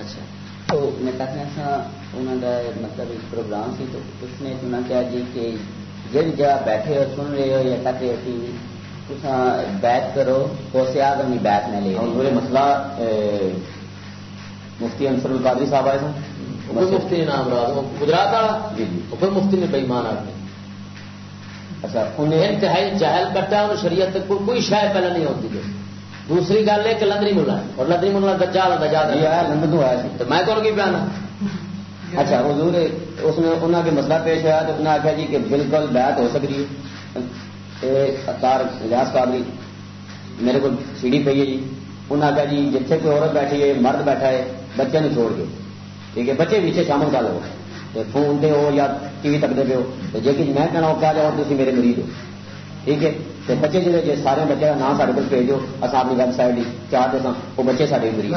اچھا تو میں کہتے ہیں انہوں کا مطلب ایک پروگرام سی تو اس نے سنا کیا جی کہ جب جگہ بیٹھے ہو سن رہے ہو یا کہتے ہو کہ بیت کرو تو سے آدمی بیت نہ لے مسئلہ مفتی انصر القادری صاحب آئے تھے مفتی نام رہا گجرات والا؟ جی جی۔ پھر مفتی نے بےمان آدمی۔ اچھا انہیں انتہائی جہل انہوں شریعت کوئی شاید پہلے نہیں ہوتی دوسری گل ہے کہ لندری ملا اور لندری ملا لندن تو آیا۔ تو میں کون کی اچھا حضور اس نے انہوں کے مسئلہ پیش ہوا تو انہیں آخیا جی کہ بالکل بیعت ہو سکتی ہے۔ اختار اجاز قابلی میرے کو سیڑھی پی ہے جی۔ انہیں آخیا جی جتنے کوئی عورت بیٹھی ہے مرد بیٹھا ہے بچے نے چھوڑ کے ٹھیک ہے بچے پیچھے شامل کر لو فون دے ہو یا ٹی وی تک دے ہو۔ تو جی میں کہنا کہا جاؤ تھی میرے مریض ہو۔ ٹھیک ہے؟ بچے جی جی سارے بچے کا نام سارے کو بھیجو اصل اپنی ویب سائٹ چاہ دے وہ بچے سارے مریض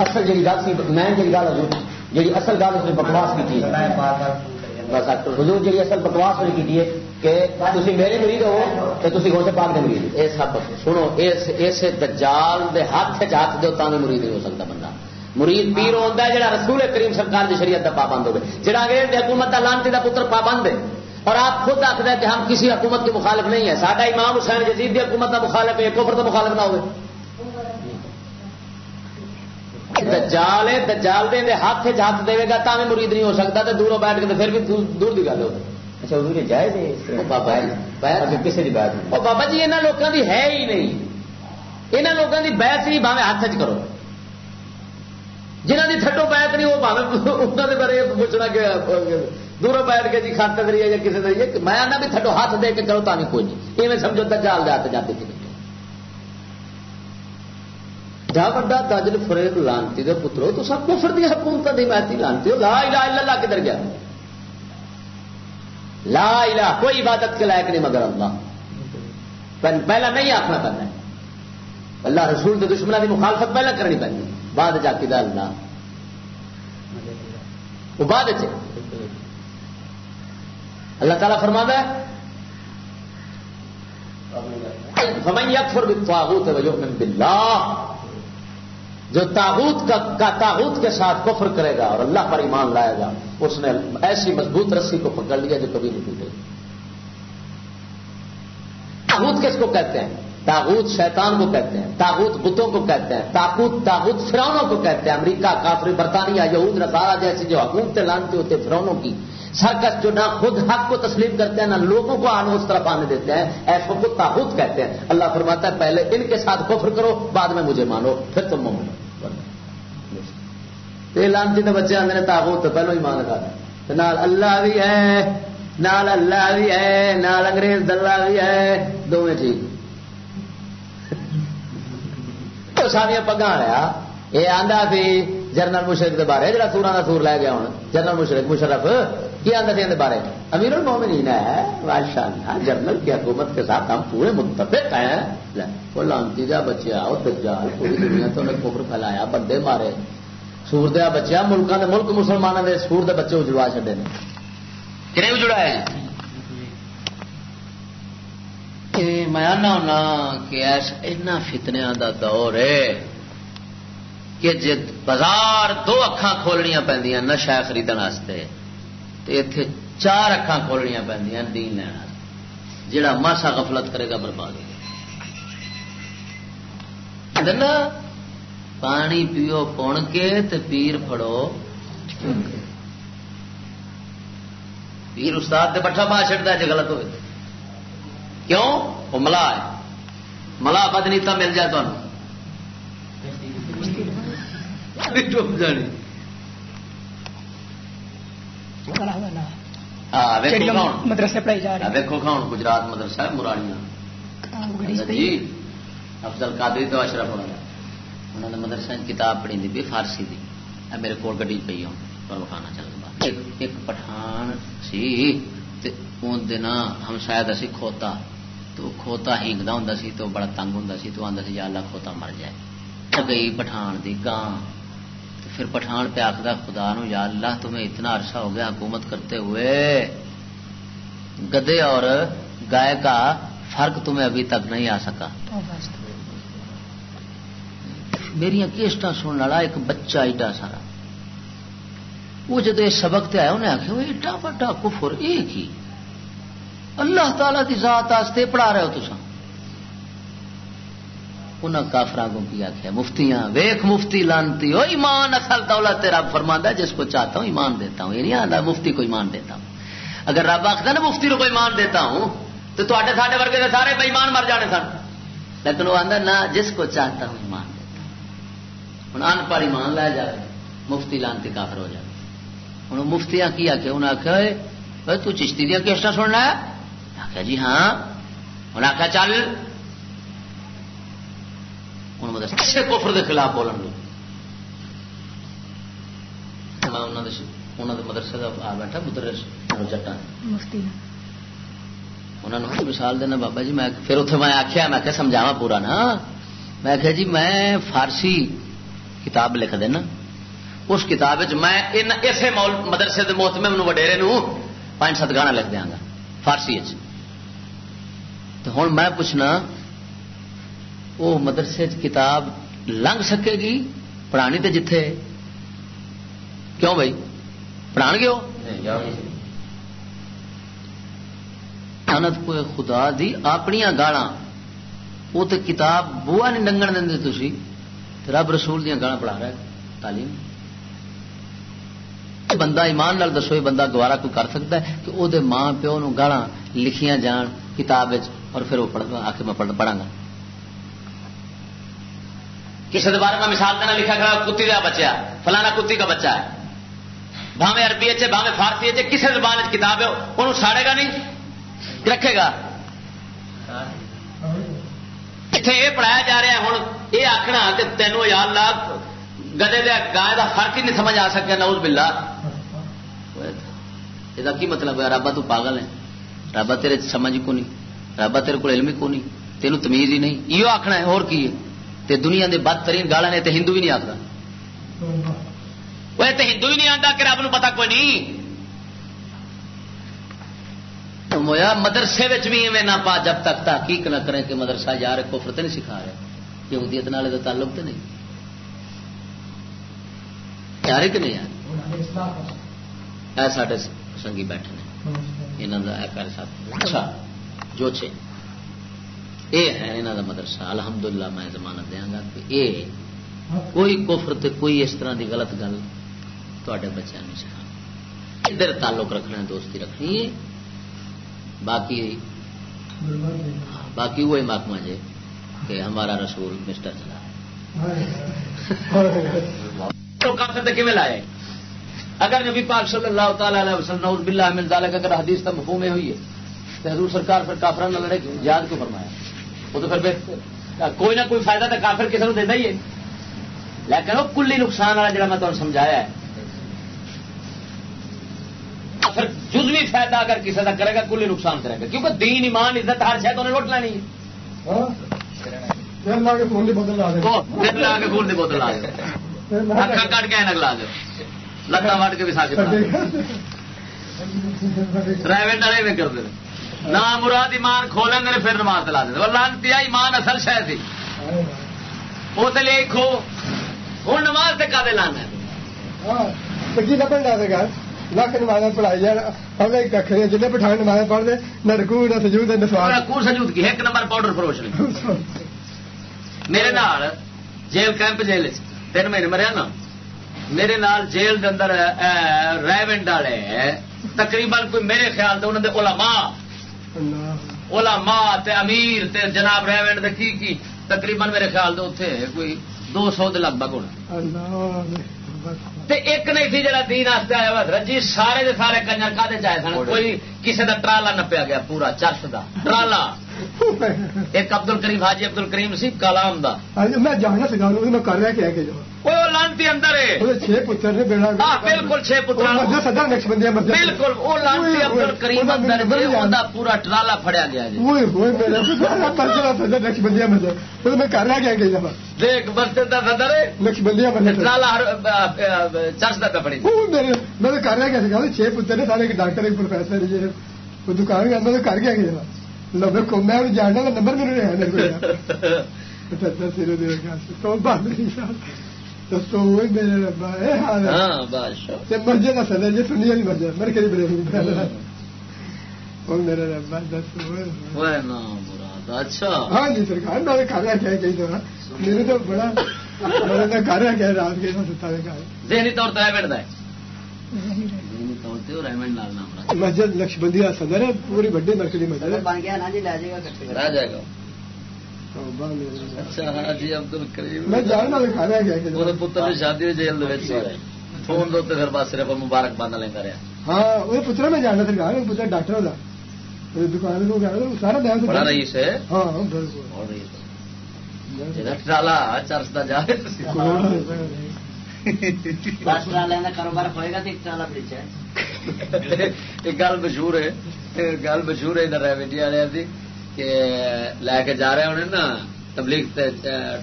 اصل جی گل سی میں جی گل حضور جی اصل گل اس نے بکواس کی بس حضور جی اصل بکواس والی کی ہے کہ تھی میرے مریض ہو تو تھی گوشت پاک دے مریض یہ سب سنو، اس دجال دے ہاتھ ہاتھ دو تانے مریض نہیں ہو سکتا بندہ۔ مرید پیر ہوتا ہے جڑا رسول کریم سرکار کی شریعت کا پابند ہوگا جڑا انگریز کی حکومت کا لانتی کا پتر پابند ہے۔ اور آپ خود آخر ہے کہ ہم کسی حکومت کے مخالف نہیں ہے سارا امام حسین جزید کی حکومت کا مخالف ہے، کفر تو مخالف نہ ہوئے۔ دجال ہے دجال دے دے ہاتھ ہاتھ دے گا تا مرید نہیں ہو سکتا تو دوروں بیٹھ کے پھر بھی دور کی گل ہو۔ اچھا جائز بابا کسی کی بات بابا جی یہاں لوگوں کی ہے ہی نہیں۔ یہاں لوگوں کی بحث ہی باوے ہاتھ چ کرو۔ جنہ کی تھٹو بیت نہیں وہ انہوں نے بارے پوچھنا کہ دوروں بیٹھ کے جی خاطر کریے یا کسی طریقے میں آنا بھی تھٹو ہاتھ دے کے کرو تا نہیں کوئی نہیں۔ یہ سمجھو جال جاتے جاتے تھے جا بڑا دجل فریب لانتی دے پترو، تو سب کفر دی حکومت دی محتی لانتی ہو۔ لا الہ الا اللہ کدھر گیا؟ لا الہ، کوئی عبادت کے لائق نہیں مگر اللہ۔ پہلا نہیں آخنا پہنا اللہ رسول کے دشمنوں کی مخالفت پہلے کرنی پہنی بعد جا کے اللہ وہ بعد اللہ تعالیٰ فرما ہے، فمن يكفر بالطاغوت ويؤمن بالله جو تاغوت کا تاغوت کے ساتھ کفر کرے گا اور اللہ پر ایمان لائے گا، اس نے ایسی مضبوط رسی کو پکڑ لیا جو کبھی نہیں ٹوٹے تاغوت کس کو کہتے ہیں؟ تاغوت شیطان کو کہتے ہیں، تاغوت بتوں کو کہتے ہیں، تاغوت تاغوت فرونوں کو کہتے ہیں۔ امریکہ کافری برطانیہ، یہود، نصارہ جیسی جو حکومتیں لانتی ہوتے فرونوں کی، سرکس جو نہ خود حق کو تسلیم کرتے ہیں، نہ لوگوں کو آنے اس طرف آنے دیتے ہیں، ایسوں کو تاغوت کہتے ہیں۔ اللہ فرماتا ہے، پہلے ان کے ساتھ کفر کرو، بعد میں مجھے مانو، پھر تم مومن لانتی تو بچے آتے ہیں تاغوت تو پہلو ہی مان لگا نال اللہ بھی ہے، نال اللہ بھی ہے، نال انگریز دلہ بھی ہے دونوں ٹھیک۔ تو ساریا پگا رہا یہ آدھا سی جنرل مشرق کے بارے جا سورا کا سور لے گیا ہوں جنرل مشرق، مشرف، کی آدھا سی بارے؟ امیر المومنین ہے۔ ماشاء جنرل کی حکومت کے ساتھ ہم پورے متفق ہیں۔ وہ لانتی جا بچے آؤ دجال پوری دنیا تو انہیں کفر پھیلایا، بندے مارے۔ سور دیا بچیا ملکوں کے ملک مسلمانوں کے سور دے بچے اجڑا چڈے نے۔ کہ اجڑا ہے؟ میں آنا ہونا کہ ایسا فتنیا کا دور ہے کہ جی بازار دو اکھان کھولنیا پہ نشا خریدنے اتے چار اکھان کھولنیا پہ دین لینا جڑا ماسا غفلت کرے گا برباد پانی پیو پن کے پیر فڑو پیر استاد پٹھا پا چڑھتا جی غلط ہوئے۔ کیوں؟ وہ ملا ہے۔ ملا بدنیتا مل جائے تمہیں ڈوب جانی مدرسے پڑھائی جا رہے دیکھو کھاؤ گجرات مدرسہ مرانیاں جی۔ افضل قادری تو اشرف ہونا انہوں نے مدرسہ کتاب پڑھی دی فارسی دی میرے کو گڈی پی ہوں پر وکھانا چل ایک پٹھان سی دن ہم شاید اسی کھوتا، تو کھوتا ہینگتا ہوں سی، تو بڑا تنگ ہوں سی، تو آتا سی، یا اللہ کھوتا مر جائے۔ گئی پٹھان دی گاں۔ پھر پٹھان پہ آخر خدا نو یا اللہ، تمہیں اتنا عرصہ ہو گیا حکومت کرتے ہوئے۔ گدے اور گائے کا فرق تمہیں ابھی تک نہیں آ سکا۔ میری کیسٹ سننے والا، ایک بچہ ایڈا سارا۔ وہ جدو سبق تے آیا انہیں آخیا وہ ایڈا وڈا کفر ایک ہی اللہ تعالی کی ذات آستے پڑھا رہے ہو تو انہیں کافر کو کی آخیا مفتیاں ویخ مفتی لانتی ہو ایمان، اصل دولت تیرا فرما جس کو چاہتا ہوں ایمان دیتا ہوں۔ یہ نہیں آتا مفتی کو ایمان دیتا ہوں۔ اگر رب آخر نا، مفتی کو ایمان دیتا ہوں، تو تے سارے ورگے سارے بےمان مر جانے سن۔ لیکن وہ آتا نہ جس کو چاہتا ہوں ایمان۔ ہوں ان پڑھ ایمان لایا جائے مفتی لانتی کافر ہو جائے ہوں مفتیاں کی آخیا انہیں آخیا تو چشتی دیا کیسٹا سننا ہے؟ آخیا جی ہاں۔ انہیں آخیا چل۔ ہوں مدرسے کسی کوفر کے خلاف بولن گے مدرسے کا آ بیٹھا مدرس چٹا انہوں نے مثال دینا بابا جی میں پھر اتنے میں آخیا میں کہ سمجھاوا پورا نا۔ میں آخیا جی میں فارسی کتاب لکھ دینا۔ اس کتاب میں اسے مدرسے کے محتمے وڈیرے نو پانچ سات گانا لکھ دیا گا۔ فارسی ہوں میں پوچھنا وہ مدرسے کتاب لنگ سکے گی؟ پڑھانی تو جتھے؟ کیوں بھائی؟ پڑھا گے انت کو خدا دی اپنیا گالا وہ تو کتاب بوا نہیں لنگن دیں تھی رب رسول دیا گالا پڑھا رہا ہے تعلیم۔ بندہ ایمان لال دسو بندہ گوارا کوئی کر سکتا ہے کہ وہ ماں پیو نو گالا لکھیاں جان کتاب اور پھر وہ پڑھ آ کے میں پڑھا گا۔ کسی کے بارے میں مثال دینا لکھا کرا کتی کا بچہ فلانا کتی کا بچہ۔ ہے بھاوے عربی اچھے بھاوے فارسی اچھے کسی زبان کتاب ہے انہوں ساڑے گا نہیں؟ رکھے گا۔ اتنے یہ پڑھایا جا رہا ہے ہوں یہ آخنا کہ تینوں یا اللہ گدے دیا گائے کا فرق ہی نہیں سمجھ آ سکے نوز بلا یہ کی مطلب ہے؟ رابا تو پاگل ہے۔ رابا تیرے سمجھ کو نہیں رابا تیرے کو علم کو نہیں تینوں تمیز ہی نہیں۔ یہ آخنا ہے، اور کی ہے؟ تے دنیا دے بدترین گالا نے تے ہندو بھی نہیں آتا وہ تے ہندو ہی نہیں آتا کہ رب نو پتا کوئی نہیں۔ مویا مدرسے بھی ایویں نہ پا جب تک تحقیق نہ کریں کہ مدرسہ یار کفر تے نہیں سکھا رہے۔ یہودیت نالے دا تعلق تے نہیں سمجھ آ رہی کہ نہیں آ رہی سارے سنگی بیٹھے یہاں کا اچھا جو چھ یہ ہے یہاں کا مدرسہ الحمدللہ میں زمانت دیا گا کہ یہ کوئی کفر تے کوئی اس طرح کی غلط گل تے بچوں نے سکھا ادھر تعلق رکھنا دوستی رکھنی ہے باقی باقی وہی محکمہ جے کہ ہمارا رسول مسٹر چلا تو لائے؟ اگر نبی پاک صلی اللہ تعالی علیہ وسلم باللہ من ذالک اگر حدیث تک مفہوم ہوئی ہے تو حضور سرکار پھر کافران نہ لڑے یاد کیوں فرمایا؟ وہ تو پھر کوئی نہ کوئی فائدہ تو کافر کسی کو دیتا ہی ہے۔ لیکن وہ کلی نقصان والا جڑا میں تمہیں سمجھایا ہے پھر جزوی فائدہ اگر کسی کا کرے گا کلی نقصان کرے گا۔ کیونکہ دین ایمان عزت ہر شاید انہیں لوٹ لینی ہے۔ خون کی بوتل لا دو کٹ کے لا دو لتا وٹ کے بھی ساکت پرائیویٹ والے بھی کرتے نہ مراد ایمان کھولیں گے پھر نماز لا دیں لانتی ایمان اصل شہ تھی وہ تو لے کھو ہوں نماز سے کدے لانا لاکھ نماز پڑھائی جان ہمیں ککھ جن پٹھان نماز پڑھ دے نہ رکو نہ سجود نہ سوال۔ رکو سجود کی ایک نمبر پاؤڈر فروش نے میرے نال جیل کیمپ جیل تین مہینے مریا نا۔ میرے نال جیل دے اندر ریونڈ والے تقریباً کوئی میرے خیال سے انہوں نے علماء۔ علماء تے امیر تے جناب ریونڈ دے کی کی تقریباً میرے خیال سے اتنے کوئی دو سو دے لگ بھگ ہونا تے ایک نہیں تھی جڑا دین آستے آیا ہوا رجی سارے دے سارے کنجر کا چائے سن کوئی کسی دا ٹرالا نپیا گیا پورا چرس دا۔ ٹرالا ایک ابدل کریم حاجی ابدل کریم سی کلام دا۔ میں جانا سکھا میں کر رہا کیا کہ وہ لانتی اندر ہے۔ چھ پتر نے بیڑا بالکل چھ پتر۔ سدا نقش بندی بالکل وہ لانتی ابدل کریم اندر پورا ٹرالا پھڑیا گیا جی۔ نقش بندیا مزہ میں کر رہا کیا کہ دیکھ بستے دا صدر ہے۔ نقش بندیا مزہ ٹرالا چرچ دا پہ پڑی میں کر رہا کیا سکھا چھ پتر نے سارے ڈاکٹر ایک پروفیسر کر گیا کہ لبے کو میں جاننا کا نمبر میرے رہا مسجد کا سدر جی سنی والی مسجد میرے بڑے میرے ربا دس اچھا ہاں جی سرکار رہا کیا کئی دفعہ میرے تو بڑا رات کے ستا ذہنی طور پر مسجد لکش بندی صدر ہے پوری بڑی مرکزی مسجد بن گیا نا جی لے جائے گا رہ جائے گا۔ اچھا ہاں جی عبدل کریم میں جاننا کھا رہا کیا وہ پتر کی شادی جیل فون دو پھر بس صرف مبارک لینا رہا ہاں وہ پتر میں جاننا سرکار پتر ڈاکٹر ہوتا۔ دکان کو گیا سارا بیان بڑا رئیس ہے۔ ہاں ٹرالا چرچ کا جا۔ کاروبار ہوئے گا تو ایک ایک گل مشہور ہے گل مشہور ہے ادھر ریوٹی والے کہ لے کے جا رہے ہونے نا تبلیغ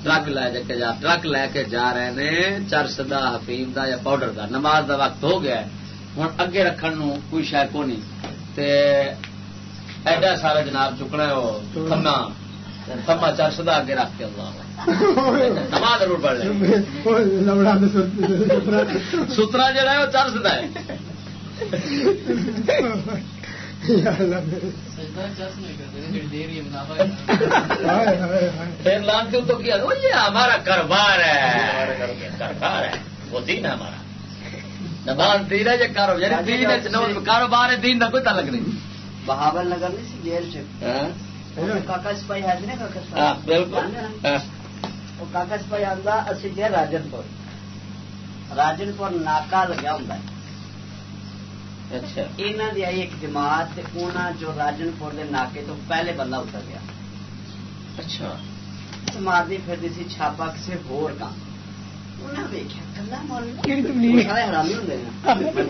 ٹرک لے کے جا ٹرک لے کے جا رہے ہیں چرس دا حفیم دا یا پاؤڈر دا نماز دا وقت ہو گیا ہوں اگے رکھن نو کوئی شاید کو نہیں تے ایڈا سارا جناب چکنا ہے وہ تھما تھما چرس دا اگے رکھ کے اللہ نماز ضرور پڑھ لیں سترا جڑا ہے وہ چرس دا ہے۔ پھر لانتی تو کیا؟ یہ ہمارا کاروبار ہے۔ کاروبار ہے۔ وہ دین ہے ہمارا۔ نماز دین ہے یہ کاروبار؟ یعنی دین ہے کاروبار ہے دین کا کوئی تعلق نہیں۔ بہاول نگر نہیں سی جیل سے۔ کاکا سپاہی ہے نا کاکا سپاہی بالکل وہ کاکا سپاہی آتا اسی گئے راجن پور راجن پور ناکا لگا ہوں اچھا ایک جماعت جو راجن پور کے ناکے تو پہلے بندہ اتر گیا اچھا مارنی پھر سی چھاپا کسی ہور کا انہیں ویکیا کلا مولوی حرامی ہوں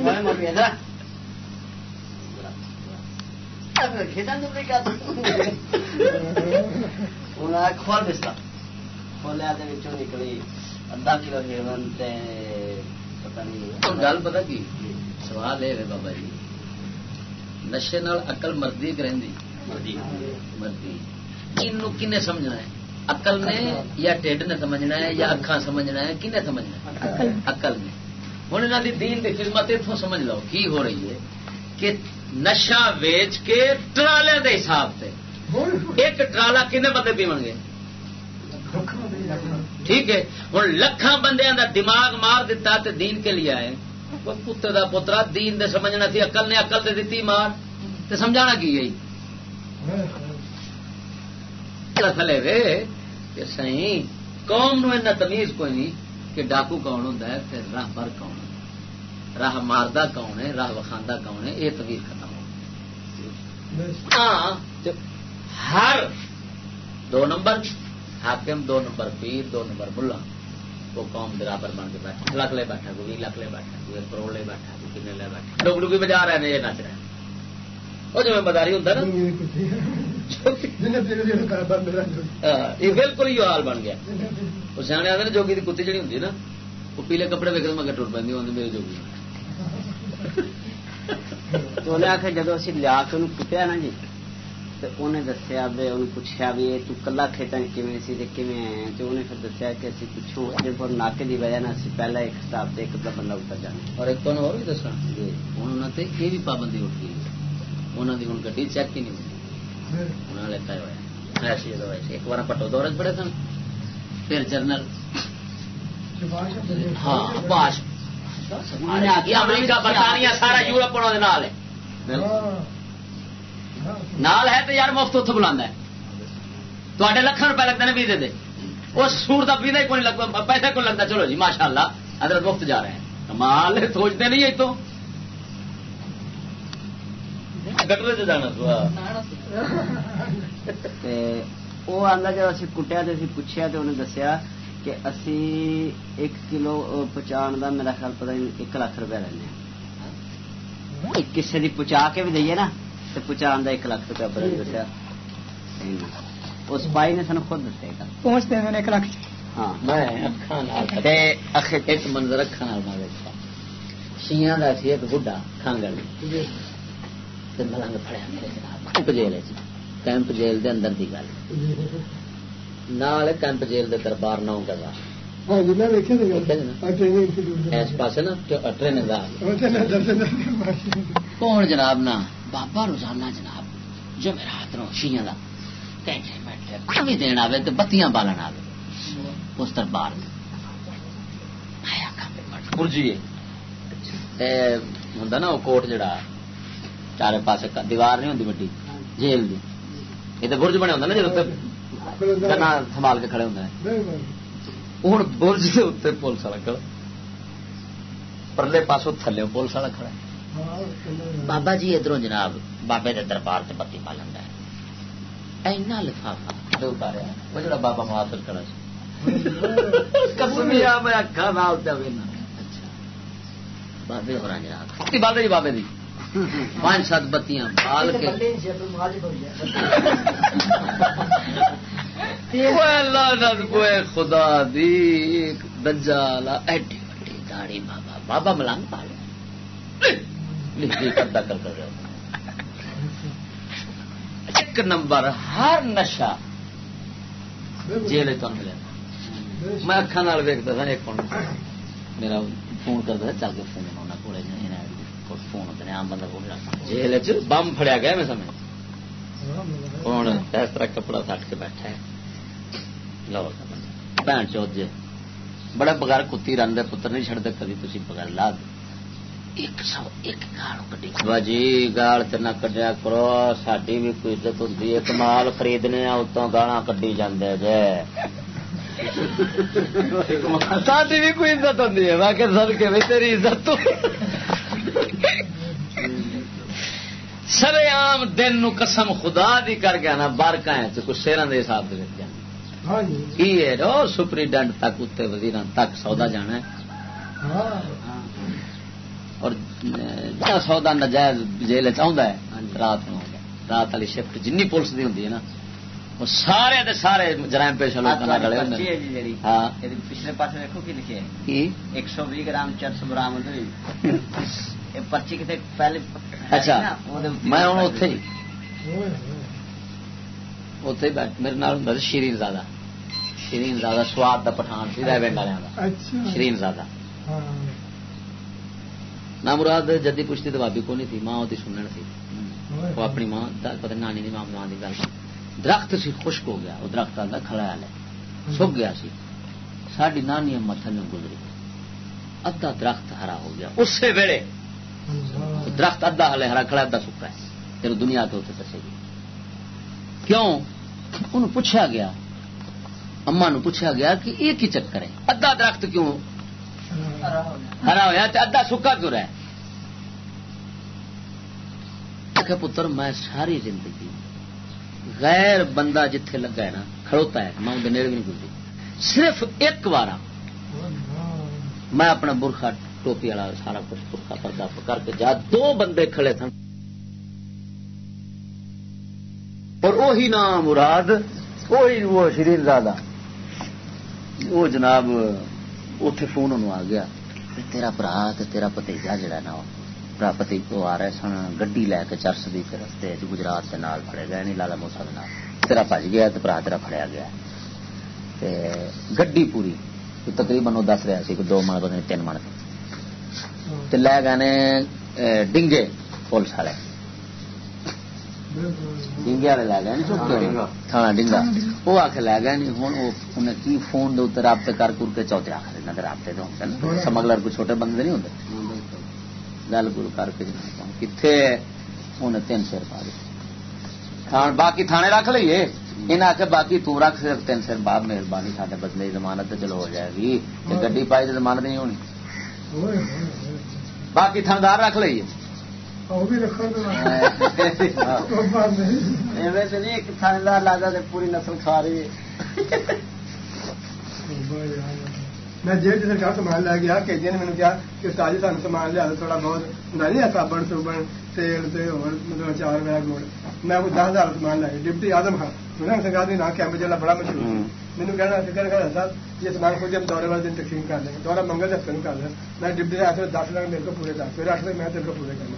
مولوی ادھر کھول بستا کھولیا نکلی ادھا کلو ہیرن پتا نہیں گل پتا کی سوال یہ ہے بابا جی نشے نال اقل مردی رہی مردی کن سمجھنا ہے اقل نے یا ٹھڈ نے سمجھنا ہے یا اکھان سمجھنا ہے کن سمجھنا ہے اقل نے ہوں یہاں کی دین کی خدمت اتوں سمجھ لو کی ہو رہی ہے کہ نشا ویچ کے ٹرالے دے حساب سے ایک ٹرالا کنے بندے پیو گے ٹھیک ہے۔ ہوں لکھان بندے کا دماغ مار دیتا تے دین کے لیے آئے۔ کتے کا پوترا دین دے سمجھنا سی اقل نے اقل دے دیتی مار۔ تے سمجھانا کی گئی تھلے وے کہ سی قوم نو ایسا تمیز کوئی نہیں کہ ڈاکو کون ہوں راہ بر کون راہ ماردہ کون ہے، راہ وکھاندہ کون ہے، یہ تمیز ختم ہو ہاں ہر دو نمبر حاکم دو نمبر پیر دو نمبر ملا۔ وہ قوم برابر بن کے بیٹھا۔ لکھ لے بیٹھا کوئی لکھ لے بیٹھا کوئی کروڑ لے بیٹھا کوئی کنے لے بیٹھا۔ ڈوگ ڈوگی بجا رہے ہیں یہ نچ رہے ہیں۔ وہ جو بداری ہوتا نا۔ یہ بالکل ہی حال بن گیا۔ وہ سیانے آتے جوگی کی کتی جڑی ہوں نا۔ وہ پیلے کپڑے ویک مگر ٹر پہ میرے جوگی تو انہیں آخر جدو اسی لیا کے کٹیا نا جی۔ تو انہیں دسیا بھی انہیں پوچھا بھی تو کلا کھیتن کیویں سی تے کیویں ہے تو انہیں پھر دسیا کہ اسی پچھوں اجے پر ناکے دی وجہ نہ اسی پہلا ایک سٹاپ تے ایک دا بندہ اتر جانا اور ایک اور بھی دسنا جی ہن انہاں تے یہ بھی پابندی اٹھ گئی انہاں دی ہن گڈی چیک ہی نہیں ایسی ایک بار پٹو دورج پڑے سن پھر جرنل ہاں باش امریکہ برطانیہ سارا یورپ انہوں نے نال ہے تو یار مفت اتو بلا تے لکھن روپئے لگتے ہیں ویزے دے۔ اس سور کا ویزا ہی کوئی لگتا پیسہ کون لگتا چلو جی ماشاء اللہ ادھر مفت جا رہے ہیں۔ کمال سوچتے نہیں تو گٹرے سے جانا وہ آتا جب اسی کٹیا تو پوچھا تو انہیں دسیا کہ اسی ایک کلو پہچان کا میرا خیال پتا ایک لاکھ روپیہ لینا کسی کی پہنچا کے بھی دئیے نا۔ تو پہنچان کا ایک لاکھ روپیہ بدل دسیا اس بائی نے سن خود دسے گا پہنچتے ہیں ایک لاکھ ہاں ایک منظر اکھان دیکھا شیاں کا سی ایک ملنگ میرے جناب کیمپ جیل کیمپ جیل دے اندر دی گل نال کیمپ جیل دے دربار نو گزا اس پاس نا ٹریننگ کون جناب نا بابا روزانہ جناب جو میرا ہاتھ کا پانی دن آئے تو بتیاں بالن آئے اس دربار برجی ہوں نا وہ کوٹ جڑا، چارے پاس دیوار نہیں ہوتی وڈی جیل دی۔ یہ تو برج بنے ہوتا نا گنا سنبھال کے کھڑے ہوتے ہوں برج کے اتنے پولیس والا کھڑا۔ پرلے پاسوں تھلے پولیس والا کھڑا بابا جی ادھر جناب بابے کے دربار سے بتی پالن ہے۔ اینا لفافا وہ جڑا بابا محافظ کھڑا بابے ہو رہا جناب۔ بابے جی بابے دی۔ پانچ سات بتیاں بال کے۔ خدا دی دجالا ایڈی وڈی داڑی بابا بابا ملنگ پال کرتا کر کر ایک نمبر، ہر نشا جیل تو ملے میں اکھان ویکتا تھا ایک میرا فون کرتا تھا چل کے فون ہونا کوڑے فون ہوتے عام بندہ کو جیل بم فڑیا گیا میں سمجھ۔ ہوں اس طرح کپڑا سٹ کے بیٹھا ہے۔ لو بھن چوت جی بڑا بغیر کتی رن دے پتر نہیں چڑھتے کبھی تھی بغیر لا دے۔ ایک سو ایک گال جی گال تو نہ کڈیا کرو ساری بھی کوئی عزت ہے کمال خریدنے اتوں گالا کڈی جاندے جے ساری بھی کوئی عزت ہے میں کہ سد کے بھی تیری عزت سر عام دن نو قسم خدا دی کر گیا نا بارکا کچھ شیران دے حساب سے سپریڈنٹ تک اتنے وزیر تک سودا جانا ہے اور سودا نجائز جیل چاہتا ہے رات نو۔ رات والی شفٹ جن پولیس کی ہوں نا وہ سارے دے سارے جرائم پیش گلے ہاں۔ پچھلے پاس دیکھو کی لکھے ایک سو بھی گرام چرس برامد ہوئی۔ پرچی کتنے پہلے اچھا میں ہوں اتے ہی۔ اتے میرے نال ہوں شرین زادہ۔ شرین زادہ سواد کا پٹھان سی ریونڈ والوں کا شرین زادہ۔ نہ مراد جدی پشتی تو بابی کو نہیں تھی ماں وہ سنن سی وہ اپنی ماں پتہ نانی دی ماں ماں دی گل درخت سی خشک ہو گیا وہ درخت آتا کھڑا ہے سک گیا سی ساری نانی متھن میں گزری ادھا درخت ہرا ہو گیا اسی ویلے درخت ادھا ہلے ہرا کھڑا ادھا سکا ہے تیرے دنیا تو اتنے دسے گی کیوں ان پوچھا گیا اما نو پوچھا گیا کہ یہ کی چکر ہے ادھا درخت کیوں ہرا ہوا تو ادھا سکا کیوں رہا پتر، میں ساری زندگی غیر بندہ جتھے لگا ہے نا، کھڑوتا ہے، میں اندر نیڑے بھی نہیں گزری۔ صرف ایک بار میں اپنا برخا ٹوپی والا سارا کچھ برخا پردہ کر کے جا، دو بندے کھڑے تھے۔ اور وہی نام مراد وہی وہ شریر زادہ، وہ جناب اتے فون انہوں آ گیا تیرا برا تیرا پتیجا جڑا نا برا پتی کو آ رہے سن گڈی لے کے چرس دی رستے گجرات کے نال پڑے گئے نہیں لالا موسا تیرا بج گیا تو برا تیرا فڑیا گیا گڈی پوری تقریباً وہ دس رہا سی دو من پتہ تین من لے گئے ڈنگے پولیس والے ڈنگے والے لے گئے تھانا ڈنگا وہ آ کے لے گئے نہیں ہوں انہیں کی فون دے رابطے کر کر کے چوتھے آخر دینا رابطے تو ہوتے سمگلر کو چھوٹے بندے نہیں ہوتے گل گل کر کے کتنے انہیں تین سر پا دی باقی تھانے رکھ لیے انہیں باقی تو رکھ صرف تین سر بعد مہربانی سارے بدلے زمانت چلو ہو جائے گی گی پائی تو زمانت نہیں ہونی باقی تھاندار رکھ لیے تھاندار لاگا پوری نسل کھا رہی ہے۔ میں جیل سامان لے گیا کہ نے مجھے کیا کہ سامان لیا تھوڑا بہت نہیں ہے سابن سوبن تیل مطلب چار گوڑ میں دس ہزار سامان ڈپٹی آدم خان میں نے کہا نہ کیمپ جلا بڑا مشہور مجھے کہنا فکر کر صاحب یہ سامان خود ہم دورے والے دن تقسیم کر دیں گے۔ دورہ منگل ہفتے میں کر دیں میں ڈپٹی سے آتے دس لاکھ میرے کو پورے کر پھر آٹھ میں تیرے کو پورے کرنا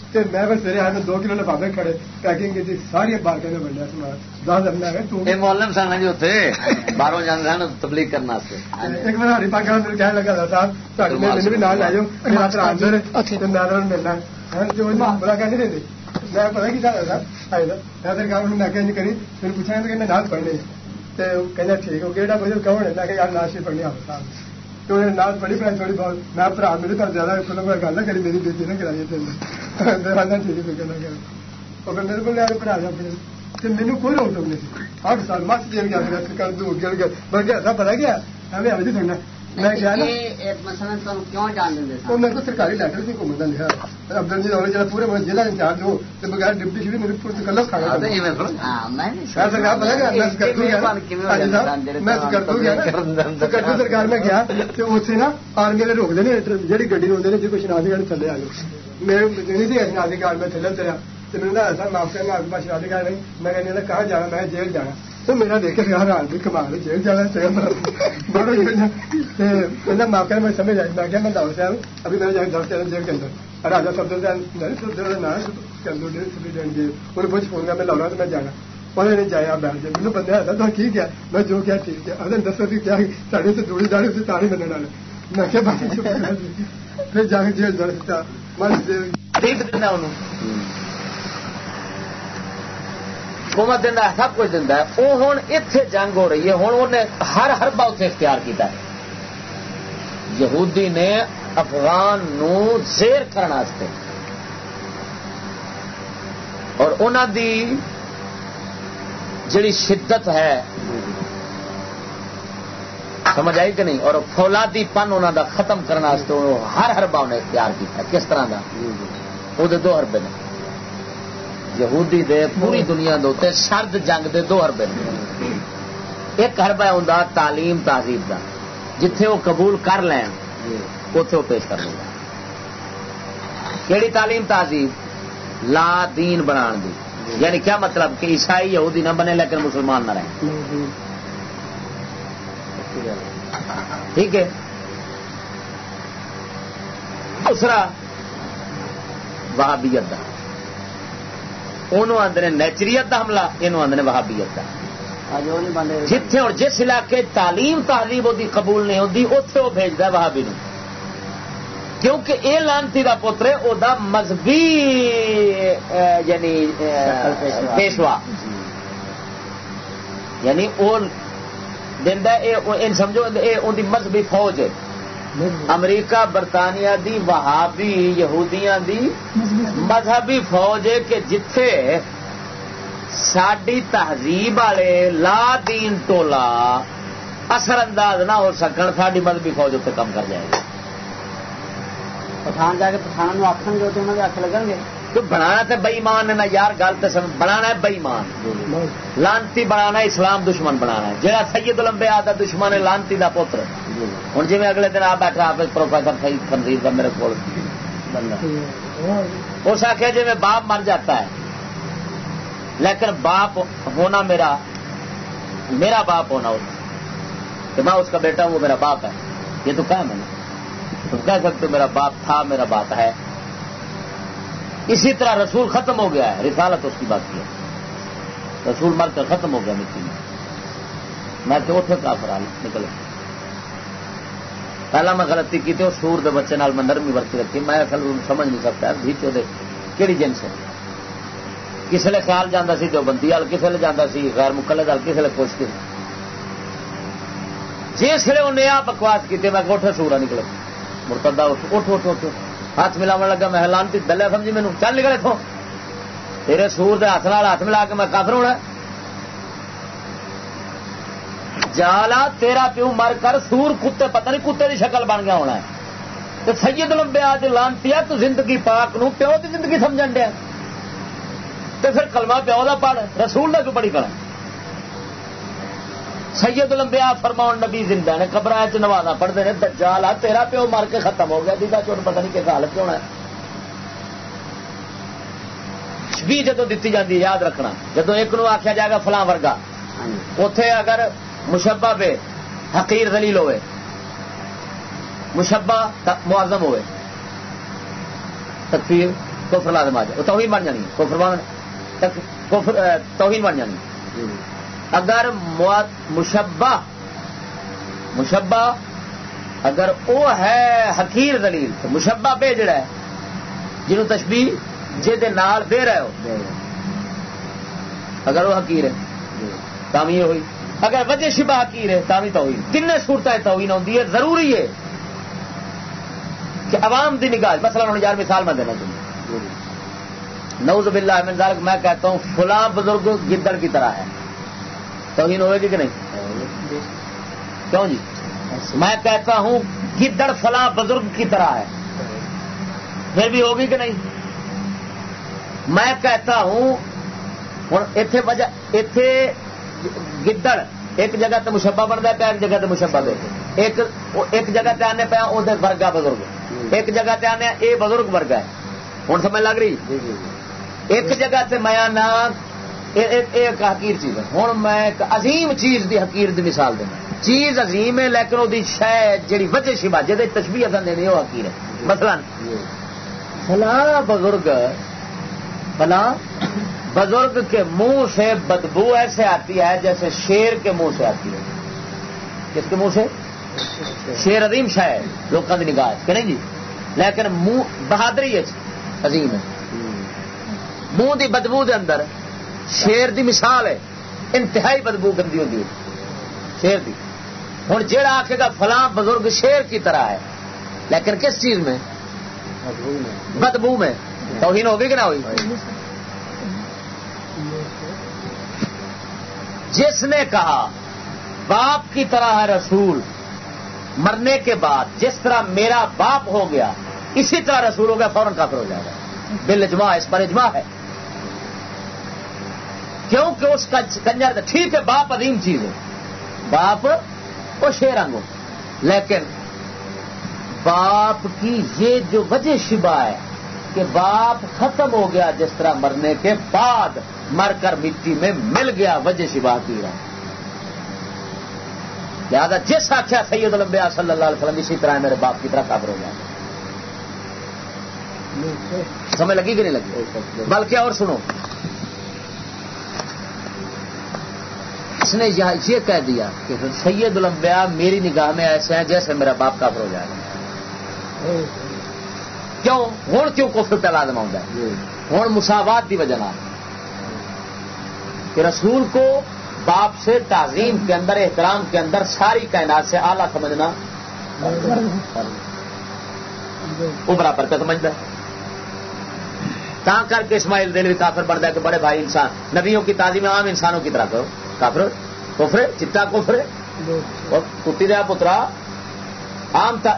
میں بس سویرے آئے دو کلو لفافے کھڑے پیکنگ کی ساری بارکے نے بنڈیا سامان دس دن مولم سن جی اتنے باہر جانے سن تبلیغ کرنے ایک بار ہری پاک کہنے لگا صاحب مجھے بھی نال لے جاؤ میرا برا اندر میں ملنا۔ بڑا کہ نہیں دے۔ میں پتا کی چاہتا تھا میں سرکار میں کہ کری؟ پھر پوچھا کہ میں نال پڑھنے تو کہنا ٹھیک ہو کہڑا بجے کون ہے؟ میں کہ یار ناشی پڑھنی آپ صاحب تو نال پڑھی پڑھائی تھوڑی بہت میں برا میرے پر زیادہ میں گل نہ کری میری بیٹی نہ کرائی میرے کو لیا پڑھا جا اپنے مینو کوئی روک ٹوک نہیں ہر سال مس دیا گیا کر دوں گل گیا بلکہ ایسا پتا گیا ہمیں ابھی تھوڑنا میں گیا نا میرے کو سرکاری لیٹر سے گھومتا لکھا عبدل جی جا پورے ضلع انچارج ہو تو بغیر ڈپٹی شری میرے پورے کلر کھانا سرکار پتا گیا میں سکردو گیا۔ میں سکردو گیا۔ سکردو سرکار میں گیا تو اتنے نا آرمی والے روکتے ہیں جہی گڈی روکتے ہیں جی کوئی شناختی کارڈ تھلے آ نہیں تھی شناختی کارڈ میں تھلے اتریا تو میرے ایسا معاف کرنا آپ کے پاس شناختی کارڈ نہیں۔ میں کہنے کہاں جانا میں جیل جانا۔ تو میرا دیکھ کے یار کمال جیل جانا بڑا معاف کر میں سمجھ آئی میں کیا میں دعوت صاحب ابھی میں جائیں دس جیل کے اندر راجا سبدر انہیں پوچھ فون کر میں لاؤں تو میں جانا انہیں نہیں جایا بیٹھ جائے مجھے بندے آتا ٹھیک ہے میں جو کیا ٹھیک ہے اگر دسو کہ کیا ساڑی سے دوڑی داڑی سے تاڑی بننے ڈالے میں کیا بات پھر جا کے جیل جڑ سکتا حکومت دینا ہے سب کچھ دینا ہے۔ وہ ہوں اتنے جنگ ہو رہی ہے۔ ہوں انہیں ہر ہربا اتنے اختیار کیا ہے۔ یہودی نے افغان نو زیر کرنے اور انہوں دی جڑی شدت ہے سمجھ آئی کہ نہیں؟ اور فولادی پن انہوں دا ختم کرنے ہر ہربا انہیں اختیار کیا کس طرح کا وہ دو ہربے نے۔ یہودی دے پوری دنیا دے سرد جنگ دے دو اربے ایک اربا ہوں تعلیم تہذیب کا جتھے وہ قبول کر لین اتے وہ پیش کر لیں کہڑی تعلیم تہذیب لا دین بنا دی۔ یعنی کیا مطلب؟ کہ عیسائی یہودی نہ بنے لیکن مسلمان نہ رہے ٹھیک ہے۔ دوسرا وہابیت کا انہوں آدھے نیچریت کا حملہ یہ آدھے وہابیت کا جتھے اور جس علاقے تعلیم تعلیم وہ قبول نہیں ہوتی اتے وہ بھیجتا وہابی کیونکہ یہ لانتی کا پتر ہے وہ مذہبی یعنی پیشوا۔ یعنی وہ سمجھو ان مذہبی فوج ہے۔ امریکہ، برطانیہ دی، وہابی، یہودیاں دی مذہبی فوج ہے کہ جتھے ساری تہذیب والے لا دین ٹولا اثر انداز نہ ہو سکن ساری مذہبی فوج اتنے کام کر جائے گی۔ پٹھان جا کے پٹھان آخر گے تو انہوں کے ہاتھ لگن گے۔ تو بنانا تو بئیمان ہے نا یار، گل تو بنانا ہے بئیمان لانتی بنانا اسلام دشمن بنانا ہے۔ جہاں سید لمبے آتا دشمن ہے، لانتی دا پوتر ہوں جی اگلے دن آ بیٹھا آپ پروفیسر سعید خنزیر کا میرے کو اس آخیا جی میں باپ مر جاتا ہے، لیکن باپ ہونا میرا میرا باپ ہونا کہ میں اس کا بیٹا ہوں، وہ میرا باپ ہے۔ یہ تو کہا میں نے۔ تم کہہ سکتے میرا باپ تھا، میرا باپ ہے۔ اسی طرح رسول ختم ہو گیا ہے، رسالت اس کی بات کی رسول مر کر ختم ہو گیا مٹی میں۔ میں تو اٹھے کافر نکل پہلا میں غلطی کی تھی سور دے بچے نال میں نرمی برتی رکھی، میں اصل سمجھ نہیں سکتا بھی دے کہڑی جنس ہے کس لیے خیال جانا سی جو بندی وال کس لیے جانا سی، غیر مکلے دل کس لیے خوش کی جس لیے انہیں آ بکواس کی میں کوٹھے سورا نکلے۔ مرتدہ اٹھ اٹھ اٹھ۔ ہاتھ ملاو لگا، میں لانتی دلیا سمجھی مینو چل نکلے اتوں تیرے سور دے ہاتھ نال ہاتھ ملا کے میں کافر ہونا جالا، تیرا پیو مر کر سور کتے، پتہ نہیں کتے کی شکل بن گیا ہونا ہے۔ تو سید لمبے آج لانتی تو زندگی پاک نو پیو کی زندگی سمجھ دیا۔ تو پھر کلمہ پیو کا پڑھ، رسول کا کیوں پڑھی کرنا سید لمبیا فرماؤ نبی زندہ نے قبر چ نوازا پڑھتے ہیں دجال آ، تیرا پیو مار کے ختم ہو گیا دیدا چوٹ پتہ نہیں کس حالت ہونا ہے۔ بھی جدو دیتی جاتی یاد رکھنا جدو ایک نو آخیا جائے گا فلاں ورگا اتے اگر مشبہ پہ حقیر دلیل ہوئے، مشبہ معظم ہوئے، تکفیر کفر لازم آ جائے توہین بن جانی کفر بن توہین بن جانی اگر مشبہ مشبہ اگر وہ ہے حقیر دلیل تو مشبہ پہ جڑا ہے جنہوں تشبی جی نال دے رہے ہو۔ اگر وہ حقیر ہے تام یہ ہوئی۔ اگر وجہ شبہ حقیر ہے تامی توہین۔ تین صورتیں توہین ہوتی ہے ضروری ہے کہ عوام دی نگاہ مثلا انہوں یار مثال میں دینا چاہیے نوز باللہ من ذالک میں کہتا ہوں فلاں بزرگ گدڑ کی طرح ہے۔ توہین ہوئے گی کہ نہیں؟ کیوں جی؟ میں کہتا ہوں گدڑ فلاں بزرگ کی طرح ہے۔ پھر بھی ہوگی کہ نہیں؟ میں کہتا ہوں ہوں اتے وجہ اتے گدڑ ایک جگہ تو مشبہ بنتا پیا ایک جگہ تو مشبہ دے ایک ایک جگہ تے آنے پیا وہ ورگا بزرگ۔ ایک جگہ تے آنے یہ بزرگ ورگا ہے۔ ہوں سمجھ لگ رہی؟ جی، جی، جی۔ ایک جگہ تے میں آنا ایک حقیر چیز ہے۔ ہوں میں ایک عظیم چیز دی حقیر دی مثال دینا۔ چیز عظیم ہے لیکن وہ شہ جی وجہ شبا جی تشبیح اصل دینی وہ حقیر ہے۔ مثلا فلاں بزرگ فلاں بزرگ کے منہ سے بدبو ایسے آتی ہے جیسے شیر کے منہ سے آتی ہے۔ کس کے منہ سے؟ شیر عظیم شاید لوگوں کی نگاہ کہ نہیں جی؟ لیکن منہ بہادری ہے عظیم ہے۔ منہ دی بدبو دے اندر شیر دی مثال ہے، انتہائی بدبو گندی ہوتی ہے۔ شیر دی۔ ہوں جہاں آخے گا فلاں بزرگ شیر کی طرح ہے، لیکن کس چیز میں؟ بدبو میں۔ توہین ہوگی کہ نہ ہوئی؟ جس نے کہا، باپ کی طرح ہے رسول، مرنے کے بعد جس طرح میرا باپ ہو گیا، اسی طرح رسول ہو گیا، فوراً کافر ہو جائے گا۔ بل اجماع اس پر اجماع ہے۔ کیونکہ اس کا کنجر ٹھیک ہے، باپ عظیم چیز ہے۔ باپ وہ شیرنگ ہو لیکن باپ کی یہ جو وجہ شبہ ہے کہ باپ ختم ہو گیا جس طرح مرنے کے بعد مر کر مٹی میں مل گیا، وجہ شبا کی رہا۔ لہٰذا جس آخیا سید لمبیا صلی اللہ علیہ وسلم اسی طرح میرے باپ کی طرح کابر ہو گیا۔ سمجھ لگی کہ نہیں لگی؟ بلکہ اور سنو۔ اس نے یہ کہہ دیا کہ سید الانبیاء میری نگاہ میں ایسے ہیں جیسے میرا باپ کافر ہو جائے۔ کیوں؟ ہوں کیوں کفر پہ لازم آؤں ہوں مساوات کی وجہ کہ رسول کو باپ سے تعظیم کے اندر احترام کے اندر ساری کائنات سے آلہ سمجھنا۔ وہ برابر کا سمجھتا ہے؟ تا کر کے اسماعیل دل بھی کافر بنتا ہے کہ بڑے بھائی انسان نبیوں کی تعظیم عام انسانوں کی طرح کرو۔ کافر کوفرے چٹا کوفرے اور کتی دیا پترا عام تا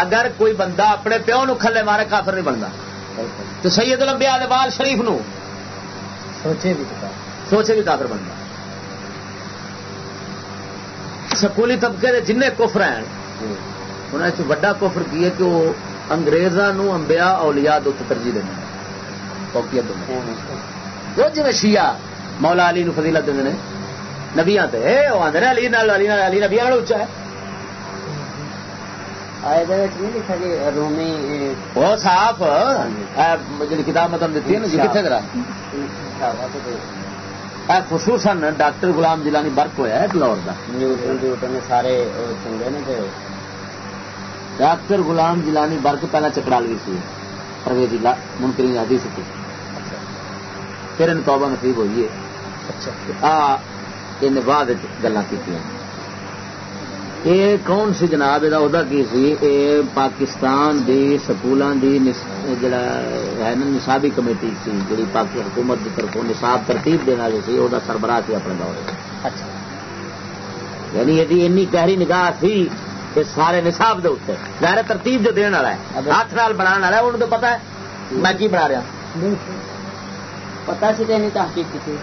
اگر کوئی بندہ اپنے پیو نو کھلے مارے کافر نہیں بنتا۔ تو سید دے بال شریف نو سوچے بھی سوچے بھی کافر بنتا۔ سکولی طبقے دے جن کفر ہیں انہیں وڈا کفر کی ہے کہ وہ انگریزوں امبیا اولیاء دت ترجیح دینا فوقیت وہ جی شیعہ مولا علی نو فضیلت دے نبیا آدھے علی نال علی نال علی نبیا اچا ہے۔ وہ صاف جی کتاب مطلب دیتی ہے نا جی کتنے کرا خصوصاً ڈاکٹر غلام جیلانی برق ہوا ہے لاہور کا سارے ڈاکٹر غلام جیلانی برق سی پرویزی منکری آدھی سی۔ پھر ان توبہ نصیب ہوئی ہے۔ ان بعد گلا کی یہ کون سی جناب یہ کی سی؟ اے پاکستان دی سکولوں دی جڑا ہے نا نصابی کمیٹی سی جی پاک حکومت کی طرف نصاب ترتیب دینے والی سی وہ سربراہ سی اپنے دور۔ اچھا۔ یعنی یہ این گہری نگاہ سی کہ سارے نصاب دے اتنے ظاہر ترتیب جو دن والا ہے ہاتھ نال بنا والا انہوں تو پتا ہے میں کی بنا رہا۔ پتا سی تو تحقیق کی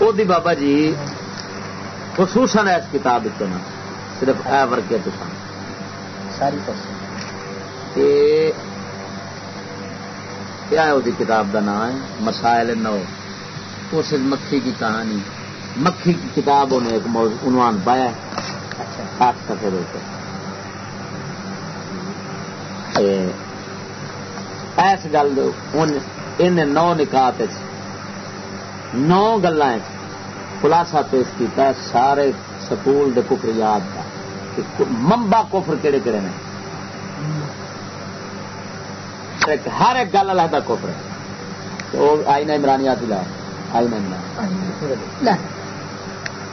وہ بابا جی خصوصاً اس کتاب نا صرف اے ورکے تو ساری کیا ہے کتاب کا نام ہے؟ مسائل نو۔ اس مکھی کی کہانی۔ مکھی کی کتاب انہیں ایک عنوان پایا ہاتھ سفے ایس گل ان نو نکات نو گلیں خلاصہ پیش کیتا ہے سارے سکول دے کفریات کا ممبا کفر کہڑے کہڑے نے؟ ہر ایک گل علیحدہ کفر ہے۔ تو آئی نا عمرانی آتی لا آئی نا عمران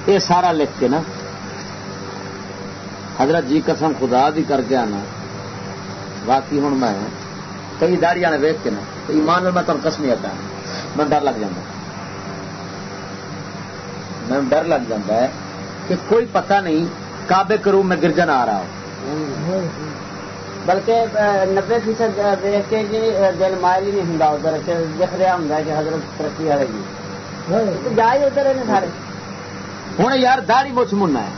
یہ سارا لکھ کے نا حضرت جی قسم خدا بھی کر کے آنا۔ باقی ہوں میں کئی داڑیاں نے ویک کے نا ایمان میں تمہیں کسمی آتا میں ڈر لگ جاتا میں ڈر لگ جاتا ہے کہ کوئی پتہ نہیں کابے کرو میں گرجن آ رہا ہوں بلکہ نبے فیصد دیکھ کے جی دل مائل ہی نہیں ہوں ادھر دکھ رہا ہوں کہ حضرت ترقی آئے گی جائے ادھر سارے۔ ہوں یار داڑی مچھ مننا ہے۔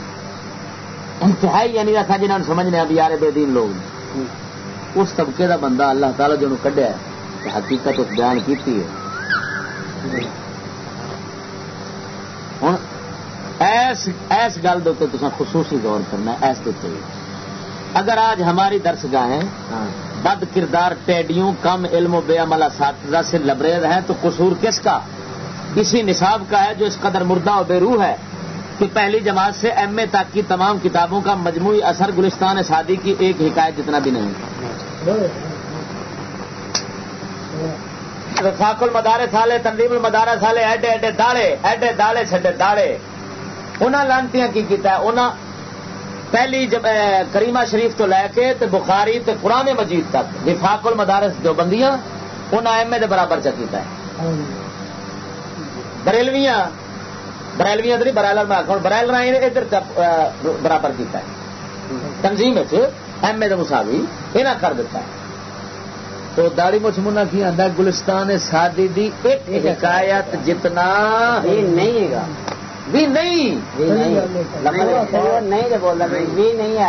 انتہائی یعنی رکھا جنہوں نے سمجھنے اب یار بے دین لوگ۔ اس طبقے دا بندہ اللہ تعالی جو کڈیا ہے حقیقت اس بیان کی ہے ہوں ایس ایس گل تصا خصوصی غور کرنا ایس اگر آج ہماری درس گاہیں ہاں۔ بد کردار ٹیڈیوں کم علم و بے عمل اساتذہ سے لبریز ہیں تو قصور کس کا؟ اسی نصاب کا ہے جو اس قدر مردہ و بے روح ہے کہ پہلی جماعت سے ایم اے تک کی تمام کتابوں کا مجموعی اثر گلستان شادی کی ایک حکایت جتنا بھی نہیں۔ رفاق المدارے سالے تنظیم المدارہ سالے ایڈے ایڈے داڑے ایڈے داڑے چھڈے داڑے۔ انہوں لانتی کی کیتا ہے؟ انہوں پہلی جب کریمہ شریف تو لے کے تے بخاری تے قرآن مجید تک، وفاق المدارس جو بندیاں انہیں ایم اے دے برابر چکیتا ہے۔ بریلویاں بریلویاں تو نہیں، برائلر میں آخر برائلر ادھر برابر کیتا ہے۔ تنظیم ایم اے دے مساوی یہ کر دیتا ہے۔ تو داڑی مچھ منا کی آدھا گلستان سادی دی ایک حکایت جتنا نہیں گا بھی نہیں.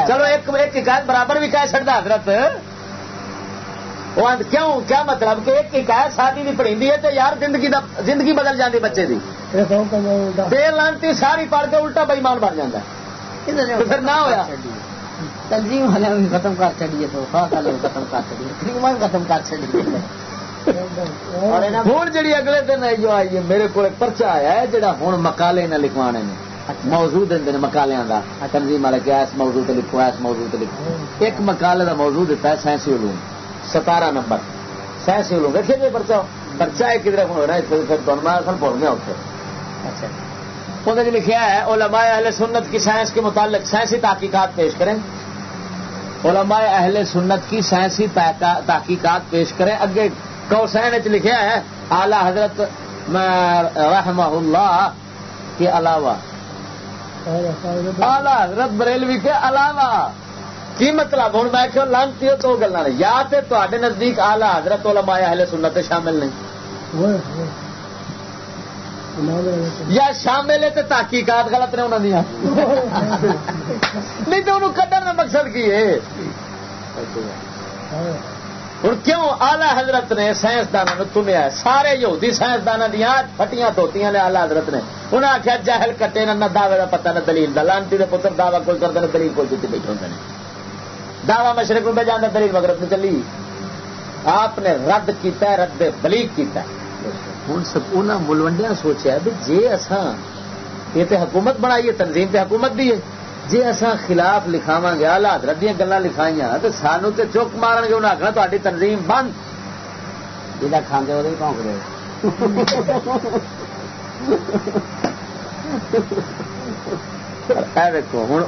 چلو ایک حکایت برابر بھی کہہ سکتا حضرت. کیوں؟ کیا مطلب کہ ایک حکایت شادی بھی پڑھی ہے تو یار زندگی دا زندگی بدل جاتی بچے کی لانتی ساری پڑھ کے الٹا بئیمان بن جاتا پھر نہ ہوا تنظیم والے ختم کر چڑیے تو ختم کر چڑیے ختم کر چڑیے ہوں جی اگلے دن جو آئی ہے میرے کو پرچا آیا ہے جہاں ہوں مکالے نے لکھوانے نے۔ موضوع دیں مکالیاں کا تنظیم والے کیا اس موضوع تے لکھو اس موضوع تے لکھو۔ ایک مکالے کا موضوع دیتا ہے سائنسی علوم۔ ستارہ نمبر۔ سائنسی علوم دیکھے جی پرچا پرچا ہے کدھر ہو رہا ہے اصل بول گیا اتنے اچھا۔ انہوں نے لکھا ہے علماء اہل سنت کی سائنس کے متعلق سائنسی تحقیقات پیش کریں۔ علماء اہل سنت کی سائنسی تحقیقات پیش کریں۔ اگے کوسین چ لکھا ہے، اعلی حضرت رحمہ اللہ کے علاوہ۔ اعلی حضرت بریلوی کے علاوہ۔ کی مطلب؟ ہوں میں کہ لانتی ہو تو گلا یا تو تے نزدیک آلہ حضرت علماء اہل سنت شامل نہیں۔ یا شامل ہے تو تحقیقات غلط نے انہوں نے نہیں تو انہوں کٹن کا مقصد کی ہے؟ ہوں کیوں آلہ حضرت نے سائنسدانوں تمیا سارے یہودی سائنسدانوں دیا پٹیاں دھوتیاں نے آلہ حضرت نے۔ انہیں آخیا جہل کٹے نہ دعوے کا پتا نہ دلیل دا۔ لانتی کے پتر دعوی کوئی کرتے ہیں دلیل کوئی چیتی بیٹھے ہوتے ہیں دعوی مشرق میں جانا دلیل مغرب میں چلی۔ آپ نے رد کیتا ہے، رد بلیغ کیتا ہے۔ ہوں سب انہوں ملوڈیا سوچا بھی جی اصا یہ تو حکومت بنائی ہے تنظیم تے حکومت دی ہے جی اصا خلاف لکھاوا گے، آلہ حضرت دیا گلا لکھائی تو سانو تو چک مارن گے انہیں آخنا تاری تنظیم بند۔ جہاں کھانے وہ پونک رہے دیکھو ہوں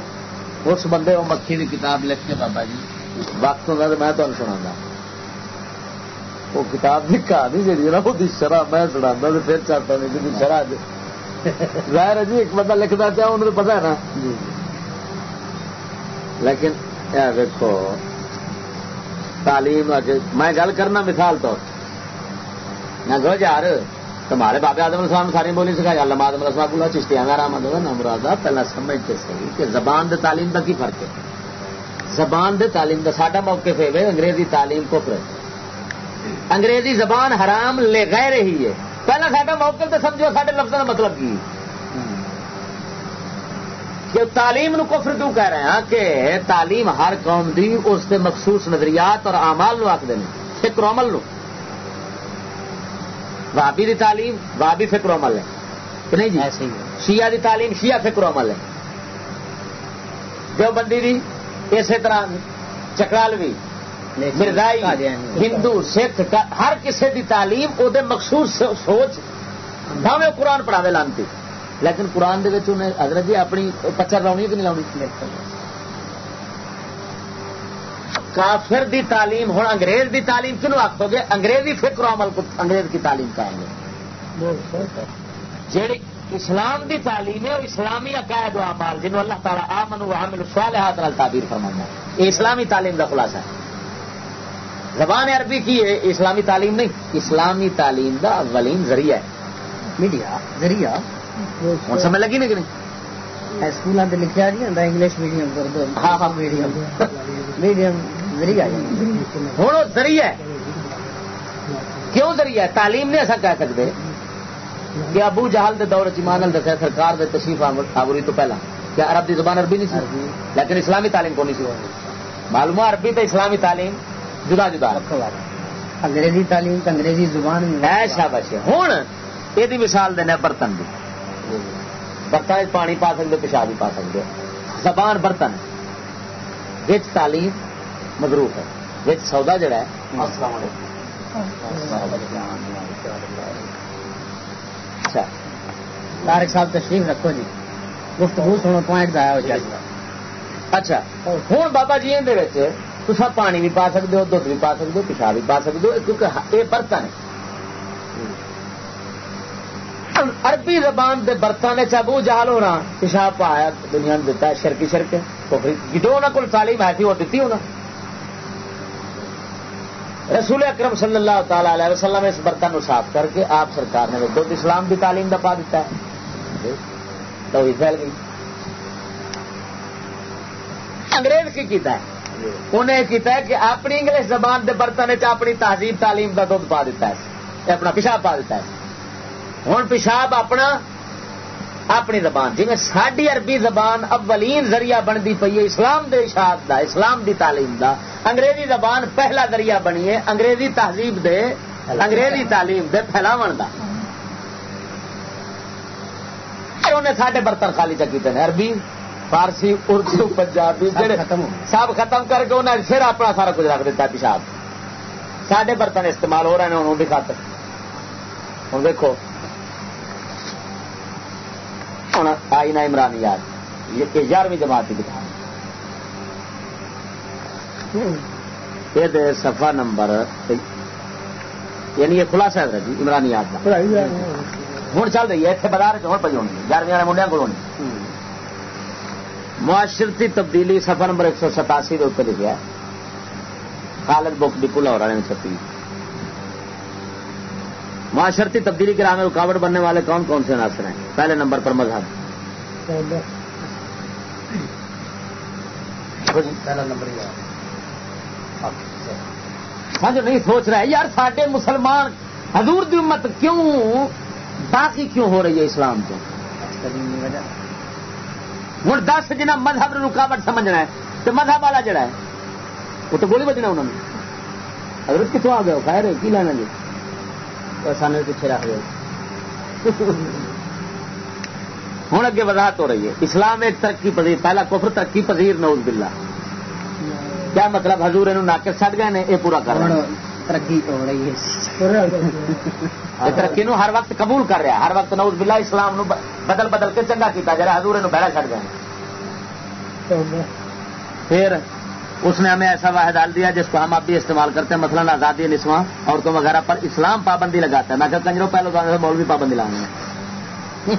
اس بندے وہ مکھی کی کتاب لکھ کے بابا جی۔ وقت ہوگا تو میں تمہیں سنا وہ کتاب لکھا نہیں جی نا وہ شرح میں سنا تو پھر چاہتا نہیں جی شرح ظاہر ہے جی ایک بندہ لکھتا چاہے انہوں نے پتا ہے نا۔ جی۔, جی۔ لیکن دیکھو، تعلیم میں گل کرنا مثال طور۔ میں کہ یار، تمہارے بابے آدم السلام ساری بولی سکھائی اللہ آدم السلام کو چشتیا میں آرام آدھا نا مراد پہلے سمجھتے صحیح کہ زبان دے تعلیم کا کی فرق ہے؟ زبان دے تعلیم کا ساڈا موقف ہے انگریزی تعلیم کفر انگریزی زبان حرام لے گئے رہی ہے۔ پہلا ساڈا موقف تو سمجھو سارے لفظوں کا مطلب کی؟ کہ تعلیم نو کفر کیوں کہہ رہے ہیں کہ تعلیم ہر قوم دی اس کے مخصوص نظریات اور امال نو آخر فکر عمل نو۔ وابی دی تعلیم وابی فکر عمل ہے۔ کہ نہیں جی؟ شیعہ دی تعلیم شیعہ فکر عمل ہے۔ جو بندی دی اسی طرح چکرالوی مرزائی ہندو سکھ ہر کسی دی تعلیم وہ مخصوص سوچ بھاوے قرآن پڑھاوے لانتی۔ لیکن قرآن دے انہیں حضرت جی اپنی پچر لاؤنی کہ نہیں لاؤنی کافر دی تعلیم ہوں انگریز دی تعلیم کنو آخو گے؟ انگریزی فکر عمل کو انگریز کی تعلیم کہیں گے؟ جیڑی اسلام دی تعلیم ہے، وہ اسلامی عقائد و اعمال جنہوں اللہ تعالیٰ آمن و عامل صالحات نال تعبیر فرمانا ہے یہ اسلامی تعلیم کا خلاصہ ہے۔ زبان عربی کی ہے اسلامی تعلیم نہیں، اسلامی تعلیم کا اولین ذریعہ ہے۔ میڈیا، ذریعہ۔ ہوں۔ سمجھ لگی نا کہ نہیں؟ اسکول لکھا نہیں ہوتا انگلش میڈیم ہاں ہاں میڈیم۔ میڈیم ذریعہ۔ ہوں ذریعہ کیوں ذریعہ تعلیم نے ایسا کہہ سکتے۔ کہ ابو جہل دے دور چمان دسیا سرکار دے تشریف آوری تو پہلا۔ کیا عرب دی زبان عربی نہیں سی؟ لیکن اسلامی تعلیم کو نہیں سی؟ معلوم عربی تو اسلامی تعلیم جدا جدا۔ انگریزی تعلیم انگریزی زبان ہوں یہ مثال دینا برتن دی۔ برتن پانی پا سکتے پیشاب بھی پا سکتے زبان برتن۔ وچ تعلیم مدروف ہے۔ وچ سودا جڑا ہے۔ اچھا۔ تارک صاحب تشریف رکھو جی۔ گفتگو سنو پوائنٹ ضائع ہو جائے۔ اچھا۔ ہوں بابا جی اندر تصا پانی بھی پا سکتے ہو دھد بھی پا سکتے ہو پیشاب بھی پا سکتے ہو کیونکہ یہ برتن ہے۔ عربی زبان دے برتن چبو جہل ہونا، پیشاب پایا دنیا نے دتا ہے شرکی شرک جو کو تعلیم ہے تھی وہ دیتی ہونا۔ رسول اکرم صلی اللہ تعالی علیہ وسلم اس برتن کو صاف کر کے آپ سرکار نے دودھ اسلام کی تعلیم دفاع دیتا ہے۔ تو پھیل گئی۔ انگریز کی کیتا ہے؟ انہیں کیتا ہے کہ اپنی انگلش زبان دے برتن اپنی تہذیب تعلیم کا دھد پا دیتا ہے۔ اپنا پیشاب پا دیتا ہے۔ ہوں پیشاب اپنا اپنی زبان جی میں ساری عربی زبان اولین ذریعہ بنتی پی ہے اسلام دے اشاعت دا اسلام دی تعلیم دا۔ انگریزی زبان پہلا ذریعہ بنی ہے انگریزی تہذیب دے انگریزی تعلیم دے پھیلاو دا۔ انہیں سارے برتن خالی چکیتے ہیں عربی فارسی اردو پنجابی سب ختم کر کے انہیں پھر اپنا سارا کچھ رکھ دیتا پیشاب۔ سارے برتن استعمال ہو رہے ہیں انہوں بھی خاطر۔ ہوں دیکھو ہوں آئی نا عمران یاد یہ یارویں جماعت کی دکھا یہ سفا نمبر یعنی یہ خلاصہ ہے جی عمران یاد کا ہوں چل رہی ہے اتنے بازار ہوں پہ ہونی۔ گیارہویں والے منڈیا کو معاشرتی تبدیلی سفر نمبر ایک سو ستاسی کے اتنے لکھا ہے۔ خالد بک ڈپو لاہور والے چھپی۔ معاشرتی تبدیلی کے راہ میں رکاوٹ بننے والے کون کون سے عناصر ہیں؟ پہلے نمبر پر مذہب۔ ہاں جو نہیں سوچ رہا ہے یار ساڈے مسلمان حضور دی امت کیوں باقی کیوں ہو رہی ہے اسلام تو؟ ہوں دس جنا مذہب رکاوٹ سمجھنا ہے تو مذہب والا جڑا ہے وہ تو گولی بجنا انہوں نے۔ حضرت کتوں آ گیا خیر کی لینا جی؟ سانے پیچھے رکھ دو ہوں اگے وضاحت ہو رہی ہے۔ اسلام ایک ترقی پذیر پہلا کفر ترقی پذیر نوز باللہ۔ کیا مطلب حضور یہ ناقص چڑھ گئے یہ پورا کر رہے ترقی ہو رہی ہے۔ ترقی نو ہر وقت قبول کر رہا ہر وقت نوز باللہ اسلام نو بدل بدل کے چنگا کیتا جا رہا حضور یہ بہڑا چڑھ گئے۔ پھر اس نے ہمیں ایسا واحد ڈال دیا جس کو ہم اب بھی استعمال کرتے ہیں مثلا آزادی نسواں عورتوں وغیرہ پر اسلام پابندی لگاتا ہے۔ میں کہ کنجروں پہلو سے مولوی پابندی لاؤں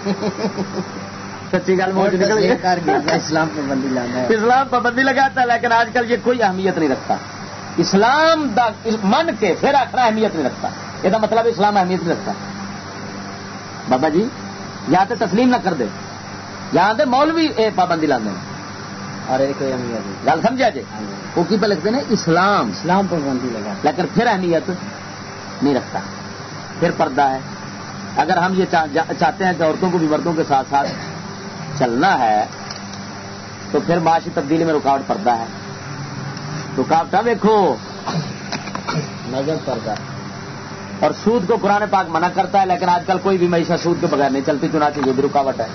سچی گل موج نکل اسلام پابندی لانا اسلام پابندی لگاتا ہے لیکن آج کل یہ کوئی اہمیت نہیں رکھتا۔ اسلام دا من کے پھر آخر اہمیت نہیں رکھتا۔ یہ مطلب اسلام اہمیت نہیں رکھتا۔ بابا جی یا تو تسلیم نہ کر دے یا مولوی اے پابندی لانے۔ اور ایک اہمیت گل سمجھا جی؟ وہ کی پہ لکھتے ہیں؟ اسلام۔ اسلام پابندی لگا۔ لیکن پھر اہمیت نہیں رکھتا۔ پھر پردہ ہے۔ اگر ہم یہ چاہتے ہیں کہ عورتوں کو بھی مردوں کے ساتھ ساتھ چلنا ہے تو پھر معاشی تبدیلی میں رکاوٹ پڑتا ہے۔ رکاوٹ دیکھو نظر پردہ۔ اور سود کو قرآن پاک منع کرتا ہے لیکن آج کل کوئی بھی معیشت سود کے بغیر نہیں چلتی چنانچہ یہ بھی رکاوٹ ہے۔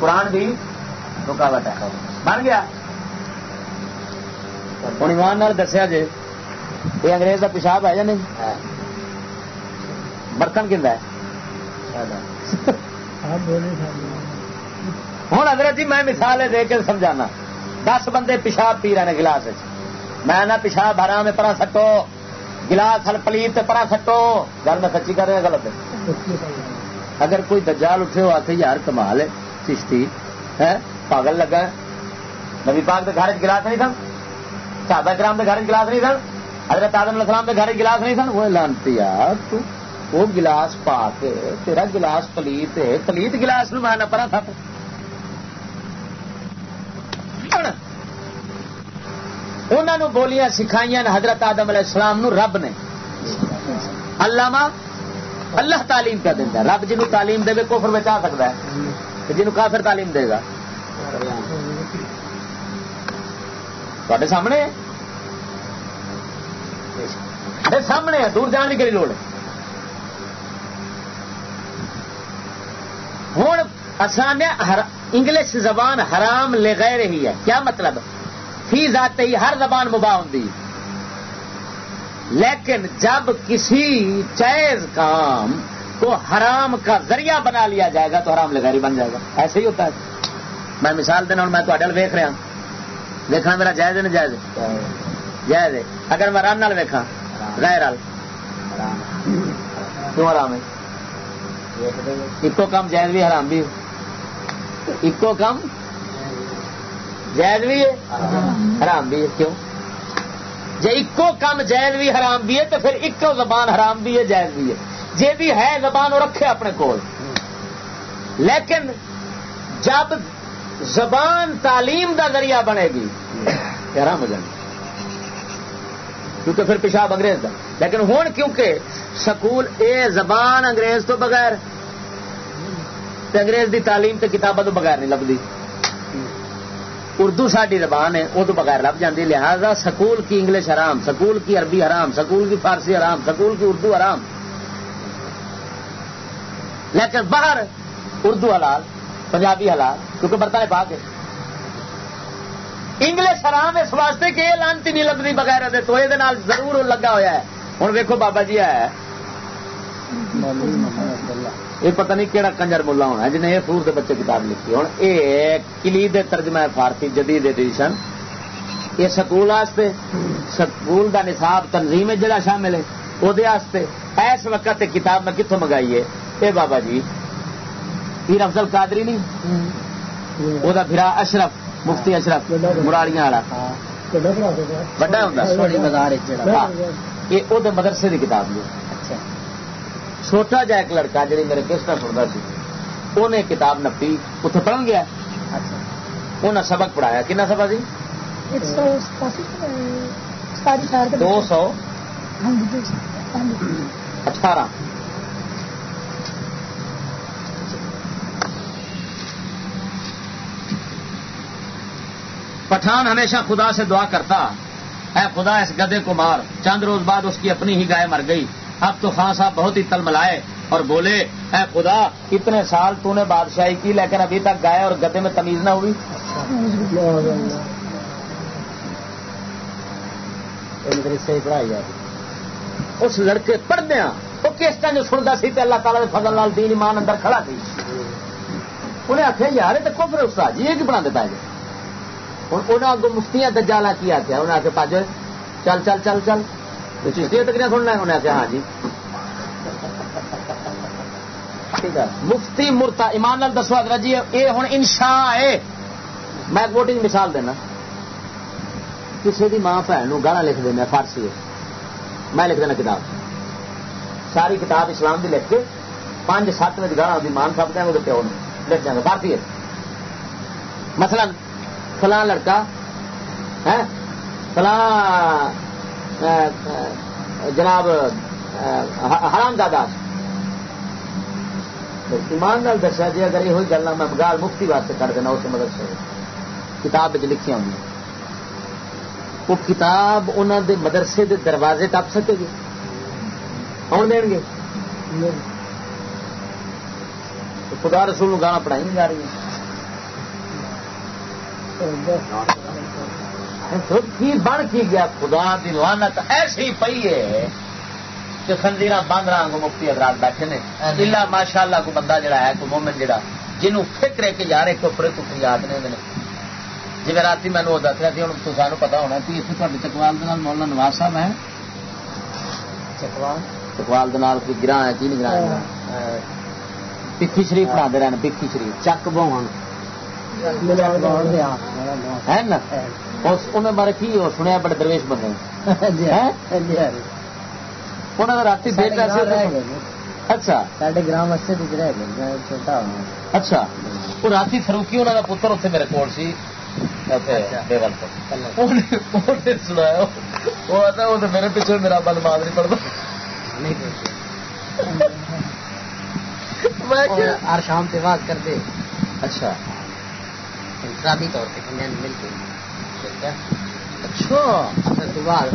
قرآن بھی رکاوٹ ہے بن گیا ہوں ایمان دسیا جی یہ انگریز کا پیشاب ہے یا نہیں برتن کھا ہوں حضرت جی میں مثال دے کے سمجھانا دس بندے پیشاب پی رہے ہیں گلاس میں نہ پیشاب حرام پرا سٹو گلاس ہل پلیت پرا سٹو گل میں سچی کر رہا غلط اگر کوئی دجال اٹھے ہو آتے یار کمال ہے چشتی ہے پاگل لگا نبی پاک کے گھر گلاس نہیں سن؟ صحابہ کرام کے گھر گلاس نہیں سن؟ حضرت آدم علیہ السلام کے گھر گلاس نہیں سن؟ وہ لانتی یار وہ گلاس پا کے، تیرا گلاس پلیت ہے۔ پلیت گلاس نو میں پرا تھا۔ انہوں بولیاں سکھائی حضرت آدم علیہ السلام نو رب نے۔ علامہ اللہ تعلیم کیا دینا رب جنوب تعلیم دے کوفر میں آ سکتا ہے جنوب کافر تعلیم دے گا۔ تے سامنے سامنے ہے دور جان کی کہڑی لوڑ ہوں آسان انگلش زبان حرام لے گئے رہی ہے کیا مطلب فی ذات ہی ہر زبان مباح ہوں لیکن جب کسی جائز کام کو حرام کا ذریعہ بنا لیا جائے گا تو حرام لگاری بن جائے گا ایسے ہی ہوتا ہے میں مثال دینا میں تھوڑے ویخ رہا دیکھنا میرا جائز نہیں جائز جائز اگر میں رن ویکا غیر کیوں آرام ہے؟ ایکو کام جائز بھی حرام بھی ایکو کام جائز بھی ہے، حرام بھی ہے۔ کیوں؟ جی ایکو کام جائز بھی حرام بھی ہے تو پھر ایکو زبان حرام بھی ہے، جائز بھی ہے۔ جی بھی ہے زبان وہ رکھے اپنے کول۔ لیکن جب زبان تعلیم دا ذریعہ بنے گی۔ حیران ہو جائیں کیونکہ پھر پیشاب انگریز دا۔ لیکن ہوں کیونکہ سکول اے زبان انگریز تو بغیر، تے انگریز دی تعلیم تے کتابوں تو بغیر نہیں لبھی۔ اردو ساری زبان ہے وہ تو بغیر لب جاتی لہذا سکول کی انگلش حرام، سکول کی عربی حرام، سکول کی فارسی حرام، سکول کی اردو حرام۔ لیکن باہر اردو حلال۔ پنجابی حلال کیونکہ برتن پا کے انگلش حرام اس واسطے کہ یہ لانتی نہیں لگتی بغیر دے تو یہ ضرور لگا ہوا ہے۔ ہوں ویکو بابا جی ہے۔ یہ پتہ نہیں کہڑا کنجر ملا ہونا جنہیں یہ سور کے بچے کتاب لکھی ہوں یہ کلید ترجمہ فارسی، جدید ایڈیشن یہ سکول واسطے سکول دا نصاب تنظیم ہے، جڑا شامل ہے۔ وہ اس وقت کتاب میں کتوں منگائی ہے۔ اے بابا جی پیر افضل قادری نہیں؟ وہ پھرا اشرف مفتی اشرف مراڑیاں والا۔ بڑا ہوں یہ مدرسے کی کتاب لی چھوٹا جا ایک لڑکا جی میرے کسٹا سنتا سی انہیں کتاب نپی اتنے پڑھن گیا۔ انہیں سبق پڑھایا۔ کنا سبق جی دو سو۔ اٹھارہ۔ پٹھان ہمیشہ خدا سے دعا کرتا اے خدا اس گدے کو مار چند روز بعد اس کی اپنی ہی گائے مر گئی۔ اب تو خان صاحب بہت ہی تل ملائے اور بولے اے خدا اتنے سال تو نے بادشاہی کی لیکن ابھی تک گائے اور گدے میں تمیز نہ ہوئی۔ اس لڑکے پڑھدیا وہ کس طرح جو سنتا سی اللہ تعالیٰ فضل لال دین ایمان اندر کھڑا تھی۔ انہیں آخیا یار تو کفر استاد جی یہ بنا دیتا ہے؟ ہوں انہیں اگو مفتیاں دجالا کی آخیا انہیں آخر پاج چل چل چل چل۔ چشتی تک سننا انہیں آخیا ہاں جی۔ مفتی مرتا، ایمان لال دسو حضرت جی یہ ہوں انشا ہے۔ میں ووٹنگ مثال دینا۔ کسی کی ماں بھن گانا لکھ دینا فارسی میں لکھ دینا کتاب۔ ساری کتاب اسلام کی لکھ کے پانچ، سات میں گانا مان سب دیں وہ پیو لکھ دیں گے بھارتی ہے۔ مثلا فلاں لڑکا ہے فلاں جناب حرام دادا ایمان نال دسیا جی اگر یہ گلا میں گال مفتی واسطے کر دینا اس مدد سے۔ کتاب لکھی ہوں وہ کتاب انہوں دے مدرسے دے دروازے ٹپ سکے گی؟ آن دیں گے؟ خدا رسول گانا پڑھائی نہیں جا رہی کی بن کی گیا خدا دی لانت ایسی پئی ہے کہ خنزیر بند رہا کو مفتی حضرات بیٹھے نے۔ اللہ ماشاء اللہ کو بندہ جڑا ہے کوئی مومن جڑا جنوں فکر ہے کہ یار ایک اوپر تو یاد نہیں ہوتے جی رات میں دس رہا تھی ہوں تو سانو پتا ہونا کہ اتنے تھوڑے چکوال مولانا نواز صاحب ہے چکوال؟ چکوال کوئی گراہ ہے کی نہیں گراہ پکھی شریف پڑھا دے رہے پکھی شریف چک بہن ہے نا؟ انہیں بارے کی سنیا بڑے درویش بنے انہوں نے رات اچھا۔ گرام چھوٹا اچھا۔ وہ رات فروکی انہوں کا پتر اتنے میرے کول سی سنایا وہ میرے پیچھے میرا بل ماد نہیں پڑتا ہر شام سے بات کرتے۔ اچھا۔ انفرادی طور پہ بندے مل کے اچھا۔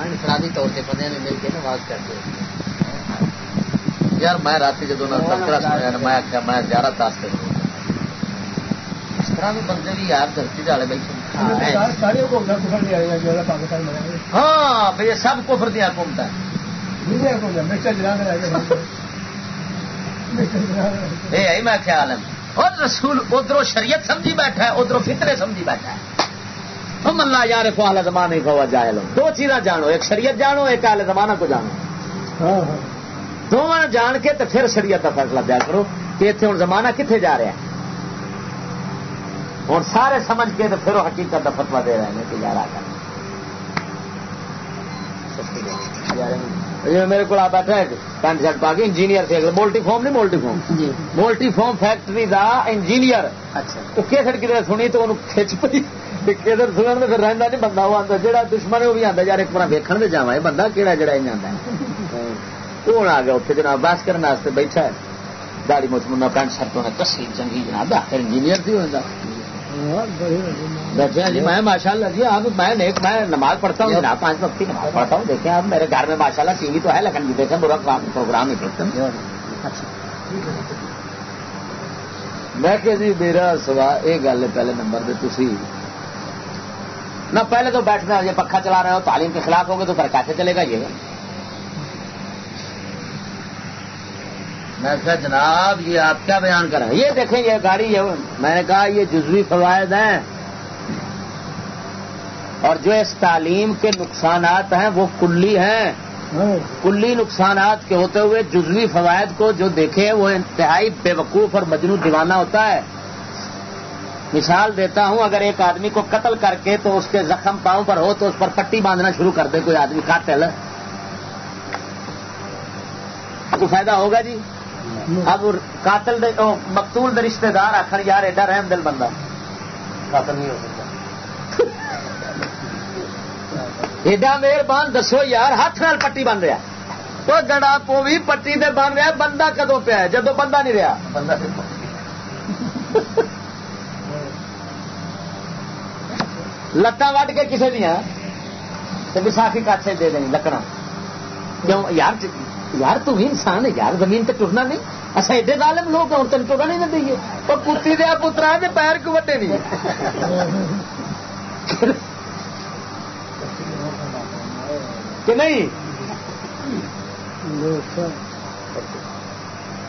انفرادی طور سے بندے مل کے نواز کرتے یار میں رات جدو سنیا میں آخیا میں زیادہ تاس کر اس طرح بھی بندے بھی یار دھرتی والے بیٹھے ہاں۔ بھائی سب کفر دیا حکومت ہے میں خیال ہے اور رسول ادھر شریعت سمجھی بیٹھا ہے ادھر فطرے سمجھی بیٹھا ہے۔ ہم اللہ یار کو آل زمانے کو جائے لو دو چیزاں جانو ایک شریعت جانو ایک آل زمانہ کو جانو۔ دونوں جان کے تو پھر شریعت کا فیصلہ دیا کرو کہ اتنے ہوں زمانہ کتنے جا رہا ہے۔ ہوں سارے سمجھ کے تو پھر وہ حقیقت کا فتوا دے رہے ہیں کہ یار آ کر جی میرے کو بیٹھا ہے پینٹ شرٹ پا کے انجینئر سے مولٹی فارم نہیں مولٹی فارم۔ جی۔ مولٹی فارم فیکٹری دا انجینئر۔ اچھا۔ وہ کیسٹ کدھر سنی تو انہوں کھچ پی کدھر سنن تو پھر رہندا نہیں بندہ وہ آتا جہاں دشمن وہ بھی آتا یار ایک بار دے جاواں یہ بندہ کہڑا جڑا ہی آتا ہے۔ کون آ گیا اتنے جناب بس کرنے بیٹھا ہے۔ داڑی مچ منا پینٹ شرٹ ہونا کسی چنگی جناب انجینئر تھی ہوتا بیٹھے جی میں ماشاء اللہ جی آپ، میں نیک، میں نماز پڑھتا ہوں جی، جناب پانچ وقت کی نماز پڑھتا ہوں۔ دیکھیں آپ، میرے گھر میں ماشاء اللہ ٹی وی تو ہے، لیکن دیکھیں برا پروگرام ہی دیکھتے ہیں۔ میں کہ جی میرا سوال یہ گل ہے پہلے نمبر دے تسی۔ نہ، پہلے تو بیٹھنا، یہ پکا چلا رہے ہو، تعلیم کے خلاف ہوگے تو پھر کیسے چلے گا یہ؟ میں کہا جناب، یہ آپ کیا بیان کر رہے ہیں؟ یہ دیکھیں، یہ گاڑی، یہ میں نے کہا یہ جزوی فوائد ہیں۔ اور جو اس تعلیم کے نقصانات ہیں، وہ کلی ہیں۔ کلی نقصانات کے ہوتے ہوئے جزوی فوائد کو جو دیکھے وہ انتہائی بے وقوف اور مجنو دیوانہ ہوتا ہے۔ مثال دیتا ہوں، اگر ایک آدمی کو قتل کر کے تو اس کے زخم پاؤں پر ہو تو اس پر پٹی باندھنا شروع کر دے، کوئی آدمی قاتل کو فائدہ ہوگا جی؟ اب قاتل دے مقتول دے رشتہ دار آخر یار ایڈا رحم دل بندہ۔ قاتل نہیں ہو سکتا۔ ایڈا مہربان دسو یار ہاتھ نال پٹی بن رہا۔ وہ گڑا پو بھی پٹی دے بن رہا بندہ کدو پیا جدو بندہ نہیں رہا۔ بندہ لتاں وڈ کے کسی دیا تو بساخی کاچے دے دیں لکڑا کیوں؟ یار یار تم ہی انسان ہے یار، زمین تے ٹرنا نہیں۔ اچھا ایڈے ظالم لوگ ہوں تین ٹرنا نہیں دئیے وہ کتی دیا پترا دے پیر کو وڈے نہیں کہ نہیں؟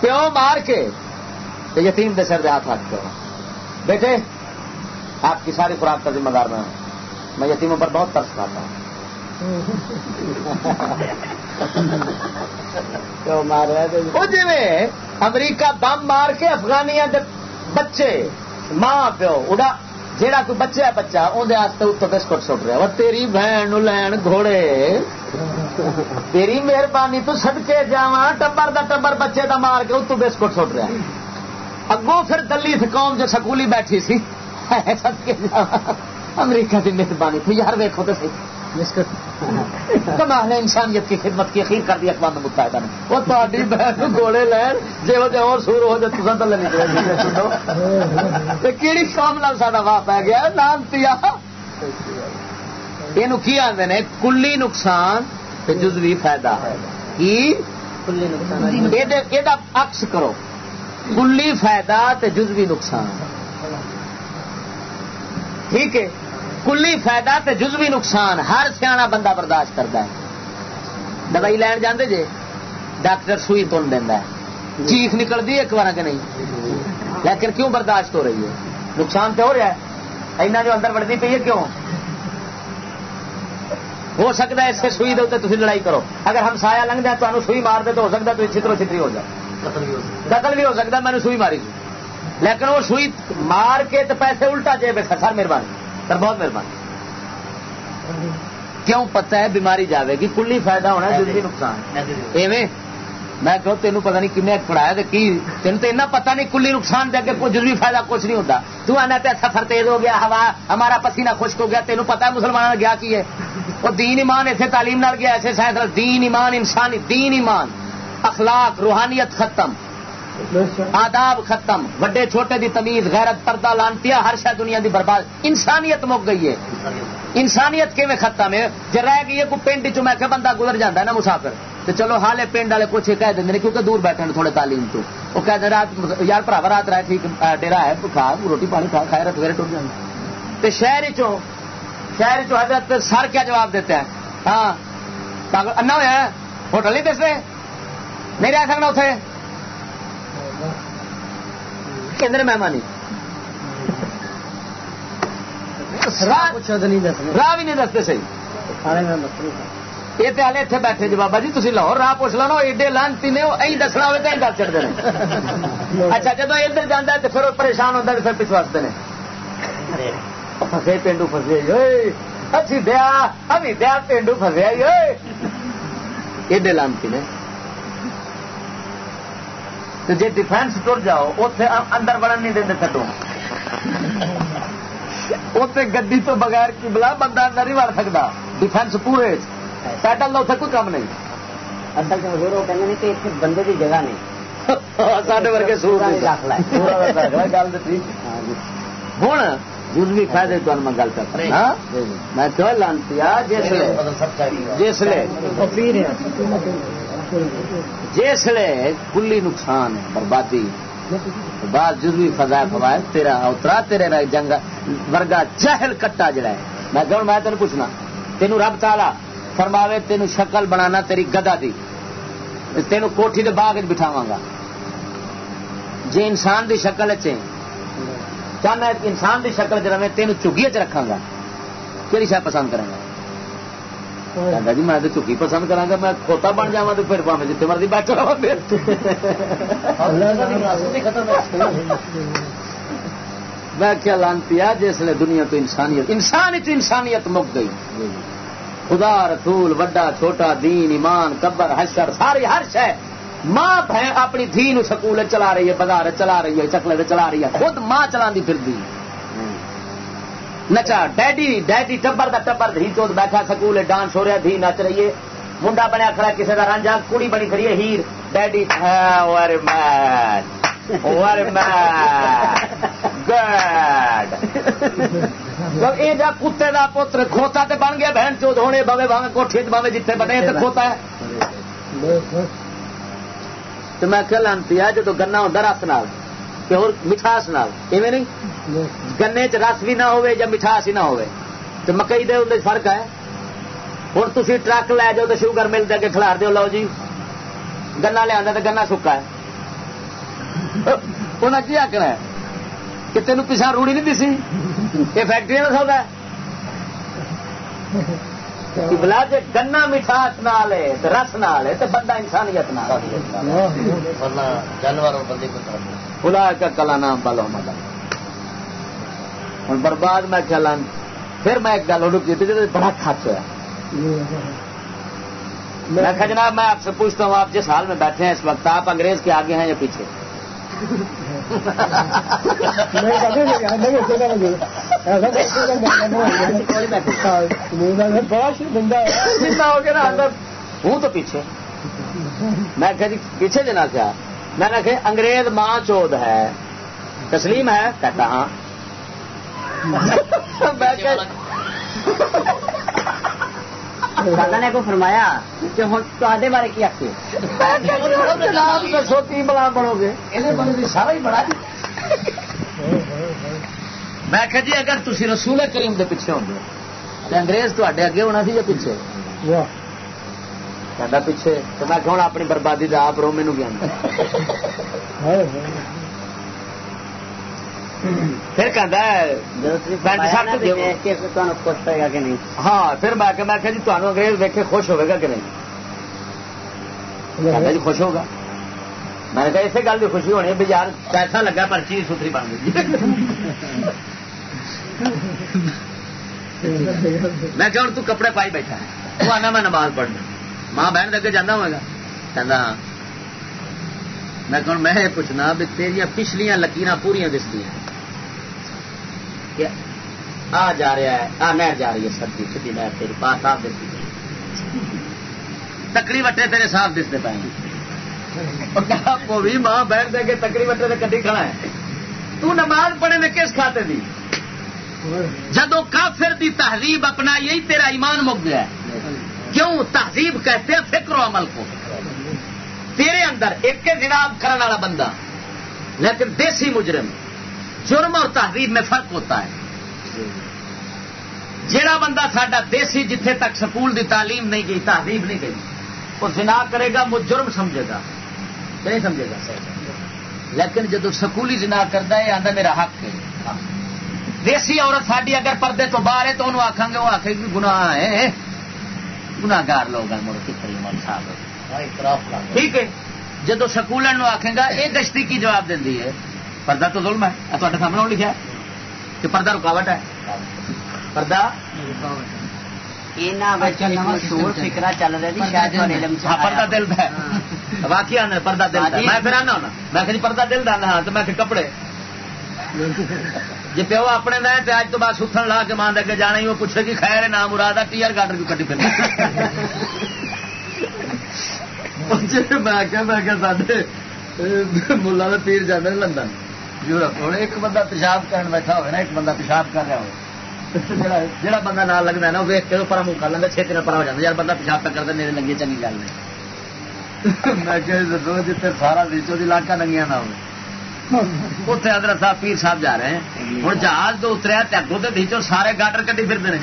پیو مار کے یتیم دے سر دے ہاتھ رکھ کے بیٹے، آپ کی ساری خوراک کا ذمہ دار میں ہوں۔ میں یتیموں پر بہت ترس کھاتا ہوں۔ وہ جی امریکہ بم مار کے افغانیا بچے، ماں، پیو اڑا جہاں کوئی بچہ ہے بچہ اندر اتو بسکٹ سٹ رہا وہ تیری بہن لین گھوڑے، تیری مہربانی تو سدکے جا ٹبر دا ٹبر بچے دا مار کے اتو بسکٹ سٹ رہا اگوں پھر دلی قوم جو سکولی بیٹھی سی، سدکے جا امریکہ کی مہربانی تو یار ویکو تو صحیح۔ کمال انسانیت کی خدمت کی اخیر کر دی اقوام متحدہ نے۔ وہ تاری بہن گوڑے لین جی وہ اور سور ہو جائے تصا تلے نکلے کہڑی قوم نال سا واہ پی گیا؟ لانتی یہ کی آدھے نے؟ کلی نقصان جزوی فائدہ کی؟ عکس کرو۔ کلی فائدہ جزوی نقصان۔ ٹھیک ہے؟ کلی فائدہ تے جزوی نقصان ہر سیاح بندہ برداشت کرتا ہے۔ دوائی لین جاندے جے ڈاکٹر سوئی تن دینا ہے۔ چیخ نکلتی ایک بار کہ نہیں؟ لیکن کیوں برداشت ہو رہی ہے؟ نقصان تو ہو رہا ہے۔ اینا جو اندر بڑھتی پی ہے کیوں؟ ہو سکتا ہے اسے سوئی دے تھی لڑائی کرو۔ اگر ہم سایہ لنگ دیں تو سوئی مار دے تو ہو سکتا تو چھترو چھتری ہو جائے قتل بھی ہو سکتا میں نے سوئی ماری۔ لیکن وہ سوئی مار کے تو پیسے الٹا جے بے سر مہربانی۔ سر بہت مہربانی۔ کیوں پتہ ہے بیماری جاوے گی؟ کلی فائدہ ہونا جلدی نقصان۔ ایویں میں کہو تینوں پتہ نہیں کن پڑھایا تو کی تین تو اتنا پتہ نہیں کلی نقصان دے کے جلدی فائدہ کچھ نہیں ہوتا۔ تو آنا تے سفر تیز ہو گیا ہوا ہمارا پسینہ خشک ہو گیا تینوں پتا ہے مسلمانوں نے گیا کی ہے؟ وہ دین ایمان ایسے تعلیم نال گیا ایسے سائنس دین ایمان انسانی دین ایمان اخلاق روحانیت ختم۔ آداب ختم، وڈے چھوٹے دی تمیز، غیرت، پردہ لانتی ہر شاید دنیا دی برباد۔ انسانیت مک گئی ہے۔ انسانیت کیون ختم ہے؟ جی رہ گئی ہے کوئی پنڈ چ میں بندہ گزر جاتا ہے نا مسافر تو چلو حالے پنڈ والے کچھ کہہ دیں کیونکہ دور بیٹھے ہیں تھوڑے تعلیم تو۔ وہ کہتے ہیں رات، یار برا رات رہا ٹھیک ڈیرا ہے کھا روٹی پانی کھا خیر سویرے ٹوٹ جائیں تو شہر چو شہر چو حضرت سر کیا جواب دیتے ہیں ہاں انا ہوا ہوٹل نہیں دستے نہیں رہ سکنا اتنے کہندے مہمانی۔ راہ بھی نہیں دستے صحیح۔ یہ تو ہلے اتنے بیٹھے جی بابا جی تھی لاہور راہ پوچھ لو ایڈے لانتی نے، وہ دسنا ہوئے تو دس چڑھتے ہیں اچھا جب ادھر جانا تو پھر وہ پریشان ہوتا ہے پھر پچھواستے ہیں فسے پینڈو فسے اچھی دیا ابھی دیا پینڈو فسیا ایڈے لانتی نے۔ جی ڈیفینس ٹر جاؤ اتے اندر بڑھن نہیں دیں تھڈو۔ اتنے گی تو بغیر کی بلا بندہ اندر نہیں بڑھ سکتا ڈیفینس پورے پیٹل کا اتنے کوئی کام نہیں۔ اصل وہ کہتے ہیں کہ بندے کی جگہ نہیں۔ سارے ورگے سور گل ہوں جزوی فائدے تو میں گل ہاں؟ میں کیوں لانتی جسے جسے کلی نقصان ہے، بربادی بعد جزوی فضا فوائد تیرا اترا تیرے جنگ ورگا چہل کٹا جڑا ہے۔ میں کہوں، میں تین پوچھنا تینوں رب تالا فرماوے تینوں شکل بنانا تیری گدا دی۔ تینوں کوٹھی کے باغ بٹھاوا گا۔ جی انسان دی شکل چ چاہنا انسان دی شکل چ رہے تین چگی چ رکھا گا۔ کہڑی شاید پسند کریں گا جی میں چکی پسند کرا گا میں کھوتا بن جا تو پھر پاوے جتنے مرضی بیٹھ رہا میں کیا لانتی ہے جس نے دنیا تو انسانیت انسان چ انسانیت مک گئی خدا رسول وڈا چھوٹا دین ایمان قبر حشر ساری ہر شہ ماں بہن اپنی دھی نو سکول چلا رہی ہے بازار چلا رہی ہے چکلے چلا رہی ہے خود ماں چلا پھر دی نچا، ڈیڈی ڈیڈی ٹبر دا ٹبر دھی چوت بیٹھا سکول ڈانس ہو رہا دھی نچ رہی ہے۔ منڈا بنیا کھڑا کسی کا رانجا کڑی بنی کھڑی ہے، ہیر۔ ڈیڈی ہاں، یہ جا کتے دا پتر کھوتا تے بن گیا، بہن چوت ہونے، بوے بھاوے کوٹھی بوے جتنے بنے تو کھوتا ہے۔ تو میں کیا لانتی ہے جب گنا ہوتا رس نال اور مٹھاس نال، ایویں نہیں؟ گنے چ رس بھی نہ ہوئے یا مٹھاس ہی نہ ہوئے۔ تو مکئی دے اندر فرق ہے۔ ہوں تھی ٹرک لے جاؤ تو شوگر مل دے کے کھلار دو لو جی۔ گنا لیا تو گنا سکا ہے۔ انہیں کی آخنا ہے؟ کہ تینوں پیچھا روڑی نہیں دسی؟ یہ فیکٹری کا سودا ہے۔ بلا جی گنا مٹھاس نال رس نال تو بندہ انسانیت جانور بلا کا کلا نام پالو مطلب ہوں۔ برباد میں خیال پھر میں ایک گل کی بڑا خرچ ہوا میں جناب، میں آپ سے پوچھتا ہوں، آپ جس حال میں بیٹھے ہیں اس وقت، آپ انگریز کے آگے ہیں یا پیچھے؟ ہوں تو پیچھے۔ میں جی پیچھے دینا کیا؟ میں نے کہ انگریز ماں چود ہے، تسلیم ہے؟ کہتا ہاں۔ دادا نے کو فرمایا کہ ہوں تے بارے کی آخ دسو کی بلا بڑو گے بندے سارا ہی بڑا میں کہ جی اگر تھی رسول کریم دے پیچھے ہوں تو انگریز تے اگے ہونا سی یا پیچھے؟ پیچھے، تو میں کہ اپنی بربادی کا آپ رو مینو گیا پھر ہاں پھر میں کہ جی تمہیں انگریز خوش ہوئے گا کہ نہیں جی خوش ہوگا۔ میں نے کہا اسی گل کی خوشی ہونی ہے یار پیسہ لگا پر چیز ستری بن گئی میں کہ ہوں کپڑے پائی بیٹھا وہ آنا میں نماز پڑھنا۔ ماں بہن دے جانا ہوا کہ میں کہ میں پوچھنا بھی تیریا پچھلیاں لکیر پوریا دستی آ جا رہا ہے، آ نہر جا رہی ہے سردی سدھی نہر تیری پاس صاف دستی تکڑی وٹے تیرے صاف دستے پائیں۔ گے ماں بیٹھ دے کے تکڑی وٹے سے کٹی کھڑا ہے۔ تو نماز پڑھے میں کس کھاتے دی؟ جدو کافر دی تہذیب اپنا یہی تیرا ایمان مک گیا ہے۔ کیوں؟ تہذیب کہتے ہیں فکر و عمل کو۔ تیرے اندر ایک جناب کرنے والا بندہ، لیکن دیسی مجرم، جرم اور تہذیب میں فرق ہوتا ہے۔ جڑا بندہ سڈا دیسی جتھے تک سکول دی تعلیم نہیں گئی تہذیب نہیں گئی، وہ زنا کرے گا، وہ جرم سمجھے گا۔ نہیں سمجھے گا لیکن جب سکولی زنا کرتا ہے آدھا میرا حق ہے۔ دیسی عورت ساری اگر پردے تو باہر ہے تو انہوں آخان گے، وہ آخے گی، گناہ ہے۔ گناگار لوگ ہیں، مڑ صاحب۔ ٹھیک ہے۔ جدو سکول آخے گا یہ گشتی کی جواب دینی ہے۔ پردہ تو ظلم ہے۔ تے سامنے لکھا کہ پردہ رکاوٹ ہے۔ پردہ؟ مشہور فکرا چل رہا جی شاید پردہ دل ہے۔ واقعی آنا پردہ دل ہے۔ میں پھر آنا ہونا۔ میں کہ پردہ دل دانا ہاں تو میں کہ کپڑے۔ جی پیو اپنے میں تو اج تو بعد ستھن لا کے مان اگے جانا ہی وہ پوچھے کہ خیر نام مراد ہے ٹی آر گارڈر کی کٹی پھر میں کیا میں کیا سارے ملا کا پیر جانے لندن یورپ۔ ہوں ایک بندہ پیشاب کرنے بیٹھا ہوئے نا ایک بندہ پیشاب کر رہا ہو جہاں بندہ نال لگتا ہے نا ویک کے پر منہ کر لینا چھتی پر ہو جاتا یار بندہ پیشاب پہ کرتا میرے لگی چنگی گل نہیں۔ میں جتنے سارا ریچو کی علاقہ ننگیا نہ ہو اتنے حضرت صاحب پیر صاحب جا رہے ہیں۔ ہوں جہاز تو اتریا اگوں تو ڈیچو سارے گاٹر کٹی پھرتے ہیں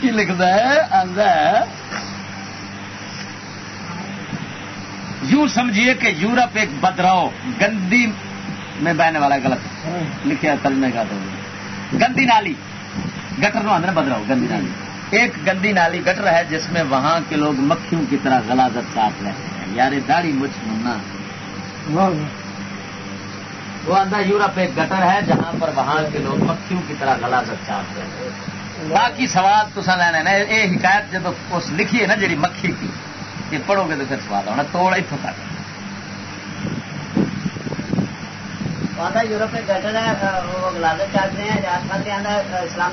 کی لکھتا ہے آدھا یوں سمجھیے کہ یورپ ایک بدراؤ گندی میں بہنے والا غلط۔ لکھا تلنے کا تو۔ گندی نالی۔ گٹر نو آدھے بدراؤ گندی نالی۔ ایک گندی نالی گٹر ہے جس میں وہاں کے لوگ مکھیوں کی طرح غلازت صاف رہتے ہیں۔ یار داڑھی مچھ منا وہ آدھا یورپ ایک گٹر ہے جہاں پر وہاں کے لوگ مکھیوں کی طرح غلازت صاف رہتے ہیں۔ باقی سوال تو لینا نا یہ حکایت جب اس لکھی ہے نا جی مکھی کی یہ پڑھو گے تو پھر سوال ہونا توڑ اتوں تک یورپ میں گٹر ہے وہ ہیں اسلام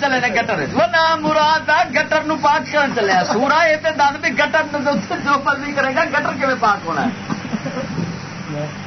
چلے نا گٹر وہ نام مراد گٹر نو پاک کرن چلے سورا یہ تو دس بھی گٹر جو مرضی کرے گا گٹر کیون پاک ہونا ہے؟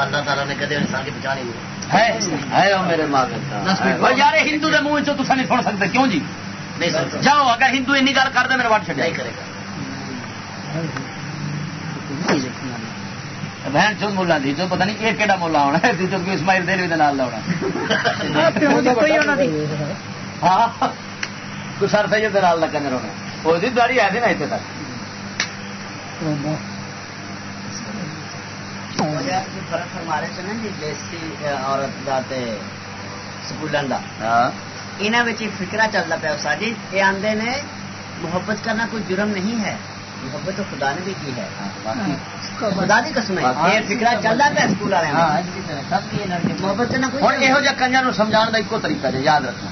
اللہ تعالیٰ نے کدے انسان کی پہچان ہی نہیں میرے ماں یار ہندو کے منہ چو نہیں سن سکتے کیوں جی؟ نہیں جاؤ اگر ہندو این گل کر دے میرے وٹ چڑیا ہی کرے گا۔ بہن چو ملا دی جو پتا نہیں یہ کہڑا مولا ہونا ہے جو کہ اسماعیل دیر لاؤنا۔ ہاں۔ سر سید لگا ہونا۔ وہ داڑی آئی نا اتنے تک۔ فرق نا جی دیسی عورت کا یہاں فکرا چلتا پیا سا جی آدھے نے محبت کرنا کوئی جرم نہیں ہے محبت تو خدا نے بھی کی ہے۔ خدا کی قسم ہے یہ فکرا چلتا پیا سکول والے محبت کرنا کوئی یہو جہ کنجر سمجھا کا ایک طریقہ جی یاد رکھنا۔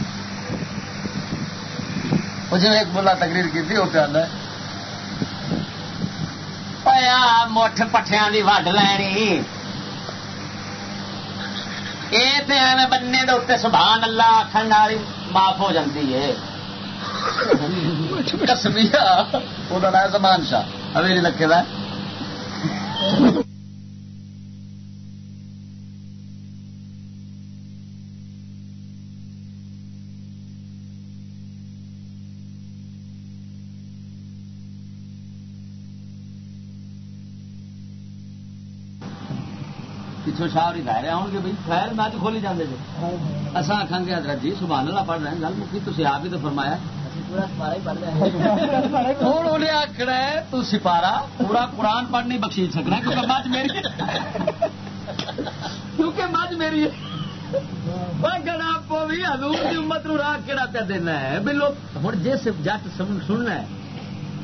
جی ایک بلا تقریر کی ہے مٹھ پٹھیا کی وڈ لینی یہ ایویں بننے کے اتنے سبحان اللہ آخر معاف ہو جاتی ہے کسمیا وہ سبحان شاہ اویری لکھے دا پچھو شاہ رہے ہوں گے بھائی۔ خیر میں کھولی جانے جی۔ اصا آخان گے حضرت جی سبحان اللہ پڑھ رہے ہیں۔ گل مکی تھی آپ ہی تو فرمایا۔ ہوں انہیں آخنا ہے تو سپارا پورا قرآن پڑھ نہیں بخشی سکنا کیونکہ مجھ میری کیونکہ مجھ میری گڑا پو بھی ہزور کی امت نو راہ کہڑا پہ دینا ہے؟ بلو ہوں جس جٹ سننا ہے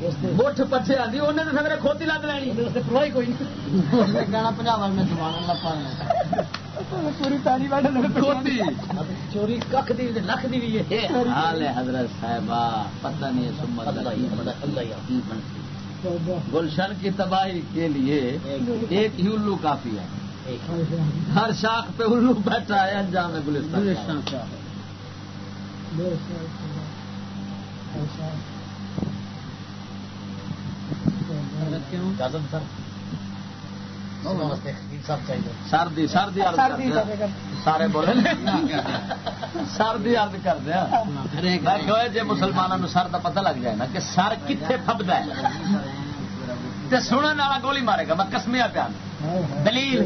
مٹھ پچھے آتی انہیں تو سگرے کھوتی لگ لینی۔ کوئی گانا پنجاب میں پوری تاری کھوتی۔ چوری کھ دی لکھ دی بھی حال ہے حضرت صاحب پتہ نہیں سمت گلشن کی تباہی کے لیے ایک ہی الو کافی ہے۔ ہر شاخ پہ الو بیٹھا ہے انجام ہے گلستان سردی سردی سارے بولے سردی ارد کر دیا۔ جی مسلمانوں سر کا پتہ لگ جائے نا کہ سر کتنے فبد ہے۔ سننے والا گولی مارے گا میں کسمیا پیا دلیل۔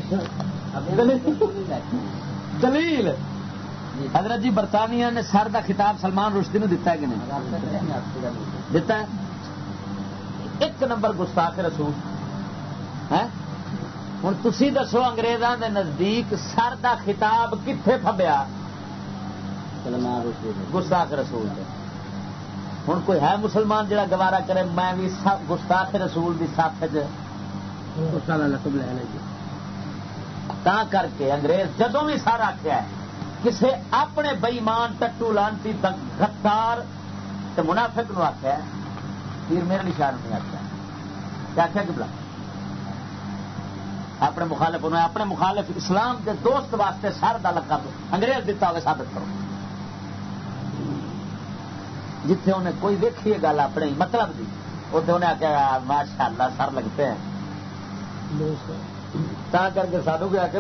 دلیل۔ حضرت جی برطانیہ نے سر کا خطاب سلمان رشدی نے دتا ہے کہ نہیں؟ دتا ہے۔ ایک نمبر گستاخ رسول۔ ہوں تھی دسو اگریزوں کے نزدیک سر کا خطاب کتنے فبیا گستاخ رسول ہوں کوئی ہے مسلمان جڑا گوارا کرے میں بھی گستاخ رسول کی ساتھ تا کر کے انگریز جدو بھی سر آخیا کسی اپنے بئیمان ٹٹو لانتی گفتار منافق نو آخیا پیر میرے نشان نہیں آخیا کیا آخیا کہ بلا اپنے مخالف انہوں اپنے مخالف اسلام کے دوست واسطے سر کا لقب انگریز دیتا ہوئے ثابت کرو۔ جتھے انہیں کوئی دیکھی گل اپنے مطلب دی اتنے انہیں آخیا ماشاء اللہ سر لگتے ہیں۔ تا کر کے سانو کیا کہ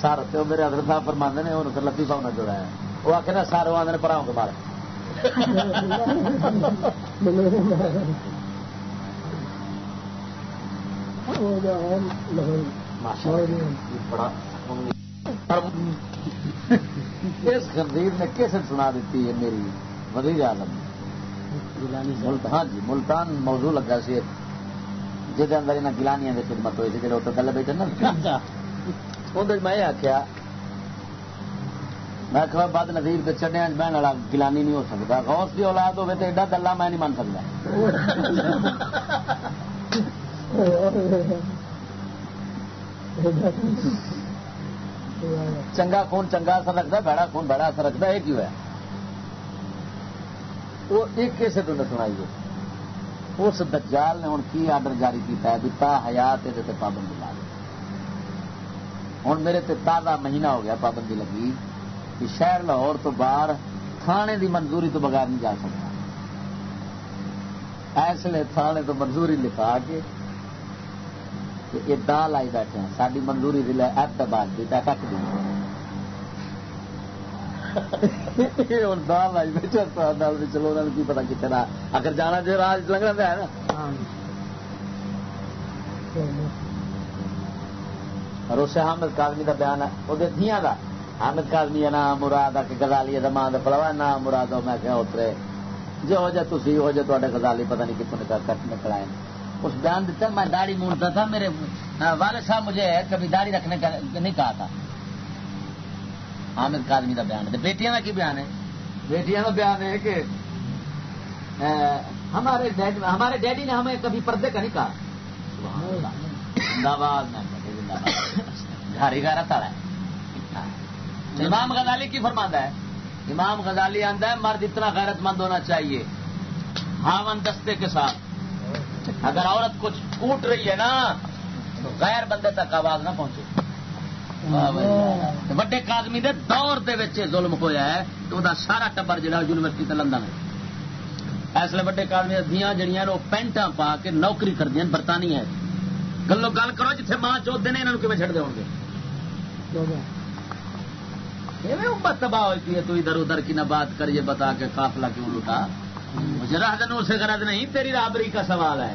سر تو میرے حضرت صاحب فرماندے نے، انہوں لتی صاحب نے جوڑا ہے۔ وہ آخر سر وہ آدھے پراؤں کے بارے۔ اس نے کیسے سنا دیتی ہے میری وزیر عالم ہاں جی ملتان موضوع لگا سی جہد اندر یہاں گلانیاں کی خدمت ہوئی تھی جی اتنے پہلے بیٹھے نا۔ اندر میں آخیا میں کہ بد نظیر کے چڑیا بہن والا گلانی نہیں ہو سکتا۔ غوث کی اولاد ہوے تو ایڈا دلہ میں نہیں مان سکتا۔ چنگا خون چنگا اثر رکھتا بڑا خون بڑا اثر رکھتا یہ کیوں ہے وہ ایک کیسے تو سنائی اس دجال نے ہوں کی آرڈر جاری کیا تا حیات یہ پابندی لا ہوں میرے تے تازہ مہینہ ہو گیا، پابندی لگی۔ کہ شہر لاہور تو باہر تھانے دی منظوری تو بغیر نہیں جا سکتا۔ اس لیے تھانے تو منظوری لکھا کے یہ دال آئی بیٹھے ہیں ساری منظوری دل احتباد دی تک دی۔ دال آئی بیٹھے چلو انہوں نے کی پتا کتنا اگر جانا جو راج لگ رہا ہے نا۔ اور اسے حامد کادمی کا بیان ہے وہ دیا کا حامد کادمی نام مراد آ کے گزالی ماں پڑوا نام مراد میں کہ اترے، جو ہو جائے تھی ہو جائے تے گزالی پتہ نہیں کتنے کٹ نکل آئے اس بیان دیتا میں داڑھی مونتا تھا، میرے والد صاحب مجھے کبھی داڑھی رکھنے کا نہیں کہا تھا۔ حامد کادمی کا بیان ہے۔ بیٹیاں کا کی بیان ہے؟ بیٹیاں کا بیان ہے کہ ہمارے ہمارے ڈیڈی نے ہمیں کبھی پردے کا نہیں کہا۔ گھر گارا تارا ہے امام غزالی کی فرماندہ ہے؟ امام غزالی آندہ ہے، مرد اتنا غیرت مند ہونا چاہیے۔ ہاون دستے کے ساتھ۔ اگر عورت کچھ کوٹ رہی ہے نا، تو غیر بندے تک آواز نہ پہنچے۔ وڈے کادمی دے دور دے وچ ظلم ہویا ہے، تو دا سارا ٹبر جڑا یونیورسٹی تے لندن ہے۔ اس لیے وڈے کادمی دیاں جڑیاں وہ پینٹاں پا کے نوکری کردیاں، برطانیہ ہے۔ گلو گل کرو جتنے ماں چوتے ہیں یہاں کیون چڑھتے ہو گے؟ امت تباہ ہوتی ہے تو ادھر ادھر کی نہ بات کر یہ بتا کے قافلہ کیوں لوٹا؟ مجھے راہ دنوں سے غرض نہیں تیری رابری کا سوال ہے۔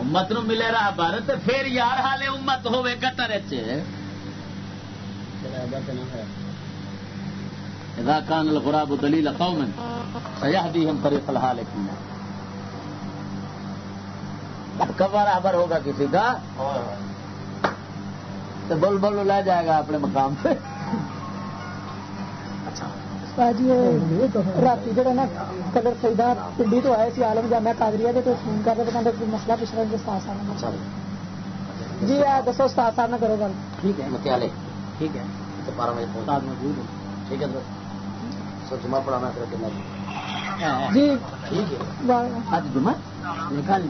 امت نو ملے راہ تو پھر یار حالے امت ہوے گٹر اذا كان الغراب دلیل قوم سيهديهم طريق الحالك کبر آبر ہوگا کسی کا؟ تو بول بول لے جائے گا اپنے مقام پہ۔ رات جہاں نا پنڈی تو آئے سی آلم جامع کادری تو فون کر رہے کوئی مسئلہ پوچھ رہے استاد صاحب۔ جی دسو استاد صاحب نہ کرو گل۔ ٹھیک ہے ٹھیک ہے۔ بارہ بجے موجود ٹھیک ہے سر۔ جمعہ پڑھانا کر کے جی۔ آج جمعہ؟ نکال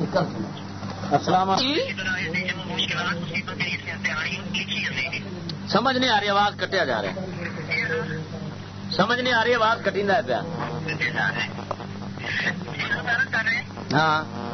نکل السلام سمجھ نہیں آ رہی آواز کٹیا جا رہا ہے۔ سمجھ نہیں آ رہی آواز کٹی پیا۔ ہاں۔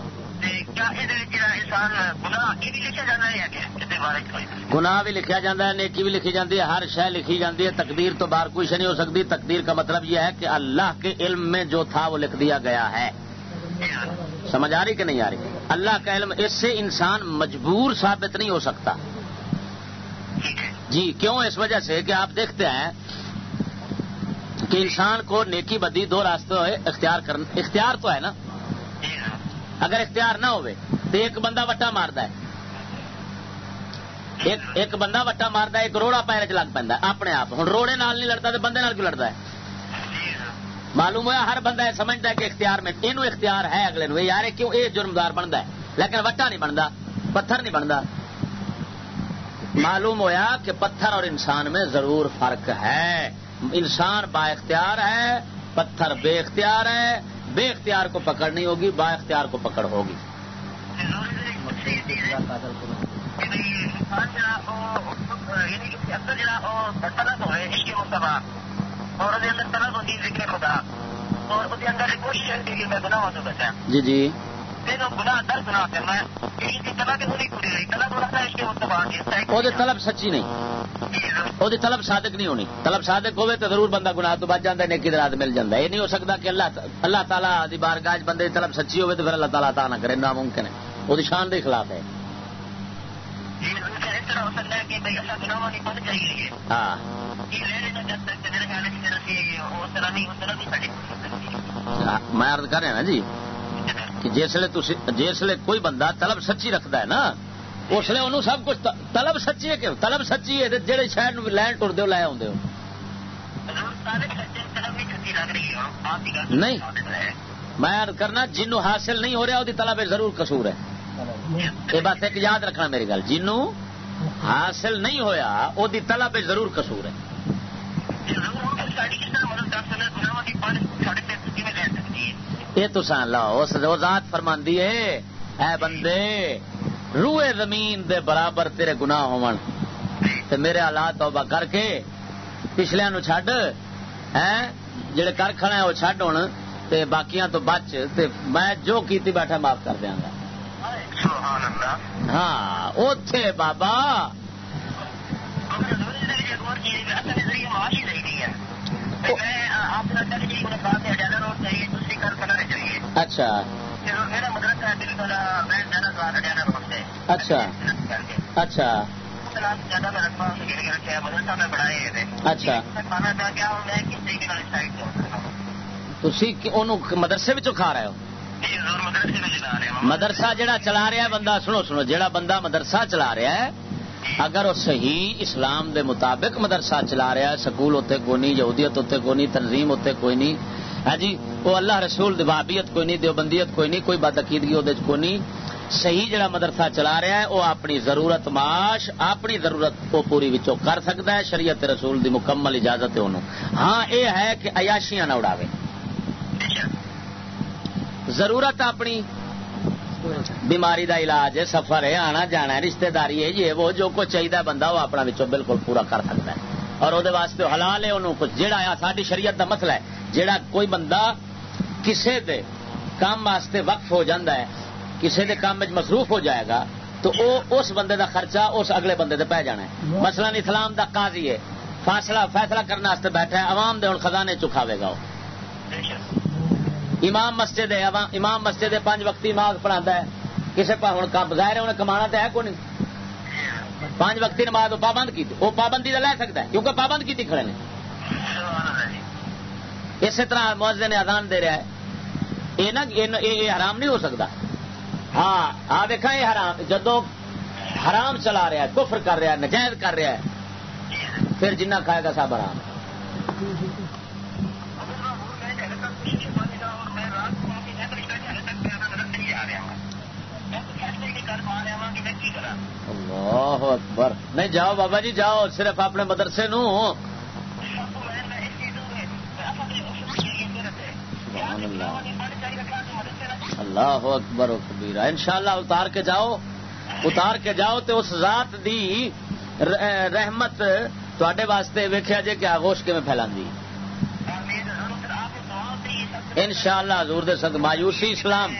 گناہ بھی لکھا جاتا ہے، نیکی بھی لکھی جاتی ہے، ہر شہ لکھی جاتی ہے، تقدیر تو باہر کوئی شہ نہیں ہو سکتی۔ تقدیر کا مطلب یہ ہے کہ اللہ کے علم میں جو تھا وہ لکھ دیا گیا ہے۔ سمجھ آ رہی کہ نہیں آ رہی؟ اللہ کا علم اس سے انسان مجبور ثابت نہیں ہو سکتا۔ جی کیوں؟ اس وجہ سے کہ آپ دیکھتے ہیں کہ انسان کو نیکی بدی دو راستے اختیار کرنا اختیار تو ہے نا۔ اگر اختیار نہ ہوئے تو ایک بندہ وٹا مارد ہے۔ ایک بندہ وٹا مارد ایک روڑا پیرے چ لگ پہ اپنے آپ۔ ہوں روڑے نال نہیں لڑتا تو بندے نال کیوں لڑتا ہے؟ معلوم ہوا ہر بندہ یہ سمجھتا ہے کہ اختیار میں یہ اختیار ہے اگلے نو یار کیوں یہ جرمدار بنتا ہے؟ لیکن وٹا نہیں بنتا پتھر نہیں بنتا معلوم ہویا کہ پتھر اور انسان میں ضرور فرق ہے۔ انسان با اختیار ہے، پتھر بے اختیار ہے بے اختیار کو پکڑ نہیں ہوگی با اختیار کو پکڑ ہوگی۔ جی جی۔ طلب سچی نہیں۔ وہ طلب صادق نہیں ہونی۔ طلب صادق ہوے تو ضرور بندہ گناہ تو بچ جاتا ہے نیکی رات مل جاتا ہے۔ یہ نہیں ہو سکتا کہ اللہ اللہ تعالیٰ دی بارگاہ بندے کی طلب سچی ہوے تو پھر اللہ تعالیٰ نہ کرے ناممکن ہے۔ وہ شان کے خلاف ہے۔ ہاں۔ میں ارد کر رہا نا جی۔ کہ جسے کوئی بندہ طلب سچی رکھتا ہے نا، اس لیے انہوں سب کچھ طلب سچی ہے کہ طلب سچی ہے جہے شہر لین ٹر دو لے آدھے نہیں۔ میں کرنا جنو حاصل نہیں ہو رہا وہ طلب ضرور قصور ہے۔ یہ بات ایک یاد رکھنا میری گل۔ جنو حاصل نہیں ہویا وہ طلب ضرور قصور ہے۔ یہ تو سان لاؤ ذات فرماندی ہے اے بندے روئے زمین دے برابر تیرے گناہ ہون۔ تے میرے حالات توبہ کر کے پچھلے نو چھڈ ہیں؟ جڑے کر کھڑے ہیں وہ چھڈ ہون۔ تے باقیاں تو بچ۔ تے میں جو کیتی بیٹھا معاف کر دیاں گا۔ ہاں اوتھے بابا۔ اچھا۔ اچھا۔ اچھا۔ اچھا۔ مدرسے کھا رہے ہو؟ مدرسہ جڑا چلا رہا ہے بندہ سنو سنو جڑا بندہ مدرسہ چلا رہا ہے اگر وہ صحیح اسلام دے مطابق مدرسہ چلا رہا ہے سکول اتنے کوئی نہیں یہودیت اتنے کوئی نہیں تنظیم اتنے کوئی نہیں ہے جی وہ اللہ رسول دبابیت کوئی نہیں دیوبندیت کوئی نہیں، کوئی بدعقیدگی وہ کوئی نہیں۔ صحیح جڑا مدرسہ چلا رہا ہے، وہ اپنی ضرورت معاش، اپنی ضرورت کو پوری وچوں کر سکتا ہے شریعت رسول دی مکمل اجازت ہے انہوں۔ ہاں یہ ہے کہ عیاشیاں نہ اڑاوے۔ ضرورت اپنی بیماری دا علاج ہے، سفر ہے، آنا جانا ہے، رشتہ داری ہے، یہ وہ جو کچھ چاہیے بندہ وہ اپنا بالکل پورا کر سکتا ہے۔ اور وہ واسطے حلال ہے، انہوں کچھ جہا ساری شریعت دا مسئلہ ہے۔ جہا کوئی بندہ کسے دے کام واسطے وقف ہو جاندہ ہے، کسے دے کام میں مصروف ہو جائے گا، تو او اس بندے دا خرچہ اس اگلے بندے دے پہ جانا ہے۔ مثلا اسلام دا قاضی ہے، فاصلہ فیصلہ کرنے واسطے بیٹھا ہے، عوام دے ہوں خزانے چکھاوے گا امام مسجد ہے امام مسجد ہے، پانچ وقتی نماز پڑھا ہے۔ کسی پا ہوں ظاہر ہے انہیں کما تو ہے کو نہیں پانچ وقتی نماز پابند کی وہ پابندی تو لے سکتا ہے، کیونکہ پابند کی کھڑے نے۔ اسی طرح معذے نے آدان دے رہا ہے۔ یہ نا یہ حرام نہیں ہو سکتا۔ ہاں ہاں دیکھا یہ حرام۔ جدو حرام چلا رہا ہے، کفر کر رہا ہے، نجائز کر رہا ہے، پھر جنہ کھائے گا سب حرام۔ اللہ اکبر۔ نہیں، جاؤ بابا جی جاؤ، صرف اپنے مدرسے نو۔ اللہ۔ اکبر و کبیرا ان شاء اللہ اتار کے جاؤ۔ اتار کے جاؤ تو اس ذات دی رحمت تے واسطے ویکیا جے کہ آگوش کے میں پھیلا ان شاء اللہ حضور دے سنگ مایوسی، اسلام۔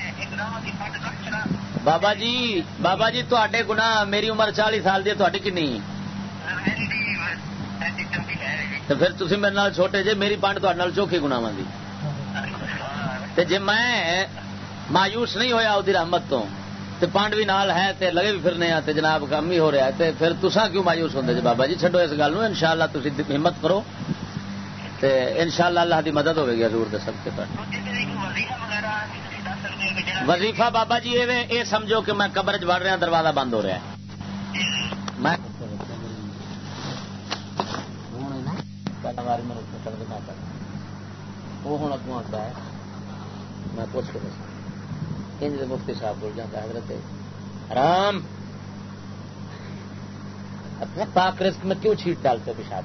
بابا جی بابا جی تے گنا میری عمر چالی سال دی تھی کنی تو پھر تھی میرے چھوٹے جی میری پانڈ تے چوکھی گنا جی میں مایوس نہیں ہویا وہ رحمت تو تے پانڈ بھی نال ہے تے لگے بھی پھرنے تے جناب کام ہی ہو رہا ہے تے پھر تسا کیوں مایوس ہوندے جی بابا جی چھڈو اس گل ان شاء اللہ تھی ہمت کرو تے ان شاء اللہ اللہ کی مدد ہوے گی حضور دے سب کے پر وظیفہ بابا جی یہ سمجھو کہ میں قبر چ رہا، دروازہ بند ہو رہا ہے۔ میں وہ ہوں اگوں آتا ہے، میں پوچھ کے انج مفتی صاحب بول جاتا حضرت حرام اپنے پاک رزق میں کیوں چھیٹ ڈالتے پیشاب؟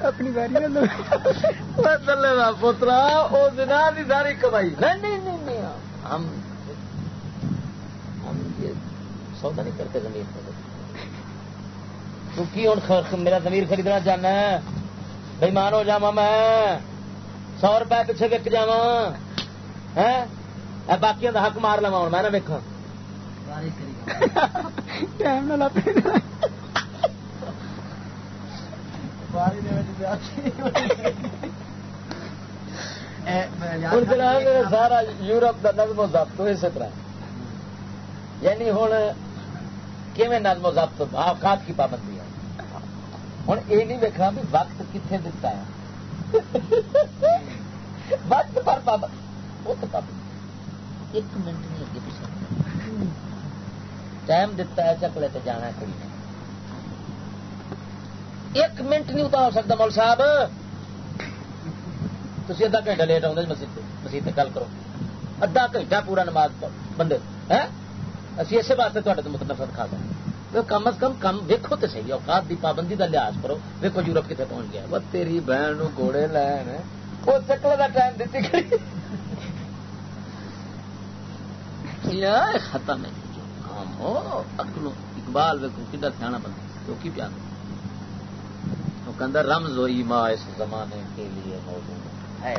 اپنی باری پوترا وہ دن کی ساری کمائی۔ نہیں نہیں نہیں ہم ہم یہ سودا نہیں کرتے زمین تو کی ہوں میرا زمین خریدنا چاہنا ہے؟ بھائی مان ہو جا میں۔ سو روپئے پیچھے وک جا باقی کا حق مار لوا میں نہ ویکا سارا یورپ کا نظم و ضبط اسی طرح۔ یعنی ہوں کیون نظم و ضبط اوقات کی پابندی ہے؟ ہوں یہ نہیں دیکھنا بھی وقت کتنے دتا ہے۔ وقت پر پابند۔ وہ تو پابند۔ ایک منٹ نہیں اگے پیچھے۔ ٹائم دتا ہے چکلے تے جانا کڑی نے ایک منٹ نہیں اتار سکتا مول صاحب۔ تھی ادھا گھنٹہ لیٹ آؤں مسیح مسیح گل کرو۔ ادھا گھنٹہ پورا نماز بندے اسی اسی واسطے تے نفرت کھا دیں کم از کم کم ویکو تو صحیح اوقات دی پابندی کا لحاظ کرو۔ ویکو یورپ کتنے پہنچ گیا۔ وہ تیری بہن گھوڑے لین وہ چکلے کا ٹائم دیتی ختم ہے۔ اقبال ویکو کھا سیاح بندہ تو کی پیار وہ کہ رمز ہوئی ماں اس زمانے کے لیے موجود ہے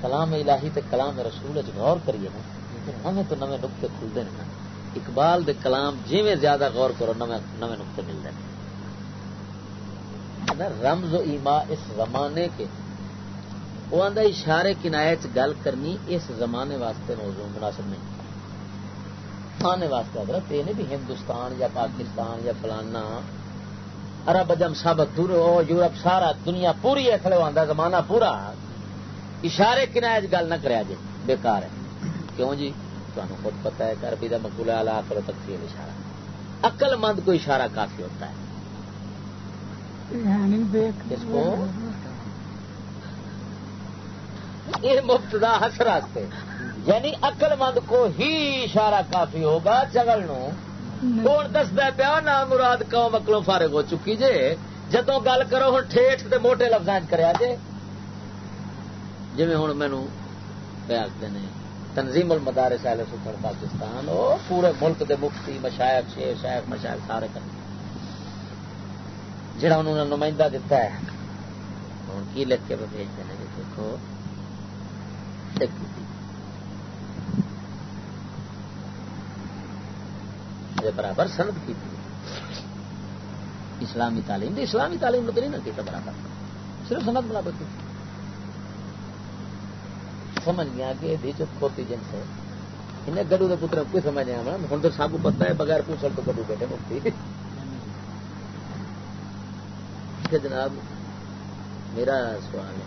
کلام الہی تے کلام رسول غور کریے نا نمے تو نمے نقطے کھلتے ہیں۔ اقبال دے کلام جی زیادہ غور کرو نمے نمے نقطے ملتے ہیں۔ رمز و ایما اس زمانے کے، وہ آدھا اشارے کنائے گل کرنی اس زمانے واسطے موضوع مناسب نہیں۔ آنے واسطے حضرت، یہ نہیں بھی ہندوستان یا پاکستان یا فلانا ارب اجم سب یورپ سارا دنیا پوری ہے کھڑے آتا زمانہ پورا۔ اشارے کنائے گل نہ کرے جی بےکار ہے۔ کیوں جی؟ تمہیں خود پتا ہے کربی کا مکولا لا کرو اشارہ۔ عقل مند کو اشارہ کافی ہوتا ہے۔ اس کو؟ یہ مفت ہس راستے یعنی اقل مند کو ہی اشارہ کافی ہوگا چگل نو۔ کون دستا پیا نہ مراد قوم اکلو فارغ ہو چکی جے جدو گل کرو ہوں ٹھیٹ تے موٹے لفظ کریا جے جی ہوں مینو آخر نے تنظیم المدارس اہل سکھڑ پاکستان وہ پورے ملک دے مفتی مشائق شیر شیخ مشائق سارے کر جڑا انہوں نے نمائندہ دیتا ہے ہوں کی لکھ کے بھیجتے ہیں دیکھو دے برابر سند کی تھی۔ اسلامی تعلیم دے اسلامی تعلیم تو نہیں نہ کیا برابر۔ صرف سند برابر کی سمجھ گیا کہ یہ کھوتی جنس ہے انہیں گڈو کے پتر کوئی سمجھ نہیں آنا ہوں تو سب پتا ہے، بغیر پوچھ تو گڈو بیٹھے مفتی جناب، میرا سوال ہے،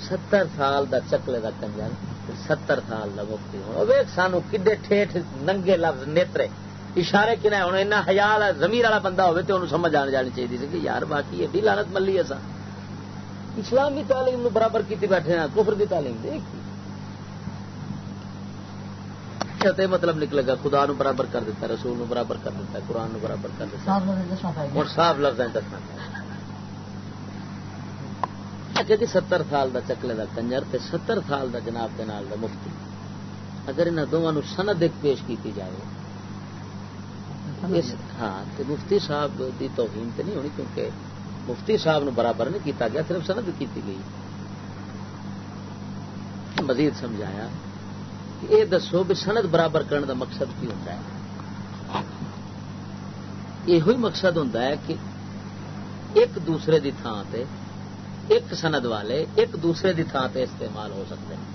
ستر سال دا چکلے دا کنجر ستر سال دا مفتی ہونا سانو کڈے ٹھیٹ ننگے لفظ نیترے۔ اشارے کنا ہونا اتنا ہزار زمیر والا بندہ ہوئے تو انہوں سمجھ آنے جانی چاہیے کہ یار باقی ایڈی لانت ملی ہے سا اسلامی تعلیم برابر کی بیٹھے ہیں کفر دی تعلیم دیکھ۔ مطلب نکلے گا خدا نو برابر کر دیتا رسول نو برابر کر دیتا قرآن نو برابر کر دیتا۔ اور صاف لفظ دسنا جی ستر سال دا چکلے دا کنجر تے ستر سال دا جناب کے نال دا مفتی۔ اگر انہوں دونوں سند ایک پیش کی جائے ہاں تو مفتی صاحب دی توہین تو نہیں ہونی کیونکہ مفتی صاحب نو برابر نہیں کیتا گیا، صرف سند کی گئی۔ مزید سمجھایا کہ یہ دسو بھی سند برابر کرنے دا مقصد کی ہوتا ہے۔ یہ مقصد ہوتا ہے کہ ایک دوسرے دی تھان تے ایک سند والے ایک دوسرے دی تھان تے استعمال ہو سکتے ہیں۔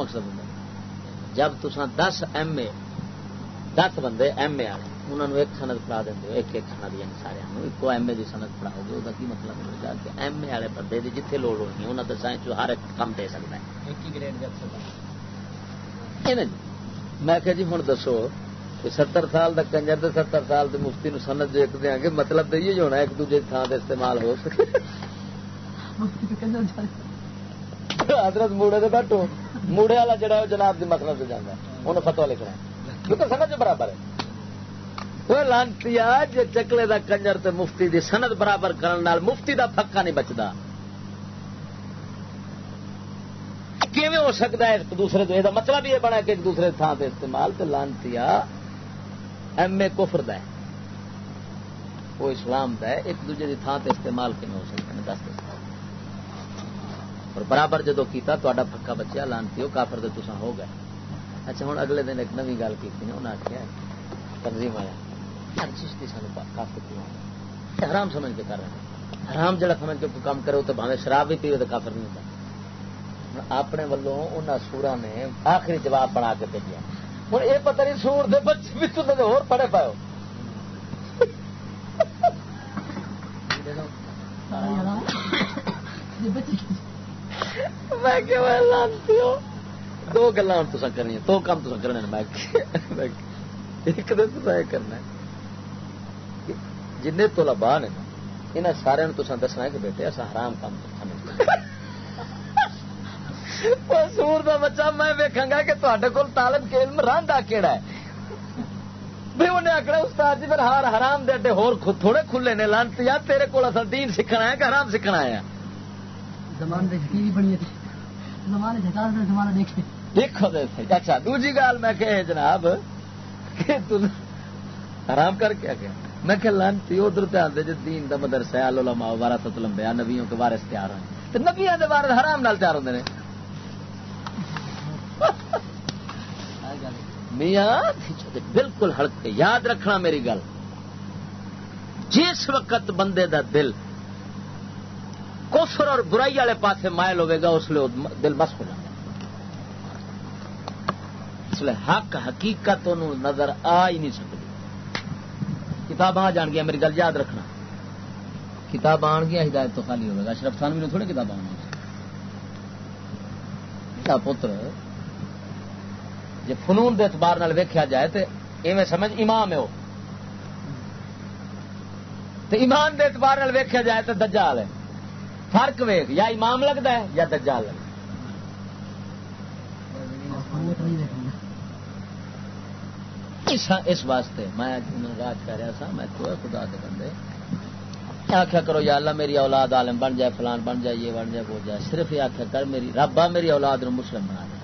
مقصد ہوتا جب تسا دس ایم اے دس بندے ایم اے والے انہوں نے ایک سند پڑھا دیں ایک ایک سند یعنی سارے ایک ایم اے کی سند پڑھاؤ گے وہ مطلب ہوگا کہ ایم اے والے بندے کی جتنے لوڑ ہونی انہوں نے سائنس ہر ایک کام دے سکتا ہے۔ میں کہ جی ہوں دسو ستر سال کا کنجر تو ستر سال کے مفتی نو سند جو ایک دیا گے مطلب تو یہ ہونا ایک دوجے تھان سے استعمال ہو سکے حضرت موڑے تو بیٹھو موڑے والا جڑا جناب کی مطلب سے جانا انہوں فتوا لکھنا کیونکہ سند جو برابر ہے لانتی جی چکلے دا کنجر تے مفتی دی سند برابر کرنے مفتی دا پکا نہیں بچتا کیون ہو سکتا ہے ایک دوسرے یہ مطلب یہ بنا کہ ایک دوسرے تھان سے استعمال تو لانتی ایم اے کفر دا ہے۔ وہ اسلام دا ہے، ایک دوجے کی تھان سے استعمال کیون ہو سکتے ہیں دس اور برابر جدو کیتا تو پکا بچیا، لانتی ہو کافر تو تصا ہو گئے۔ اچھا ہوں اگلے دن ایک نوی گل کی انہیں آخیا تنظیم آیا ہر چیز سان کافر حرام سمجھ کے کر رہے ہیں۔ حرام جڑا سمجھ کے کام کرو تو بھاوے شراب بھی پیو تو کافر نہیں ہوتا۔ اپنے ولوں ان سورا نے آخری جواب بنا کے بھیجا ہوں یہ پتہ نہیں سور دے بچے بھی تم ہو۔ پڑے پاؤ میں دو گلا ہوں تصا کرنی دو کام تصا کرنے میں ایک دن تصا یہ کرنا جن تو لبا نے یہاں سارے تصا دسنا کہ بیٹے ایسا حرام کام سور کا بچہ میں ویکا گا کہ تے کول طالب علم راندا کیڑا ہے بھی انہیں آخر استاد جی پھر ہار حرام دے اڈے ہور تھوڑے کھلے نے لانتی تیرے کول اصل دین سیکھنا ہے کہ حرام سیکھنا ہے دیکھو اچھا دوجی گال میں کہ جناب آرام کر کے گیا میں کہ لانتی ادھر پہ آتے جی دین دا مدرسہ علماء وارثت لمبیا نبیوں کے وارث تیار ہوئے نبیوں کے وارث حرام نال تیار ہوتے ہیں میاں، بالکل ہلکے یاد رکھنا میری گل۔ جس وقت بندے دا دل کفر اور برائی والے پاسے مائل ہوے گا، اس لیے دل بس ہو جائے اس لیے حق، حقیقت نظر آ ہی نہیں سکتی۔ کتاب آ جان گیا، میری گل یاد رکھنا۔ کتاب آن گیا، ہدایت تو خالی ہوگا اشرف خان بھی تھوڑی کتاب آن پتر جی فنون کے اعتبار ویکیا جائے تو ایویں سمجھ امام ہے وہ۔ ایمان کے اعتبار ویکیا جائے تو دجال ہے۔ فرق ویگ یا امام لگتا ہے یا دجال لگتا ہاں، اس واسطے میں راج کر رہا سا میں تو خدا کے بندے آخیا کرو، یا اللہ میری اولاد عالم بن جائے، فلان بن جائے، یہ بن جائے، وہ جائے۔ صرف یہ آخیا کر، میری ربا میری اولاد نو مسلم بنا دیا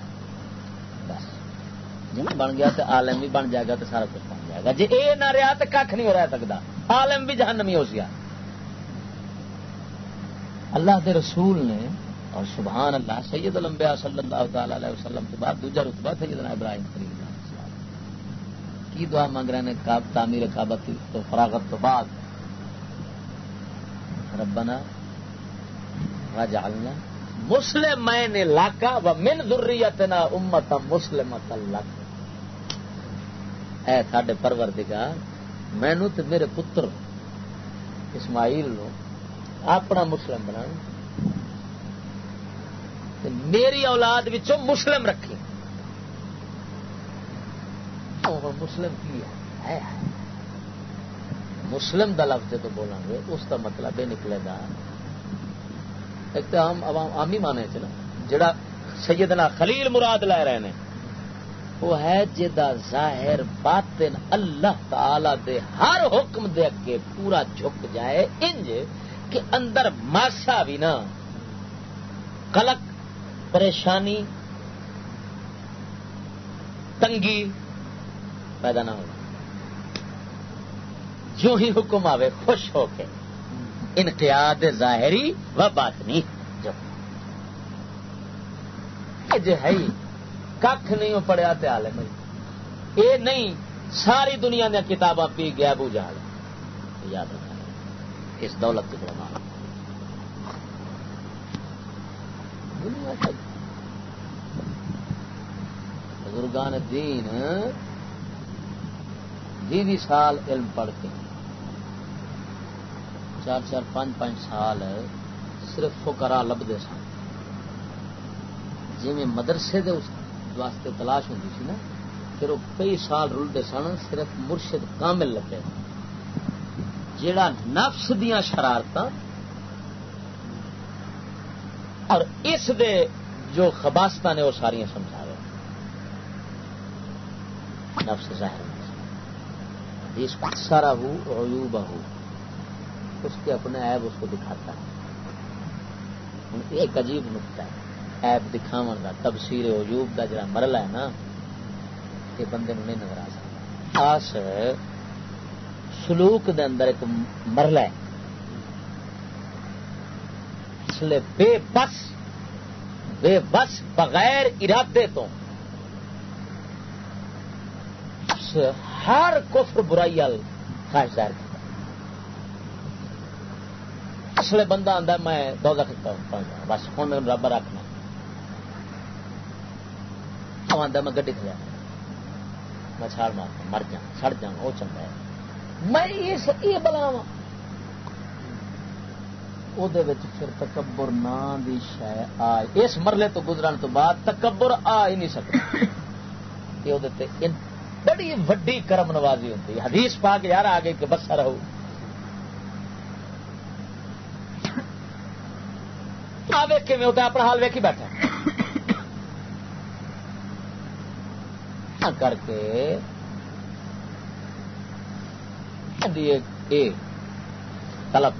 جی بن گیا تو عالم بھی بن جائے گا تو سارا کچھ بن جائے گا۔ جی یہ نہ رہا تو کھ نہیں رہ سکتا۔ عالم بھی جہنمی ہو سیا اللہ کے رسول نے، اور سبحان اللہ، سید الانبیاء صلی اللہ تعالی علیہ وسلم کے بعد دوجا رتبہ سیدنا ابراہیم خلیل اللہ کی دعا مانگ رہے ہیں؟ کاب تعمیر کابت تو فراغت تو بعد۔ ربنا رجعلنا مسلم میں نے لاکا و من ذریتنا امتا مسلمت اللہ اے ساڈے پروردگار مینو تے میرے پتر اسماعیل نو اپنا مسلم بنا میری اولاد مسلم رکھی مسلم کی ہے؟ مسلم دا لفظ تو بولیں گے، اس کا مطلب یہ نکلے گا۔ ایک تو عام عوامی مانے چ نا جڑا سیدنا خلیل مراد لے رہے ہیں وہ ہے جدا ظاہر باطن اللہ تعالی دے ہر حکم دے کے پورا جھک جائے۔ انج کہ اندر ماسا بھی نا کلک پریشانی، تنگی پیدا نہ ہو جو ہی حکم آوے، خوش ہو کے انقیاد ظاہری و باطنی۔ جو ہے کھ نہیں پڑھیا تے عالم اے نہیں، ساری دنیا دیا کتاباں پی گیا بو جال یاد رکھنا اس دولت کے بڑا بزرگان دین دی دی سال علم پڑھ کے چار چار پانچ پانچ سال صرف فکرا لبتے سن۔ جی مدرسے دے اس واسطے تلاش ہوتی سی نا، پھر وہ کئی سال رلتے سن، صرف مرشد کامل لگے۔ جڑا نفس دیا شرارت اور اس دے جو خباست نے وہ ساری سمجھا رہے نفس ظاہر حدیث سارا ہو، عیوب ہو۔ اس کے اپنے عیب اس کو دکھاتا ہے۔ ایک عجیب نقطہ ہے۔ عیب دکھاو کا تبصیر عجوب کا جڑا مرلہ ہے نا، یہ بندے نہیں نظر آ سکتا۔ خاص سلوک دے اندر ایک مرلہ ہے۔ اس لیے بے بس بے بس بغیر ارادے تو۔ ہر کفر برائی وال خواہش ظاہر کرتا اصل بندہ آتا میں دو دخل بس ہوں میرے رب رکھنا۔ آتا میں گڈی کھلیا میں چھاڑ مار مر جا سڑ جا وہ چنگا ہے۔ میں یہ بلاوا پھر تکبر نام دی شہ آ اس مرلے تو گزرن تو بعد تکبر آ ہی نہیں سکتا۔ یہ بڑی وڈی کرم نوازی ہوتی حدیث پا کے یار آگے کہ بسا رہو۔ ویک کے ہوتا اپنا حال ویک ہی بیٹھا۔ کر کے طلب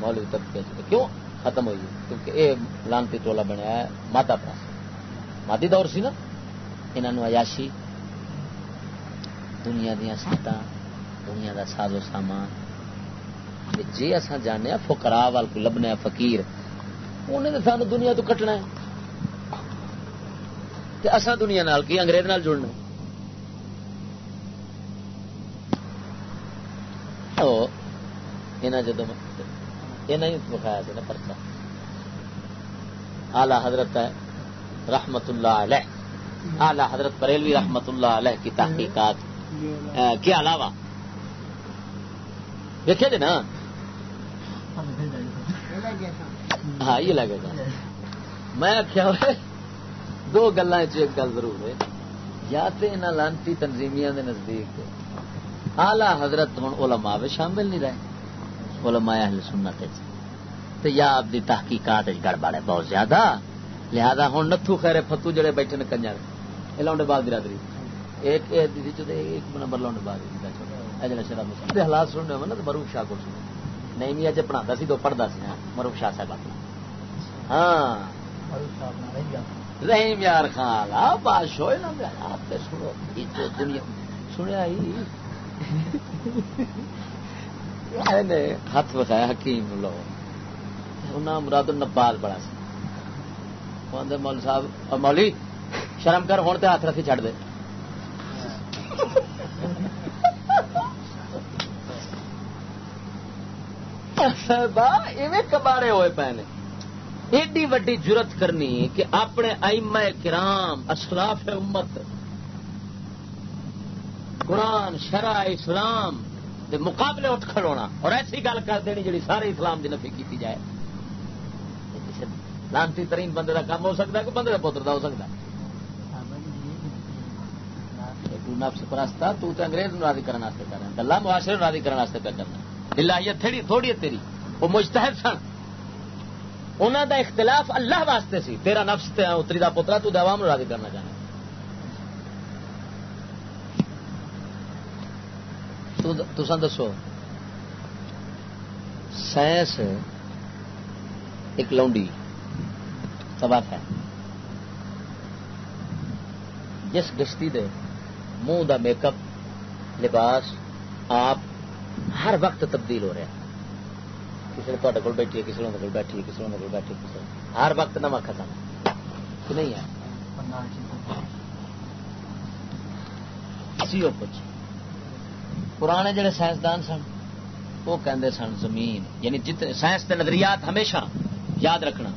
مولوی طبقے کیوں ختم ہوئی کیونکہ یہ لانتی ٹولا بنیا ہے ماتا پراس مادی دور سی نا؟ انہوں عیاشی۔ دنیا دیا سیٹا دنیا دا سازو سامان۔ جی اصا جانے فکرا وال لبنے فقیر۔ انہیں سانو دنیا تو کٹنا ہے۔ اصا دنیا نال کی انگریز نال جڑنا جدو بخایا نا پرچا آلہ حضرت ہے رحمت اللہ علیہ آلہ حضرت بریلوی رحمت اللہ علیہ کی تحقیقات۔ کے علاوہ۔ دیکھے تھے نا؟ ہاں یہ لگے گا۔ میں کیا دو گلا ایک گل ضرور ہے۔ یا تو ان لانتی تنظیمیا کے نزدیک آلہ حضرت ہوں علماء بھی شامل نہیں رہے۔ علماء اہل سنت تو یا آپ کی تحقیقات گڑبڑ ہے بہت زیادہ۔ لہذا ہوں نتھو خیر فتو جڑے بیٹھے نے کنجر۔ یہ لاؤنڈے بال برادری جی ایک نمبر لاؤنڈے بال جی حالات سننے ہو نا تو مروف شاہ کو سن نہیں بھی اج پڑھا سی تو پڑھتا سا ہاں، مروف شاہ صاحب ہاں۔ رحیم یار خان بادش ہوئے نا آپ سنو دنیا، سنیا ہی۔ ہاتھ بخایا حکیم لو۔ مراد نبال بڑا سا مول صاحب مولی شرم کر ہوں تو ہاتھ رکھی چڑھ دے۔ کباڑے ہوئے پے نے۔ ایڈی وڈی جرت کرنی کہ اپنے آئم کرام اشراف امت، قرآن، شرع اسلام دے مقابلے اٹھ کھڑونا اور ایسی گل کر دینی جی سارے اسلام کی نفی کی جائے۔ لانتی ترین بندے کا کام ہو سکتا ہے کہ بندے کا پتر کا ہو سکتا ہے؟ نفس پرستا تو تے انگریز راضی کرنے کر رہا گلا معاشرے راضی کرنے پہ کرنا دلاہیت تھوڑی تھوڑی ہے تیری، وہ مجتہد سن۔ انہوں دا اختلاف اللہ واسطے سی۔ تیرا نفس تے اتری دا پترا، تو دوام راضی کرنا چاہنا۔ تسا دسو۔ سائنس ایک لونڈی سبق ہے۔ جس گشتی دے منہ دا میک اپ لباس آپ ہر وقت تبدیل ہو رہا ہے کسی نے کول بیٹھی ہے کسی نے بیٹھی ہے کسی نے بیٹھی کسی ہر وقت نواں ختم کہ نہیں ہے کچھ پرانے جڑے سائنسدان سن وہ کہندے سن زمین یعنی جتنے سائنس کے نظریات ہمیشہ یاد رکھنا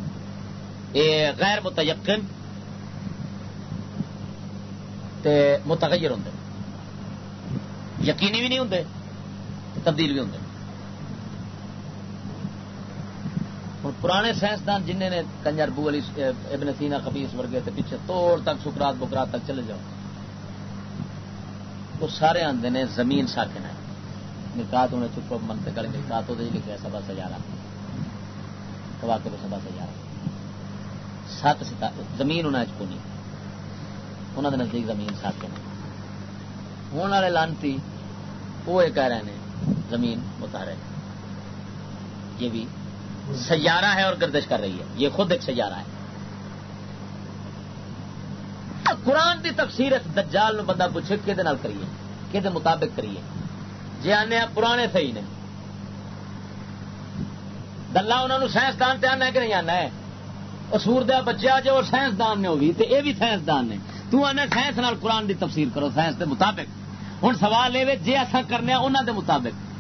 یہ غیر متیقن تے متغیر ہوں یقینی بھی نہیں ہوں تبدیل بھی ہوں ہوں پرانے سائنسدان جن نے کنجر بو علی ابن سینا خبیس ورگے تے پیچھے توڑ تک، سکرات، بکرات تک چلے جاؤ۔ وہ سارے آدھے نے زمین ساکن ہے نکات انہیں چپ منتے کر نکات وہ لکھا سبا سجارا کوا کے سبا سجارا سات ستا، زمین انہیں چکونی انہوں نے نزدیک زمین ساکن ہے ہونے والے لانتی، وہ یہ کہہ رہے ہیں زمین متارے یہ بھی سیارہ ہے اور گردش کر رہی ہے۔ یہ خود ایک سیارہ ہے۔ قرآن کی تفسیر دجال بندہ پوچھے کہ کریے کہ مطابق کریے۔ جی آنے پرانے صحیح نے۔ گلا انہوں نے سائنسدان پہ آنا کہ نہیں آنا ہے؟ سور دیا بچہ جو سائنسدان نے ہوگی تو یہ بھی سائنسدان نے۔ تو آنا سائنس نال قرآن کی تفسیر کرو، سائنس کے مطابق۔ ہوں سوال یہ جی اصا کرنے انہوں دے مطابق۔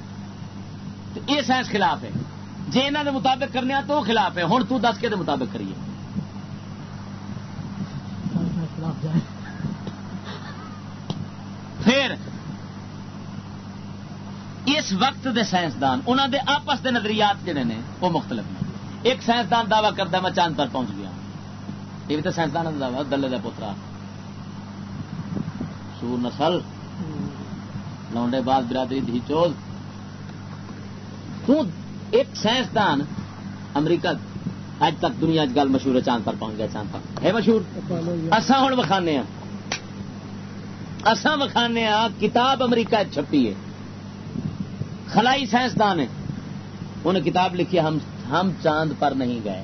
یہ سائنس خلاف ہے۔ جی انہوں دے مطابق کرنے تو خلاف ہے۔ ہوں تو دس کے دے مطابق کریے۔ پھر اس وقت دے سائنسدان انہوں دے آپس دے نظریات جڑے نے، وہ مختلف ہیں ایک سائنسدان دعوی کرتا میں چاند پر پہنچ گیا۔ یہ بھی تو سائنسدان کا دعوی، دلے کا پوترا۔ سور نسل۔ لونڈے بعد برادری دھی چوز۔ ایک سائنسدان امریکہ اج تک دنیا گل مشہور ہے چاند پر پہنچ گیا چاند پر۔ ہے مشہور؟ اصا ہوں وکھانے اصا وکھانے کتاب امریکہ چھپی ہے۔ خلائی سائنسدان ہے انہیں کتاب لکھی ہم ہم چاند پر نہیں گئے۔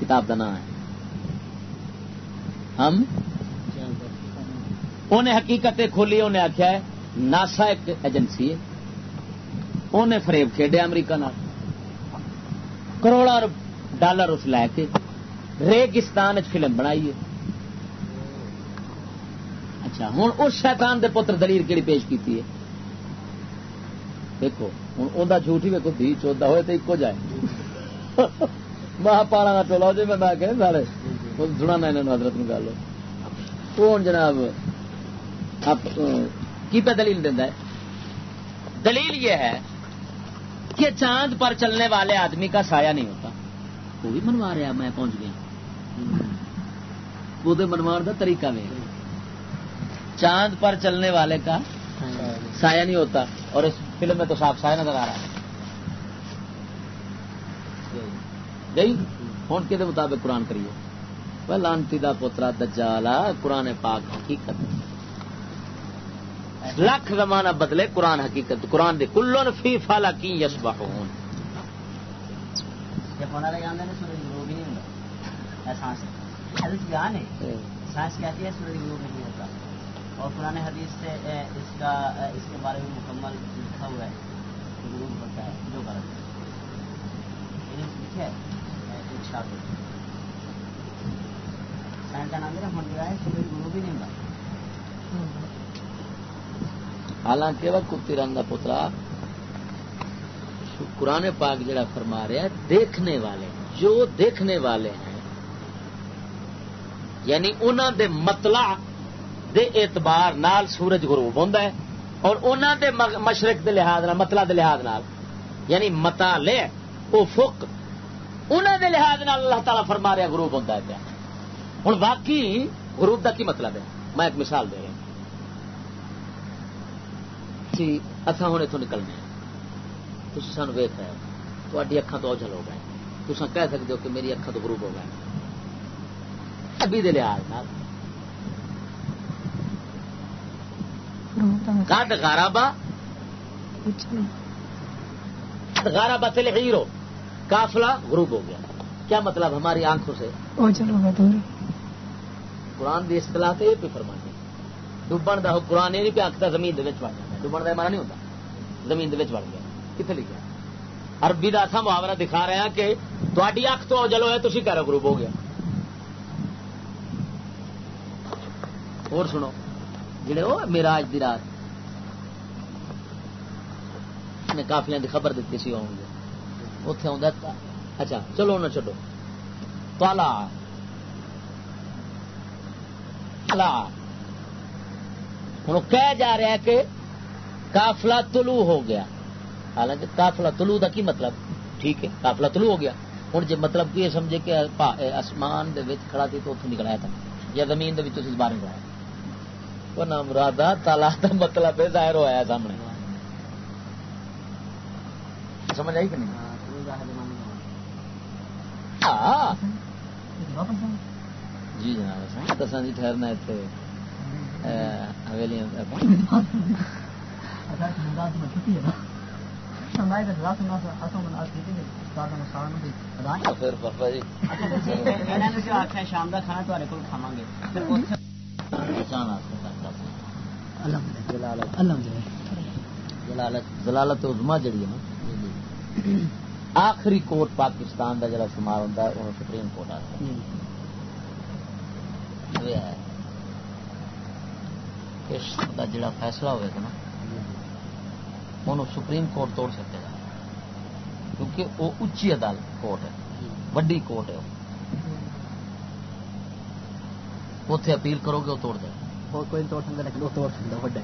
کتاب کا نام ہے۔ ہم؟ انہیں حقیقت کھولی انہیں آخیا ہے ناسا ایک ایجنسی ہے۔ انہیں فریب کھیڈیا امریکہ کروڑا ڈالر اس لے کے ریگستان فلم بنائی ہے۔ اچھا ہوں اس شیطان دے پتر دلیل کہڑی پیش کی ہے؟ دیکھو ہوں اندر جھوٹ ہی ویکو دھی چودہ ہوئے تو ایک جائے۔ ماہ پالا کا ٹولا جی میں کہ سارے سنا انہوں حضرت گل۔ وہ جناب کی پہ دلیل دینا ہے؟ دلیل یہ ہے کہ چاند پر چلنے والے آدمی کا سایہ نہیں ہوتا۔ وہ بھی منوا رہا میں پہنچ گیا۔ وہ منوان کا طریقہ نہیں چاند پر چلنے والے کا سایہ نہیں ہوتا اور اس فلم میں تو صاف سایہ نظر آ رہا ہے۔ گئی ہوں کے مطابق قرآن کریے۔ لانتی دا پوترا دجالا قرآن پاک حقیقت۔ لاکھ زمانہ بدلے قرآن حقیقت قرآن دے کلون فی فالا کی یس بہون سائنس کہتی ہے۔ سورج گروہ نہیں ہوتا۔ اور پرانے حدیث سے اس کا اس کے بارے میں مکمل لکھا ہوا ہے۔ گروہ ہوتا ہے۔ جو غلط ہے۔ لکھا ہے؟ سائنس کا نام ہم جو ہے سورج گروہ بھی نہیں ہوتا۔ حالانکہ وہ کتی رنگ کا پترا قرآن پاک جڑا فرما رہا ہے، دیکھنے والے، جو دیکھنے والے ہیں یعنی انہوں دے مطلع دے اعتبار نال سورج غروب ہوتا ہے اور انہوں دے مشرق دے لحاظ نال، مطلع دے لحاظ نال یعنی متا لے وہ فک انہوں دے لحاظ نال اللہ تعالیٰ فرما رہا غروب ہوتا ہے ہوں باقی غروب کا کی مطلب ہے؟ میں ایک مثال دے رہا اتنا ہوں اتوں نکلنے تھی سان ویخ رہے ہو۔ تھی اکھان تو اوجل ہو گئے۔ تصا کہہ سکتے ہو کہ میری اکھان تو غروب ہو گئے۔ ابھی دے لحاظ کٹ گارا با غارہ بتل ہیرو۔ کافلا غروب ہو گیا۔ کیا مطلب ہماری آنکھوں سے؟ قرآن کی اصطلاح تو یہ پہ فرمانی ڈبن کا قرآن یہ نہیں پہ آخر زمین جائے۔ ڈبن کا مانا نہیں ہوتا۔ زمین وڑ گیا۔ کتنے لکھا عربی کا اصا محاورہ دکھا رہے ہیں کہ تاری اک تو جلو ہے تھی کہہ گروپ ہو گیا۔ اور سنو، جڑے وہ میرا اج دی رات نے کافلیاں دی خبر دیتی سی آؤں گے۔ اتے آ اچھا چلو نہ چڈو تالا ہوں کہہ جا رہا ہے کہ کافلا تلو ہو گیا۔ حالانکہ کافلا تلو کا کی مطلب؟ ٹھیک ہے کافلا تلو ہو گیا۔ ہوں جی مطلب کی سمجھے کہ آسمان کھڑا تھی تو اتوں نکلایا تھا یا زمین باہر نکلایا وہ نام رادا تالا کا مطلب ہے ظاہر ہوا سامنے۔ سمجھ آئی کہ نہیں؟ ہاں جی جناب جی ٹھہرنا اتنے حویلی شام کا کھانا کھاوا گے جلالت عظما جڑی ہے نا آخری کوٹ پاکستان کا جڑا شمار ہوتا ہے وہ سپریم کورٹ آتا ہے۔ جڑا فیصلہ ہوئے گا نا۔ انہوں سپریم کورٹ توڑ سکے گا کیونکہ وہ اچھی عدالت کورٹ ہے وڈی کورٹ ہے اتے اپیل کرو گے وہ توڑ دے۔ کوئی توڑ سکتا لیکن وہ توڑ سکتا وڈا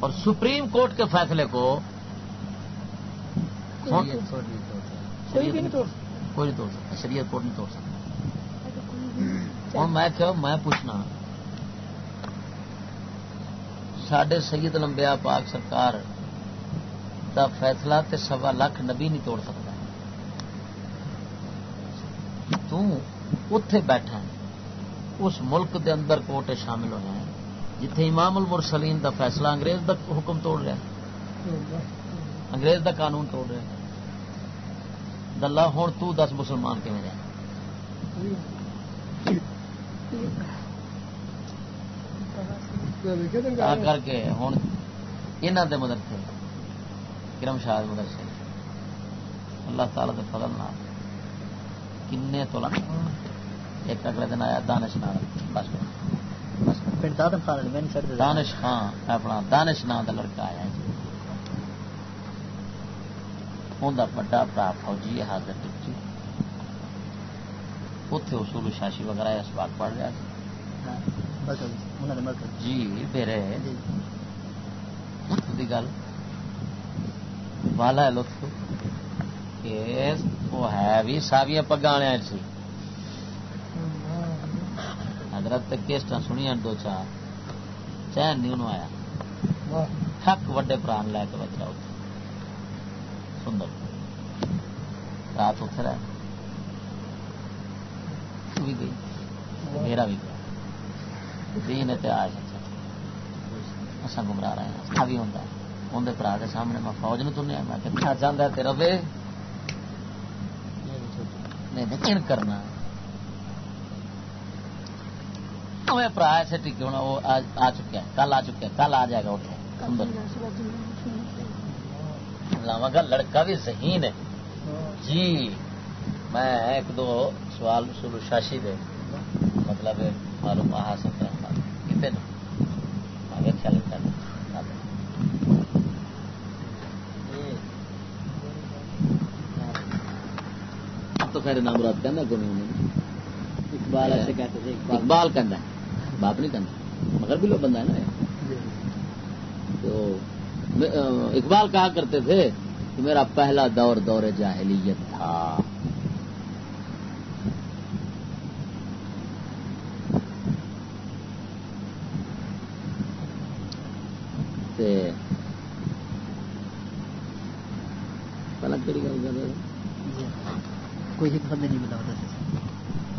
اور سپریم کورٹ کے فیصلے کو کوئی نہیں توڑ سکتا۔ شریعت کورٹ نہیں توڑ سکتا۔ اور میں کیا میں پوچھنا سڈے سید لمبیا پاک سرکار دا فیصلہ تے سوا لاکھ نبی نہیں توڑ سکتا۔ اتے بیٹھا۔ اس ملک دے اندر کوٹ شامل ہونا ہے جتھے امام المرسلین دا فیصلہ انگریز دا حکم توڑ رہا انگریز دا قانون توڑ رہا دلہ ہوں تو دس مسلمان کیون رہا کر کے ہوں یہاں دے مدرسے کرم شاہ مدرسے اللہ تعالی دے فضل نہ کنے تو ایک اگلے دن آیا دانش نام بس۔ دانش خان اپنا دانش نام کا لڑکا آیا جی انہیں بڑا برا فوجی ہے حاضر ٹچی اتے اصول شاشی وغیرہ اس بات پڑھ رہا جی میرے گل۔ والا لطف۔ وہ ہے بھی ساویاں پگانے سی حضرت کیسٹ سنیا دو چار۔ چین نہیں انہوں آیا۔ حق وڈے پران لے کے بچا سندر۔ رات اتنے رہ بھی گئی۔ میرا بھی گیا۔ دین اتہاس اصا گمراہ رہے ہیں۔ بھی ہوں اندر برا کے سامنے میں فوج نے تنیا، میں کتنا چاہتا تیرا وے؟ نہیں کرنا۔ برا ایسے ٹکے ہونا وہ آ چکے کل آ چکے کل آ جائے گا اٹھے۔ لاوا گا، لڑکا بھی ذہین ہے۔ جی میں ایک دو سوال شروع شاشی دے۔ مطلب معلوم حاصل کرنا کتنے میں خیال کرنا تو خیر نام رات کہنا کو نہیں اقبال ایسے کہتے تھے اقبال۔ کہنا باپ نہیں کہنا مگر بھی لوگ بندہ ہے نا تو اقبال کہا کرتے تھے کہ میرا پہلا دور دور جاہلیت تھا۔ پہلے کہڑی گل کر رہے کوئی حکمت نہیں ملا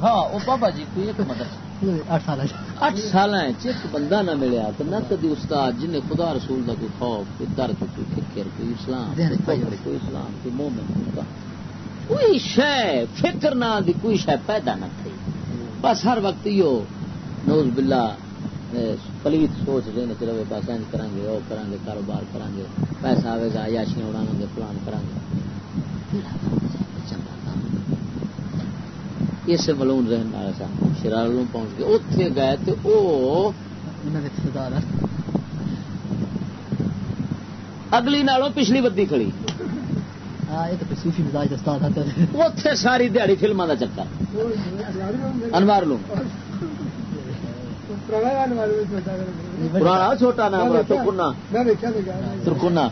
ہاں وہ بابا جی کوئی ایک مدرسہ؟ اٹھ سال اٹھ سال ایک بندہ نہ ملیا تو نہ کدی استاد جن خدا رسول کا کوئی خوف کوئی درد کوئی فکر کوئی اسلام کوئی اسلام کوئی مومن کوئی فکر نہ دی کوئی پیدا نہ تھی بس ہر وقت یہ نوز بلا پلیت سوچ رہے ہیں چلو بس اینج کریں گے وہ کریں گے کاروبار کریں گے پیسہ آئے گا یاشیاں اڑا گے پلان کریں گے اس ملون رہن والا سا شرار پہنچ گئے۔ اتے گئے تو وہ اگلی نالوں پچھلی بدی کھڑی۔ اتے ساری دیہڑی فلما کا چکر۔ انوار لوں پرانا چھوٹا نام ترکنا۔ ترکنا۔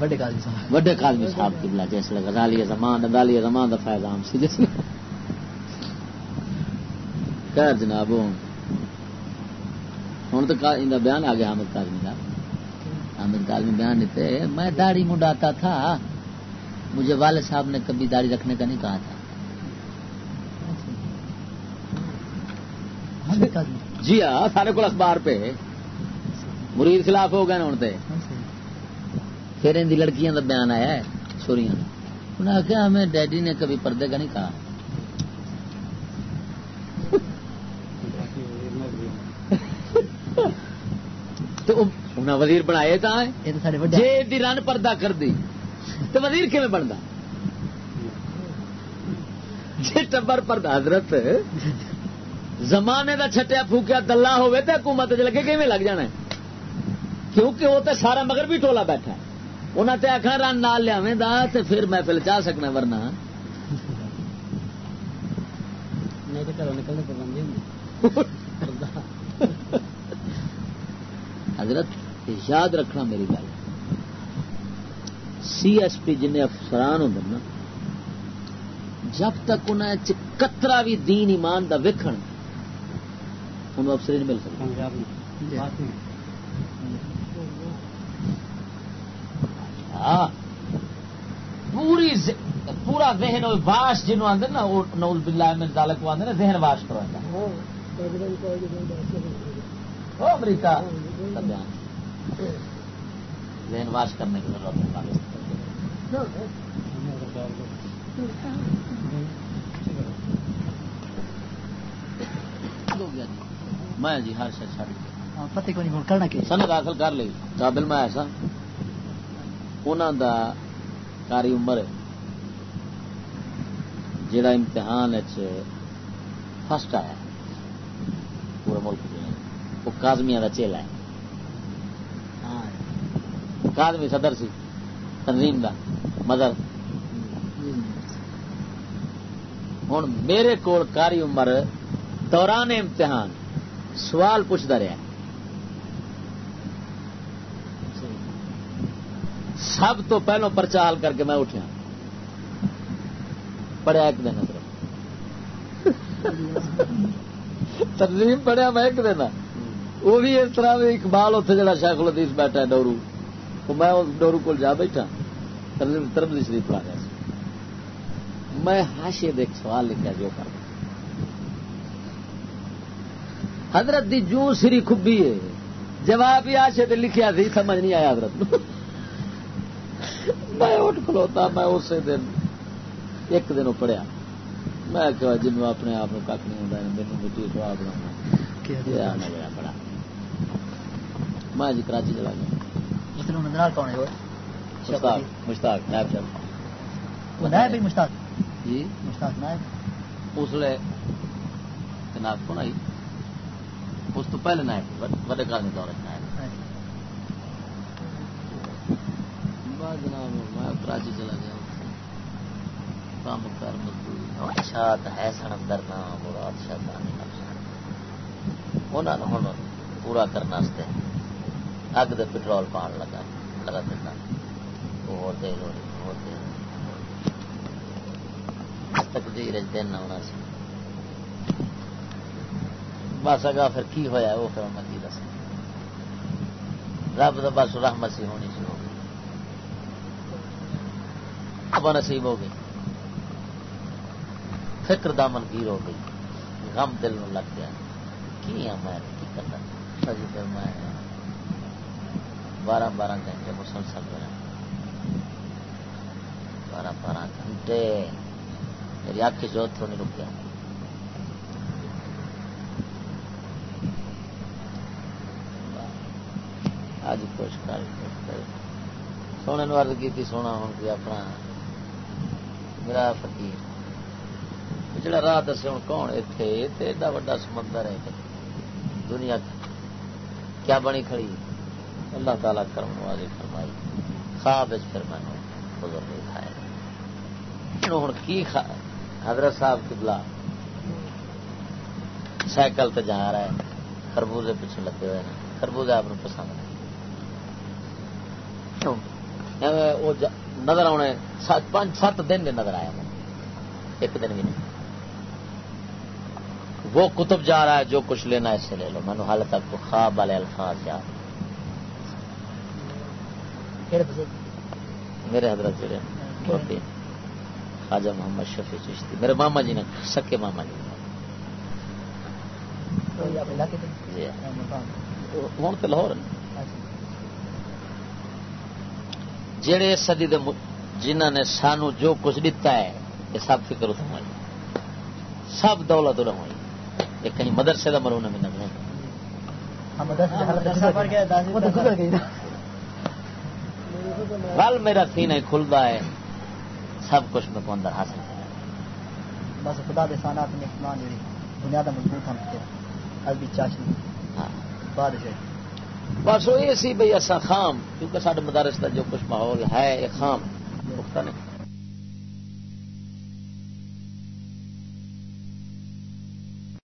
صاحب۔ جیسے لگا غزالی زمان غزالی زمان دا فائدہ عام سی۔ جس خیر جناب ہوں تو ان بیان آ گیا حامد کاظمی کا حامد کاظمی بیان دیتے میں داڑھی منڈاتا تھا مجھے والد صاحب نے کبھی داڑھی رکھنے کا نہیں کہا تھا۔ جی ہاں سارے کو اخبار پہ۔ مرید خلاف ہو گئے ہوں پھر ان لڑکیاں کا بیان آیا ہے چوریاں انہوں نے آخیا ہمیں ڈیڈی نے کبھی پردے کا نہیں کہا۔ تو انہیں وزیر بنائے تھا جی رن پردہ کر دی تو وزیر کیون بنتا جی ٹبر پردہ حضرت زمانے کا چھٹیا پھوکیا دلہ ہوئے تو حکومت لگے کیون لگ جانا کیونکہ وہ تو سارا مگر بھی ٹولا بیٹھا ہے۔ انہیں تو آخر رن نال لیا تو پھر محفل چاہ سکنا ورنہ۔ حضرت یاد رکھنا میری گل۔ سی ایس پی جن افسران ہوں نا جب تک انہیں کترا بھی دین ایمان دا ویکھن انہوں افسر نہیں مل سکتا۔ ہاں۔ پوری پورا ذہن واش جنوب آدھے نا وہ نول بلا میں دالک کو آدھے نا ذہن واش کرو امریکہ۔ ذہن واش کرنے کی ضرورت ہے۔ میں جی ہر شخص پتہ کو نہیں کرنا کہ سند حاصل کر لی۔ قابل میں ایسا دا کاری عمر جڑا امتحان فسٹ آیا پورے ملک وہ کازمیا کا چیلا ہے۔ ہاں۔ کازمی صدر سی، تنظیم کا مدر ہوں میرے کو کاری عمر دوران امتحان سوال پوچھتا رہا ہے۔ سب تو پہلو پرچا حل کر کے میں اٹھا پڑھیا ایک دن تنظیم پڑھیا میں ایک دن۔ وہ بھی اس طرح اقبال اتنے جڑا شیخ الدیس بیٹھا ہے ڈورو۔ تو میں ڈورو کو جا بیٹھا۔ تربی شریف پڑھا رہا میں ہاشے دیکھ سوال لکھا جو کر۔ حضرت دی جو سری کھبی ہے۔ جواب ہی آشے لکھیا تھی سمجھ نہیں آیا حضرت۔ میں اٹھ کھلوتا میں اسی دن ایک دن پڑھیا میں کہ جن اپنے آپ کو کھ نہیں ہوتا میرے مٹی سوا بنا پڑا۔ میں جی کراچی چلا گیا۔ مشتاق نائب صاحب مشتاق؟ جی۔ مشتاق نائب۔ اس لیے نائب کون آئی؟ اس تو پہلے نائب وڈے کال دور نائب جناب، میں کراچی چلا گیا کام کر مزدوری۔ اچھا ہے سن اندر نا مراد شیطانی انہوں نے ہوں پورا کرنے اگ دے پٹرول پان لگا۔ لگا دینا اور تیل اور تیل تقدیر دن آنا سی۔ بس اگا پھر کی ہویا وہ پھر میں کی دس رب تو بس رحمت سی ہونی سی نصیب ہو گئی۔ فکر دامن گیر ہو گئی۔ غم دل نو لگ گیا۔ کی میں؟ کی کرنا؟ میں بارہ بارہ گھنٹے مسلسل بارہ بارہ گھنٹے۔ میری آنکھ کی جوت نہیں رکیا اج کچھ کر سونے ارد کی سونا ہوں کہ اپنا۔ میرا فقیر۔ جڑا راہ دسے ہوں کون اتنے ایڈا وا سمندر ہے۔ دنیا کیا بنی کھڑی اللہ تعالیٰ کرم والی فرمائی۔ خواب پھر میں بزرگ دکھائے ہوں کی حضرت صاحب کبلا سائیکل تے جا رہا ہے۔ خربوزے پیچھے لگے ہوئے ہیں۔ خربوزے آپ پسند ہے نظر آنے پانچ سات دن میں نظر آیا ایک دن بھی نہیں۔ وہ کتب جا رہا ہے جو کچھ لینا ہے اس سے لے لو۔ مینو حال تک خواب والے الفاظ یاد میرے حضرت جڑے خواجہ محمد شفیع چشتی میرے ماما جی نے سکے ماما جی ہوں تو لاہور جڑے سدی جنہ نے سانو جو کچھ دتا ہے یہ سب فکر اتنا ہوئی۔ سب دولت ادھر ہوئی۔ یہ کہیں مدرسے کا مرو نہیں۔ نکلے ول میرا سی نہیں کھلتا ہے۔ سب کچھ میں کو اندر حاصل۔ کرنا بس خدا دے سانات نے ایمان جڑی دنیا دا مضبوط ہم چاشنی ہاں۔ بعد سے بس وہ یہ سی بھائی اصا خام، کیونکہ سارے مدارس کا جو کچھ ماحول ہے، یہ خام، پختہ نہیں۔